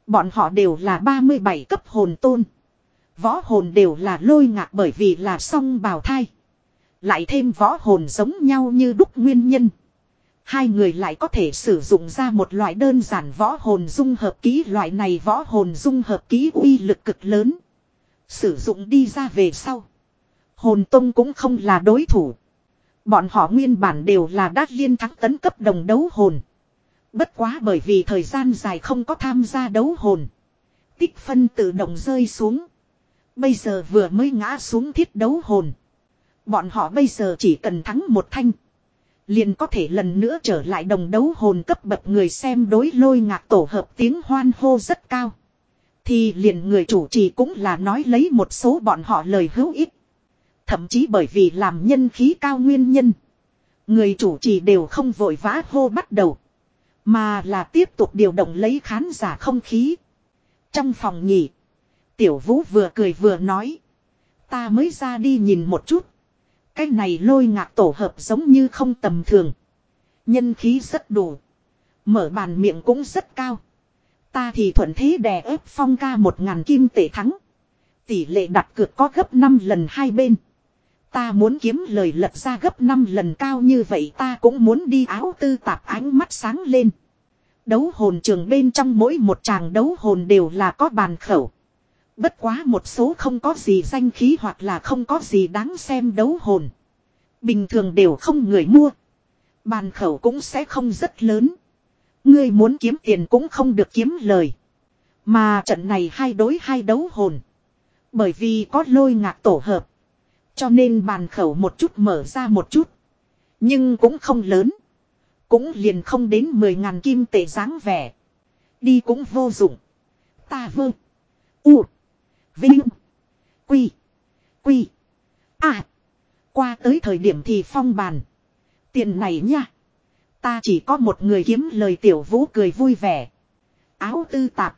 Bọn họ đều là 37 cấp hồn tôn. Võ hồn đều là lôi ngạc bởi vì là song bào thai. Lại thêm võ hồn giống nhau như đúc nguyên nhân. Hai người lại có thể sử dụng ra một loại đơn giản võ hồn dung hợp ký, loại này võ hồn dung hợp ký uy lực cực lớn. Sử dụng đi ra về sau. Hồn tông cũng không là đối thủ. Bọn họ nguyên bản đều là đát liên thắng tấn cấp đồng đấu hồn. Bất quá bởi vì thời gian dài không có tham gia đấu hồn. Tích phân tự động rơi xuống. Bây giờ vừa mới ngã xuống thiết đấu hồn. Bọn họ bây giờ chỉ cần thắng một thanh. Liền có thể lần nữa trở lại đồng đấu hồn cấp bậc người xem đối lôi ngạc tổ hợp tiếng hoan hô rất cao. Thì liền người chủ trì cũng là nói lấy một số bọn họ lời hữu ích. Thậm chí bởi vì làm nhân khí cao nguyên nhân. Người chủ trì đều không vội vã hô bắt đầu. Mà là tiếp tục điều động lấy khán giả không khí. Trong phòng nghỉ. Tiểu vũ vừa cười vừa nói. Ta mới ra đi nhìn một chút. Cái này lôi ngạc tổ hợp giống như không tầm thường. Nhân khí rất đủ. Mở bàn miệng cũng rất cao. Ta thì thuận thế đè ép phong ca một ngàn kim tệ thắng. Tỷ lệ đặt cược có gấp 5 lần hai bên. Ta muốn kiếm lời lật ra gấp 5 lần cao như vậy ta cũng muốn đi áo tư tạp ánh mắt sáng lên. Đấu hồn trường bên trong mỗi một tràng đấu hồn đều là có bàn khẩu. Bất quá một số không có gì danh khí hoặc là không có gì đáng xem đấu hồn. Bình thường đều không người mua. Bàn khẩu cũng sẽ không rất lớn. Ngươi muốn kiếm tiền cũng không được kiếm lời. Mà trận này hai đối hai đấu hồn. Bởi vì có lôi ngạc tổ hợp. Cho nên bàn khẩu một chút mở ra một chút. Nhưng cũng không lớn. Cũng liền không đến 10.000 kim tệ dáng vẻ. Đi cũng vô dụng. Ta vơ. U. Vinh. Quy. Quy. À. Qua tới thời điểm thì phong bàn. Tiền này nha. Ta chỉ có một người kiếm lời tiểu vũ cười vui vẻ. Áo tư tạp.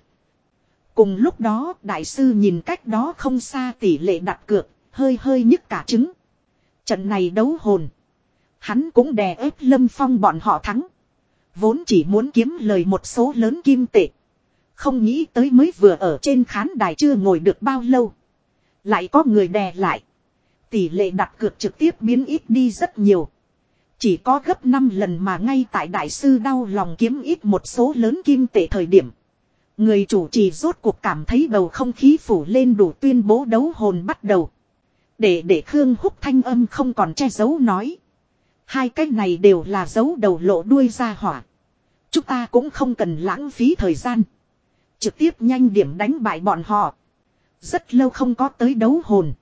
Cùng lúc đó, đại sư nhìn cách đó không xa tỷ lệ đặt cược. Hơi hơi nhức cả trứng. Trận này đấu hồn. Hắn cũng đè ép lâm phong bọn họ thắng. Vốn chỉ muốn kiếm lời một số lớn kim tệ. Không nghĩ tới mới vừa ở trên khán đài chưa ngồi được bao lâu. Lại có người đè lại. Tỷ lệ đặt cược trực tiếp biến ít đi rất nhiều. Chỉ có gấp 5 lần mà ngay tại đại sư đau lòng kiếm ít một số lớn kim tệ thời điểm. Người chủ trì rốt cuộc cảm thấy bầu không khí phủ lên đủ tuyên bố đấu hồn bắt đầu. Để để Khương Húc thanh âm không còn che giấu nói. Hai cái này đều là dấu đầu lộ đuôi ra hỏa. Chúng ta cũng không cần lãng phí thời gian. Trực tiếp nhanh điểm đánh bại bọn họ. Rất lâu không có tới đấu hồn.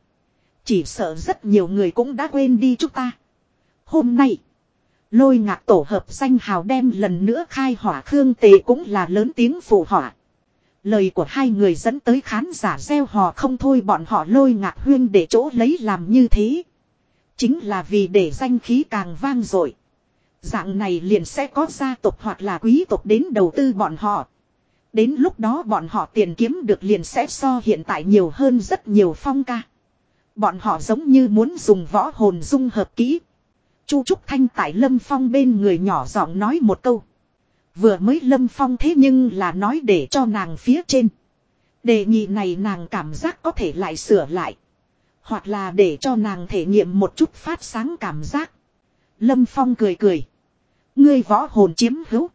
Chỉ sợ rất nhiều người cũng đã quên đi chúng ta. Hôm nay. Lôi ngạc tổ hợp danh hào đem lần nữa khai hỏa Khương Tề cũng là lớn tiếng phụ hỏa. Lời của hai người dẫn tới khán giả gieo hò không thôi bọn họ lôi ngạc huyên để chỗ lấy làm như thế. Chính là vì để danh khí càng vang dội Dạng này liền sẽ có gia tộc hoặc là quý tộc đến đầu tư bọn họ. Đến lúc đó bọn họ tiền kiếm được liền sẽ so hiện tại nhiều hơn rất nhiều phong ca. Bọn họ giống như muốn dùng võ hồn dung hợp kỹ. Chu Trúc Thanh tại Lâm Phong bên người nhỏ giọng nói một câu. Vừa mới Lâm Phong thế nhưng là nói để cho nàng phía trên. Đề nghị này nàng cảm giác có thể lại sửa lại. Hoặc là để cho nàng thể nghiệm một chút phát sáng cảm giác. Lâm Phong cười cười. Ngươi võ hồn chiếm hữu.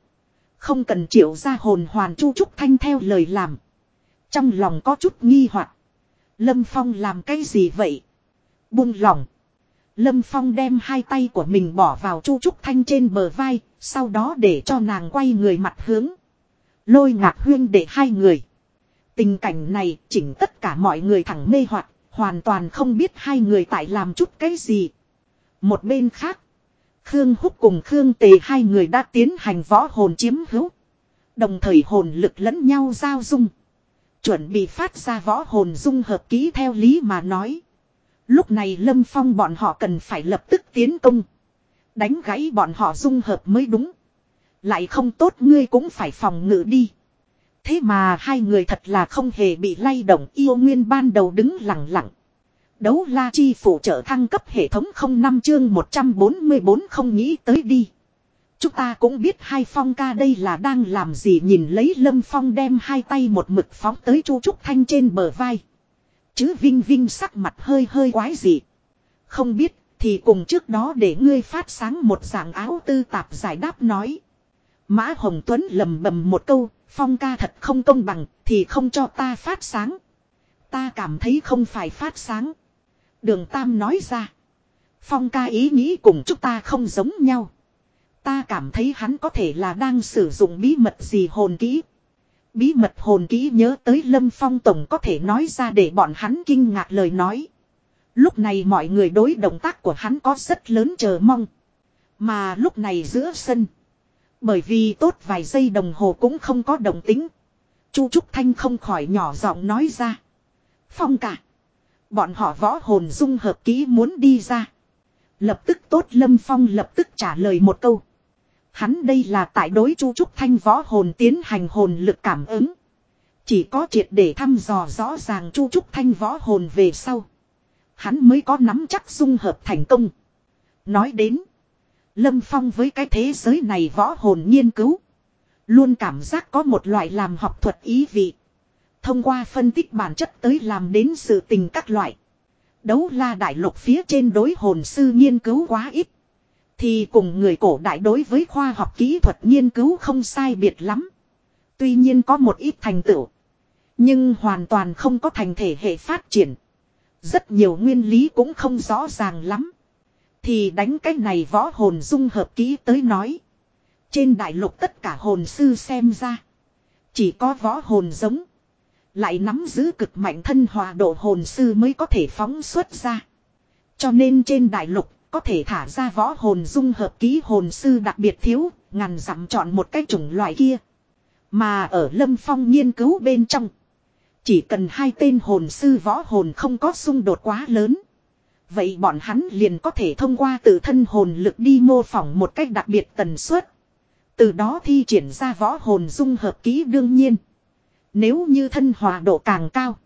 Không cần triệu ra hồn hoàn chu trúc thanh theo lời làm. Trong lòng có chút nghi hoặc Lâm Phong làm cái gì vậy? Buông lòng. Lâm Phong đem hai tay của mình bỏ vào chu trúc thanh trên bờ vai. Sau đó để cho nàng quay người mặt hướng. Lôi ngạc huyên để hai người. Tình cảnh này chỉnh tất cả mọi người thẳng mê hoặc, Hoàn toàn không biết hai người tại làm chút cái gì. Một bên khác. Khương Húc cùng Khương Tề hai người đã tiến hành võ hồn chiếm hữu. Đồng thời hồn lực lẫn nhau giao dung. Chuẩn bị phát ra võ hồn dung hợp ký theo lý mà nói. Lúc này Lâm Phong bọn họ cần phải lập tức tiến công. Đánh gãy bọn họ dung hợp mới đúng. Lại không tốt ngươi cũng phải phòng ngự đi. Thế mà hai người thật là không hề bị lay động yêu nguyên ban đầu đứng lặng lặng. Đấu la chi phụ trợ thăng cấp hệ thống không năm chương 144 không nghĩ tới đi. Chúng ta cũng biết hai phong ca đây là đang làm gì nhìn lấy lâm phong đem hai tay một mực phóng tới chu trúc thanh trên bờ vai. Chứ Vinh Vinh sắc mặt hơi hơi quái dị. Không biết thì cùng trước đó để ngươi phát sáng một dạng áo tư tạp giải đáp nói. Mã Hồng Tuấn lầm bầm một câu, phong ca thật không công bằng, thì không cho ta phát sáng. Ta cảm thấy không phải phát sáng. Đường Tam nói ra. Phong ca ý nghĩ cùng chúng ta không giống nhau. Ta cảm thấy hắn có thể là đang sử dụng bí mật gì hồn kỹ. Bí mật hồn kỹ nhớ tới Lâm Phong Tổng có thể nói ra để bọn hắn kinh ngạc lời nói. Lúc này mọi người đối động tác của hắn có rất lớn chờ mong. Mà lúc này giữa sân. Bởi vì tốt vài giây đồng hồ cũng không có đồng tính. Chu Trúc Thanh không khỏi nhỏ giọng nói ra. Phong cả. Bọn họ võ hồn dung hợp ký muốn đi ra. Lập tức tốt Lâm Phong lập tức trả lời một câu. Hắn đây là tại đối Chu Trúc Thanh võ hồn tiến hành hồn lực cảm ứng. Chỉ có triệt để thăm dò rõ ràng Chu Trúc Thanh võ hồn về sau. Hắn mới có nắm chắc dung hợp thành công. Nói đến. Lâm Phong với cái thế giới này võ hồn nghiên cứu. Luôn cảm giác có một loại làm học thuật ý vị. Thông qua phân tích bản chất tới làm đến sự tình các loại. Đấu la đại lục phía trên đối hồn sư nghiên cứu quá ít. Thì cùng người cổ đại đối với khoa học kỹ thuật nghiên cứu không sai biệt lắm. Tuy nhiên có một ít thành tựu. Nhưng hoàn toàn không có thành thể hệ phát triển. Rất nhiều nguyên lý cũng không rõ ràng lắm. Thì đánh cái này võ hồn dung hợp kỹ tới nói. Trên đại lục tất cả hồn sư xem ra. Chỉ có võ hồn giống. Lại nắm giữ cực mạnh thân hòa độ hồn sư mới có thể phóng xuất ra. Cho nên trên đại lục có thể thả ra võ hồn dung hợp ký hồn sư đặc biệt thiếu, ngàn dặm chọn một cái chủng loại kia. Mà ở Lâm Phong nghiên cứu bên trong. Chỉ cần hai tên hồn sư võ hồn không có xung đột quá lớn. Vậy bọn hắn liền có thể thông qua tự thân hồn lực đi mô phỏng một cách đặc biệt tần suất. Từ đó thi triển ra võ hồn dung hợp ký đương nhiên. Nếu như thân hòa độ càng cao.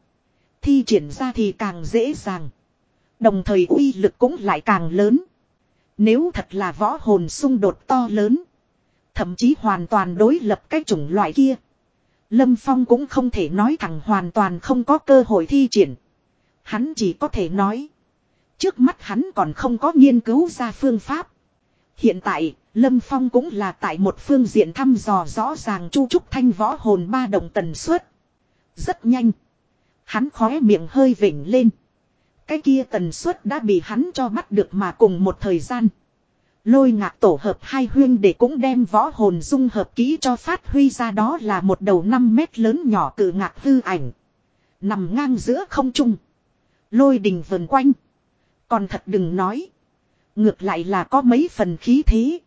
Thi triển ra thì càng dễ dàng. Đồng thời uy lực cũng lại càng lớn. Nếu thật là võ hồn xung đột to lớn. Thậm chí hoàn toàn đối lập cái chủng loại kia. Lâm Phong cũng không thể nói thẳng hoàn toàn không có cơ hội thi triển. Hắn chỉ có thể nói. Trước mắt hắn còn không có nghiên cứu ra phương pháp. Hiện tại, Lâm Phong cũng là tại một phương diện thăm dò rõ ràng chu trúc thanh võ hồn ba đồng tần suất. Rất nhanh. Hắn khóe miệng hơi vỉnh lên. Cái kia tần suất đã bị hắn cho bắt được mà cùng một thời gian. Lôi ngạc tổ hợp hai huyên để cũng đem võ hồn dung hợp kỹ cho phát huy ra đó là một đầu 5 mét lớn nhỏ cự ngạc hư ảnh. Nằm ngang giữa không trung. Lôi đình vần quanh. Còn thật đừng nói. Ngược lại là có mấy phần khí thế.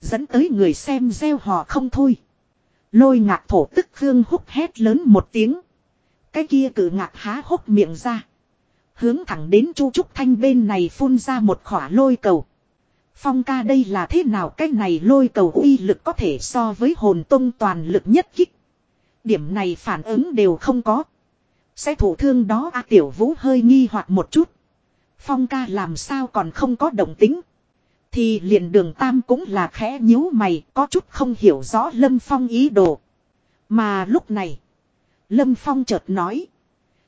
Dẫn tới người xem gieo hò không thôi. Lôi ngạc thổ tức Khương húc hét lớn một tiếng. Cái kia cử ngạc há hốc miệng ra. Hướng thẳng đến Chu Trúc Thanh bên này phun ra một khỏa lôi cầu. Phong ca đây là thế nào cái này lôi cầu uy lực có thể so với hồn tông toàn lực nhất kích. Điểm này phản ứng đều không có. Sẽ thủ thương đó A Tiểu Vũ hơi nghi hoặc một chút. Phong ca làm sao còn không có động tính. Thì liền đường tam cũng là khẽ nhíu mày, có chút không hiểu rõ Lâm Phong ý đồ. Mà lúc này. Lâm Phong chợt nói.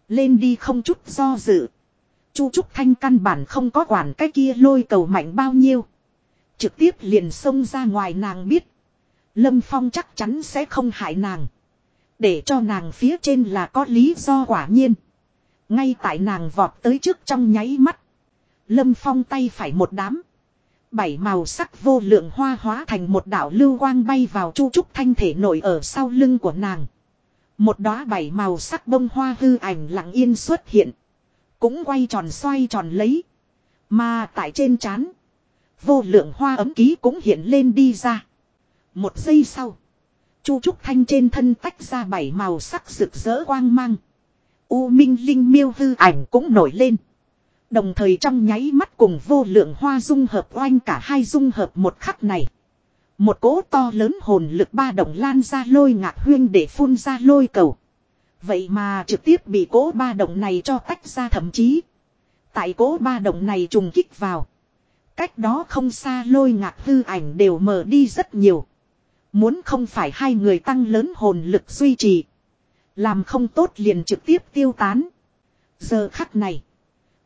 Lên đi không chút do dự. Chu Trúc Thanh căn bản không có quản cái kia lôi cầu mạnh bao nhiêu. Trực tiếp liền xông ra ngoài nàng biết. Lâm Phong chắc chắn sẽ không hại nàng. Để cho nàng phía trên là có lý do quả nhiên. Ngay tại nàng vọt tới trước trong nháy mắt. Lâm Phong tay phải một đám. Bảy màu sắc vô lượng hoa hóa thành một đảo lưu quang bay vào chu trúc thanh thể nổi ở sau lưng của nàng. Một đóa bảy màu sắc bông hoa hư ảnh lặng yên xuất hiện. Cũng quay tròn xoay tròn lấy. Mà tại trên chán. Vô lượng hoa ấm ký cũng hiện lên đi ra. Một giây sau. Chu Trúc Thanh trên thân tách ra bảy màu sắc rực rỡ quang mang. U Minh Linh miêu hư ảnh cũng nổi lên. Đồng thời trong nháy mắt cùng vô lượng hoa dung hợp oanh cả hai dung hợp một khắc này. Một cỗ to lớn hồn lực ba động lan ra lôi ngạc huyên để phun ra lôi cầu. Vậy mà trực tiếp bị cỗ ba động này cho tách ra thậm chí. Tại cỗ ba động này trùng kích vào. Cách đó không xa lôi ngạc hư ảnh đều mở đi rất nhiều. Muốn không phải hai người tăng lớn hồn lực duy trì. Làm không tốt liền trực tiếp tiêu tán. Giờ khắc này.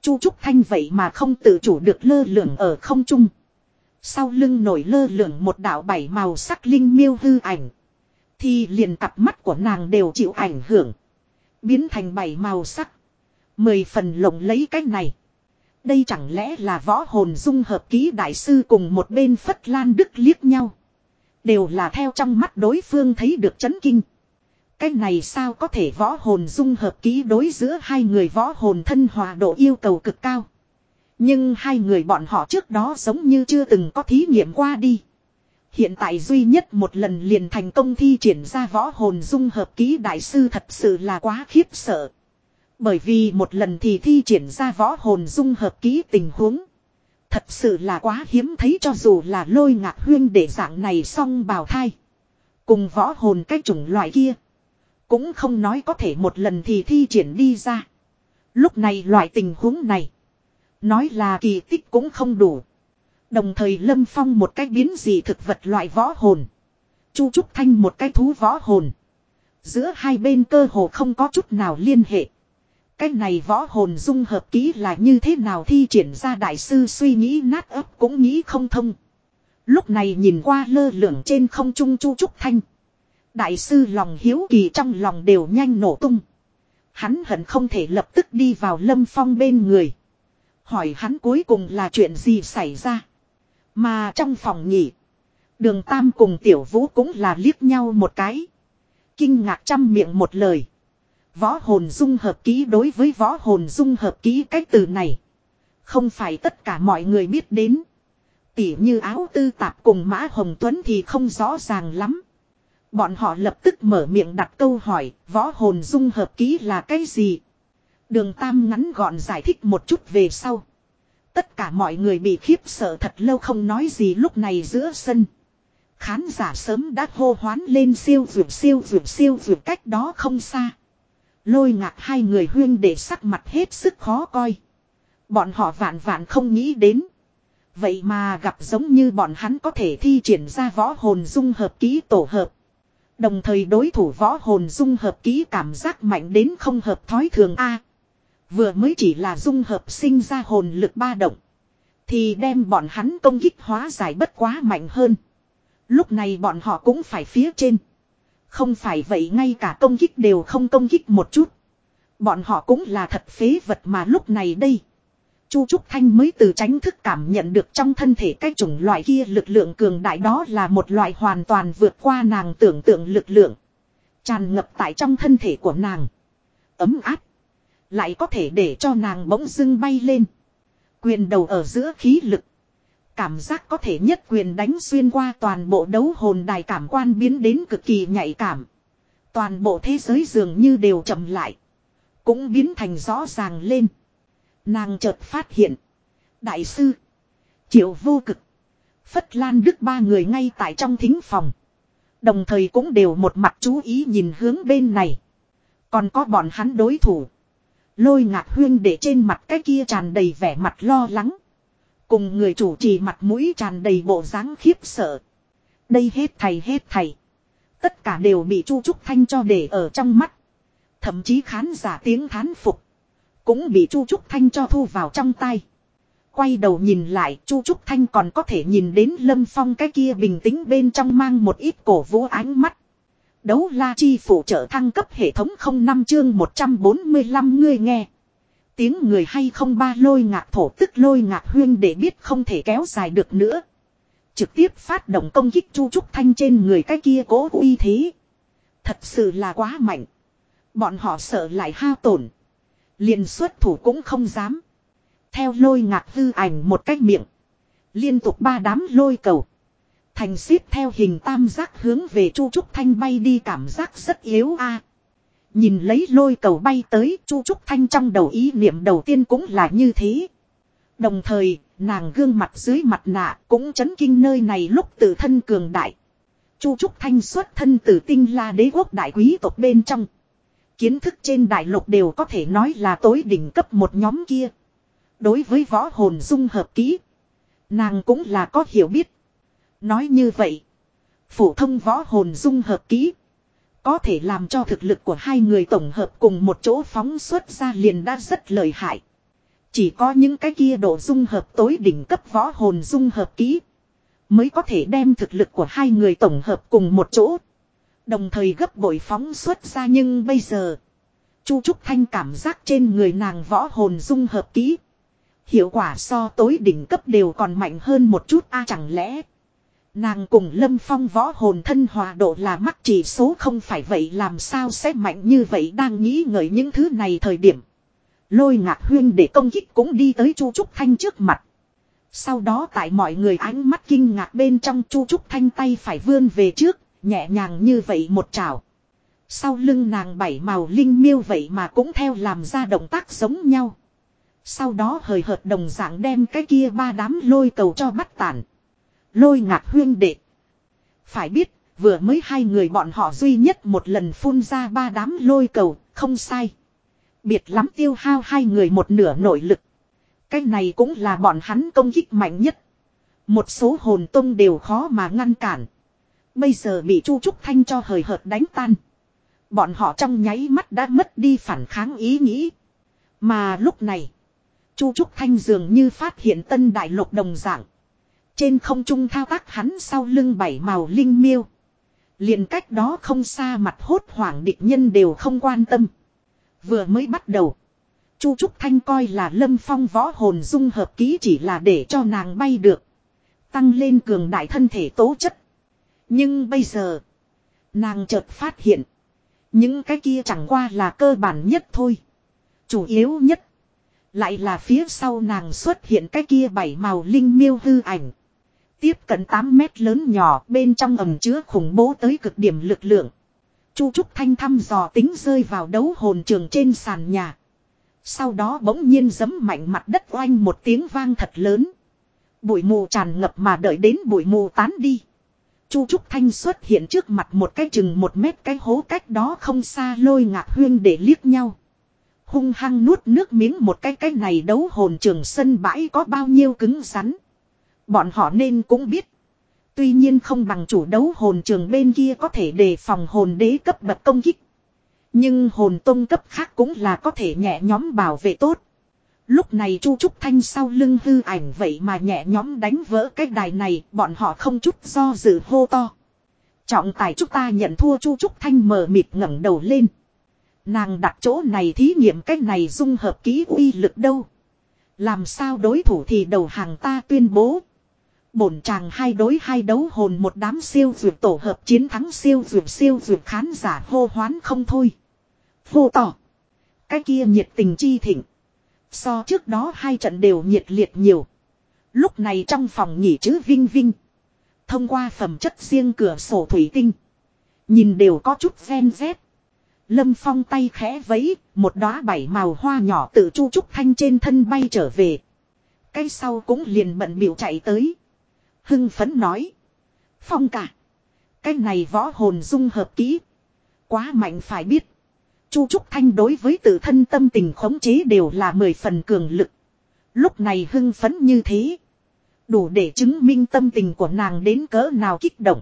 Chu Trúc Thanh vậy mà không tự chủ được lơ lửng ở không trung. Sau lưng nổi lơ lửng một đạo bảy màu sắc linh miêu hư ảnh. Thì liền cặp mắt của nàng đều chịu ảnh hưởng. Biến thành bảy màu sắc. Mười phần lộng lấy cách này. Đây chẳng lẽ là võ hồn dung hợp ký đại sư cùng một bên Phất Lan Đức liếc nhau. Đều là theo trong mắt đối phương thấy được chấn kinh. Cái này sao có thể võ hồn dung hợp ký đối giữa hai người võ hồn thân hòa độ yêu cầu cực cao. Nhưng hai người bọn họ trước đó giống như chưa từng có thí nghiệm qua đi. Hiện tại duy nhất một lần liền thành công thi triển ra võ hồn dung hợp ký đại sư thật sự là quá khiếp sợ. Bởi vì một lần thì thi triển ra võ hồn dung hợp ký tình huống. Thật sự là quá hiếm thấy cho dù là lôi ngạc huyên để dạng này xong bào thai. Cùng võ hồn cái chủng loại kia. Cũng không nói có thể một lần thì thi triển đi ra. Lúc này loại tình huống này. Nói là kỳ tích cũng không đủ. Đồng thời lâm phong một cái biến dị thực vật loại võ hồn. Chu Trúc Thanh một cái thú võ hồn. Giữa hai bên cơ hồ không có chút nào liên hệ. Cái này võ hồn dung hợp kỹ là như thế nào thi triển ra đại sư suy nghĩ nát ấp cũng nghĩ không thông. Lúc này nhìn qua lơ lửng trên không trung Chu Trúc Thanh. Đại sư lòng hiếu kỳ trong lòng đều nhanh nổ tung. Hắn hận không thể lập tức đi vào lâm phong bên người. Hỏi hắn cuối cùng là chuyện gì xảy ra. Mà trong phòng nhỉ. Đường Tam cùng Tiểu Vũ cũng là liếc nhau một cái. Kinh ngạc trăm miệng một lời. Võ hồn dung hợp ký đối với võ hồn dung hợp ký cái từ này. Không phải tất cả mọi người biết đến. Tỉ như áo tư tạp cùng Mã Hồng Tuấn thì không rõ ràng lắm. Bọn họ lập tức mở miệng đặt câu hỏi, võ hồn dung hợp ký là cái gì? Đường Tam ngắn gọn giải thích một chút về sau. Tất cả mọi người bị khiếp sợ thật lâu không nói gì lúc này giữa sân. Khán giả sớm đã hô hoán lên siêu vượt siêu vượt siêu vượt cách đó không xa. Lôi ngạc hai người huyên để sắc mặt hết sức khó coi. Bọn họ vạn vạn không nghĩ đến. Vậy mà gặp giống như bọn hắn có thể thi triển ra võ hồn dung hợp ký tổ hợp. Đồng thời đối thủ võ hồn dung hợp ký cảm giác mạnh đến không hợp thói thường A. vừa mới chỉ là dung hợp sinh ra hồn lực ba động. Thì đem bọn hắn công kích hóa giải bất quá mạnh hơn. Lúc này bọn họ cũng phải phía trên. Không phải vậy ngay cả công kích đều không công kích một chút. Bọn họ cũng là thật phế vật mà lúc này đây. Chu Trúc Thanh mới từ tránh thức cảm nhận được trong thân thể cái chủng loại kia lực lượng cường đại đó là một loại hoàn toàn vượt qua nàng tưởng tượng lực lượng. Tràn ngập tại trong thân thể của nàng. Ấm áp. Lại có thể để cho nàng bỗng dưng bay lên. Quyền đầu ở giữa khí lực. Cảm giác có thể nhất quyền đánh xuyên qua toàn bộ đấu hồn đài cảm quan biến đến cực kỳ nhạy cảm. Toàn bộ thế giới dường như đều chậm lại. Cũng biến thành rõ ràng lên. Nàng chợt phát hiện. Đại sư. Triệu vô cực. Phất Lan Đức ba người ngay tại trong thính phòng. Đồng thời cũng đều một mặt chú ý nhìn hướng bên này. Còn có bọn hắn đối thủ. Lôi ngạc huyên để trên mặt cái kia tràn đầy vẻ mặt lo lắng. Cùng người chủ trì mặt mũi tràn đầy bộ dáng khiếp sợ. Đây hết thầy hết thầy. Tất cả đều bị Chu Trúc Thanh cho để ở trong mắt. Thậm chí khán giả tiếng thán phục. Cũng bị Chu Trúc Thanh cho thu vào trong tay. Quay đầu nhìn lại, Chu Trúc Thanh còn có thể nhìn đến Lâm Phong cái kia bình tĩnh bên trong mang một ít cổ vũ ánh mắt. Đấu la chi phụ trợ thăng cấp hệ thống không năm chương 145 người nghe. Tiếng người hay không ba lôi ngạc thổ tức lôi ngạc huyên để biết không thể kéo dài được nữa. Trực tiếp phát động công kích Chu Trúc Thanh trên người cái kia cố uy thế. Thật sự là quá mạnh. Bọn họ sợ lại hao tổn liền xuất thủ cũng không dám. Theo lôi ngạc hư ảnh một cách miệng. Liên tục ba đám lôi cầu. Thành xếp theo hình tam giác hướng về Chu Trúc Thanh bay đi cảm giác rất yếu a. Nhìn lấy lôi cầu bay tới Chu Trúc Thanh trong đầu ý niệm đầu tiên cũng là như thế. Đồng thời, nàng gương mặt dưới mặt nạ cũng chấn kinh nơi này lúc tự thân cường đại. Chu Trúc Thanh xuất thân từ tinh la đế quốc đại quý tộc bên trong. Kiến thức trên đại lục đều có thể nói là tối đỉnh cấp một nhóm kia. Đối với võ hồn dung hợp kỹ. Nàng cũng là có hiểu biết. Nói như vậy. Phổ thông võ hồn dung hợp kỹ. Có thể làm cho thực lực của hai người tổng hợp cùng một chỗ phóng xuất ra liền đã rất lợi hại. Chỉ có những cái kia độ dung hợp tối đỉnh cấp võ hồn dung hợp kỹ. Mới có thể đem thực lực của hai người tổng hợp cùng một chỗ. Đồng thời gấp bội phóng xuất ra nhưng bây giờ. Chu Trúc Thanh cảm giác trên người nàng võ hồn dung hợp kỹ. Hiệu quả so tối đỉnh cấp đều còn mạnh hơn một chút a chẳng lẽ. Nàng cùng Lâm Phong võ hồn thân hòa độ là mắc chỉ số không phải vậy làm sao sẽ mạnh như vậy đang nghĩ ngợi những thứ này thời điểm. Lôi ngạc huyên để công kích cũng đi tới Chu Trúc Thanh trước mặt. Sau đó tại mọi người ánh mắt kinh ngạc bên trong Chu Trúc Thanh tay phải vươn về trước, nhẹ nhàng như vậy một trào. Sau lưng nàng bảy màu linh miêu vậy mà cũng theo làm ra động tác giống nhau. Sau đó hời hợt đồng dạng đem cái kia ba đám lôi cầu cho bắt tản. Lôi ngạc huyên đệ. Phải biết, vừa mới hai người bọn họ duy nhất một lần phun ra ba đám lôi cầu, không sai. Biệt lắm tiêu hao hai người một nửa nội lực. Cái này cũng là bọn hắn công kích mạnh nhất. Một số hồn tông đều khó mà ngăn cản. Bây giờ bị Chu Trúc Thanh cho hời hợt đánh tan. Bọn họ trong nháy mắt đã mất đi phản kháng ý nghĩ. Mà lúc này, Chu Trúc Thanh dường như phát hiện tân đại lục đồng dạng. Trên không trung thao tác hắn sau lưng bảy màu linh miêu. liền cách đó không xa mặt hốt hoảng địch nhân đều không quan tâm. Vừa mới bắt đầu. Chu Trúc Thanh coi là lâm phong võ hồn dung hợp ký chỉ là để cho nàng bay được. Tăng lên cường đại thân thể tố chất. Nhưng bây giờ. Nàng chợt phát hiện. Những cái kia chẳng qua là cơ bản nhất thôi. Chủ yếu nhất. Lại là phía sau nàng xuất hiện cái kia bảy màu linh miêu hư ảnh. Tiếp cận 8 mét lớn nhỏ, bên trong ẩm chứa khủng bố tới cực điểm lực lượng. Chu Trúc Thanh thăm dò tính rơi vào đấu hồn trường trên sàn nhà. Sau đó bỗng nhiên giấm mạnh mặt đất oanh một tiếng vang thật lớn. Bụi mù tràn ngập mà đợi đến bụi mù tán đi. Chu Trúc Thanh xuất hiện trước mặt một cái chừng một mét cái hố cách đó không xa lôi ngạc huyên để liếc nhau. Hung hăng nuốt nước miếng một cái cái này đấu hồn trường sân bãi có bao nhiêu cứng rắn. Bọn họ nên cũng biết. Tuy nhiên không bằng chủ đấu hồn trường bên kia có thể đề phòng hồn đế cấp bậc công kích. Nhưng hồn tông cấp khác cũng là có thể nhẹ nhóm bảo vệ tốt. Lúc này Chu Trúc Thanh sau lưng hư ảnh vậy mà nhẹ nhóm đánh vỡ cái đài này, bọn họ không chút do dự hô to. Trọng tài chúng ta nhận thua Chu Trúc Thanh mờ mịt ngẩng đầu lên. Nàng đặt chỗ này thí nghiệm cái này dung hợp ký uy lực đâu. Làm sao đối thủ thì đầu hàng ta tuyên bố. Bổn chàng hai đối hai đấu hồn một đám siêu dược tổ hợp chiến thắng siêu dược siêu dược khán giả hô hoán không thôi. Hô tỏ. Cái kia nhiệt tình chi thịnh. So trước đó hai trận đều nhiệt liệt nhiều. Lúc này trong phòng nghỉ chữ Vinh Vinh. Thông qua phẩm chất riêng cửa sổ thủy tinh. Nhìn đều có chút ven rét. Lâm Phong tay khẽ vẫy, một đóa bảy màu hoa nhỏ tự chu trúc thanh trên thân bay trở về. Cái sau cũng liền bận biểu chạy tới. Hưng phấn nói. Phong cả. Cái này võ hồn dung hợp kỹ. Quá mạnh phải biết. Chu Trúc Thanh đối với tự thân tâm tình khống chế đều là mười phần cường lực. Lúc này hưng phấn như thế. Đủ để chứng minh tâm tình của nàng đến cỡ nào kích động.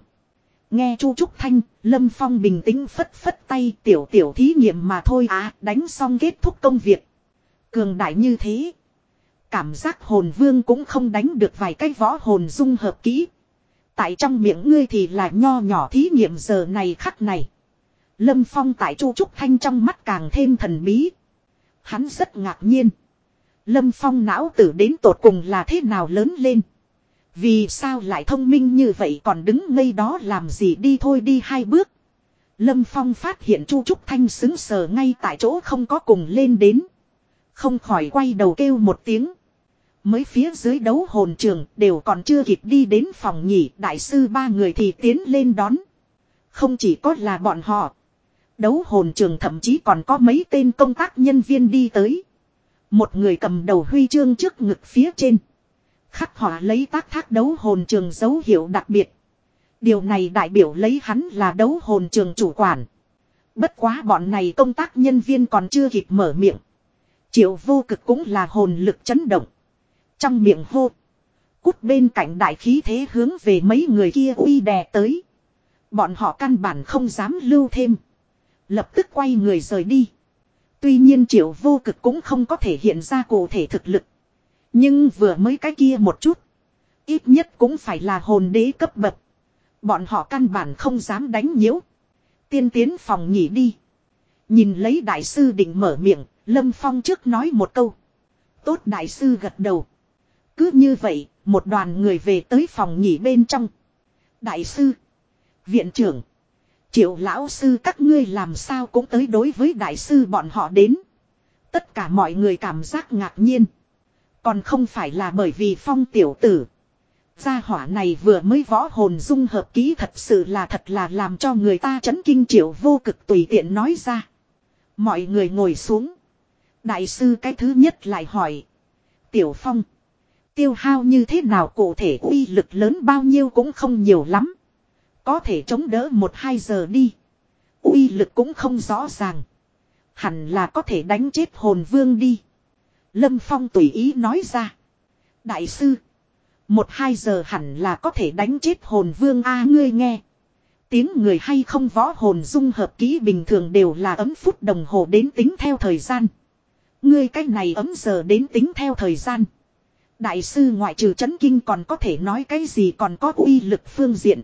Nghe Chu Trúc Thanh, Lâm Phong bình tĩnh phất phất tay tiểu tiểu thí nghiệm mà thôi à, đánh xong kết thúc công việc. Cường đại như thế. Cảm giác hồn vương cũng không đánh được vài cái võ hồn dung hợp kỹ. Tại trong miệng ngươi thì là nho nhỏ thí nghiệm giờ này khắc này. Lâm Phong tại Chu Trúc Thanh trong mắt càng thêm thần bí. Hắn rất ngạc nhiên. Lâm Phong não tử đến tột cùng là thế nào lớn lên. Vì sao lại thông minh như vậy còn đứng ngây đó làm gì đi thôi đi hai bước. Lâm Phong phát hiện Chu Trúc Thanh xứng sờ ngay tại chỗ không có cùng lên đến. Không khỏi quay đầu kêu một tiếng. Mới phía dưới đấu hồn trường đều còn chưa kịp đi đến phòng nhỉ, đại sư ba người thì tiến lên đón. Không chỉ có là bọn họ. Đấu hồn trường thậm chí còn có mấy tên công tác nhân viên đi tới. Một người cầm đầu huy chương trước ngực phía trên. Khắc họa lấy tác thác đấu hồn trường dấu hiệu đặc biệt. Điều này đại biểu lấy hắn là đấu hồn trường chủ quản. Bất quá bọn này công tác nhân viên còn chưa kịp mở miệng. Triệu vô cực cũng là hồn lực chấn động. Trong miệng hô. Cút bên cạnh đại khí thế hướng về mấy người kia uy đè tới. Bọn họ căn bản không dám lưu thêm. Lập tức quay người rời đi. Tuy nhiên triệu vô cực cũng không có thể hiện ra cụ thể thực lực. Nhưng vừa mới cái kia một chút. Ít nhất cũng phải là hồn đế cấp bậc. Bọn họ căn bản không dám đánh nhiễu. Tiên tiến phòng nghỉ đi. Nhìn lấy đại sư định mở miệng, Lâm Phong trước nói một câu. Tốt đại sư gật đầu. Cứ như vậy, một đoàn người về tới phòng nghỉ bên trong. Đại sư, viện trưởng, triệu lão sư các ngươi làm sao cũng tới đối với đại sư bọn họ đến. Tất cả mọi người cảm giác ngạc nhiên. Còn không phải là bởi vì phong tiểu tử. Gia hỏa này vừa mới võ hồn dung hợp ký thật sự là thật là làm cho người ta chấn kinh triệu vô cực tùy tiện nói ra. Mọi người ngồi xuống. Đại sư cái thứ nhất lại hỏi. Tiểu phong. Tiêu hao như thế nào cụ thể uy lực lớn bao nhiêu cũng không nhiều lắm. Có thể chống đỡ một hai giờ đi. uy lực cũng không rõ ràng. Hẳn là có thể đánh chết hồn vương đi. Lâm Phong tùy ý nói ra. Đại sư. Một hai giờ hẳn là có thể đánh chết hồn vương A, ngươi nghe. Tiếng người hay không võ hồn dung hợp ký bình thường đều là ấm phút đồng hồ đến tính theo thời gian. Ngươi cách này ấm giờ đến tính theo thời gian. Đại sư ngoại trừ chấn kinh còn có thể nói cái gì còn có uy lực phương diện.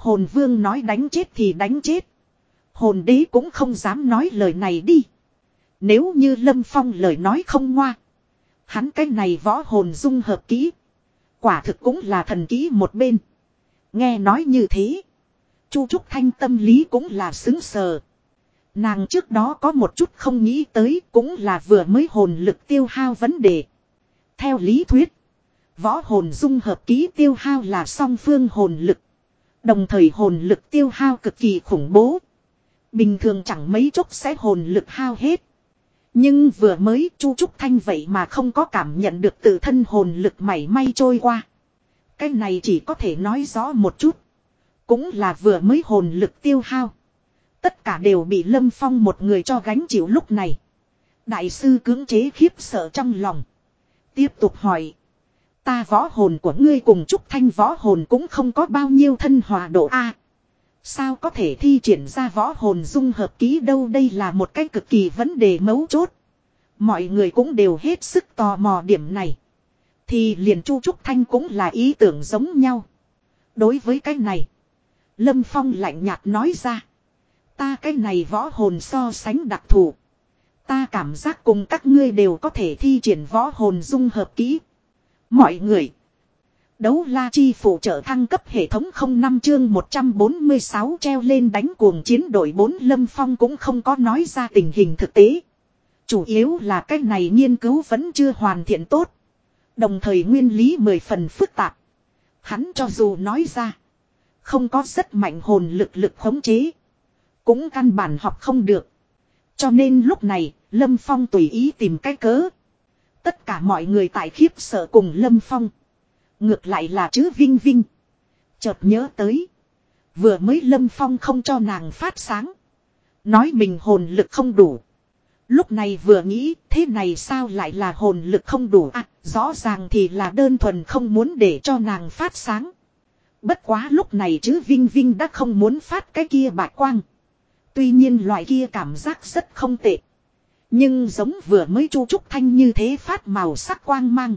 Hồn vương nói đánh chết thì đánh chết. Hồn đế cũng không dám nói lời này đi. Nếu như Lâm Phong lời nói không ngoa. Hắn cái này võ hồn dung hợp kỹ. Quả thực cũng là thần kỹ một bên. Nghe nói như thế. Chu Trúc Thanh tâm lý cũng là xứng sờ. Nàng trước đó có một chút không nghĩ tới cũng là vừa mới hồn lực tiêu hao vấn đề. Theo lý thuyết, võ hồn dung hợp ký tiêu hao là song phương hồn lực. Đồng thời hồn lực tiêu hao cực kỳ khủng bố. Bình thường chẳng mấy chốc sẽ hồn lực hao hết. Nhưng vừa mới Chu Trúc Thanh vậy mà không có cảm nhận được tự thân hồn lực mảy may trôi qua. Cái này chỉ có thể nói rõ một chút. Cũng là vừa mới hồn lực tiêu hao. Tất cả đều bị Lâm Phong một người cho gánh chịu lúc này. Đại sư cưỡng chế khiếp sợ trong lòng. Tiếp tục hỏi. Ta võ hồn của ngươi cùng Trúc Thanh võ hồn cũng không có bao nhiêu thân hòa độ A. Sao có thể thi triển ra võ hồn dung hợp ký đâu, đây là một cái cực kỳ vấn đề mấu chốt. Mọi người cũng đều hết sức tò mò điểm này. Thì liền Chu Trúc Thanh cũng là ý tưởng giống nhau. Đối với cái này. Lâm Phong lạnh nhạt nói ra. Ta cái này võ hồn so sánh đặc thù. Ta cảm giác cùng các ngươi đều có thể thi triển võ hồn dung hợp kỹ. Mọi người. Đấu la chi phụ trợ thăng cấp hệ thống không năm chương 146 treo lên đánh cuồng chiến đội 4 lâm phong cũng không có nói ra tình hình thực tế. Chủ yếu là cách này nghiên cứu vẫn chưa hoàn thiện tốt. Đồng thời nguyên lý mười phần phức tạp. Hắn cho dù nói ra. Không có rất mạnh hồn lực lực khống chế. Cũng căn bản học không được. Cho nên lúc này, Lâm Phong tùy ý tìm cái cớ. Tất cả mọi người tại khiếp sợ cùng Lâm Phong. Ngược lại là chứ Vinh Vinh. Chợt nhớ tới. Vừa mới Lâm Phong không cho nàng phát sáng. Nói mình hồn lực không đủ. Lúc này vừa nghĩ thế này sao lại là hồn lực không đủ à rõ ràng thì là đơn thuần không muốn để cho nàng phát sáng. Bất quá lúc này chứ Vinh Vinh đã không muốn phát cái kia bạc quang. Tuy nhiên loại kia cảm giác rất không tệ. Nhưng giống vừa mới chu trúc thanh như thế phát màu sắc quang mang.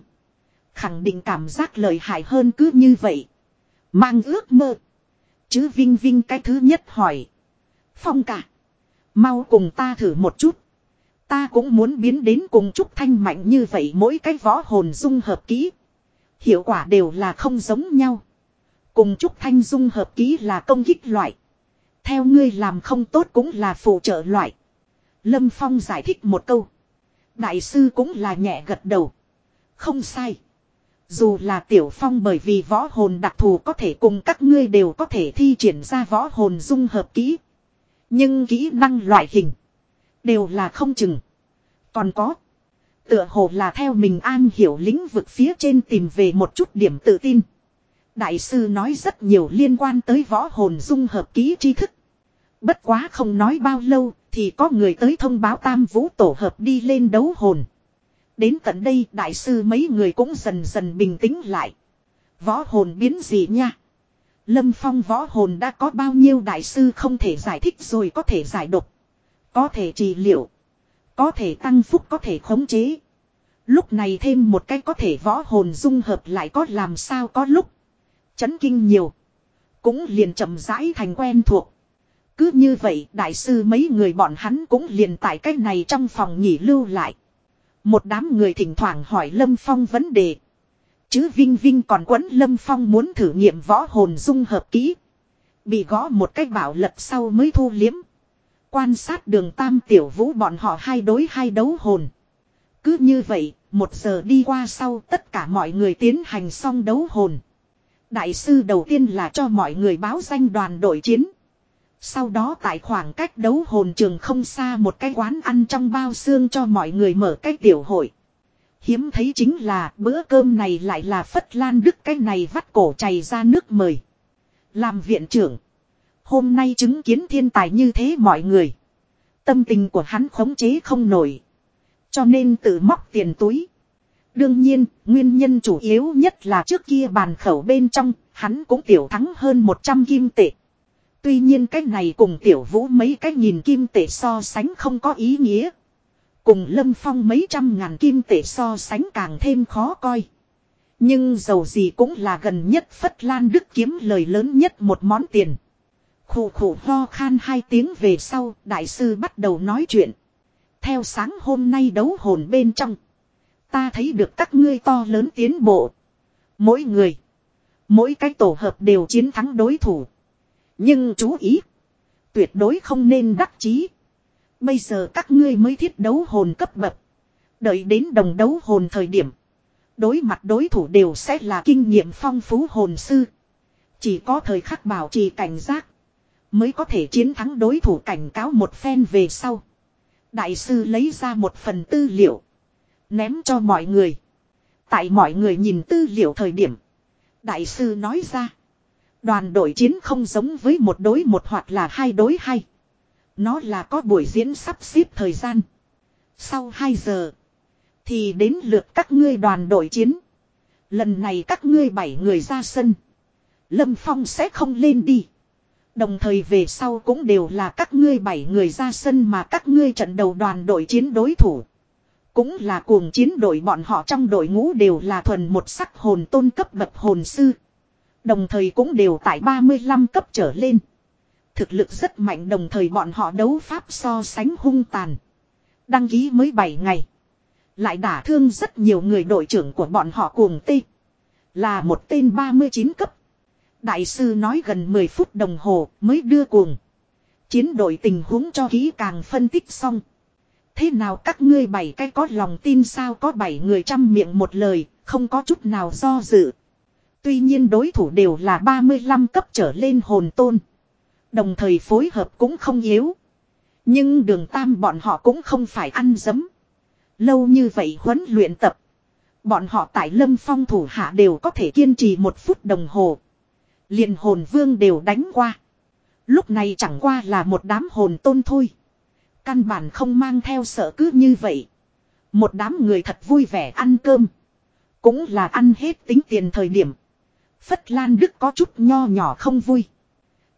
Khẳng định cảm giác lợi hại hơn cứ như vậy. Mang ước mơ. Chứ Vinh Vinh cái thứ nhất hỏi. Phong cả. Mau cùng ta thử một chút. Ta cũng muốn biến đến cùng Trúc Thanh mạnh như vậy mỗi cái võ hồn dung hợp kỹ. Hiệu quả đều là không giống nhau. Cùng Trúc Thanh dung hợp kỹ là công kích loại. Theo ngươi làm không tốt cũng là phụ trợ loại. Lâm Phong giải thích một câu. Đại sư cũng là nhẹ gật đầu. Không sai. Dù là Tiểu Phong bởi vì võ hồn đặc thù có thể cùng các ngươi đều có thể thi triển ra võ hồn dung hợp kỹ. Nhưng kỹ năng loại hình. Đều là không chừng. Còn có. Tựa hồ là theo mình an hiểu lĩnh vực phía trên tìm về một chút điểm tự tin. Đại sư nói rất nhiều liên quan tới võ hồn dung hợp ký tri thức. Bất quá không nói bao lâu thì có người tới thông báo tam vũ tổ hợp đi lên đấu hồn. Đến tận đây, đại sư mấy người cũng dần dần bình tĩnh lại. Võ hồn biến gì nha? Lâm Phong võ hồn đã có bao nhiêu đại sư không thể giải thích rồi có thể giải độc. Có thể trị liệu. Có thể tăng phúc, có thể khống chế. Lúc này thêm một cái có thể võ hồn dung hợp lại có làm sao có lúc. Chấn kinh nhiều. Cũng liền chậm rãi thành quen thuộc. Cứ như vậy đại sư mấy người bọn hắn cũng liền tại cái này trong phòng nghỉ lưu lại. Một đám người thỉnh thoảng hỏi Lâm Phong vấn đề. Chứ Vinh Vinh còn quấn Lâm Phong muốn thử nghiệm võ hồn dung hợp kỹ. Bị gõ một cách bảo lật sau mới thu liếm. Quan sát đường tam tiểu vũ bọn họ hai đối hai đấu hồn. Cứ như vậy, một giờ đi qua sau tất cả mọi người tiến hành xong đấu hồn. Đại sư đầu tiên là cho mọi người báo danh đoàn đội chiến. Sau đó tại khoảng cách đấu hồn trường không xa một cái quán ăn trong bao xương cho mọi người mở cái tiểu hội. Hiếm thấy chính là bữa cơm này lại là Phất Lan Đức cái này vắt cổ chảy ra nước mời. Làm viện trưởng. Hôm nay chứng kiến thiên tài như thế mọi người. Tâm tình của hắn khống chế không nổi. Cho nên tự móc tiền túi. Đương nhiên, nguyên nhân chủ yếu nhất là trước kia bàn khẩu bên trong, hắn cũng tiểu thắng hơn 100 kim tệ. Tuy nhiên cái này cùng tiểu vũ mấy cái nhìn kim tệ so sánh không có ý nghĩa. Cùng lâm phong mấy trăm ngàn kim tệ so sánh càng thêm khó coi. Nhưng dầu gì cũng là gần nhất Phất Lan Đức kiếm lời lớn nhất một món tiền. Khủ khủ ho khan hai tiếng về sau, đại sư bắt đầu nói chuyện. Theo sáng hôm nay đấu hồn bên trong. Ta thấy được các ngươi to lớn tiến bộ. Mỗi người. Mỗi cái tổ hợp đều chiến thắng đối thủ. Nhưng chú ý. Tuyệt đối không nên đắc chí. Bây giờ các ngươi mới thiết đấu hồn cấp bậc. Đợi đến đồng đấu hồn thời điểm. Đối mặt đối thủ đều sẽ là kinh nghiệm phong phú hồn sư. Chỉ có thời khắc bảo trì cảnh giác. Mới có thể chiến thắng đối thủ cảnh cáo một phen về sau. Đại sư lấy ra một phần tư liệu. Ném cho mọi người. Tại mọi người nhìn tư liệu thời điểm. Đại sư nói ra. Đoàn đội chiến không giống với một đối một hoặc là hai đối hai. Nó là có buổi diễn sắp xếp thời gian. Sau 2 giờ. Thì đến lượt các ngươi đoàn đội chiến. Lần này các ngươi bảy người ra sân. Lâm Phong sẽ không lên đi. Đồng thời về sau cũng đều là các ngươi bảy người ra sân mà các ngươi trận đầu đoàn đội chiến đối thủ. Cũng là cuồng chiến đội bọn họ trong đội ngũ đều là thuần một sắc hồn tôn cấp bậc hồn sư. Đồng thời cũng đều tại 35 cấp trở lên. Thực lực rất mạnh đồng thời bọn họ đấu pháp so sánh hung tàn. Đăng ký mới 7 ngày. Lại đả thương rất nhiều người đội trưởng của bọn họ cuồng tê. Là một tên 39 cấp. Đại sư nói gần 10 phút đồng hồ mới đưa cuồng. Chiến đội tình huống cho kỹ càng phân tích xong. Thế nào các ngươi bảy cái có lòng tin sao có bảy người trăm miệng một lời, không có chút nào do dự. Tuy nhiên đối thủ đều là 35 cấp trở lên hồn tôn. Đồng thời phối hợp cũng không yếu. Nhưng đường tam bọn họ cũng không phải ăn dấm. Lâu như vậy huấn luyện tập. Bọn họ tại lâm phong thủ hạ đều có thể kiên trì một phút đồng hồ. liền hồn vương đều đánh qua. Lúc này chẳng qua là một đám hồn tôn thôi. Căn bản không mang theo sợ cứ như vậy. Một đám người thật vui vẻ ăn cơm. Cũng là ăn hết tính tiền thời điểm. Phất Lan Đức có chút nho nhỏ không vui.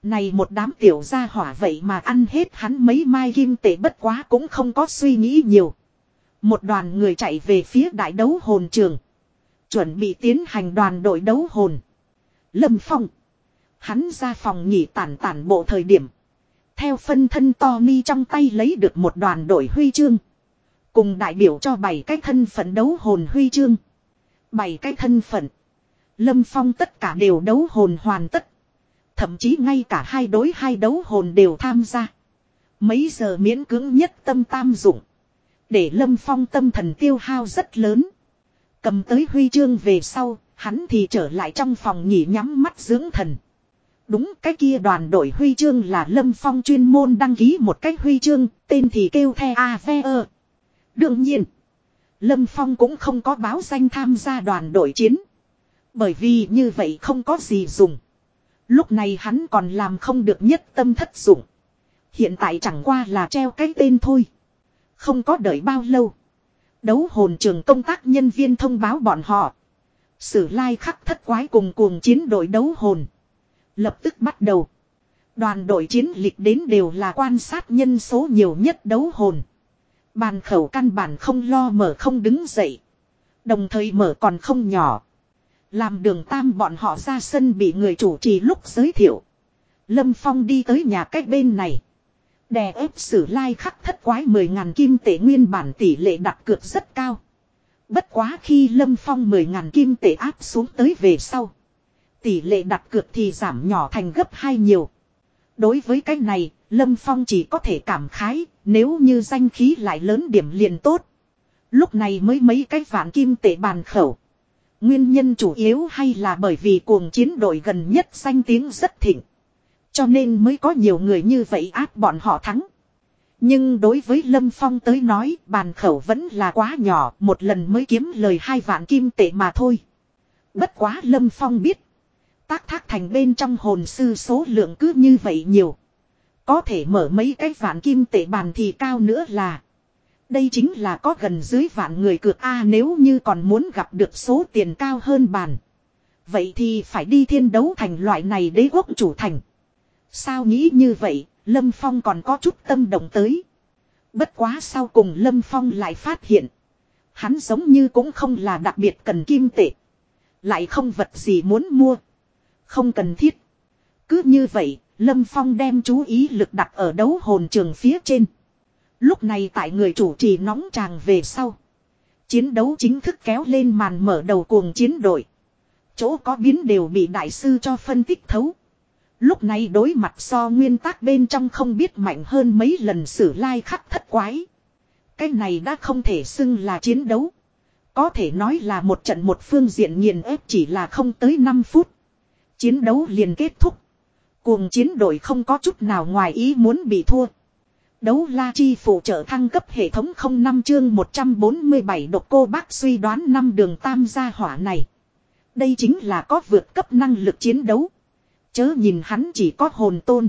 Này một đám tiểu gia hỏa vậy mà ăn hết hắn mấy mai kim tệ bất quá cũng không có suy nghĩ nhiều. Một đoàn người chạy về phía đại đấu hồn trường. Chuẩn bị tiến hành đoàn đội đấu hồn. Lâm Phong. Hắn ra phòng nghỉ tản tản bộ thời điểm. Theo phân thân to mi trong tay lấy được một đoàn đội huy chương. Cùng đại biểu cho bảy cái thân phận đấu hồn huy chương. Bảy cái thân phận. Lâm Phong tất cả đều đấu hồn hoàn tất. Thậm chí ngay cả hai đối hai đấu hồn đều tham gia. Mấy giờ miễn cưỡng nhất tâm tam dụng. Để Lâm Phong tâm thần tiêu hao rất lớn. Cầm tới huy chương về sau, hắn thì trở lại trong phòng nghỉ nhắm mắt dưỡng thần. Đúng cái kia đoàn đội huy chương là Lâm Phong chuyên môn đăng ký một cách huy chương, tên thì kêu the A -ve -ơ. Đương nhiên, Lâm Phong cũng không có báo danh tham gia đoàn đội chiến. Bởi vì như vậy không có gì dùng. Lúc này hắn còn làm không được nhất tâm thất dụng. Hiện tại chẳng qua là treo cái tên thôi. Không có đợi bao lâu. Đấu hồn trường công tác nhân viên thông báo bọn họ. Sử lai khắc thất quái cùng cuồng chiến đội đấu hồn. Lập tức bắt đầu. Đoàn đội chiến lịch đến đều là quan sát nhân số nhiều nhất đấu hồn. Bàn khẩu căn bản không lo mở không đứng dậy. Đồng thời mở còn không nhỏ. Làm đường tam bọn họ ra sân bị người chủ trì lúc giới thiệu. Lâm Phong đi tới nhà cách bên này. Đè ép sử lai khắc thất quái 10.000 kim tệ nguyên bản tỷ lệ đặt cược rất cao. Bất quá khi Lâm Phong 10.000 kim tệ áp xuống tới về sau. Tỷ lệ đặt cược thì giảm nhỏ thành gấp hai nhiều. Đối với cái này, Lâm Phong chỉ có thể cảm khái, nếu như danh khí lại lớn điểm liền tốt. Lúc này mới mấy cái vạn kim tệ bàn khẩu. Nguyên nhân chủ yếu hay là bởi vì cuồng chiến đội gần nhất danh tiếng rất thịnh. Cho nên mới có nhiều người như vậy áp bọn họ thắng. Nhưng đối với Lâm Phong tới nói, bàn khẩu vẫn là quá nhỏ, một lần mới kiếm lời hai vạn kim tệ mà thôi. Bất quá Lâm Phong biết. Tác thác thành bên trong hồn sư số lượng cứ như vậy nhiều. Có thể mở mấy cái vạn kim tệ bàn thì cao nữa là. Đây chính là có gần dưới vạn người cược A nếu như còn muốn gặp được số tiền cao hơn bàn. Vậy thì phải đi thiên đấu thành loại này đế quốc chủ thành. Sao nghĩ như vậy, Lâm Phong còn có chút tâm động tới. Bất quá sau cùng Lâm Phong lại phát hiện. Hắn giống như cũng không là đặc biệt cần kim tệ. Lại không vật gì muốn mua. Không cần thiết. Cứ như vậy, Lâm Phong đem chú ý lực đặt ở đấu hồn trường phía trên. Lúc này tại người chủ trì nóng tràng về sau. Chiến đấu chính thức kéo lên màn mở đầu cuồng chiến đội. Chỗ có biến đều bị đại sư cho phân tích thấu. Lúc này đối mặt so nguyên tắc bên trong không biết mạnh hơn mấy lần sử lai khắc thất quái. Cái này đã không thể xưng là chiến đấu. Có thể nói là một trận một phương diện nghiền ép chỉ là không tới 5 phút. Chiến đấu liền kết thúc. Cuồng chiến đội không có chút nào ngoài ý muốn bị thua. Đấu la chi phụ trợ thăng cấp hệ thống 05 chương 147 độc cô bác suy đoán năm đường tam gia hỏa này. Đây chính là có vượt cấp năng lực chiến đấu. Chớ nhìn hắn chỉ có hồn tôn.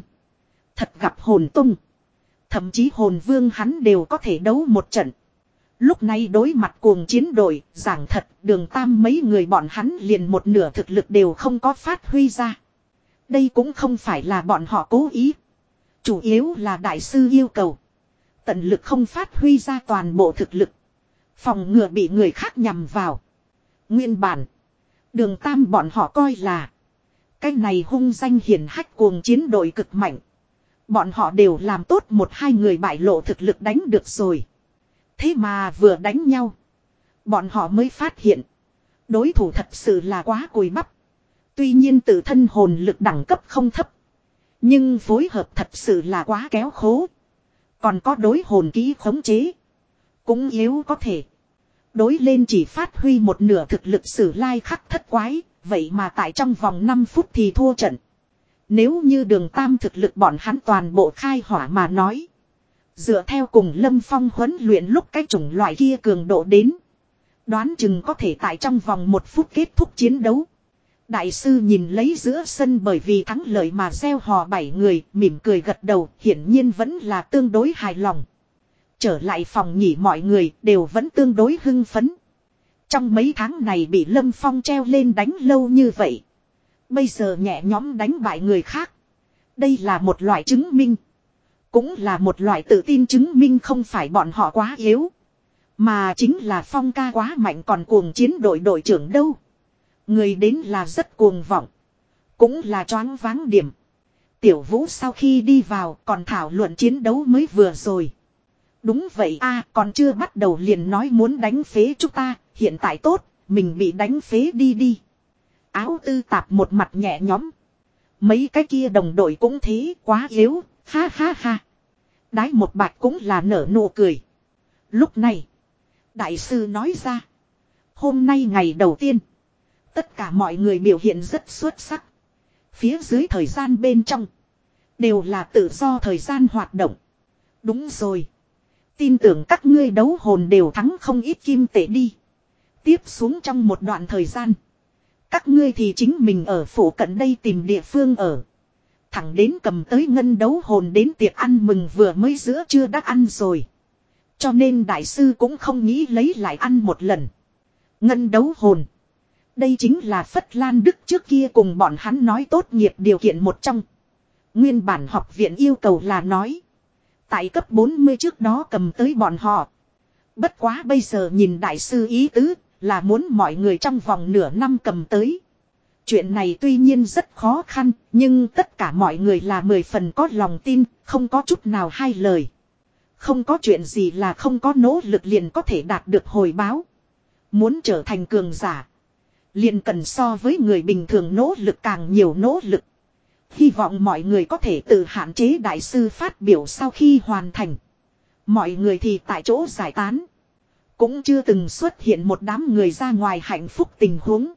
Thật gặp hồn tung. Thậm chí hồn vương hắn đều có thể đấu một trận. Lúc này đối mặt cuồng chiến đội, giảng thật, đường tam mấy người bọn hắn liền một nửa thực lực đều không có phát huy ra. Đây cũng không phải là bọn họ cố ý. Chủ yếu là đại sư yêu cầu. Tận lực không phát huy ra toàn bộ thực lực. Phòng ngừa bị người khác nhằm vào. Nguyên bản. Đường tam bọn họ coi là. Cái này hung danh hiển hách cuồng chiến đội cực mạnh. Bọn họ đều làm tốt một hai người bại lộ thực lực đánh được rồi. Thế mà vừa đánh nhau. Bọn họ mới phát hiện. Đối thủ thật sự là quá cùi bắp. Tuy nhiên tự thân hồn lực đẳng cấp không thấp. Nhưng phối hợp thật sự là quá kéo khố. Còn có đối hồn ký khống chế. Cũng yếu có thể. Đối lên chỉ phát huy một nửa thực lực sử lai khắc thất quái. Vậy mà tại trong vòng 5 phút thì thua trận. Nếu như đường tam thực lực bọn hắn toàn bộ khai hỏa mà nói. Dựa theo cùng Lâm Phong huấn luyện lúc cái chủng loại kia cường độ đến. Đoán chừng có thể tại trong vòng một phút kết thúc chiến đấu. Đại sư nhìn lấy giữa sân bởi vì thắng lợi mà gieo hò bảy người, mỉm cười gật đầu, hiển nhiên vẫn là tương đối hài lòng. Trở lại phòng nghỉ mọi người đều vẫn tương đối hưng phấn. Trong mấy tháng này bị Lâm Phong treo lên đánh lâu như vậy. Bây giờ nhẹ nhóm đánh bại người khác. Đây là một loại chứng minh. Cũng là một loại tự tin chứng minh không phải bọn họ quá yếu. Mà chính là Phong ca quá mạnh còn cuồng chiến đội đội trưởng đâu. Người đến là rất cuồng vọng. Cũng là choáng váng điểm. Tiểu vũ sau khi đi vào còn thảo luận chiến đấu mới vừa rồi. Đúng vậy a còn chưa bắt đầu liền nói muốn đánh phế chúng ta, hiện tại tốt, mình bị đánh phế đi đi. Áo tư tạp một mặt nhẹ nhõm. Mấy cái kia đồng đội cũng thế, quá yếu, ha ha ha. Đái một bạch cũng là nở nụ cười. Lúc này, đại sư nói ra. Hôm nay ngày đầu tiên. Tất cả mọi người biểu hiện rất xuất sắc. Phía dưới thời gian bên trong. Đều là tự do thời gian hoạt động. Đúng rồi. Tin tưởng các ngươi đấu hồn đều thắng không ít kim tệ đi. Tiếp xuống trong một đoạn thời gian. Các ngươi thì chính mình ở phủ cận đây tìm địa phương ở. Thẳng đến cầm tới ngân đấu hồn đến tiệc ăn mừng vừa mới giữa chưa đã ăn rồi. Cho nên đại sư cũng không nghĩ lấy lại ăn một lần. Ngân đấu hồn. Đây chính là Phất Lan Đức trước kia cùng bọn hắn nói tốt nghiệp điều kiện một trong. Nguyên bản học viện yêu cầu là nói. Tại cấp 40 trước đó cầm tới bọn họ. Bất quá bây giờ nhìn đại sư ý tứ là muốn mọi người trong vòng nửa năm cầm tới. Chuyện này tuy nhiên rất khó khăn, nhưng tất cả mọi người là mười phần có lòng tin, không có chút nào hai lời. Không có chuyện gì là không có nỗ lực liền có thể đạt được hồi báo. Muốn trở thành cường giả. Liền cần so với người bình thường nỗ lực càng nhiều nỗ lực. Hy vọng mọi người có thể tự hạn chế đại sư phát biểu sau khi hoàn thành. Mọi người thì tại chỗ giải tán. Cũng chưa từng xuất hiện một đám người ra ngoài hạnh phúc tình huống.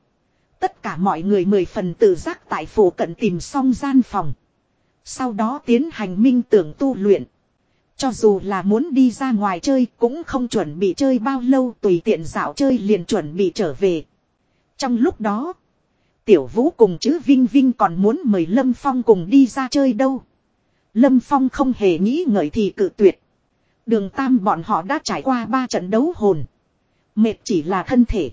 Tất cả mọi người mười phần tự giác tại phủ cận tìm xong gian phòng. Sau đó tiến hành minh tưởng tu luyện. Cho dù là muốn đi ra ngoài chơi cũng không chuẩn bị chơi bao lâu, tùy tiện dạo chơi liền chuẩn bị trở về. Trong lúc đó, Tiểu Vũ cùng chữ Vinh Vinh còn muốn mời Lâm Phong cùng đi ra chơi đâu. Lâm Phong không hề nghĩ ngợi thì cự tuyệt. Đường Tam bọn họ đã trải qua ba trận đấu hồn. Mệt chỉ là thân thể.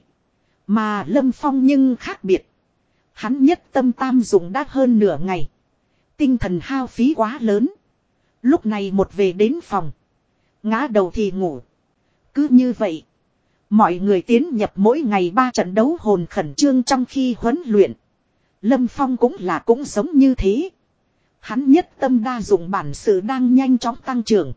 Mà Lâm Phong nhưng khác biệt. Hắn nhất tâm tam dụng đã hơn nửa ngày. Tinh thần hao phí quá lớn. Lúc này một về đến phòng. Ngã đầu thì ngủ. Cứ như vậy. Mọi người tiến nhập mỗi ngày ba trận đấu hồn khẩn trương trong khi huấn luyện. Lâm Phong cũng là cũng sống như thế. Hắn nhất tâm đa dụng bản sự đang nhanh chóng tăng trưởng.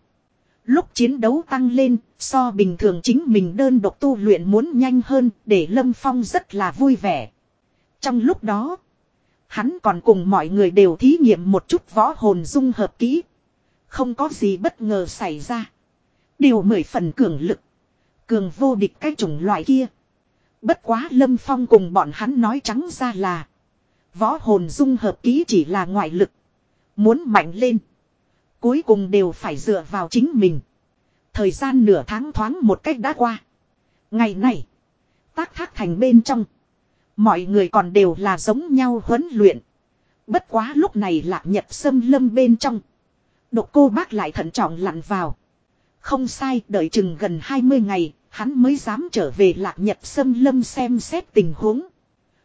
Lúc chiến đấu tăng lên, so bình thường chính mình đơn độc tu luyện muốn nhanh hơn để Lâm Phong rất là vui vẻ. Trong lúc đó, hắn còn cùng mọi người đều thí nghiệm một chút võ hồn dung hợp kỹ. Không có gì bất ngờ xảy ra. Điều mười phần cường lực. Cường vô địch cái chủng loại kia. Bất quá Lâm Phong cùng bọn hắn nói trắng ra là. Võ hồn dung hợp ký chỉ là ngoại lực. Muốn mạnh lên. Cuối cùng đều phải dựa vào chính mình. Thời gian nửa tháng thoáng một cách đã qua. Ngày này. Tác thác thành bên trong. Mọi người còn đều là giống nhau huấn luyện. Bất quá lúc này lạc nhật sâm lâm bên trong. Độc cô bác lại thận trọng lặn vào. Không sai, đợi chừng gần 20 ngày, hắn mới dám trở về lạc nhật sâm lâm xem xét tình huống.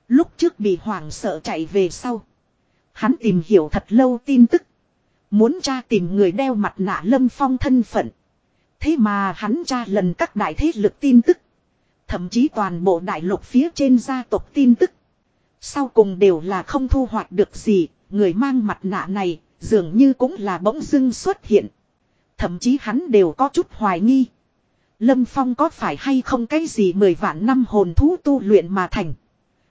Lúc trước bị hoảng sợ chạy về sau. Hắn tìm hiểu thật lâu tin tức. Muốn tra tìm người đeo mặt nạ lâm phong thân phận. Thế mà hắn tra lần các đại thế lực tin tức. Thậm chí toàn bộ đại lục phía trên gia tộc tin tức. Sau cùng đều là không thu hoạch được gì, người mang mặt nạ này dường như cũng là bỗng dưng xuất hiện. Thậm chí hắn đều có chút hoài nghi. Lâm Phong có phải hay không cái gì mười vạn năm hồn thú tu luyện mà thành.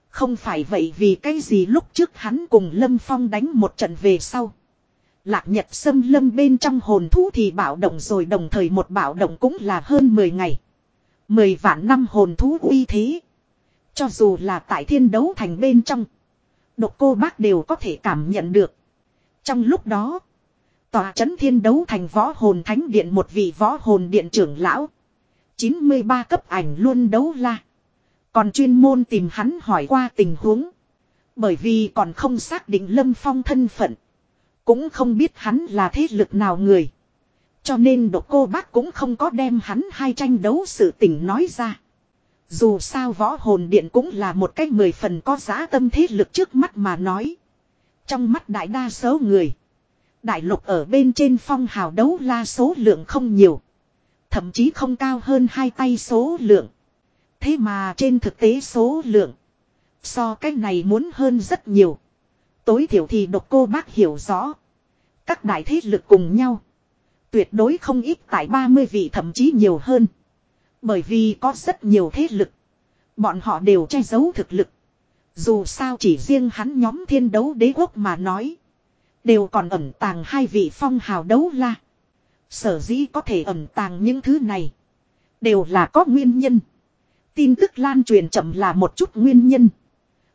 Không phải vậy vì cái gì lúc trước hắn cùng Lâm Phong đánh một trận về sau. Lạc nhật xâm lâm bên trong hồn thú thì bạo động rồi đồng thời một bạo động cũng là hơn 10 ngày. 10 vạn năm hồn thú uy thế. Cho dù là tại thiên đấu thành bên trong. Độc cô bác đều có thể cảm nhận được. Trong lúc đó. Tòa chấn thiên đấu thành võ hồn thánh điện một vị võ hồn điện trưởng lão. 93 cấp ảnh luôn đấu la. Còn chuyên môn tìm hắn hỏi qua tình huống. Bởi vì còn không xác định Lâm Phong thân phận. Cũng không biết hắn là thế lực nào người. Cho nên độc cô bác cũng không có đem hắn hai tranh đấu sự tình nói ra. Dù sao võ hồn điện cũng là một cách mười phần có giá tâm thế lực trước mắt mà nói. Trong mắt đại đa số người. Đại lục ở bên trên phong hào đấu la số lượng không nhiều. Thậm chí không cao hơn hai tay số lượng. Thế mà trên thực tế số lượng. So cái này muốn hơn rất nhiều. Tối thiểu thì độc cô bác hiểu rõ. Các đại thế lực cùng nhau. Tuyệt đối không ít tại 30 vị thậm chí nhiều hơn. Bởi vì có rất nhiều thế lực. Bọn họ đều che giấu thực lực. Dù sao chỉ riêng hắn nhóm thiên đấu đế quốc mà nói. Đều còn ẩn tàng hai vị phong hào đấu la. Sở dĩ có thể ẩn tàng những thứ này. Đều là có nguyên nhân. Tin tức lan truyền chậm là một chút nguyên nhân.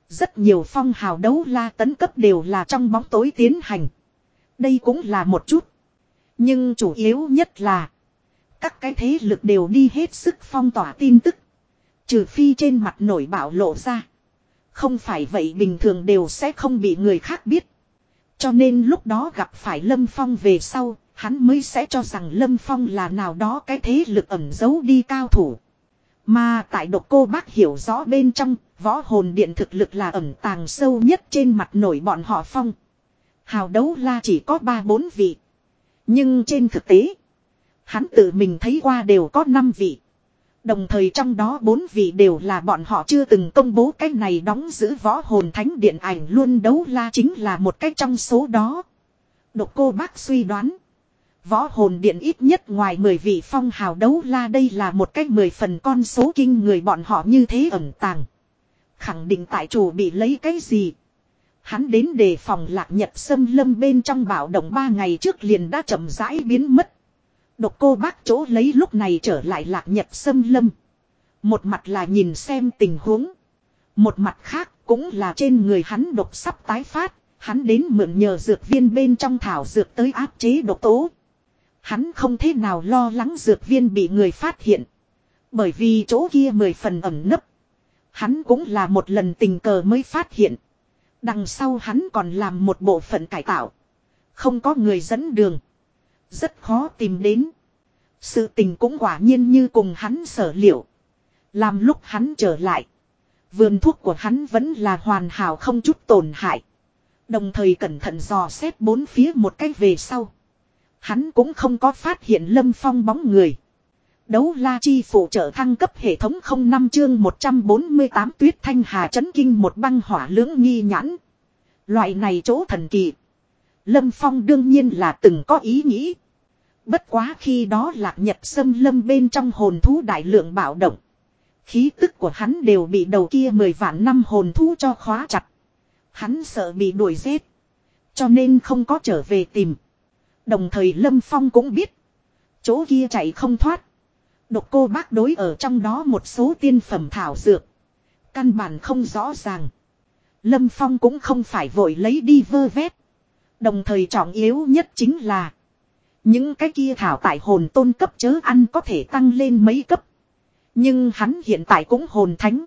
Rất nhiều phong hào đấu la tấn cấp đều là trong bóng tối tiến hành. Đây cũng là một chút. Nhưng chủ yếu nhất là. Các cái thế lực đều đi hết sức phong tỏa tin tức. Trừ phi trên mặt nổi bạo lộ ra. Không phải vậy bình thường đều sẽ không bị người khác biết. Cho nên lúc đó gặp phải Lâm Phong về sau, hắn mới sẽ cho rằng Lâm Phong là nào đó cái thế lực ẩn giấu đi cao thủ. Mà tại độc cô bác hiểu rõ bên trong, võ hồn điện thực lực là ẩn tàng sâu nhất trên mặt nổi bọn họ Phong. Hào đấu la chỉ có 3-4 vị. Nhưng trên thực tế, hắn tự mình thấy qua đều có 5 vị. Đồng thời trong đó bốn vị đều là bọn họ chưa từng công bố cái này đóng giữ võ hồn thánh điện ảnh luôn đấu la chính là một cách trong số đó. Độc cô bác suy đoán. Võ hồn điện ít nhất ngoài 10 vị phong hào đấu la đây là một cách 10 phần con số kinh người bọn họ như thế ẩn tàng. Khẳng định tại chủ bị lấy cái gì. Hắn đến đề phòng lạc nhật xâm lâm bên trong bảo động 3 ngày trước liền đã chậm rãi biến mất. Độc cô bác chỗ lấy lúc này trở lại lạc nhật xâm lâm. Một mặt là nhìn xem tình huống. Một mặt khác cũng là trên người hắn độc sắp tái phát. Hắn đến mượn nhờ dược viên bên trong thảo dược tới áp chế độc tố. Hắn không thế nào lo lắng dược viên bị người phát hiện. Bởi vì chỗ kia mười phần ẩm nấp. Hắn cũng là một lần tình cờ mới phát hiện. Đằng sau hắn còn làm một bộ phận cải tạo. Không có người dẫn đường. Rất khó tìm đến. Sự tình cũng quả nhiên như cùng hắn sở liệu. Làm lúc hắn trở lại. Vườn thuốc của hắn vẫn là hoàn hảo không chút tổn hại. Đồng thời cẩn thận dò xét bốn phía một cách về sau. Hắn cũng không có phát hiện lâm phong bóng người. Đấu la chi phụ trợ thăng cấp hệ thống không năm chương 148 tuyết thanh hà chấn kinh một băng hỏa lưỡng nghi nhãn. Loại này chỗ thần kỳ. Lâm Phong đương nhiên là từng có ý nghĩ. Bất quá khi đó lạc nhật sâm lâm bên trong hồn thú đại lượng bạo động. Khí tức của hắn đều bị đầu kia mười vạn năm hồn thú cho khóa chặt. Hắn sợ bị đuổi giết. Cho nên không có trở về tìm. Đồng thời Lâm Phong cũng biết. Chỗ kia chạy không thoát. Độc cô bác đối ở trong đó một số tiên phẩm thảo dược. Căn bản không rõ ràng. Lâm Phong cũng không phải vội lấy đi vơ vét. Đồng thời trọng yếu nhất chính là. Những cái kia thảo tại hồn tôn cấp chớ ăn có thể tăng lên mấy cấp. Nhưng hắn hiện tại cũng hồn thánh.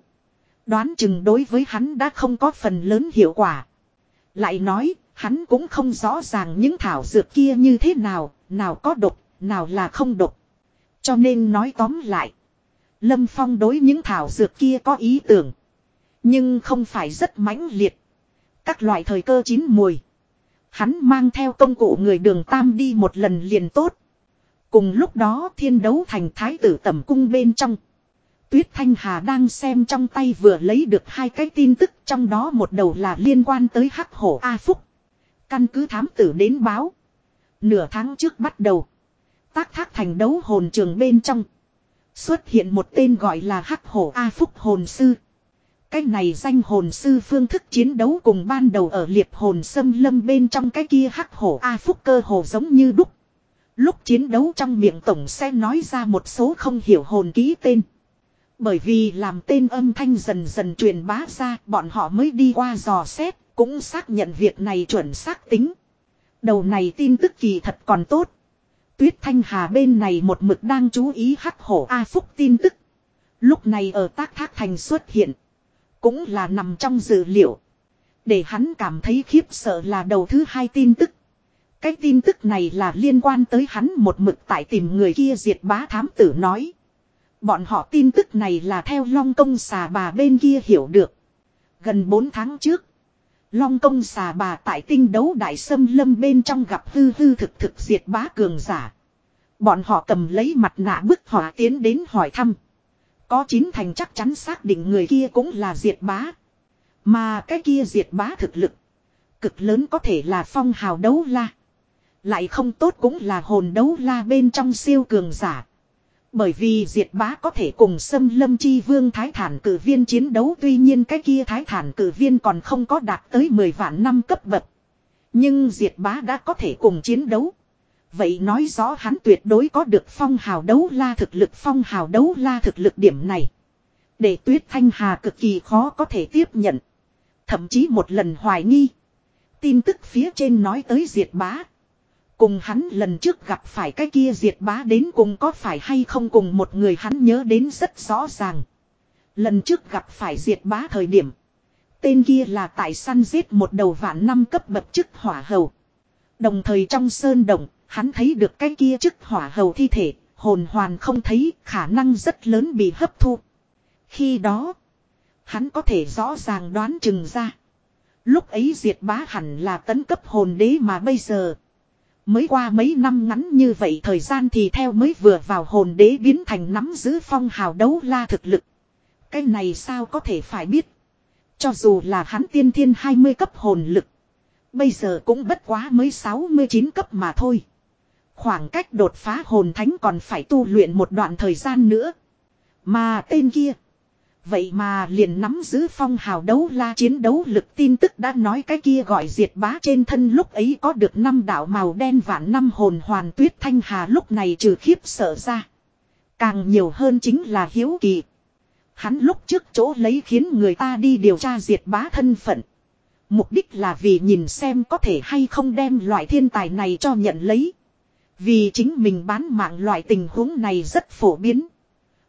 Đoán chừng đối với hắn đã không có phần lớn hiệu quả. Lại nói, hắn cũng không rõ ràng những thảo dược kia như thế nào, nào có độc, nào là không độc. Cho nên nói tóm lại. Lâm Phong đối những thảo dược kia có ý tưởng. Nhưng không phải rất mãnh liệt. Các loại thời cơ chín mùi. Hắn mang theo công cụ người đường tam đi một lần liền tốt. Cùng lúc đó thiên đấu thành thái tử tẩm cung bên trong. Tuyết Thanh Hà đang xem trong tay vừa lấy được hai cái tin tức trong đó một đầu là liên quan tới hắc hổ A Phúc. Căn cứ thám tử đến báo. Nửa tháng trước bắt đầu. Tác thác thành đấu hồn trường bên trong. Xuất hiện một tên gọi là hắc hổ A Phúc hồn sư. Cái này danh hồn sư phương thức chiến đấu cùng ban đầu ở liệp hồn xâm lâm bên trong cái kia hắc hổ A Phúc cơ hồ giống như đúc. Lúc chiến đấu trong miệng tổng sẽ nói ra một số không hiểu hồn ký tên. Bởi vì làm tên âm thanh dần dần truyền bá ra, bọn họ mới đi qua dò xét cũng xác nhận việc này chuẩn xác tính. Đầu này tin tức kỳ thật còn tốt. Tuyết Thanh Hà bên này một mực đang chú ý hắc hổ A Phúc tin tức. Lúc này ở tác thác thành xuất hiện. Cũng là nằm trong dữ liệu. Để hắn cảm thấy khiếp sợ là đầu thứ hai tin tức. Cái tin tức này là liên quan tới hắn một mực tại tìm người kia diệt bá thám tử nói. Bọn họ tin tức này là theo long công xà bà bên kia hiểu được. Gần 4 tháng trước. Long công xà bà tại tinh đấu đại sâm lâm bên trong gặp hư hư thực thực diệt bá cường giả. Bọn họ cầm lấy mặt nạ bức họa tiến đến hỏi thăm. Có chín thành chắc chắn xác định người kia cũng là diệt bá. Mà cái kia diệt bá thực lực. Cực lớn có thể là phong hào đấu la. Lại không tốt cũng là hồn đấu la bên trong siêu cường giả. Bởi vì diệt bá có thể cùng xâm lâm chi vương thái thản cử viên chiến đấu, tuy nhiên cái kia thái thản cử viên còn không có đạt tới 10 vạn năm cấp bậc. Nhưng diệt bá đã có thể cùng chiến đấu. Vậy nói rõ hắn tuyệt đối có được phong hào đấu la thực lực, phong hào đấu la thực lực điểm này. Để tuyết thanh hà cực kỳ khó có thể tiếp nhận. Thậm chí một lần hoài nghi. Tin tức phía trên nói tới diệt bá. Cùng hắn lần trước gặp phải cái kia diệt bá đến cùng có phải hay không cùng một người hắn nhớ đến rất rõ ràng. Lần trước gặp phải diệt bá thời điểm. Tên kia là tại săn giết một đầu vạn năm cấp bậc chức hỏa hầu. Đồng thời trong sơn động, hắn thấy được cái kia chức hỏa hầu thi thể, hồn hoàn không thấy, khả năng rất lớn bị hấp thu. Khi đó, hắn có thể rõ ràng đoán chừng ra. Lúc ấy diệt bá hẳn là tấn cấp hồn đế mà bây giờ. Mới qua mấy năm ngắn như vậy thời gian thì theo mới vừa vào hồn đế biến thành nắm giữ phong hào đấu la thực lực. Cái này sao có thể phải biết. Cho dù là hắn tiên thiên 20 cấp hồn lực. Bây giờ cũng bất quá mới 69 cấp mà thôi. Khoảng cách đột phá hồn thánh còn phải tu luyện một đoạn thời gian nữa. Mà tên kia. Vậy mà liền nắm giữ phong hào đấu la chiến đấu lực tin tức đã nói cái kia gọi diệt bá trên thân lúc ấy có được năm đạo màu đen vạn năm hồn hoàn tuyết thanh hà lúc này trừ khiếp sợ ra. Càng nhiều hơn chính là hiếu kỳ. Hắn lúc trước chỗ lấy khiến người ta đi điều tra diệt bá thân phận. Mục đích là vì nhìn xem có thể hay không đem loại thiên tài này cho nhận lấy. Vì chính mình bán mạng loại tình huống này rất phổ biến.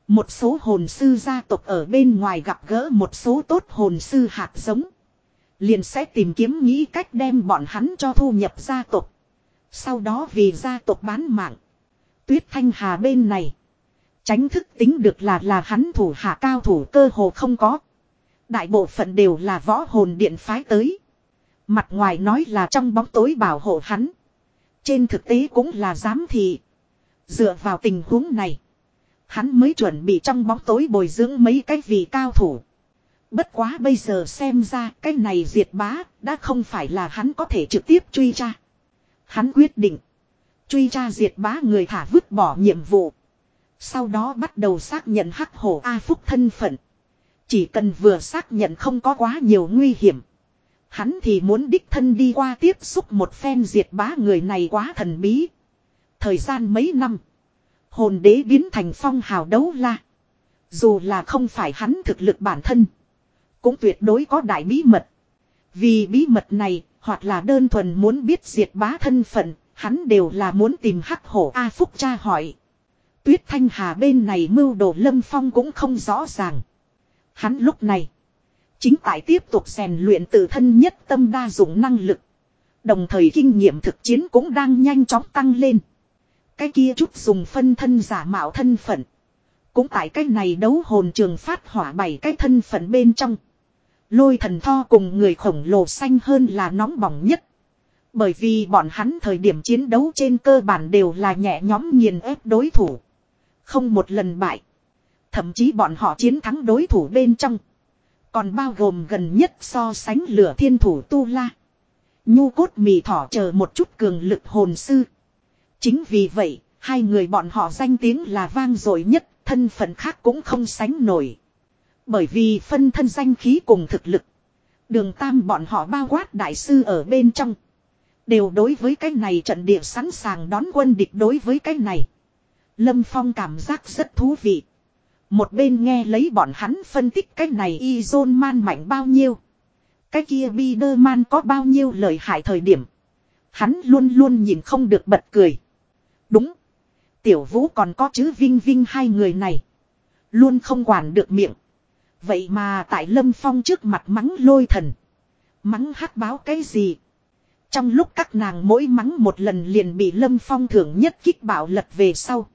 Một số hồn sư gia tộc ở bên ngoài gặp gỡ một số tốt hồn sư hạt giống. Liền sẽ tìm kiếm nghĩ cách đem bọn hắn cho thu nhập gia tộc. Sau đó vì gia tộc bán mạng. Tuyết Thanh Hà bên này. Tránh thức tính được là là hắn thủ hạ cao thủ cơ hồ không có. Đại bộ phận đều là võ hồn điện phái tới. Mặt ngoài nói là trong bóng tối bảo hộ hắn. Trên thực tế cũng là giám thị. Dựa vào tình huống này. Hắn mới chuẩn bị trong bóng tối bồi dưỡng mấy cái vị cao thủ. Bất quá bây giờ xem ra cái này diệt bá đã không phải là hắn có thể trực tiếp truy tra. Hắn quyết định. Truy tra diệt bá người thả vứt bỏ nhiệm vụ. Sau đó bắt đầu xác nhận hắc hổ A Phúc thân phận. Chỉ cần vừa xác nhận không có quá nhiều nguy hiểm. Hắn thì muốn đích thân đi qua tiếp xúc một phen diệt bá người này quá thần bí. Thời gian mấy năm. Hồn đế biến thành phong hào đấu la. Dù là không phải hắn thực lực bản thân. Cũng tuyệt đối có đại bí mật. Vì bí mật này, hoặc là đơn thuần muốn biết diệt bá thân phận, hắn đều là muốn tìm hắc hổ A Phúc cha hỏi. Tuyết Thanh Hà bên này mưu đồ lâm phong cũng không rõ ràng. Hắn lúc này, chính tại tiếp tục rèn luyện tự thân nhất tâm đa dụng năng lực. Đồng thời kinh nghiệm thực chiến cũng đang nhanh chóng tăng lên. Cái kia chút dùng phân thân giả mạo thân phận. Cũng tại cái này đấu hồn trường phát hỏa bảy cái thân phận bên trong. Lôi thần tho cùng người khổng lồ xanh hơn là nóng bỏng nhất. Bởi vì bọn hắn thời điểm chiến đấu trên cơ bản đều là nhẹ nhóm nghiền ép đối thủ. Không một lần bại. Thậm chí bọn họ chiến thắng đối thủ bên trong. Còn bao gồm gần nhất so sánh lửa thiên thủ tu la. Nhu cốt mì thỏ chờ một chút cường lực hồn sư. Chính vì vậy, hai người bọn họ danh tiếng là vang dội nhất, thân phận khác cũng không sánh nổi. Bởi vì phân thân danh khí cùng thực lực. Đường tam bọn họ bao quát đại sư ở bên trong. Đều đối với cái này trận địa sẵn sàng đón quân địch đối với cái này. Lâm Phong cảm giác rất thú vị. Một bên nghe lấy bọn hắn phân tích cái này y man mạnh bao nhiêu. Cái kia Biderman có bao nhiêu lợi hại thời điểm. Hắn luôn luôn nhìn không được bật cười. Đúng. Tiểu vũ còn có chứ Vinh Vinh hai người này. Luôn không quản được miệng. Vậy mà tại Lâm Phong trước mặt mắng lôi thần. Mắng hắc báo cái gì? Trong lúc các nàng mỗi mắng một lần liền bị Lâm Phong thưởng nhất kích bảo lật về sau.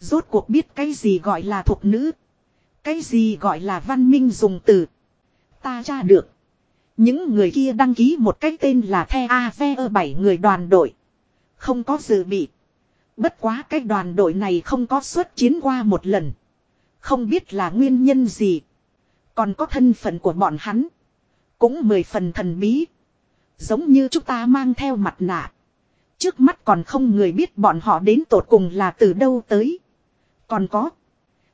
Rốt cuộc biết cái gì gọi là thuộc nữ. Cái gì gọi là văn minh dùng từ. Ta ra được. Những người kia đăng ký một cái tên là The AVE 7 người đoàn đội. Không có dự bị. Bất quá cái đoàn đội này không có xuất chiến qua một lần. Không biết là nguyên nhân gì. Còn có thân phận của bọn hắn. Cũng mười phần thần bí. Giống như chúng ta mang theo mặt nạ. Trước mắt còn không người biết bọn họ đến tột cùng là từ đâu tới. Còn có.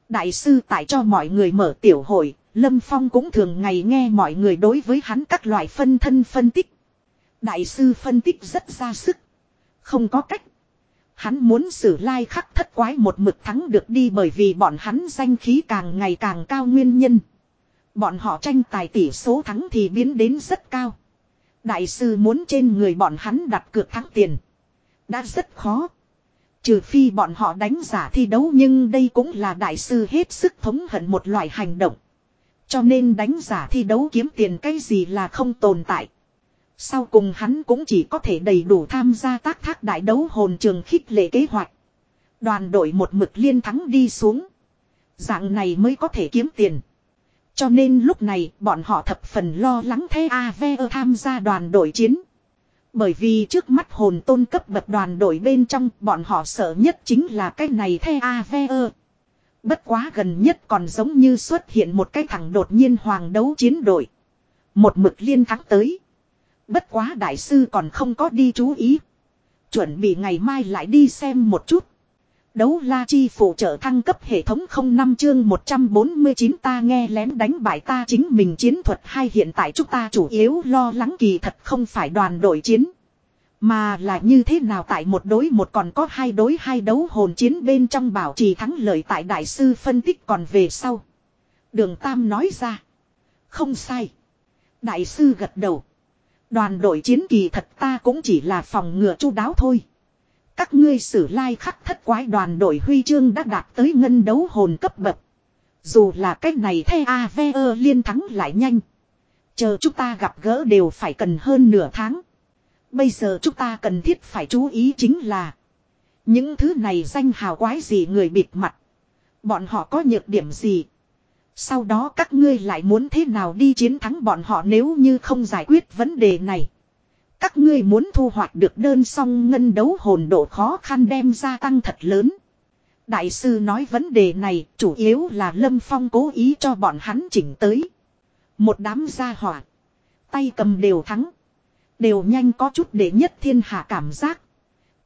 Đại sư tại cho mọi người mở tiểu hội. Lâm Phong cũng thường ngày nghe mọi người đối với hắn các loại phân thân phân tích. Đại sư phân tích rất ra sức. Không có cách. Hắn muốn xử lai like khắc thất quái một mực thắng được đi bởi vì bọn hắn danh khí càng ngày càng cao nguyên nhân. Bọn họ tranh tài tỷ số thắng thì biến đến rất cao. Đại sư muốn trên người bọn hắn đặt cược thắng tiền. Đã rất khó. Trừ phi bọn họ đánh giả thi đấu nhưng đây cũng là đại sư hết sức thống hận một loại hành động. Cho nên đánh giả thi đấu kiếm tiền cái gì là không tồn tại. Sau cùng hắn cũng chỉ có thể đầy đủ tham gia tác thác đại đấu hồn trường khích lệ kế hoạch. Đoàn đội một mực liên thắng đi xuống. Dạng này mới có thể kiếm tiền. Cho nên lúc này, bọn họ thập phần lo lắng thế AVE tham gia đoàn đội chiến. Bởi vì trước mắt hồn tôn cấp bậc đoàn đội bên trong, bọn họ sợ nhất chính là cái này the AVE. Bất quá gần nhất còn giống như xuất hiện một cái thằng đột nhiên hoàng đấu chiến đội. Một mực liên thắng tới. Bất quá đại sư còn không có đi chú ý. Chuẩn bị ngày mai lại đi xem một chút. Đấu la chi phụ trợ thăng cấp hệ thống 05 chương 149 ta nghe lén đánh bại ta chính mình chiến thuật hay hiện tại chúng ta chủ yếu lo lắng kỳ thật không phải đoàn đội chiến. Mà là như thế nào tại một đối một còn có hai đối hai đấu hồn chiến bên trong bảo trì thắng lợi tại đại sư phân tích còn về sau. Đường Tam nói ra. Không sai. Đại sư gật đầu. Đoàn đội chiến kỳ thật ta cũng chỉ là phòng ngừa chu đáo thôi. Các ngươi sử lai khắc thất quái đoàn đội huy chương đã đạt tới ngân đấu hồn cấp bậc. Dù là cách này the AVE liên thắng lại nhanh. Chờ chúng ta gặp gỡ đều phải cần hơn nửa tháng. Bây giờ chúng ta cần thiết phải chú ý chính là. Những thứ này danh hào quái gì người bịt mặt. Bọn họ có nhược điểm gì. Sau đó các ngươi lại muốn thế nào đi chiến thắng bọn họ nếu như không giải quyết vấn đề này. Các ngươi muốn thu hoạch được đơn song ngân đấu hồn độ khó khăn đem gia tăng thật lớn. Đại sư nói vấn đề này chủ yếu là Lâm Phong cố ý cho bọn hắn chỉnh tới. Một đám gia hỏa. Tay cầm đều thắng. Đều nhanh có chút để nhất thiên hạ cảm giác.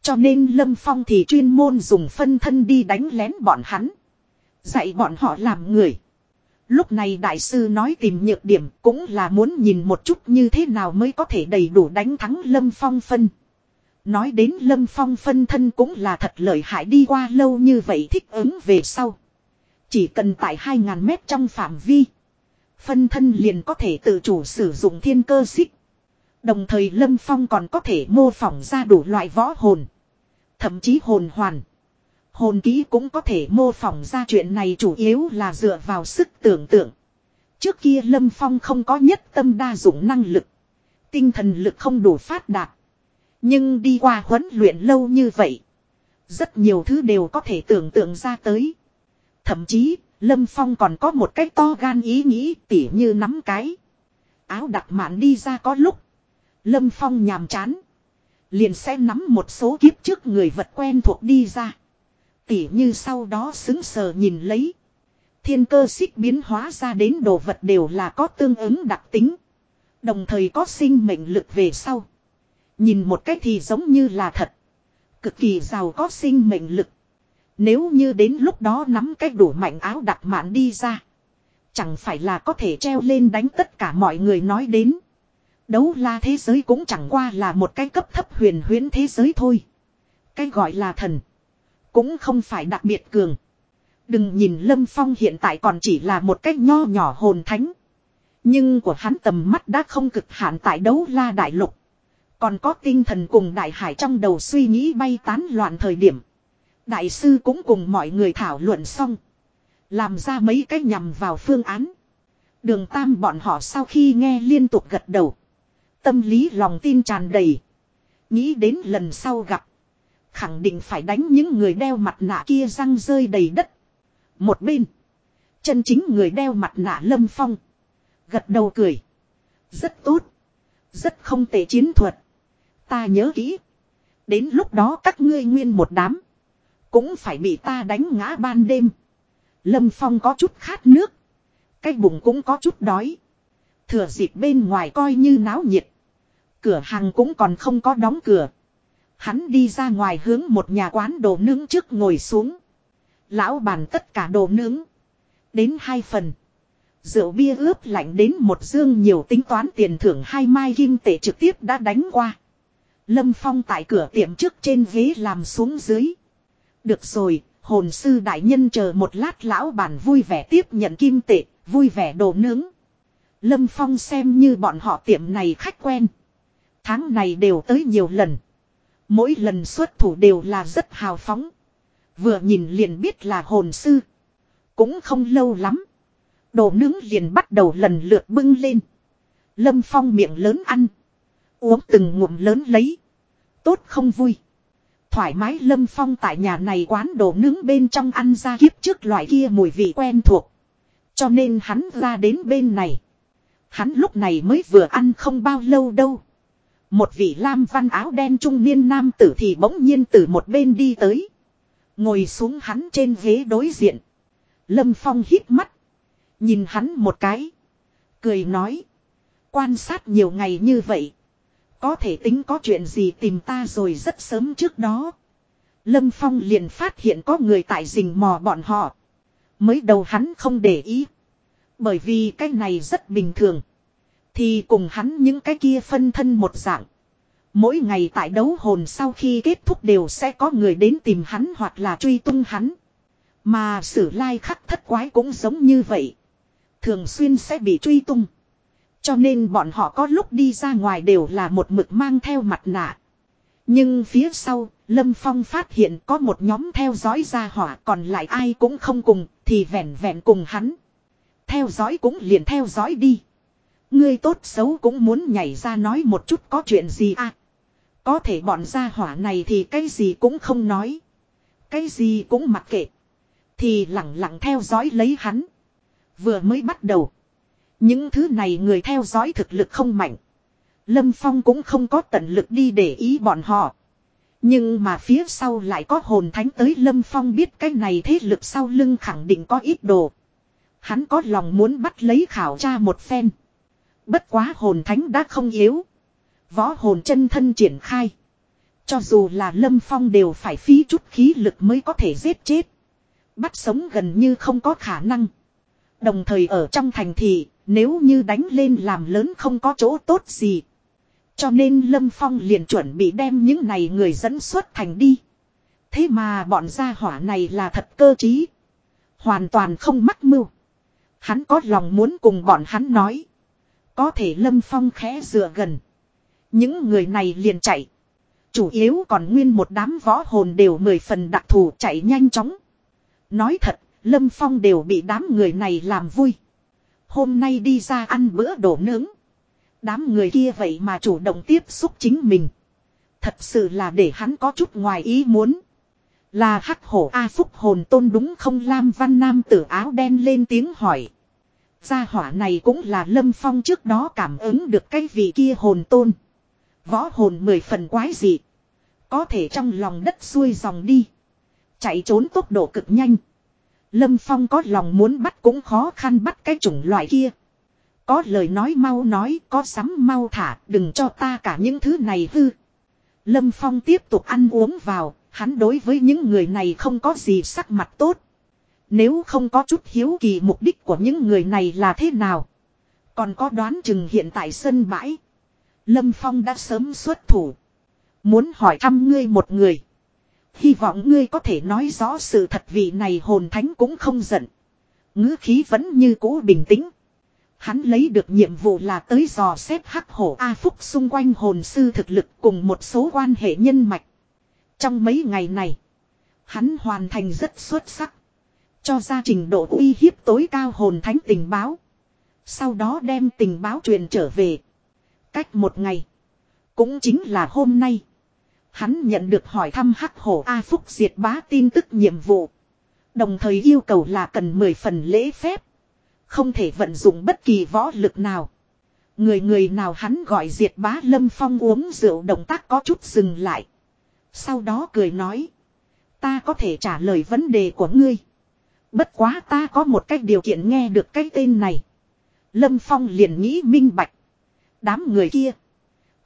Cho nên Lâm Phong thì chuyên môn dùng phân thân đi đánh lén bọn hắn. Dạy bọn họ làm người. Lúc này đại sư nói tìm nhược điểm cũng là muốn nhìn một chút như thế nào mới có thể đầy đủ đánh thắng Lâm Phong phân. Nói đến Lâm Phong phân thân cũng là thật lợi hại đi qua lâu như vậy thích ứng về sau. Chỉ cần tại 2.000 mét trong phạm vi. Phân thân liền có thể tự chủ sử dụng thiên cơ xích. Đồng thời Lâm Phong còn có thể mô phỏng ra đủ loại võ hồn. Thậm chí hồn hoàn. Hồn ký cũng có thể mô phỏng ra chuyện này chủ yếu là dựa vào sức tưởng tượng. Trước kia Lâm Phong không có nhất tâm đa dụng năng lực. Tinh thần lực không đủ phát đạt. Nhưng đi qua huấn luyện lâu như vậy. Rất nhiều thứ đều có thể tưởng tượng ra tới. Thậm chí, Lâm Phong còn có một cách to gan ý nghĩ tỉ như nắm cái. Áo đặc mạn đi ra có lúc. Lâm Phong nhàm chán. Liền sẽ nắm một số kiếp trước người vật quen thuộc đi ra. Tỉ như sau đó xứng sờ nhìn lấy. Thiên cơ xích biến hóa ra đến đồ vật đều là có tương ứng đặc tính. Đồng thời có sinh mệnh lực về sau. Nhìn một cách thì giống như là thật. Cực kỳ giàu có sinh mệnh lực. Nếu như đến lúc đó nắm cái đủ mạnh áo đặc mạn đi ra. Chẳng phải là có thể treo lên đánh tất cả mọi người nói đến. Đấu la thế giới cũng chẳng qua là một cái cấp thấp huyền huyễn thế giới thôi. Cái gọi là thần. Cũng không phải đặc biệt cường. Đừng nhìn Lâm Phong hiện tại còn chỉ là một cách nho nhỏ hồn thánh. Nhưng của hắn tầm mắt đã không cực hạn tại đấu la đại lục. Còn có tinh thần cùng đại hải trong đầu suy nghĩ bay tán loạn thời điểm. Đại sư cũng cùng mọi người thảo luận xong. Làm ra mấy cách nhằm vào phương án. Đường tam bọn họ sau khi nghe liên tục gật đầu. Tâm lý lòng tin tràn đầy. Nghĩ đến lần sau gặp. Khẳng định phải đánh những người đeo mặt nạ kia răng rơi đầy đất. Một bên. Chân chính người đeo mặt nạ lâm phong. Gật đầu cười. Rất tốt. Rất không tệ chiến thuật. Ta nhớ kỹ. Đến lúc đó các ngươi nguyên một đám. Cũng phải bị ta đánh ngã ban đêm. Lâm Phong có chút khát nước. Cái bụng cũng có chút đói. Thừa dịp bên ngoài coi như náo nhiệt. Cửa hàng cũng còn không có đóng cửa. Hắn đi ra ngoài hướng một nhà quán đồ nướng trước ngồi xuống. Lão bàn tất cả đồ nướng. Đến hai phần. Rượu bia ướp lạnh đến một dương nhiều tính toán tiền thưởng hai mai kim tệ trực tiếp đã đánh qua. Lâm Phong tại cửa tiệm trước trên ghế làm xuống dưới. Được rồi, hồn sư đại nhân chờ một lát lão bàn vui vẻ tiếp nhận kim tệ, vui vẻ đồ nướng. Lâm Phong xem như bọn họ tiệm này khách quen. Tháng này đều tới nhiều lần. Mỗi lần xuất thủ đều là rất hào phóng. Vừa nhìn liền biết là hồn sư. Cũng không lâu lắm. Đồ nướng liền bắt đầu lần lượt bưng lên. Lâm Phong miệng lớn ăn. Uống từng ngụm lớn lấy. Tốt không vui. Thoải mái Lâm Phong tại nhà này quán đồ nướng bên trong ăn ra kiếp trước loại kia mùi vị quen thuộc. Cho nên hắn ra đến bên này. Hắn lúc này mới vừa ăn không bao lâu đâu. Một vị lam văn áo đen trung niên nam tử thì bỗng nhiên từ một bên đi tới. Ngồi xuống hắn trên ghế đối diện. Lâm Phong hít mắt. Nhìn hắn một cái. Cười nói. Quan sát nhiều ngày như vậy. Có thể tính có chuyện gì tìm ta rồi rất sớm trước đó. Lâm Phong liền phát hiện có người tại rình mò bọn họ. Mới đầu hắn không để ý. Bởi vì cái này rất bình thường. Thì cùng hắn những cái kia phân thân một dạng. Mỗi ngày tại đấu hồn sau khi kết thúc đều sẽ có người đến tìm hắn hoặc là truy tung hắn. Mà sử lai khắc thất quái cũng giống như vậy. Thường xuyên sẽ bị truy tung. Cho nên bọn họ có lúc đi ra ngoài đều là một mực mang theo mặt nạ. Nhưng phía sau, Lâm Phong phát hiện có một nhóm theo dõi ra hỏa còn lại ai cũng không cùng, thì vẹn vẹn cùng hắn. Theo dõi cũng liền theo dõi đi. Ngươi tốt xấu cũng muốn nhảy ra nói một chút có chuyện gì à. Có thể bọn gia hỏa này thì cái gì cũng không nói. Cái gì cũng mặc kệ. Thì lặng lặng theo dõi lấy hắn. Vừa mới bắt đầu. Những thứ này người theo dõi thực lực không mạnh. Lâm Phong cũng không có tận lực đi để ý bọn họ. Nhưng mà phía sau lại có hồn thánh tới Lâm Phong biết cái này thế lực sau lưng khẳng định có ít đồ. Hắn có lòng muốn bắt lấy khảo tra một phen. Bất quá hồn thánh đã không yếu. Võ hồn chân thân triển khai. Cho dù là Lâm Phong đều phải phí chút khí lực mới có thể giết chết. Bắt sống gần như không có khả năng. Đồng thời ở trong thành thị, nếu như đánh lên làm lớn không có chỗ tốt gì. Cho nên Lâm Phong liền chuẩn bị đem những này người dẫn xuất thành đi. Thế mà bọn gia hỏa này là thật cơ trí. Hoàn toàn không mắc mưu. Hắn có lòng muốn cùng bọn hắn nói. Có thể Lâm Phong khẽ dựa gần. Những người này liền chạy. Chủ yếu còn nguyên một đám võ hồn đều mười phần đặc thù chạy nhanh chóng. Nói thật, Lâm Phong đều bị đám người này làm vui. Hôm nay đi ra ăn bữa đổ nướng. Đám người kia vậy mà chủ động tiếp xúc chính mình. Thật sự là để hắn có chút ngoài ý muốn. Là hắc hổ A Phúc hồn tôn đúng không Lam Văn Nam tử áo đen lên tiếng hỏi. Gia hỏa này cũng là Lâm Phong trước đó cảm ứng được cái vị kia hồn tôn. Võ hồn mười phần quái dị. Có thể trong lòng đất xuôi dòng đi. Chạy trốn tốc độ cực nhanh. Lâm Phong có lòng muốn bắt cũng khó khăn bắt cái chủng loại kia. Có lời nói mau nói, có sắm mau thả, đừng cho ta cả những thứ này hư. Lâm Phong tiếp tục ăn uống vào, hắn đối với những người này không có gì sắc mặt tốt. Nếu không có chút hiếu kỳ mục đích của những người này là thế nào. Còn có đoán chừng hiện tại sân bãi. Lâm Phong đã sớm xuất thủ. Muốn hỏi thăm ngươi một người. Hy vọng ngươi có thể nói rõ sự thật vì này hồn thánh cũng không giận. ngữ khí vẫn như cũ bình tĩnh. Hắn lấy được nhiệm vụ là tới dò xét hắc hổ A Phúc xung quanh hồn sư thực lực cùng một số quan hệ nhân mạch. Trong mấy ngày này, hắn hoàn thành rất xuất sắc. Cho ra trình độ uy hiếp tối cao hồn thánh tình báo. Sau đó đem tình báo truyền trở về. Cách một ngày. Cũng chính là hôm nay. Hắn nhận được hỏi thăm hắc hổ A Phúc diệt bá tin tức nhiệm vụ. Đồng thời yêu cầu là cần 10 phần lễ phép. Không thể vận dụng bất kỳ võ lực nào. Người người nào hắn gọi diệt bá lâm phong uống rượu động tác có chút dừng lại. Sau đó cười nói. Ta có thể trả lời vấn đề của ngươi. Bất quá ta có một cách điều kiện nghe được cái tên này. Lâm Phong liền nghĩ minh bạch. Đám người kia.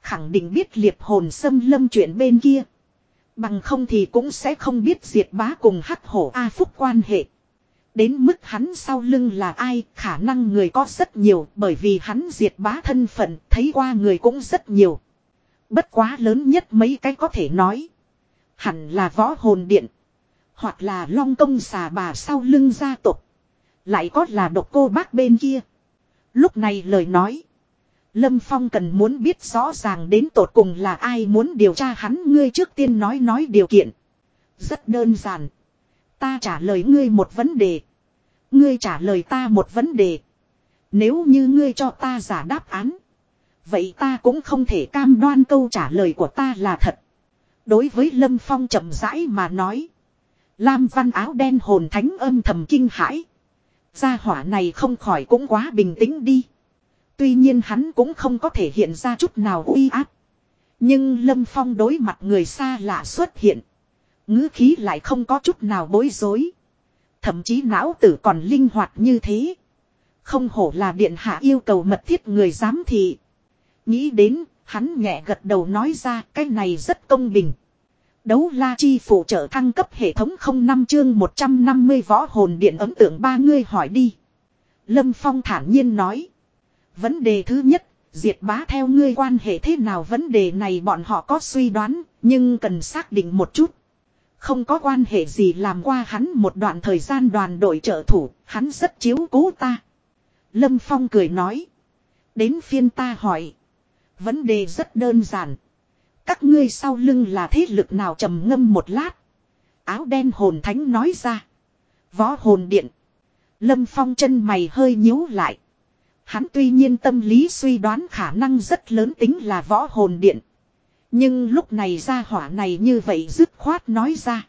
Khẳng định biết liệp hồn xâm lâm chuyện bên kia. Bằng không thì cũng sẽ không biết diệt bá cùng hắc hổ A Phúc quan hệ. Đến mức hắn sau lưng là ai, khả năng người có rất nhiều bởi vì hắn diệt bá thân phận, thấy qua người cũng rất nhiều. Bất quá lớn nhất mấy cái có thể nói. Hẳn là võ hồn điện. Hoặc là long công xà bà sau lưng gia tộc. Lại có là độc cô bác bên kia. Lúc này lời nói. Lâm Phong cần muốn biết rõ ràng đến tột cùng là ai muốn điều tra hắn ngươi trước tiên nói nói điều kiện. Rất đơn giản. Ta trả lời ngươi một vấn đề. Ngươi trả lời ta một vấn đề. Nếu như ngươi cho ta giả đáp án. Vậy ta cũng không thể cam đoan câu trả lời của ta là thật. Đối với Lâm Phong chậm rãi mà nói. Lam văn áo đen hồn thánh âm thầm kinh hãi. Gia hỏa này không khỏi cũng quá bình tĩnh đi. Tuy nhiên hắn cũng không có thể hiện ra chút nào uy áp. Nhưng Lâm Phong đối mặt người xa lạ xuất hiện. ngữ khí lại không có chút nào bối rối. Thậm chí não tử còn linh hoạt như thế. Không hổ là điện hạ yêu cầu mật thiết người giám thị. Nghĩ đến, hắn nhẹ gật đầu nói ra cái này rất công bình. Đấu la chi phụ trợ thăng cấp hệ thống không năm chương 150 võ hồn điện ấn tượng ba ngươi hỏi đi. Lâm Phong thản nhiên nói. Vấn đề thứ nhất, diệt bá theo ngươi quan hệ thế nào vấn đề này bọn họ có suy đoán, nhưng cần xác định một chút. Không có quan hệ gì làm qua hắn một đoạn thời gian đoàn đội trợ thủ, hắn rất chiếu cố ta. Lâm Phong cười nói. Đến phiên ta hỏi. Vấn đề rất đơn giản. Các ngươi sau lưng là thế lực nào trầm ngâm một lát. Áo đen hồn thánh nói ra. Võ hồn điện. Lâm Phong chân mày hơi nhíu lại. Hắn tuy nhiên tâm lý suy đoán khả năng rất lớn tính là võ hồn điện. Nhưng lúc này ra hỏa này như vậy dứt khoát nói ra.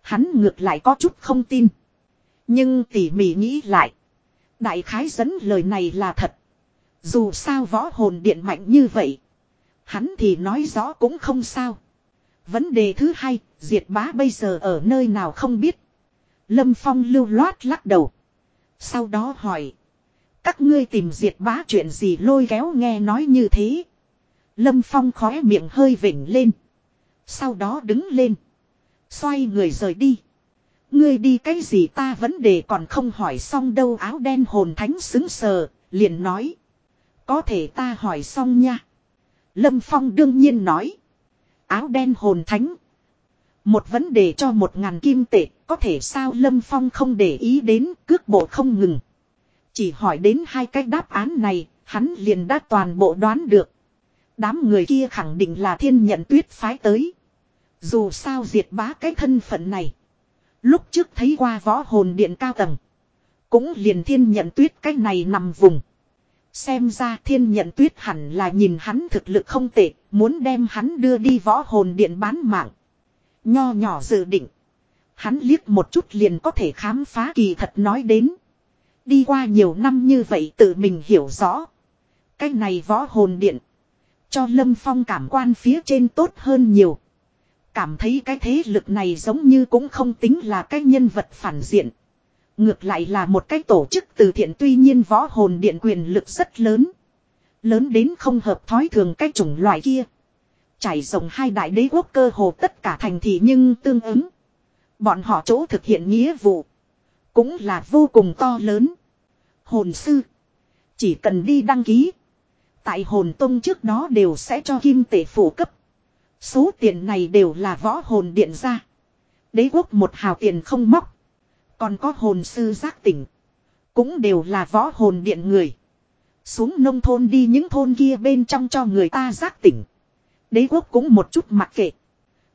Hắn ngược lại có chút không tin. Nhưng tỉ mỉ nghĩ lại. Đại khái dẫn lời này là thật. Dù sao võ hồn điện mạnh như vậy. Hắn thì nói rõ cũng không sao. Vấn đề thứ hai, diệt bá bây giờ ở nơi nào không biết. Lâm Phong lưu loát lắc đầu. Sau đó hỏi. Các ngươi tìm diệt bá chuyện gì lôi kéo nghe nói như thế. Lâm Phong khóe miệng hơi vỉnh lên. Sau đó đứng lên. Xoay người rời đi. Ngươi đi cái gì ta vấn đề còn không hỏi xong đâu áo đen hồn thánh xứng sờ, liền nói. Có thể ta hỏi xong nha. Lâm Phong đương nhiên nói. Áo đen hồn thánh. Một vấn đề cho một ngàn kim tệ, có thể sao Lâm Phong không để ý đến, cước bộ không ngừng. Chỉ hỏi đến hai cái đáp án này, hắn liền đã toàn bộ đoán được. Đám người kia khẳng định là thiên nhận tuyết phái tới. Dù sao diệt bá cái thân phận này. Lúc trước thấy qua võ hồn điện cao tầng. Cũng liền thiên nhận tuyết cái này nằm vùng. Xem ra thiên nhận tuyết hẳn là nhìn hắn thực lực không tệ, muốn đem hắn đưa đi võ hồn điện bán mạng. Nho nhỏ dự định. Hắn liếc một chút liền có thể khám phá kỳ thật nói đến. Đi qua nhiều năm như vậy tự mình hiểu rõ. Cái này võ hồn điện. Cho Lâm Phong cảm quan phía trên tốt hơn nhiều. Cảm thấy cái thế lực này giống như cũng không tính là cái nhân vật phản diện. Ngược lại là một cái tổ chức từ thiện tuy nhiên võ hồn điện quyền lực rất lớn. Lớn đến không hợp thói thường cái chủng loại kia. Trải rộng hai đại đế quốc cơ hồ tất cả thành thị nhưng tương ứng. Bọn họ chỗ thực hiện nghĩa vụ. Cũng là vô cùng to lớn. Hồn sư. Chỉ cần đi đăng ký. Tại hồn tông trước đó đều sẽ cho kim tệ phủ cấp. Số tiền này đều là võ hồn điện ra. Đế quốc một hào tiền không móc. Còn có hồn sư giác tỉnh. Cũng đều là võ hồn điện người. Xuống nông thôn đi những thôn kia bên trong cho người ta giác tỉnh. Đế quốc cũng một chút mặc kệ.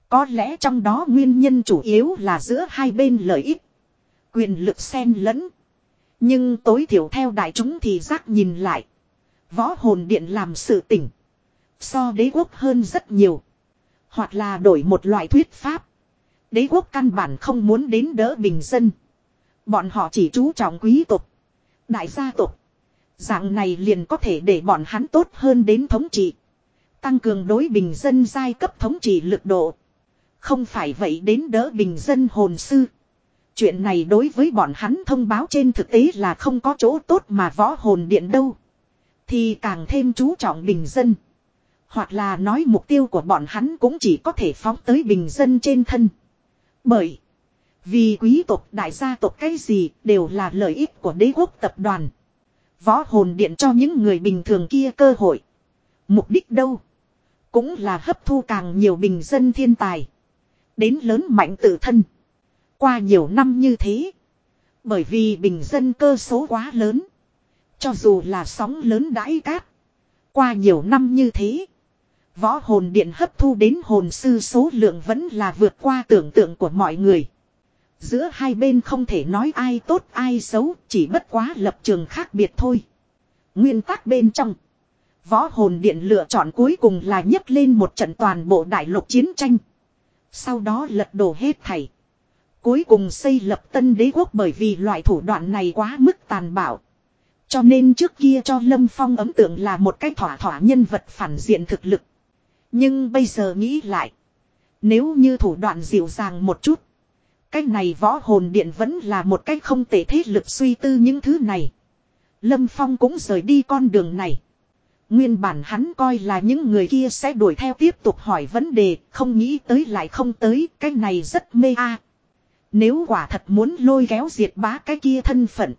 Có lẽ trong đó nguyên nhân chủ yếu là giữa hai bên lợi ích. Quyền lực xen lẫn. Nhưng tối thiểu theo đại chúng thì giác nhìn lại. Võ hồn điện làm sự tỉnh. So đế quốc hơn rất nhiều. Hoặc là đổi một loại thuyết pháp. Đế quốc căn bản không muốn đến đỡ bình dân. Bọn họ chỉ chú trọng quý tộc. Đại gia tộc. Dạng này liền có thể để bọn hắn tốt hơn đến thống trị. Tăng cường đối bình dân giai cấp thống trị lực độ. Không phải vậy đến đỡ bình dân hồn sư. Chuyện này đối với bọn hắn thông báo trên thực tế là không có chỗ tốt mà võ hồn điện đâu. Thì càng thêm chú trọng bình dân. Hoặc là nói mục tiêu của bọn hắn cũng chỉ có thể phóng tới bình dân trên thân. Bởi vì quý tộc, đại gia tộc cái gì đều là lợi ích của đế quốc tập đoàn. Võ hồn điện cho những người bình thường kia cơ hội. Mục đích đâu? Cũng là hấp thu càng nhiều bình dân thiên tài. Đến lớn mạnh tự thân. Qua nhiều năm như thế. Bởi vì bình dân cơ số quá lớn. Cho dù là sóng lớn đãi cát. Qua nhiều năm như thế. Võ hồn điện hấp thu đến hồn sư số lượng vẫn là vượt qua tưởng tượng của mọi người. Giữa hai bên không thể nói ai tốt ai xấu, chỉ bất quá lập trường khác biệt thôi. Nguyên tắc bên trong. Võ hồn điện lựa chọn cuối cùng là nhấc lên một trận toàn bộ đại lục chiến tranh. Sau đó lật đổ hết thảy. Cuối cùng xây lập tân đế quốc bởi vì loại thủ đoạn này quá mức tàn bạo. Cho nên trước kia cho Lâm Phong ấn tượng là một cái thỏa thỏa nhân vật phản diện thực lực. Nhưng bây giờ nghĩ lại. Nếu như thủ đoạn dịu dàng một chút. Cái này võ hồn điện vẫn là một cái không tệ thế lực suy tư những thứ này. Lâm Phong cũng rời đi con đường này. Nguyên bản hắn coi là những người kia sẽ đuổi theo tiếp tục hỏi vấn đề, không nghĩ tới lại không tới, cái này rất mê a. Nếu quả thật muốn lôi kéo diệt bá cái kia thân phận.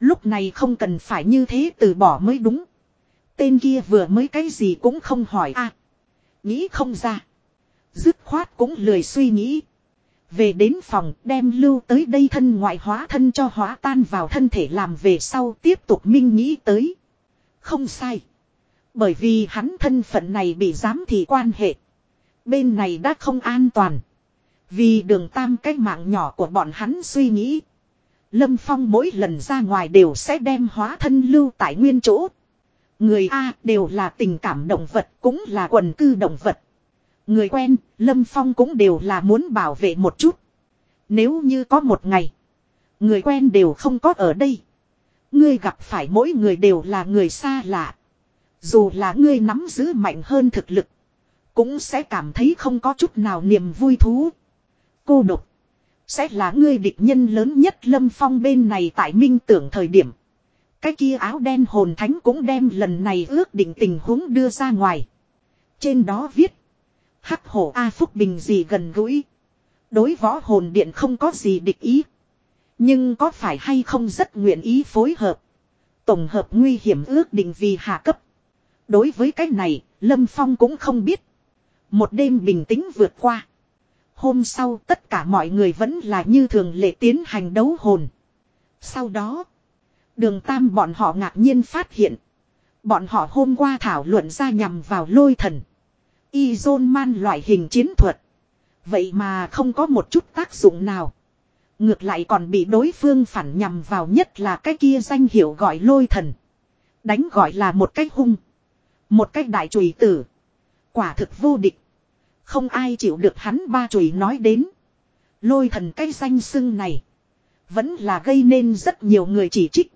Lúc này không cần phải như thế từ bỏ mới đúng. Tên kia vừa mới cái gì cũng không hỏi a. nghĩ không ra. Dứt khoát cũng lười suy nghĩ. Về đến phòng, đem lưu tới đây thân ngoại hóa thân cho hóa tan vào thân thể làm về sau tiếp tục minh nghĩ tới. Không sai. Bởi vì hắn thân phận này bị giám thị quan hệ. Bên này đã không an toàn. Vì đường tam cái mạng nhỏ của bọn hắn suy nghĩ. Lâm Phong mỗi lần ra ngoài đều sẽ đem hóa thân lưu tại nguyên chỗ. Người A đều là tình cảm động vật cũng là quần cư động vật. Người quen, Lâm Phong cũng đều là muốn bảo vệ một chút. Nếu như có một ngày, người quen đều không có ở đây. Ngươi gặp phải mỗi người đều là người xa lạ. Dù là ngươi nắm giữ mạnh hơn thực lực, cũng sẽ cảm thấy không có chút nào niềm vui thú. Cô độc, sẽ là ngươi địch nhân lớn nhất Lâm Phong bên này tại minh tưởng thời điểm. Cái kia áo đen hồn thánh cũng đem lần này ước định tình huống đưa ra ngoài. Trên đó viết. Hắc hổ A Phúc Bình gì gần gũi. Đối võ hồn điện không có gì địch ý. Nhưng có phải hay không rất nguyện ý phối hợp. Tổng hợp nguy hiểm ước định vì hạ cấp. Đối với cái này, Lâm Phong cũng không biết. Một đêm bình tĩnh vượt qua. Hôm sau tất cả mọi người vẫn là như thường lệ tiến hành đấu hồn. Sau đó, đường tam bọn họ ngạc nhiên phát hiện. Bọn họ hôm qua thảo luận ra nhằm vào lôi thần. Izon man loại hình chiến thuật. Vậy mà không có một chút tác dụng nào. Ngược lại còn bị đối phương phản nhằm vào nhất là cái kia danh hiệu gọi lôi thần. Đánh gọi là một cách hung. Một cách đại chùy tử. Quả thực vô địch. Không ai chịu được hắn ba chùy nói đến. Lôi thần cái danh xưng này. Vẫn là gây nên rất nhiều người chỉ trích.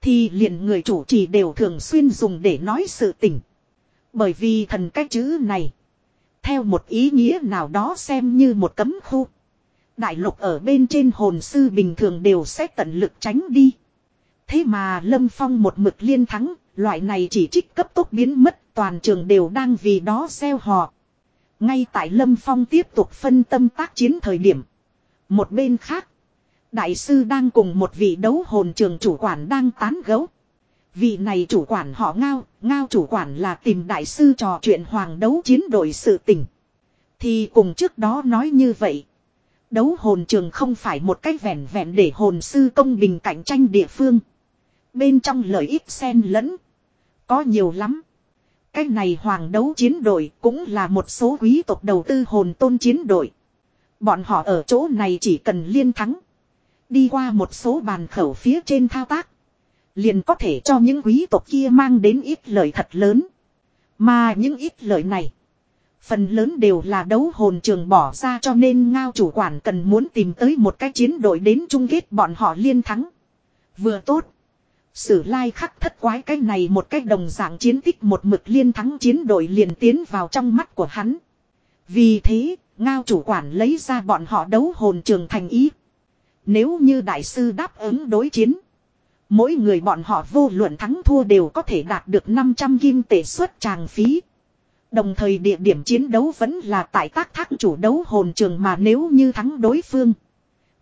Thì liền người chủ trì đều thường xuyên dùng để nói sự tình. Bởi vì thần cái chữ này. Theo một ý nghĩa nào đó xem như một cấm khu. Đại lục ở bên trên hồn sư bình thường đều sẽ tận lực tránh đi. Thế mà Lâm Phong một mực liên thắng, loại này chỉ trích cấp tốc biến mất toàn trường đều đang vì đó gieo họ. Ngay tại Lâm Phong tiếp tục phân tâm tác chiến thời điểm. Một bên khác, đại sư đang cùng một vị đấu hồn trường chủ quản đang tán gấu. Vị này chủ quản họ ngao, ngao chủ quản là tìm đại sư trò chuyện hoàng đấu chiến đội sự tình. Thì cùng trước đó nói như vậy. Đấu hồn trường không phải một cách vẹn vẹn để hồn sư công bình cạnh tranh địa phương. Bên trong lợi ích xen lẫn. Có nhiều lắm. Cái này hoàng đấu chiến đội cũng là một số quý tộc đầu tư hồn tôn chiến đội. Bọn họ ở chỗ này chỉ cần liên thắng. Đi qua một số bàn khẩu phía trên thao tác. Liền có thể cho những quý tộc kia mang đến ít lợi thật lớn. Mà những ít lợi này. Phần lớn đều là đấu hồn trường bỏ ra cho nên ngao chủ quản cần muốn tìm tới một cái chiến đội đến chung kết bọn họ liên thắng. Vừa tốt. Sử lai khắc thất quái cái này một cách đồng dạng chiến tích một mực liên thắng chiến đội liền tiến vào trong mắt của hắn. Vì thế, ngao chủ quản lấy ra bọn họ đấu hồn trường thành ý. Nếu như đại sư đáp ứng đối chiến. Mỗi người bọn họ vô luận thắng thua đều có thể đạt được 500 kim tệ suất tràng phí. Đồng thời địa điểm chiến đấu vẫn là tại tác thác chủ đấu hồn trường mà nếu như thắng đối phương.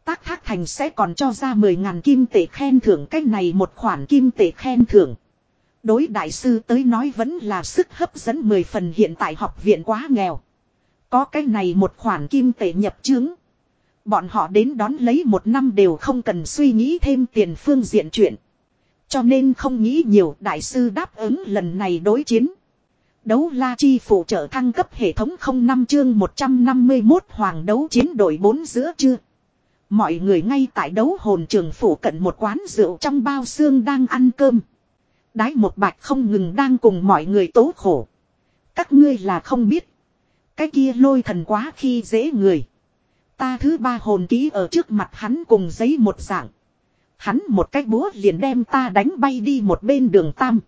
Tác thác thành sẽ còn cho ra 10.000 kim tệ khen thưởng cách này một khoản kim tệ khen thưởng. Đối đại sư tới nói vẫn là sức hấp dẫn 10 phần hiện tại học viện quá nghèo. Có cái này một khoản kim tệ nhập chứng. Bọn họ đến đón lấy một năm đều không cần suy nghĩ thêm tiền phương diện chuyện. Cho nên không nghĩ nhiều, đại sư đáp ứng lần này đối chiến. Đấu la chi phụ trợ thăng cấp hệ thống 05 chương 151 hoàng đấu chiến đội 4 giữa chưa. Mọi người ngay tại đấu hồn trường phủ cận một quán rượu trong bao xương đang ăn cơm. Đái một bạch không ngừng đang cùng mọi người tố khổ. Các ngươi là không biết. Cái kia lôi thần quá khi dễ người. Ta thứ ba hồn ký ở trước mặt hắn cùng giấy một dạng. Hắn một cái búa liền đem ta đánh bay đi một bên đường tam.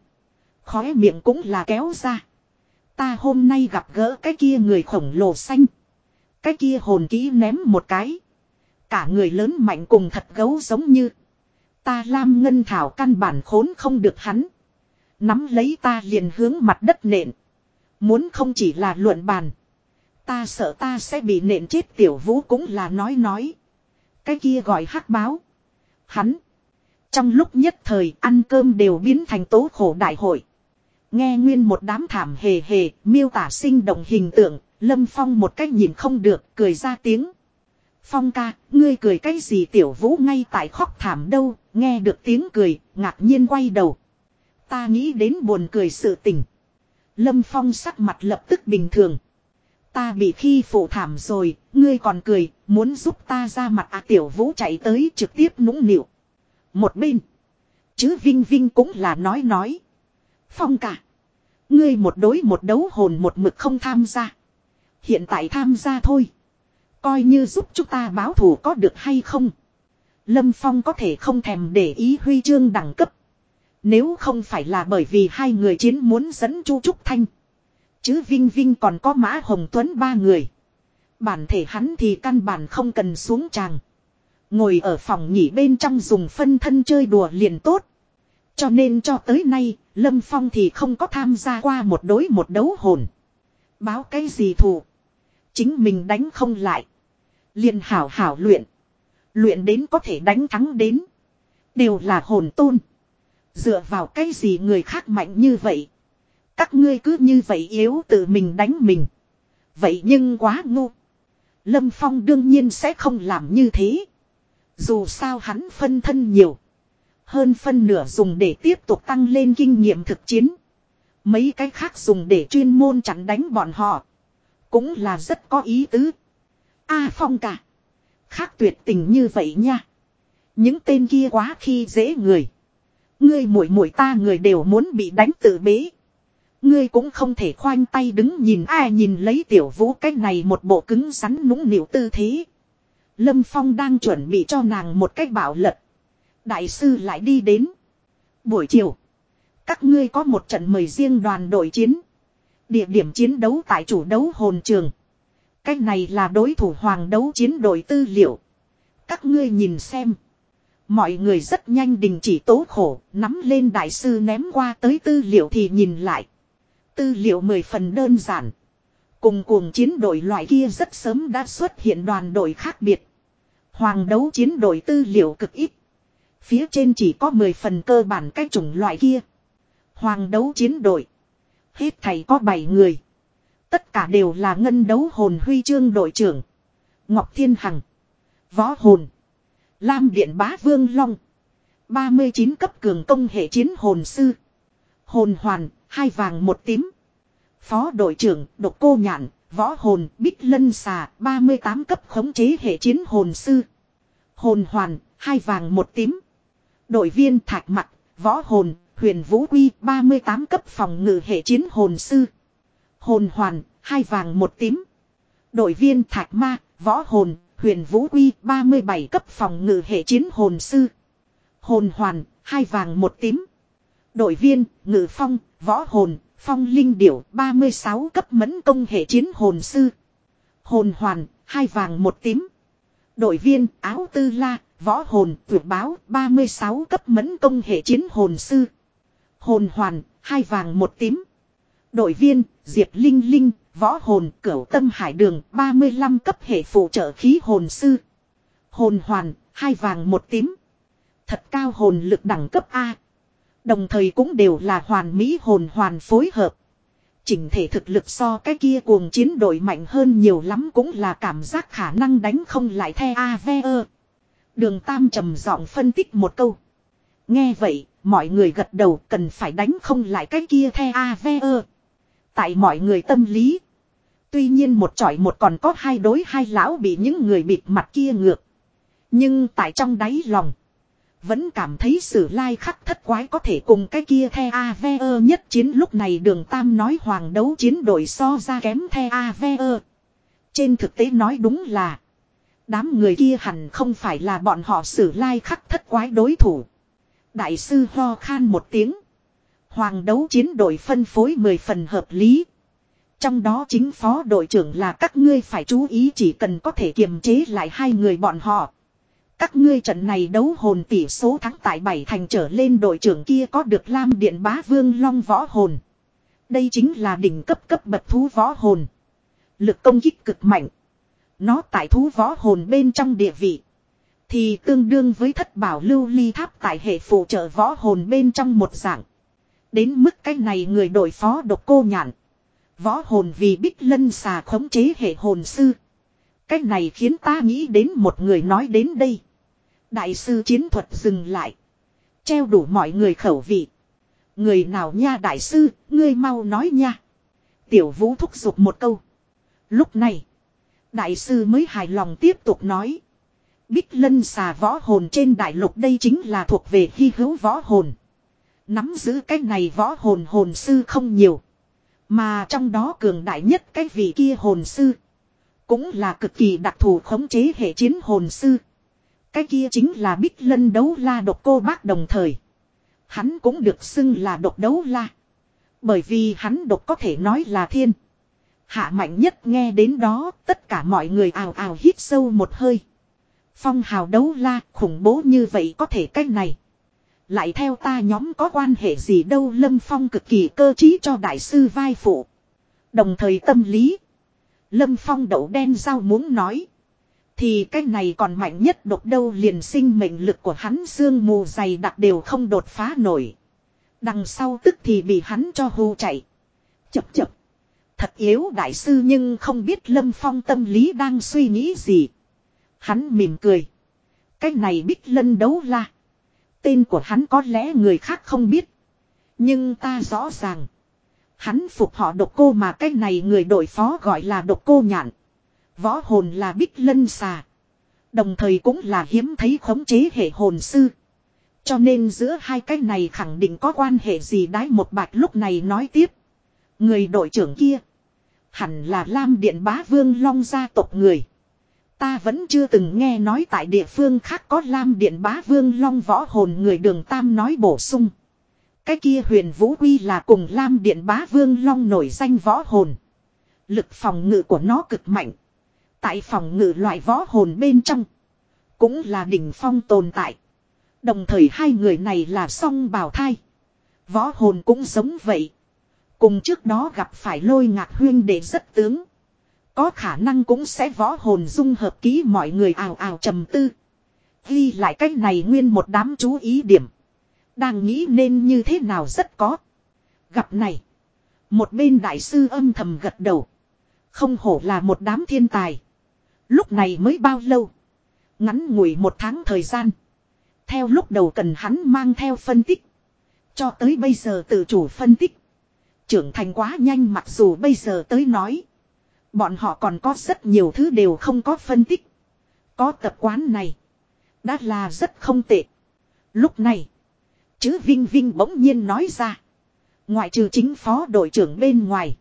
Khóe miệng cũng là kéo ra. Ta hôm nay gặp gỡ cái kia người khổng lồ xanh. Cái kia hồn ký ném một cái. Cả người lớn mạnh cùng thật gấu giống như. Ta lam ngân thảo căn bản khốn không được hắn. Nắm lấy ta liền hướng mặt đất nện. Muốn không chỉ là luận bàn. Ta sợ ta sẽ bị nện chết tiểu vũ cũng là nói nói. Cái kia gọi hắc báo. Hắn. Trong lúc nhất thời ăn cơm đều biến thành tố khổ đại hội. Nghe nguyên một đám thảm hề hề, miêu tả sinh động hình tượng, Lâm Phong một cách nhìn không được, cười ra tiếng. Phong ca, ngươi cười cái gì tiểu vũ ngay tại khóc thảm đâu, nghe được tiếng cười, ngạc nhiên quay đầu. Ta nghĩ đến buồn cười sự tình. Lâm Phong sắc mặt lập tức bình thường. Ta bị khi phụ thảm rồi, ngươi còn cười, muốn giúp ta ra mặt à tiểu vũ chạy tới trực tiếp nũng nịu. Một bên. Chứ Vinh Vinh cũng là nói nói. Phong cả. Ngươi một đối một đấu hồn một mực không tham gia. Hiện tại tham gia thôi. Coi như giúp chúng ta báo thù có được hay không. Lâm Phong có thể không thèm để ý huy chương đẳng cấp. Nếu không phải là bởi vì hai người chiến muốn dẫn Chu Trúc Thanh. Chứ Vinh Vinh còn có Mã Hồng Tuấn ba người. Bản thể hắn thì căn bản không cần xuống tràng. Ngồi ở phòng nghỉ bên trong dùng phân thân chơi đùa liền tốt. Cho nên cho tới nay, Lâm Phong thì không có tham gia qua một đối một đấu hồn. Báo cái gì thù. Chính mình đánh không lại. Liền hảo hảo luyện. Luyện đến có thể đánh thắng đến. Đều là hồn tôn. Dựa vào cái gì người khác mạnh như vậy. Các ngươi cứ như vậy yếu tự mình đánh mình. Vậy nhưng quá ngu. Lâm Phong đương nhiên sẽ không làm như thế. Dù sao hắn phân thân nhiều. Hơn phân nửa dùng để tiếp tục tăng lên kinh nghiệm thực chiến. Mấy cái khác dùng để chuyên môn chặn đánh bọn họ. Cũng là rất có ý tứ. A à, Phong cả. Khác tuyệt tình như vậy nha. Những tên kia quá khi dễ người. Ngươi mũi mũi ta người đều muốn bị đánh tự bế. Ngươi cũng không thể khoanh tay đứng nhìn ai nhìn lấy tiểu vũ cách này một bộ cứng rắn nũng nịu tư thế. Lâm Phong đang chuẩn bị cho nàng một cách bảo lật. Đại sư lại đi đến. Buổi chiều. Các ngươi có một trận mời riêng đoàn đội chiến. Địa điểm chiến đấu tại chủ đấu hồn trường. Cách này là đối thủ hoàng đấu chiến đội tư liệu. Các ngươi nhìn xem. Mọi người rất nhanh đình chỉ tố khổ, nắm lên đại sư ném qua tới tư liệu thì nhìn lại. Tư liệu mười phần đơn giản. Cùng cuồng chiến đội loại kia rất sớm đã xuất hiện đoàn đội khác biệt. Hoàng đấu chiến đội tư liệu cực ít. Phía trên chỉ có 10 phần cơ bản cái chủng loại kia. Hoàng đấu chiến đội. Hết thầy có 7 người. Tất cả đều là ngân đấu hồn huy chương đội trưởng. Ngọc Thiên Hằng. Võ hồn. Lam Điện Bá Vương Long. 39 cấp cường công hệ chiến hồn sư. Hồn hoàn, hai vàng một tím. Phó đội trưởng, độc cô nhạn, võ hồn, bích lân xà, 38 cấp khống chế hệ chiến hồn sư. Hồn hoàn, hai vàng một tím. Đội viên thạch mặt, võ hồn, huyền vũ quy, 38 cấp phòng ngự hệ chiến hồn sư. Hồn hoàn, hai vàng một tím. Đội viên thạch ma, võ hồn, huyền vũ quy, 37 cấp phòng ngự hệ chiến hồn sư. Hồn hoàn, hai vàng một tím. Đội viên, ngự phong, võ hồn, phong linh điểu, 36 cấp mẫn công hệ chiến hồn sư. Hồn hoàn, hai vàng một tím. Đội viên, áo tư la, võ hồn, tuyệt báo, 36 cấp mẫn công hệ chiến hồn sư. Hồn hoàn, hai vàng một tím. Đội viên, Diệp Linh Linh, võ hồn, cửu tâm hải đường, 35 cấp hệ phụ trợ khí hồn sư. Hồn hoàn, hai vàng một tím. Thật cao hồn lực đẳng cấp A. Đồng thời cũng đều là hoàn mỹ hồn hoàn phối hợp. Chỉnh thể thực lực so cái kia cuồng chiến đội mạnh hơn nhiều lắm cũng là cảm giác khả năng đánh không lại the AVE. Đường Tam trầm giọng phân tích một câu. Nghe vậy, Mọi người gật đầu cần phải đánh không lại cái kia the AVE. Tại mọi người tâm lý. Tuy nhiên một chọi một còn có hai đối hai lão bị những người bịt mặt kia ngược. Nhưng tại trong đáy lòng. Vẫn cảm thấy sử lai khắc thất quái có thể cùng cái kia the a ve ơ nhất chiến lúc này đường tam nói hoàng đấu chiến đội so ra kém the a ve ơ. Trên thực tế nói đúng là. Đám người kia hẳn không phải là bọn họ sử lai khắc thất quái đối thủ. Đại sư ho khan một tiếng. Hoàng đấu chiến đội phân phối mười phần hợp lý. Trong đó chính phó đội trưởng là các ngươi phải chú ý chỉ cần có thể kiềm chế lại hai người bọn họ. Các ngươi trận này đấu hồn tỷ số thắng tại bảy thành trở lên đội trưởng kia có được Lam Điện Bá Vương Long võ hồn. Đây chính là đỉnh cấp cấp bậc thú võ hồn. Lực công kích cực mạnh. Nó tại thú võ hồn bên trong địa vị. Thì tương đương với thất bảo lưu ly tháp tại hệ phụ trợ võ hồn bên trong một dạng. Đến mức cái này người đội phó độc cô nhạn. Võ hồn vì bích lân xà khống chế hệ hồn sư. Cái này khiến ta nghĩ đến một người nói đến đây. Đại sư chiến thuật dừng lại. Treo đủ mọi người khẩu vị. Người nào nha đại sư, ngươi mau nói nha. Tiểu vũ thúc giục một câu. Lúc này, đại sư mới hài lòng tiếp tục nói. Bích lân xà võ hồn trên đại lục đây chính là thuộc về hy hữu võ hồn. Nắm giữ cái này võ hồn hồn sư không nhiều. Mà trong đó cường đại nhất cái vị kia hồn sư. Cũng là cực kỳ đặc thù khống chế hệ chiến hồn sư. Cái kia chính là Bích Lân đấu la độc cô bác đồng thời. Hắn cũng được xưng là độc đấu la. Bởi vì hắn độc có thể nói là thiên. Hạ mạnh nhất nghe đến đó, tất cả mọi người ào ào hít sâu một hơi. Phong hào đấu la khủng bố như vậy có thể cách này. Lại theo ta nhóm có quan hệ gì đâu, Lâm Phong cực kỳ cơ trí cho đại sư vai phụ. Đồng thời tâm lý. Lâm Phong đậu đen giao muốn nói. Thì cái này còn mạnh nhất độc đâu liền sinh mệnh lực của hắn xương mù dày đặc đều không đột phá nổi. Đằng sau tức thì bị hắn cho hù chạy. Chập chập. Thật yếu đại sư nhưng không biết Lâm Phong tâm lý đang suy nghĩ gì. Hắn mỉm cười. Cái này bích lân đấu la. Tên của hắn có lẽ người khác không biết. Nhưng ta rõ ràng. Hắn phục họ độc cô mà cái này người đội phó gọi là độc cô nhạn. Võ hồn là bích lân xà. Đồng thời cũng là hiếm thấy khống chế hệ hồn sư. Cho nên giữa hai cái này khẳng định có quan hệ gì đái một bạch lúc này nói tiếp. Người đội trưởng kia. Hẳn là Lam Điện Bá Vương Long gia tộc người. Ta vẫn chưa từng nghe nói tại địa phương khác có Lam Điện Bá Vương Long võ hồn người đường Tam nói bổ sung. Cái kia huyền Vũ Quy là cùng Lam Điện Bá Vương Long nổi danh võ hồn. Lực phòng ngự của nó cực mạnh. Tại phòng ngự loại võ hồn bên trong. Cũng là đỉnh phong tồn tại. Đồng thời hai người này là song bào thai. Võ hồn cũng giống vậy. Cùng trước đó gặp phải lôi ngạc huyên để rất tướng. Có khả năng cũng sẽ võ hồn dung hợp ký mọi người ào ào trầm tư. Ghi lại cách này nguyên một đám chú ý điểm. Đang nghĩ nên như thế nào rất có. Gặp này. Một bên đại sư âm thầm gật đầu. Không hổ là một đám thiên tài. Lúc này mới bao lâu. Ngắn ngủi một tháng thời gian. Theo lúc đầu cần hắn mang theo phân tích. Cho tới bây giờ tự chủ phân tích. Trưởng thành quá nhanh mặc dù bây giờ tới nói. Bọn họ còn có rất nhiều thứ đều không có phân tích. Có tập quán này. Đã là rất không tệ. Lúc này. Chứ Vinh Vinh bỗng nhiên nói ra. Ngoại trừ chính phó đội trưởng bên ngoài.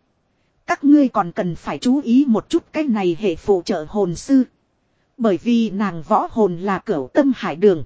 Các ngươi còn cần phải chú ý một chút cái này hệ phụ trợ hồn sư. Bởi vì nàng võ hồn là cửu tâm hải đường.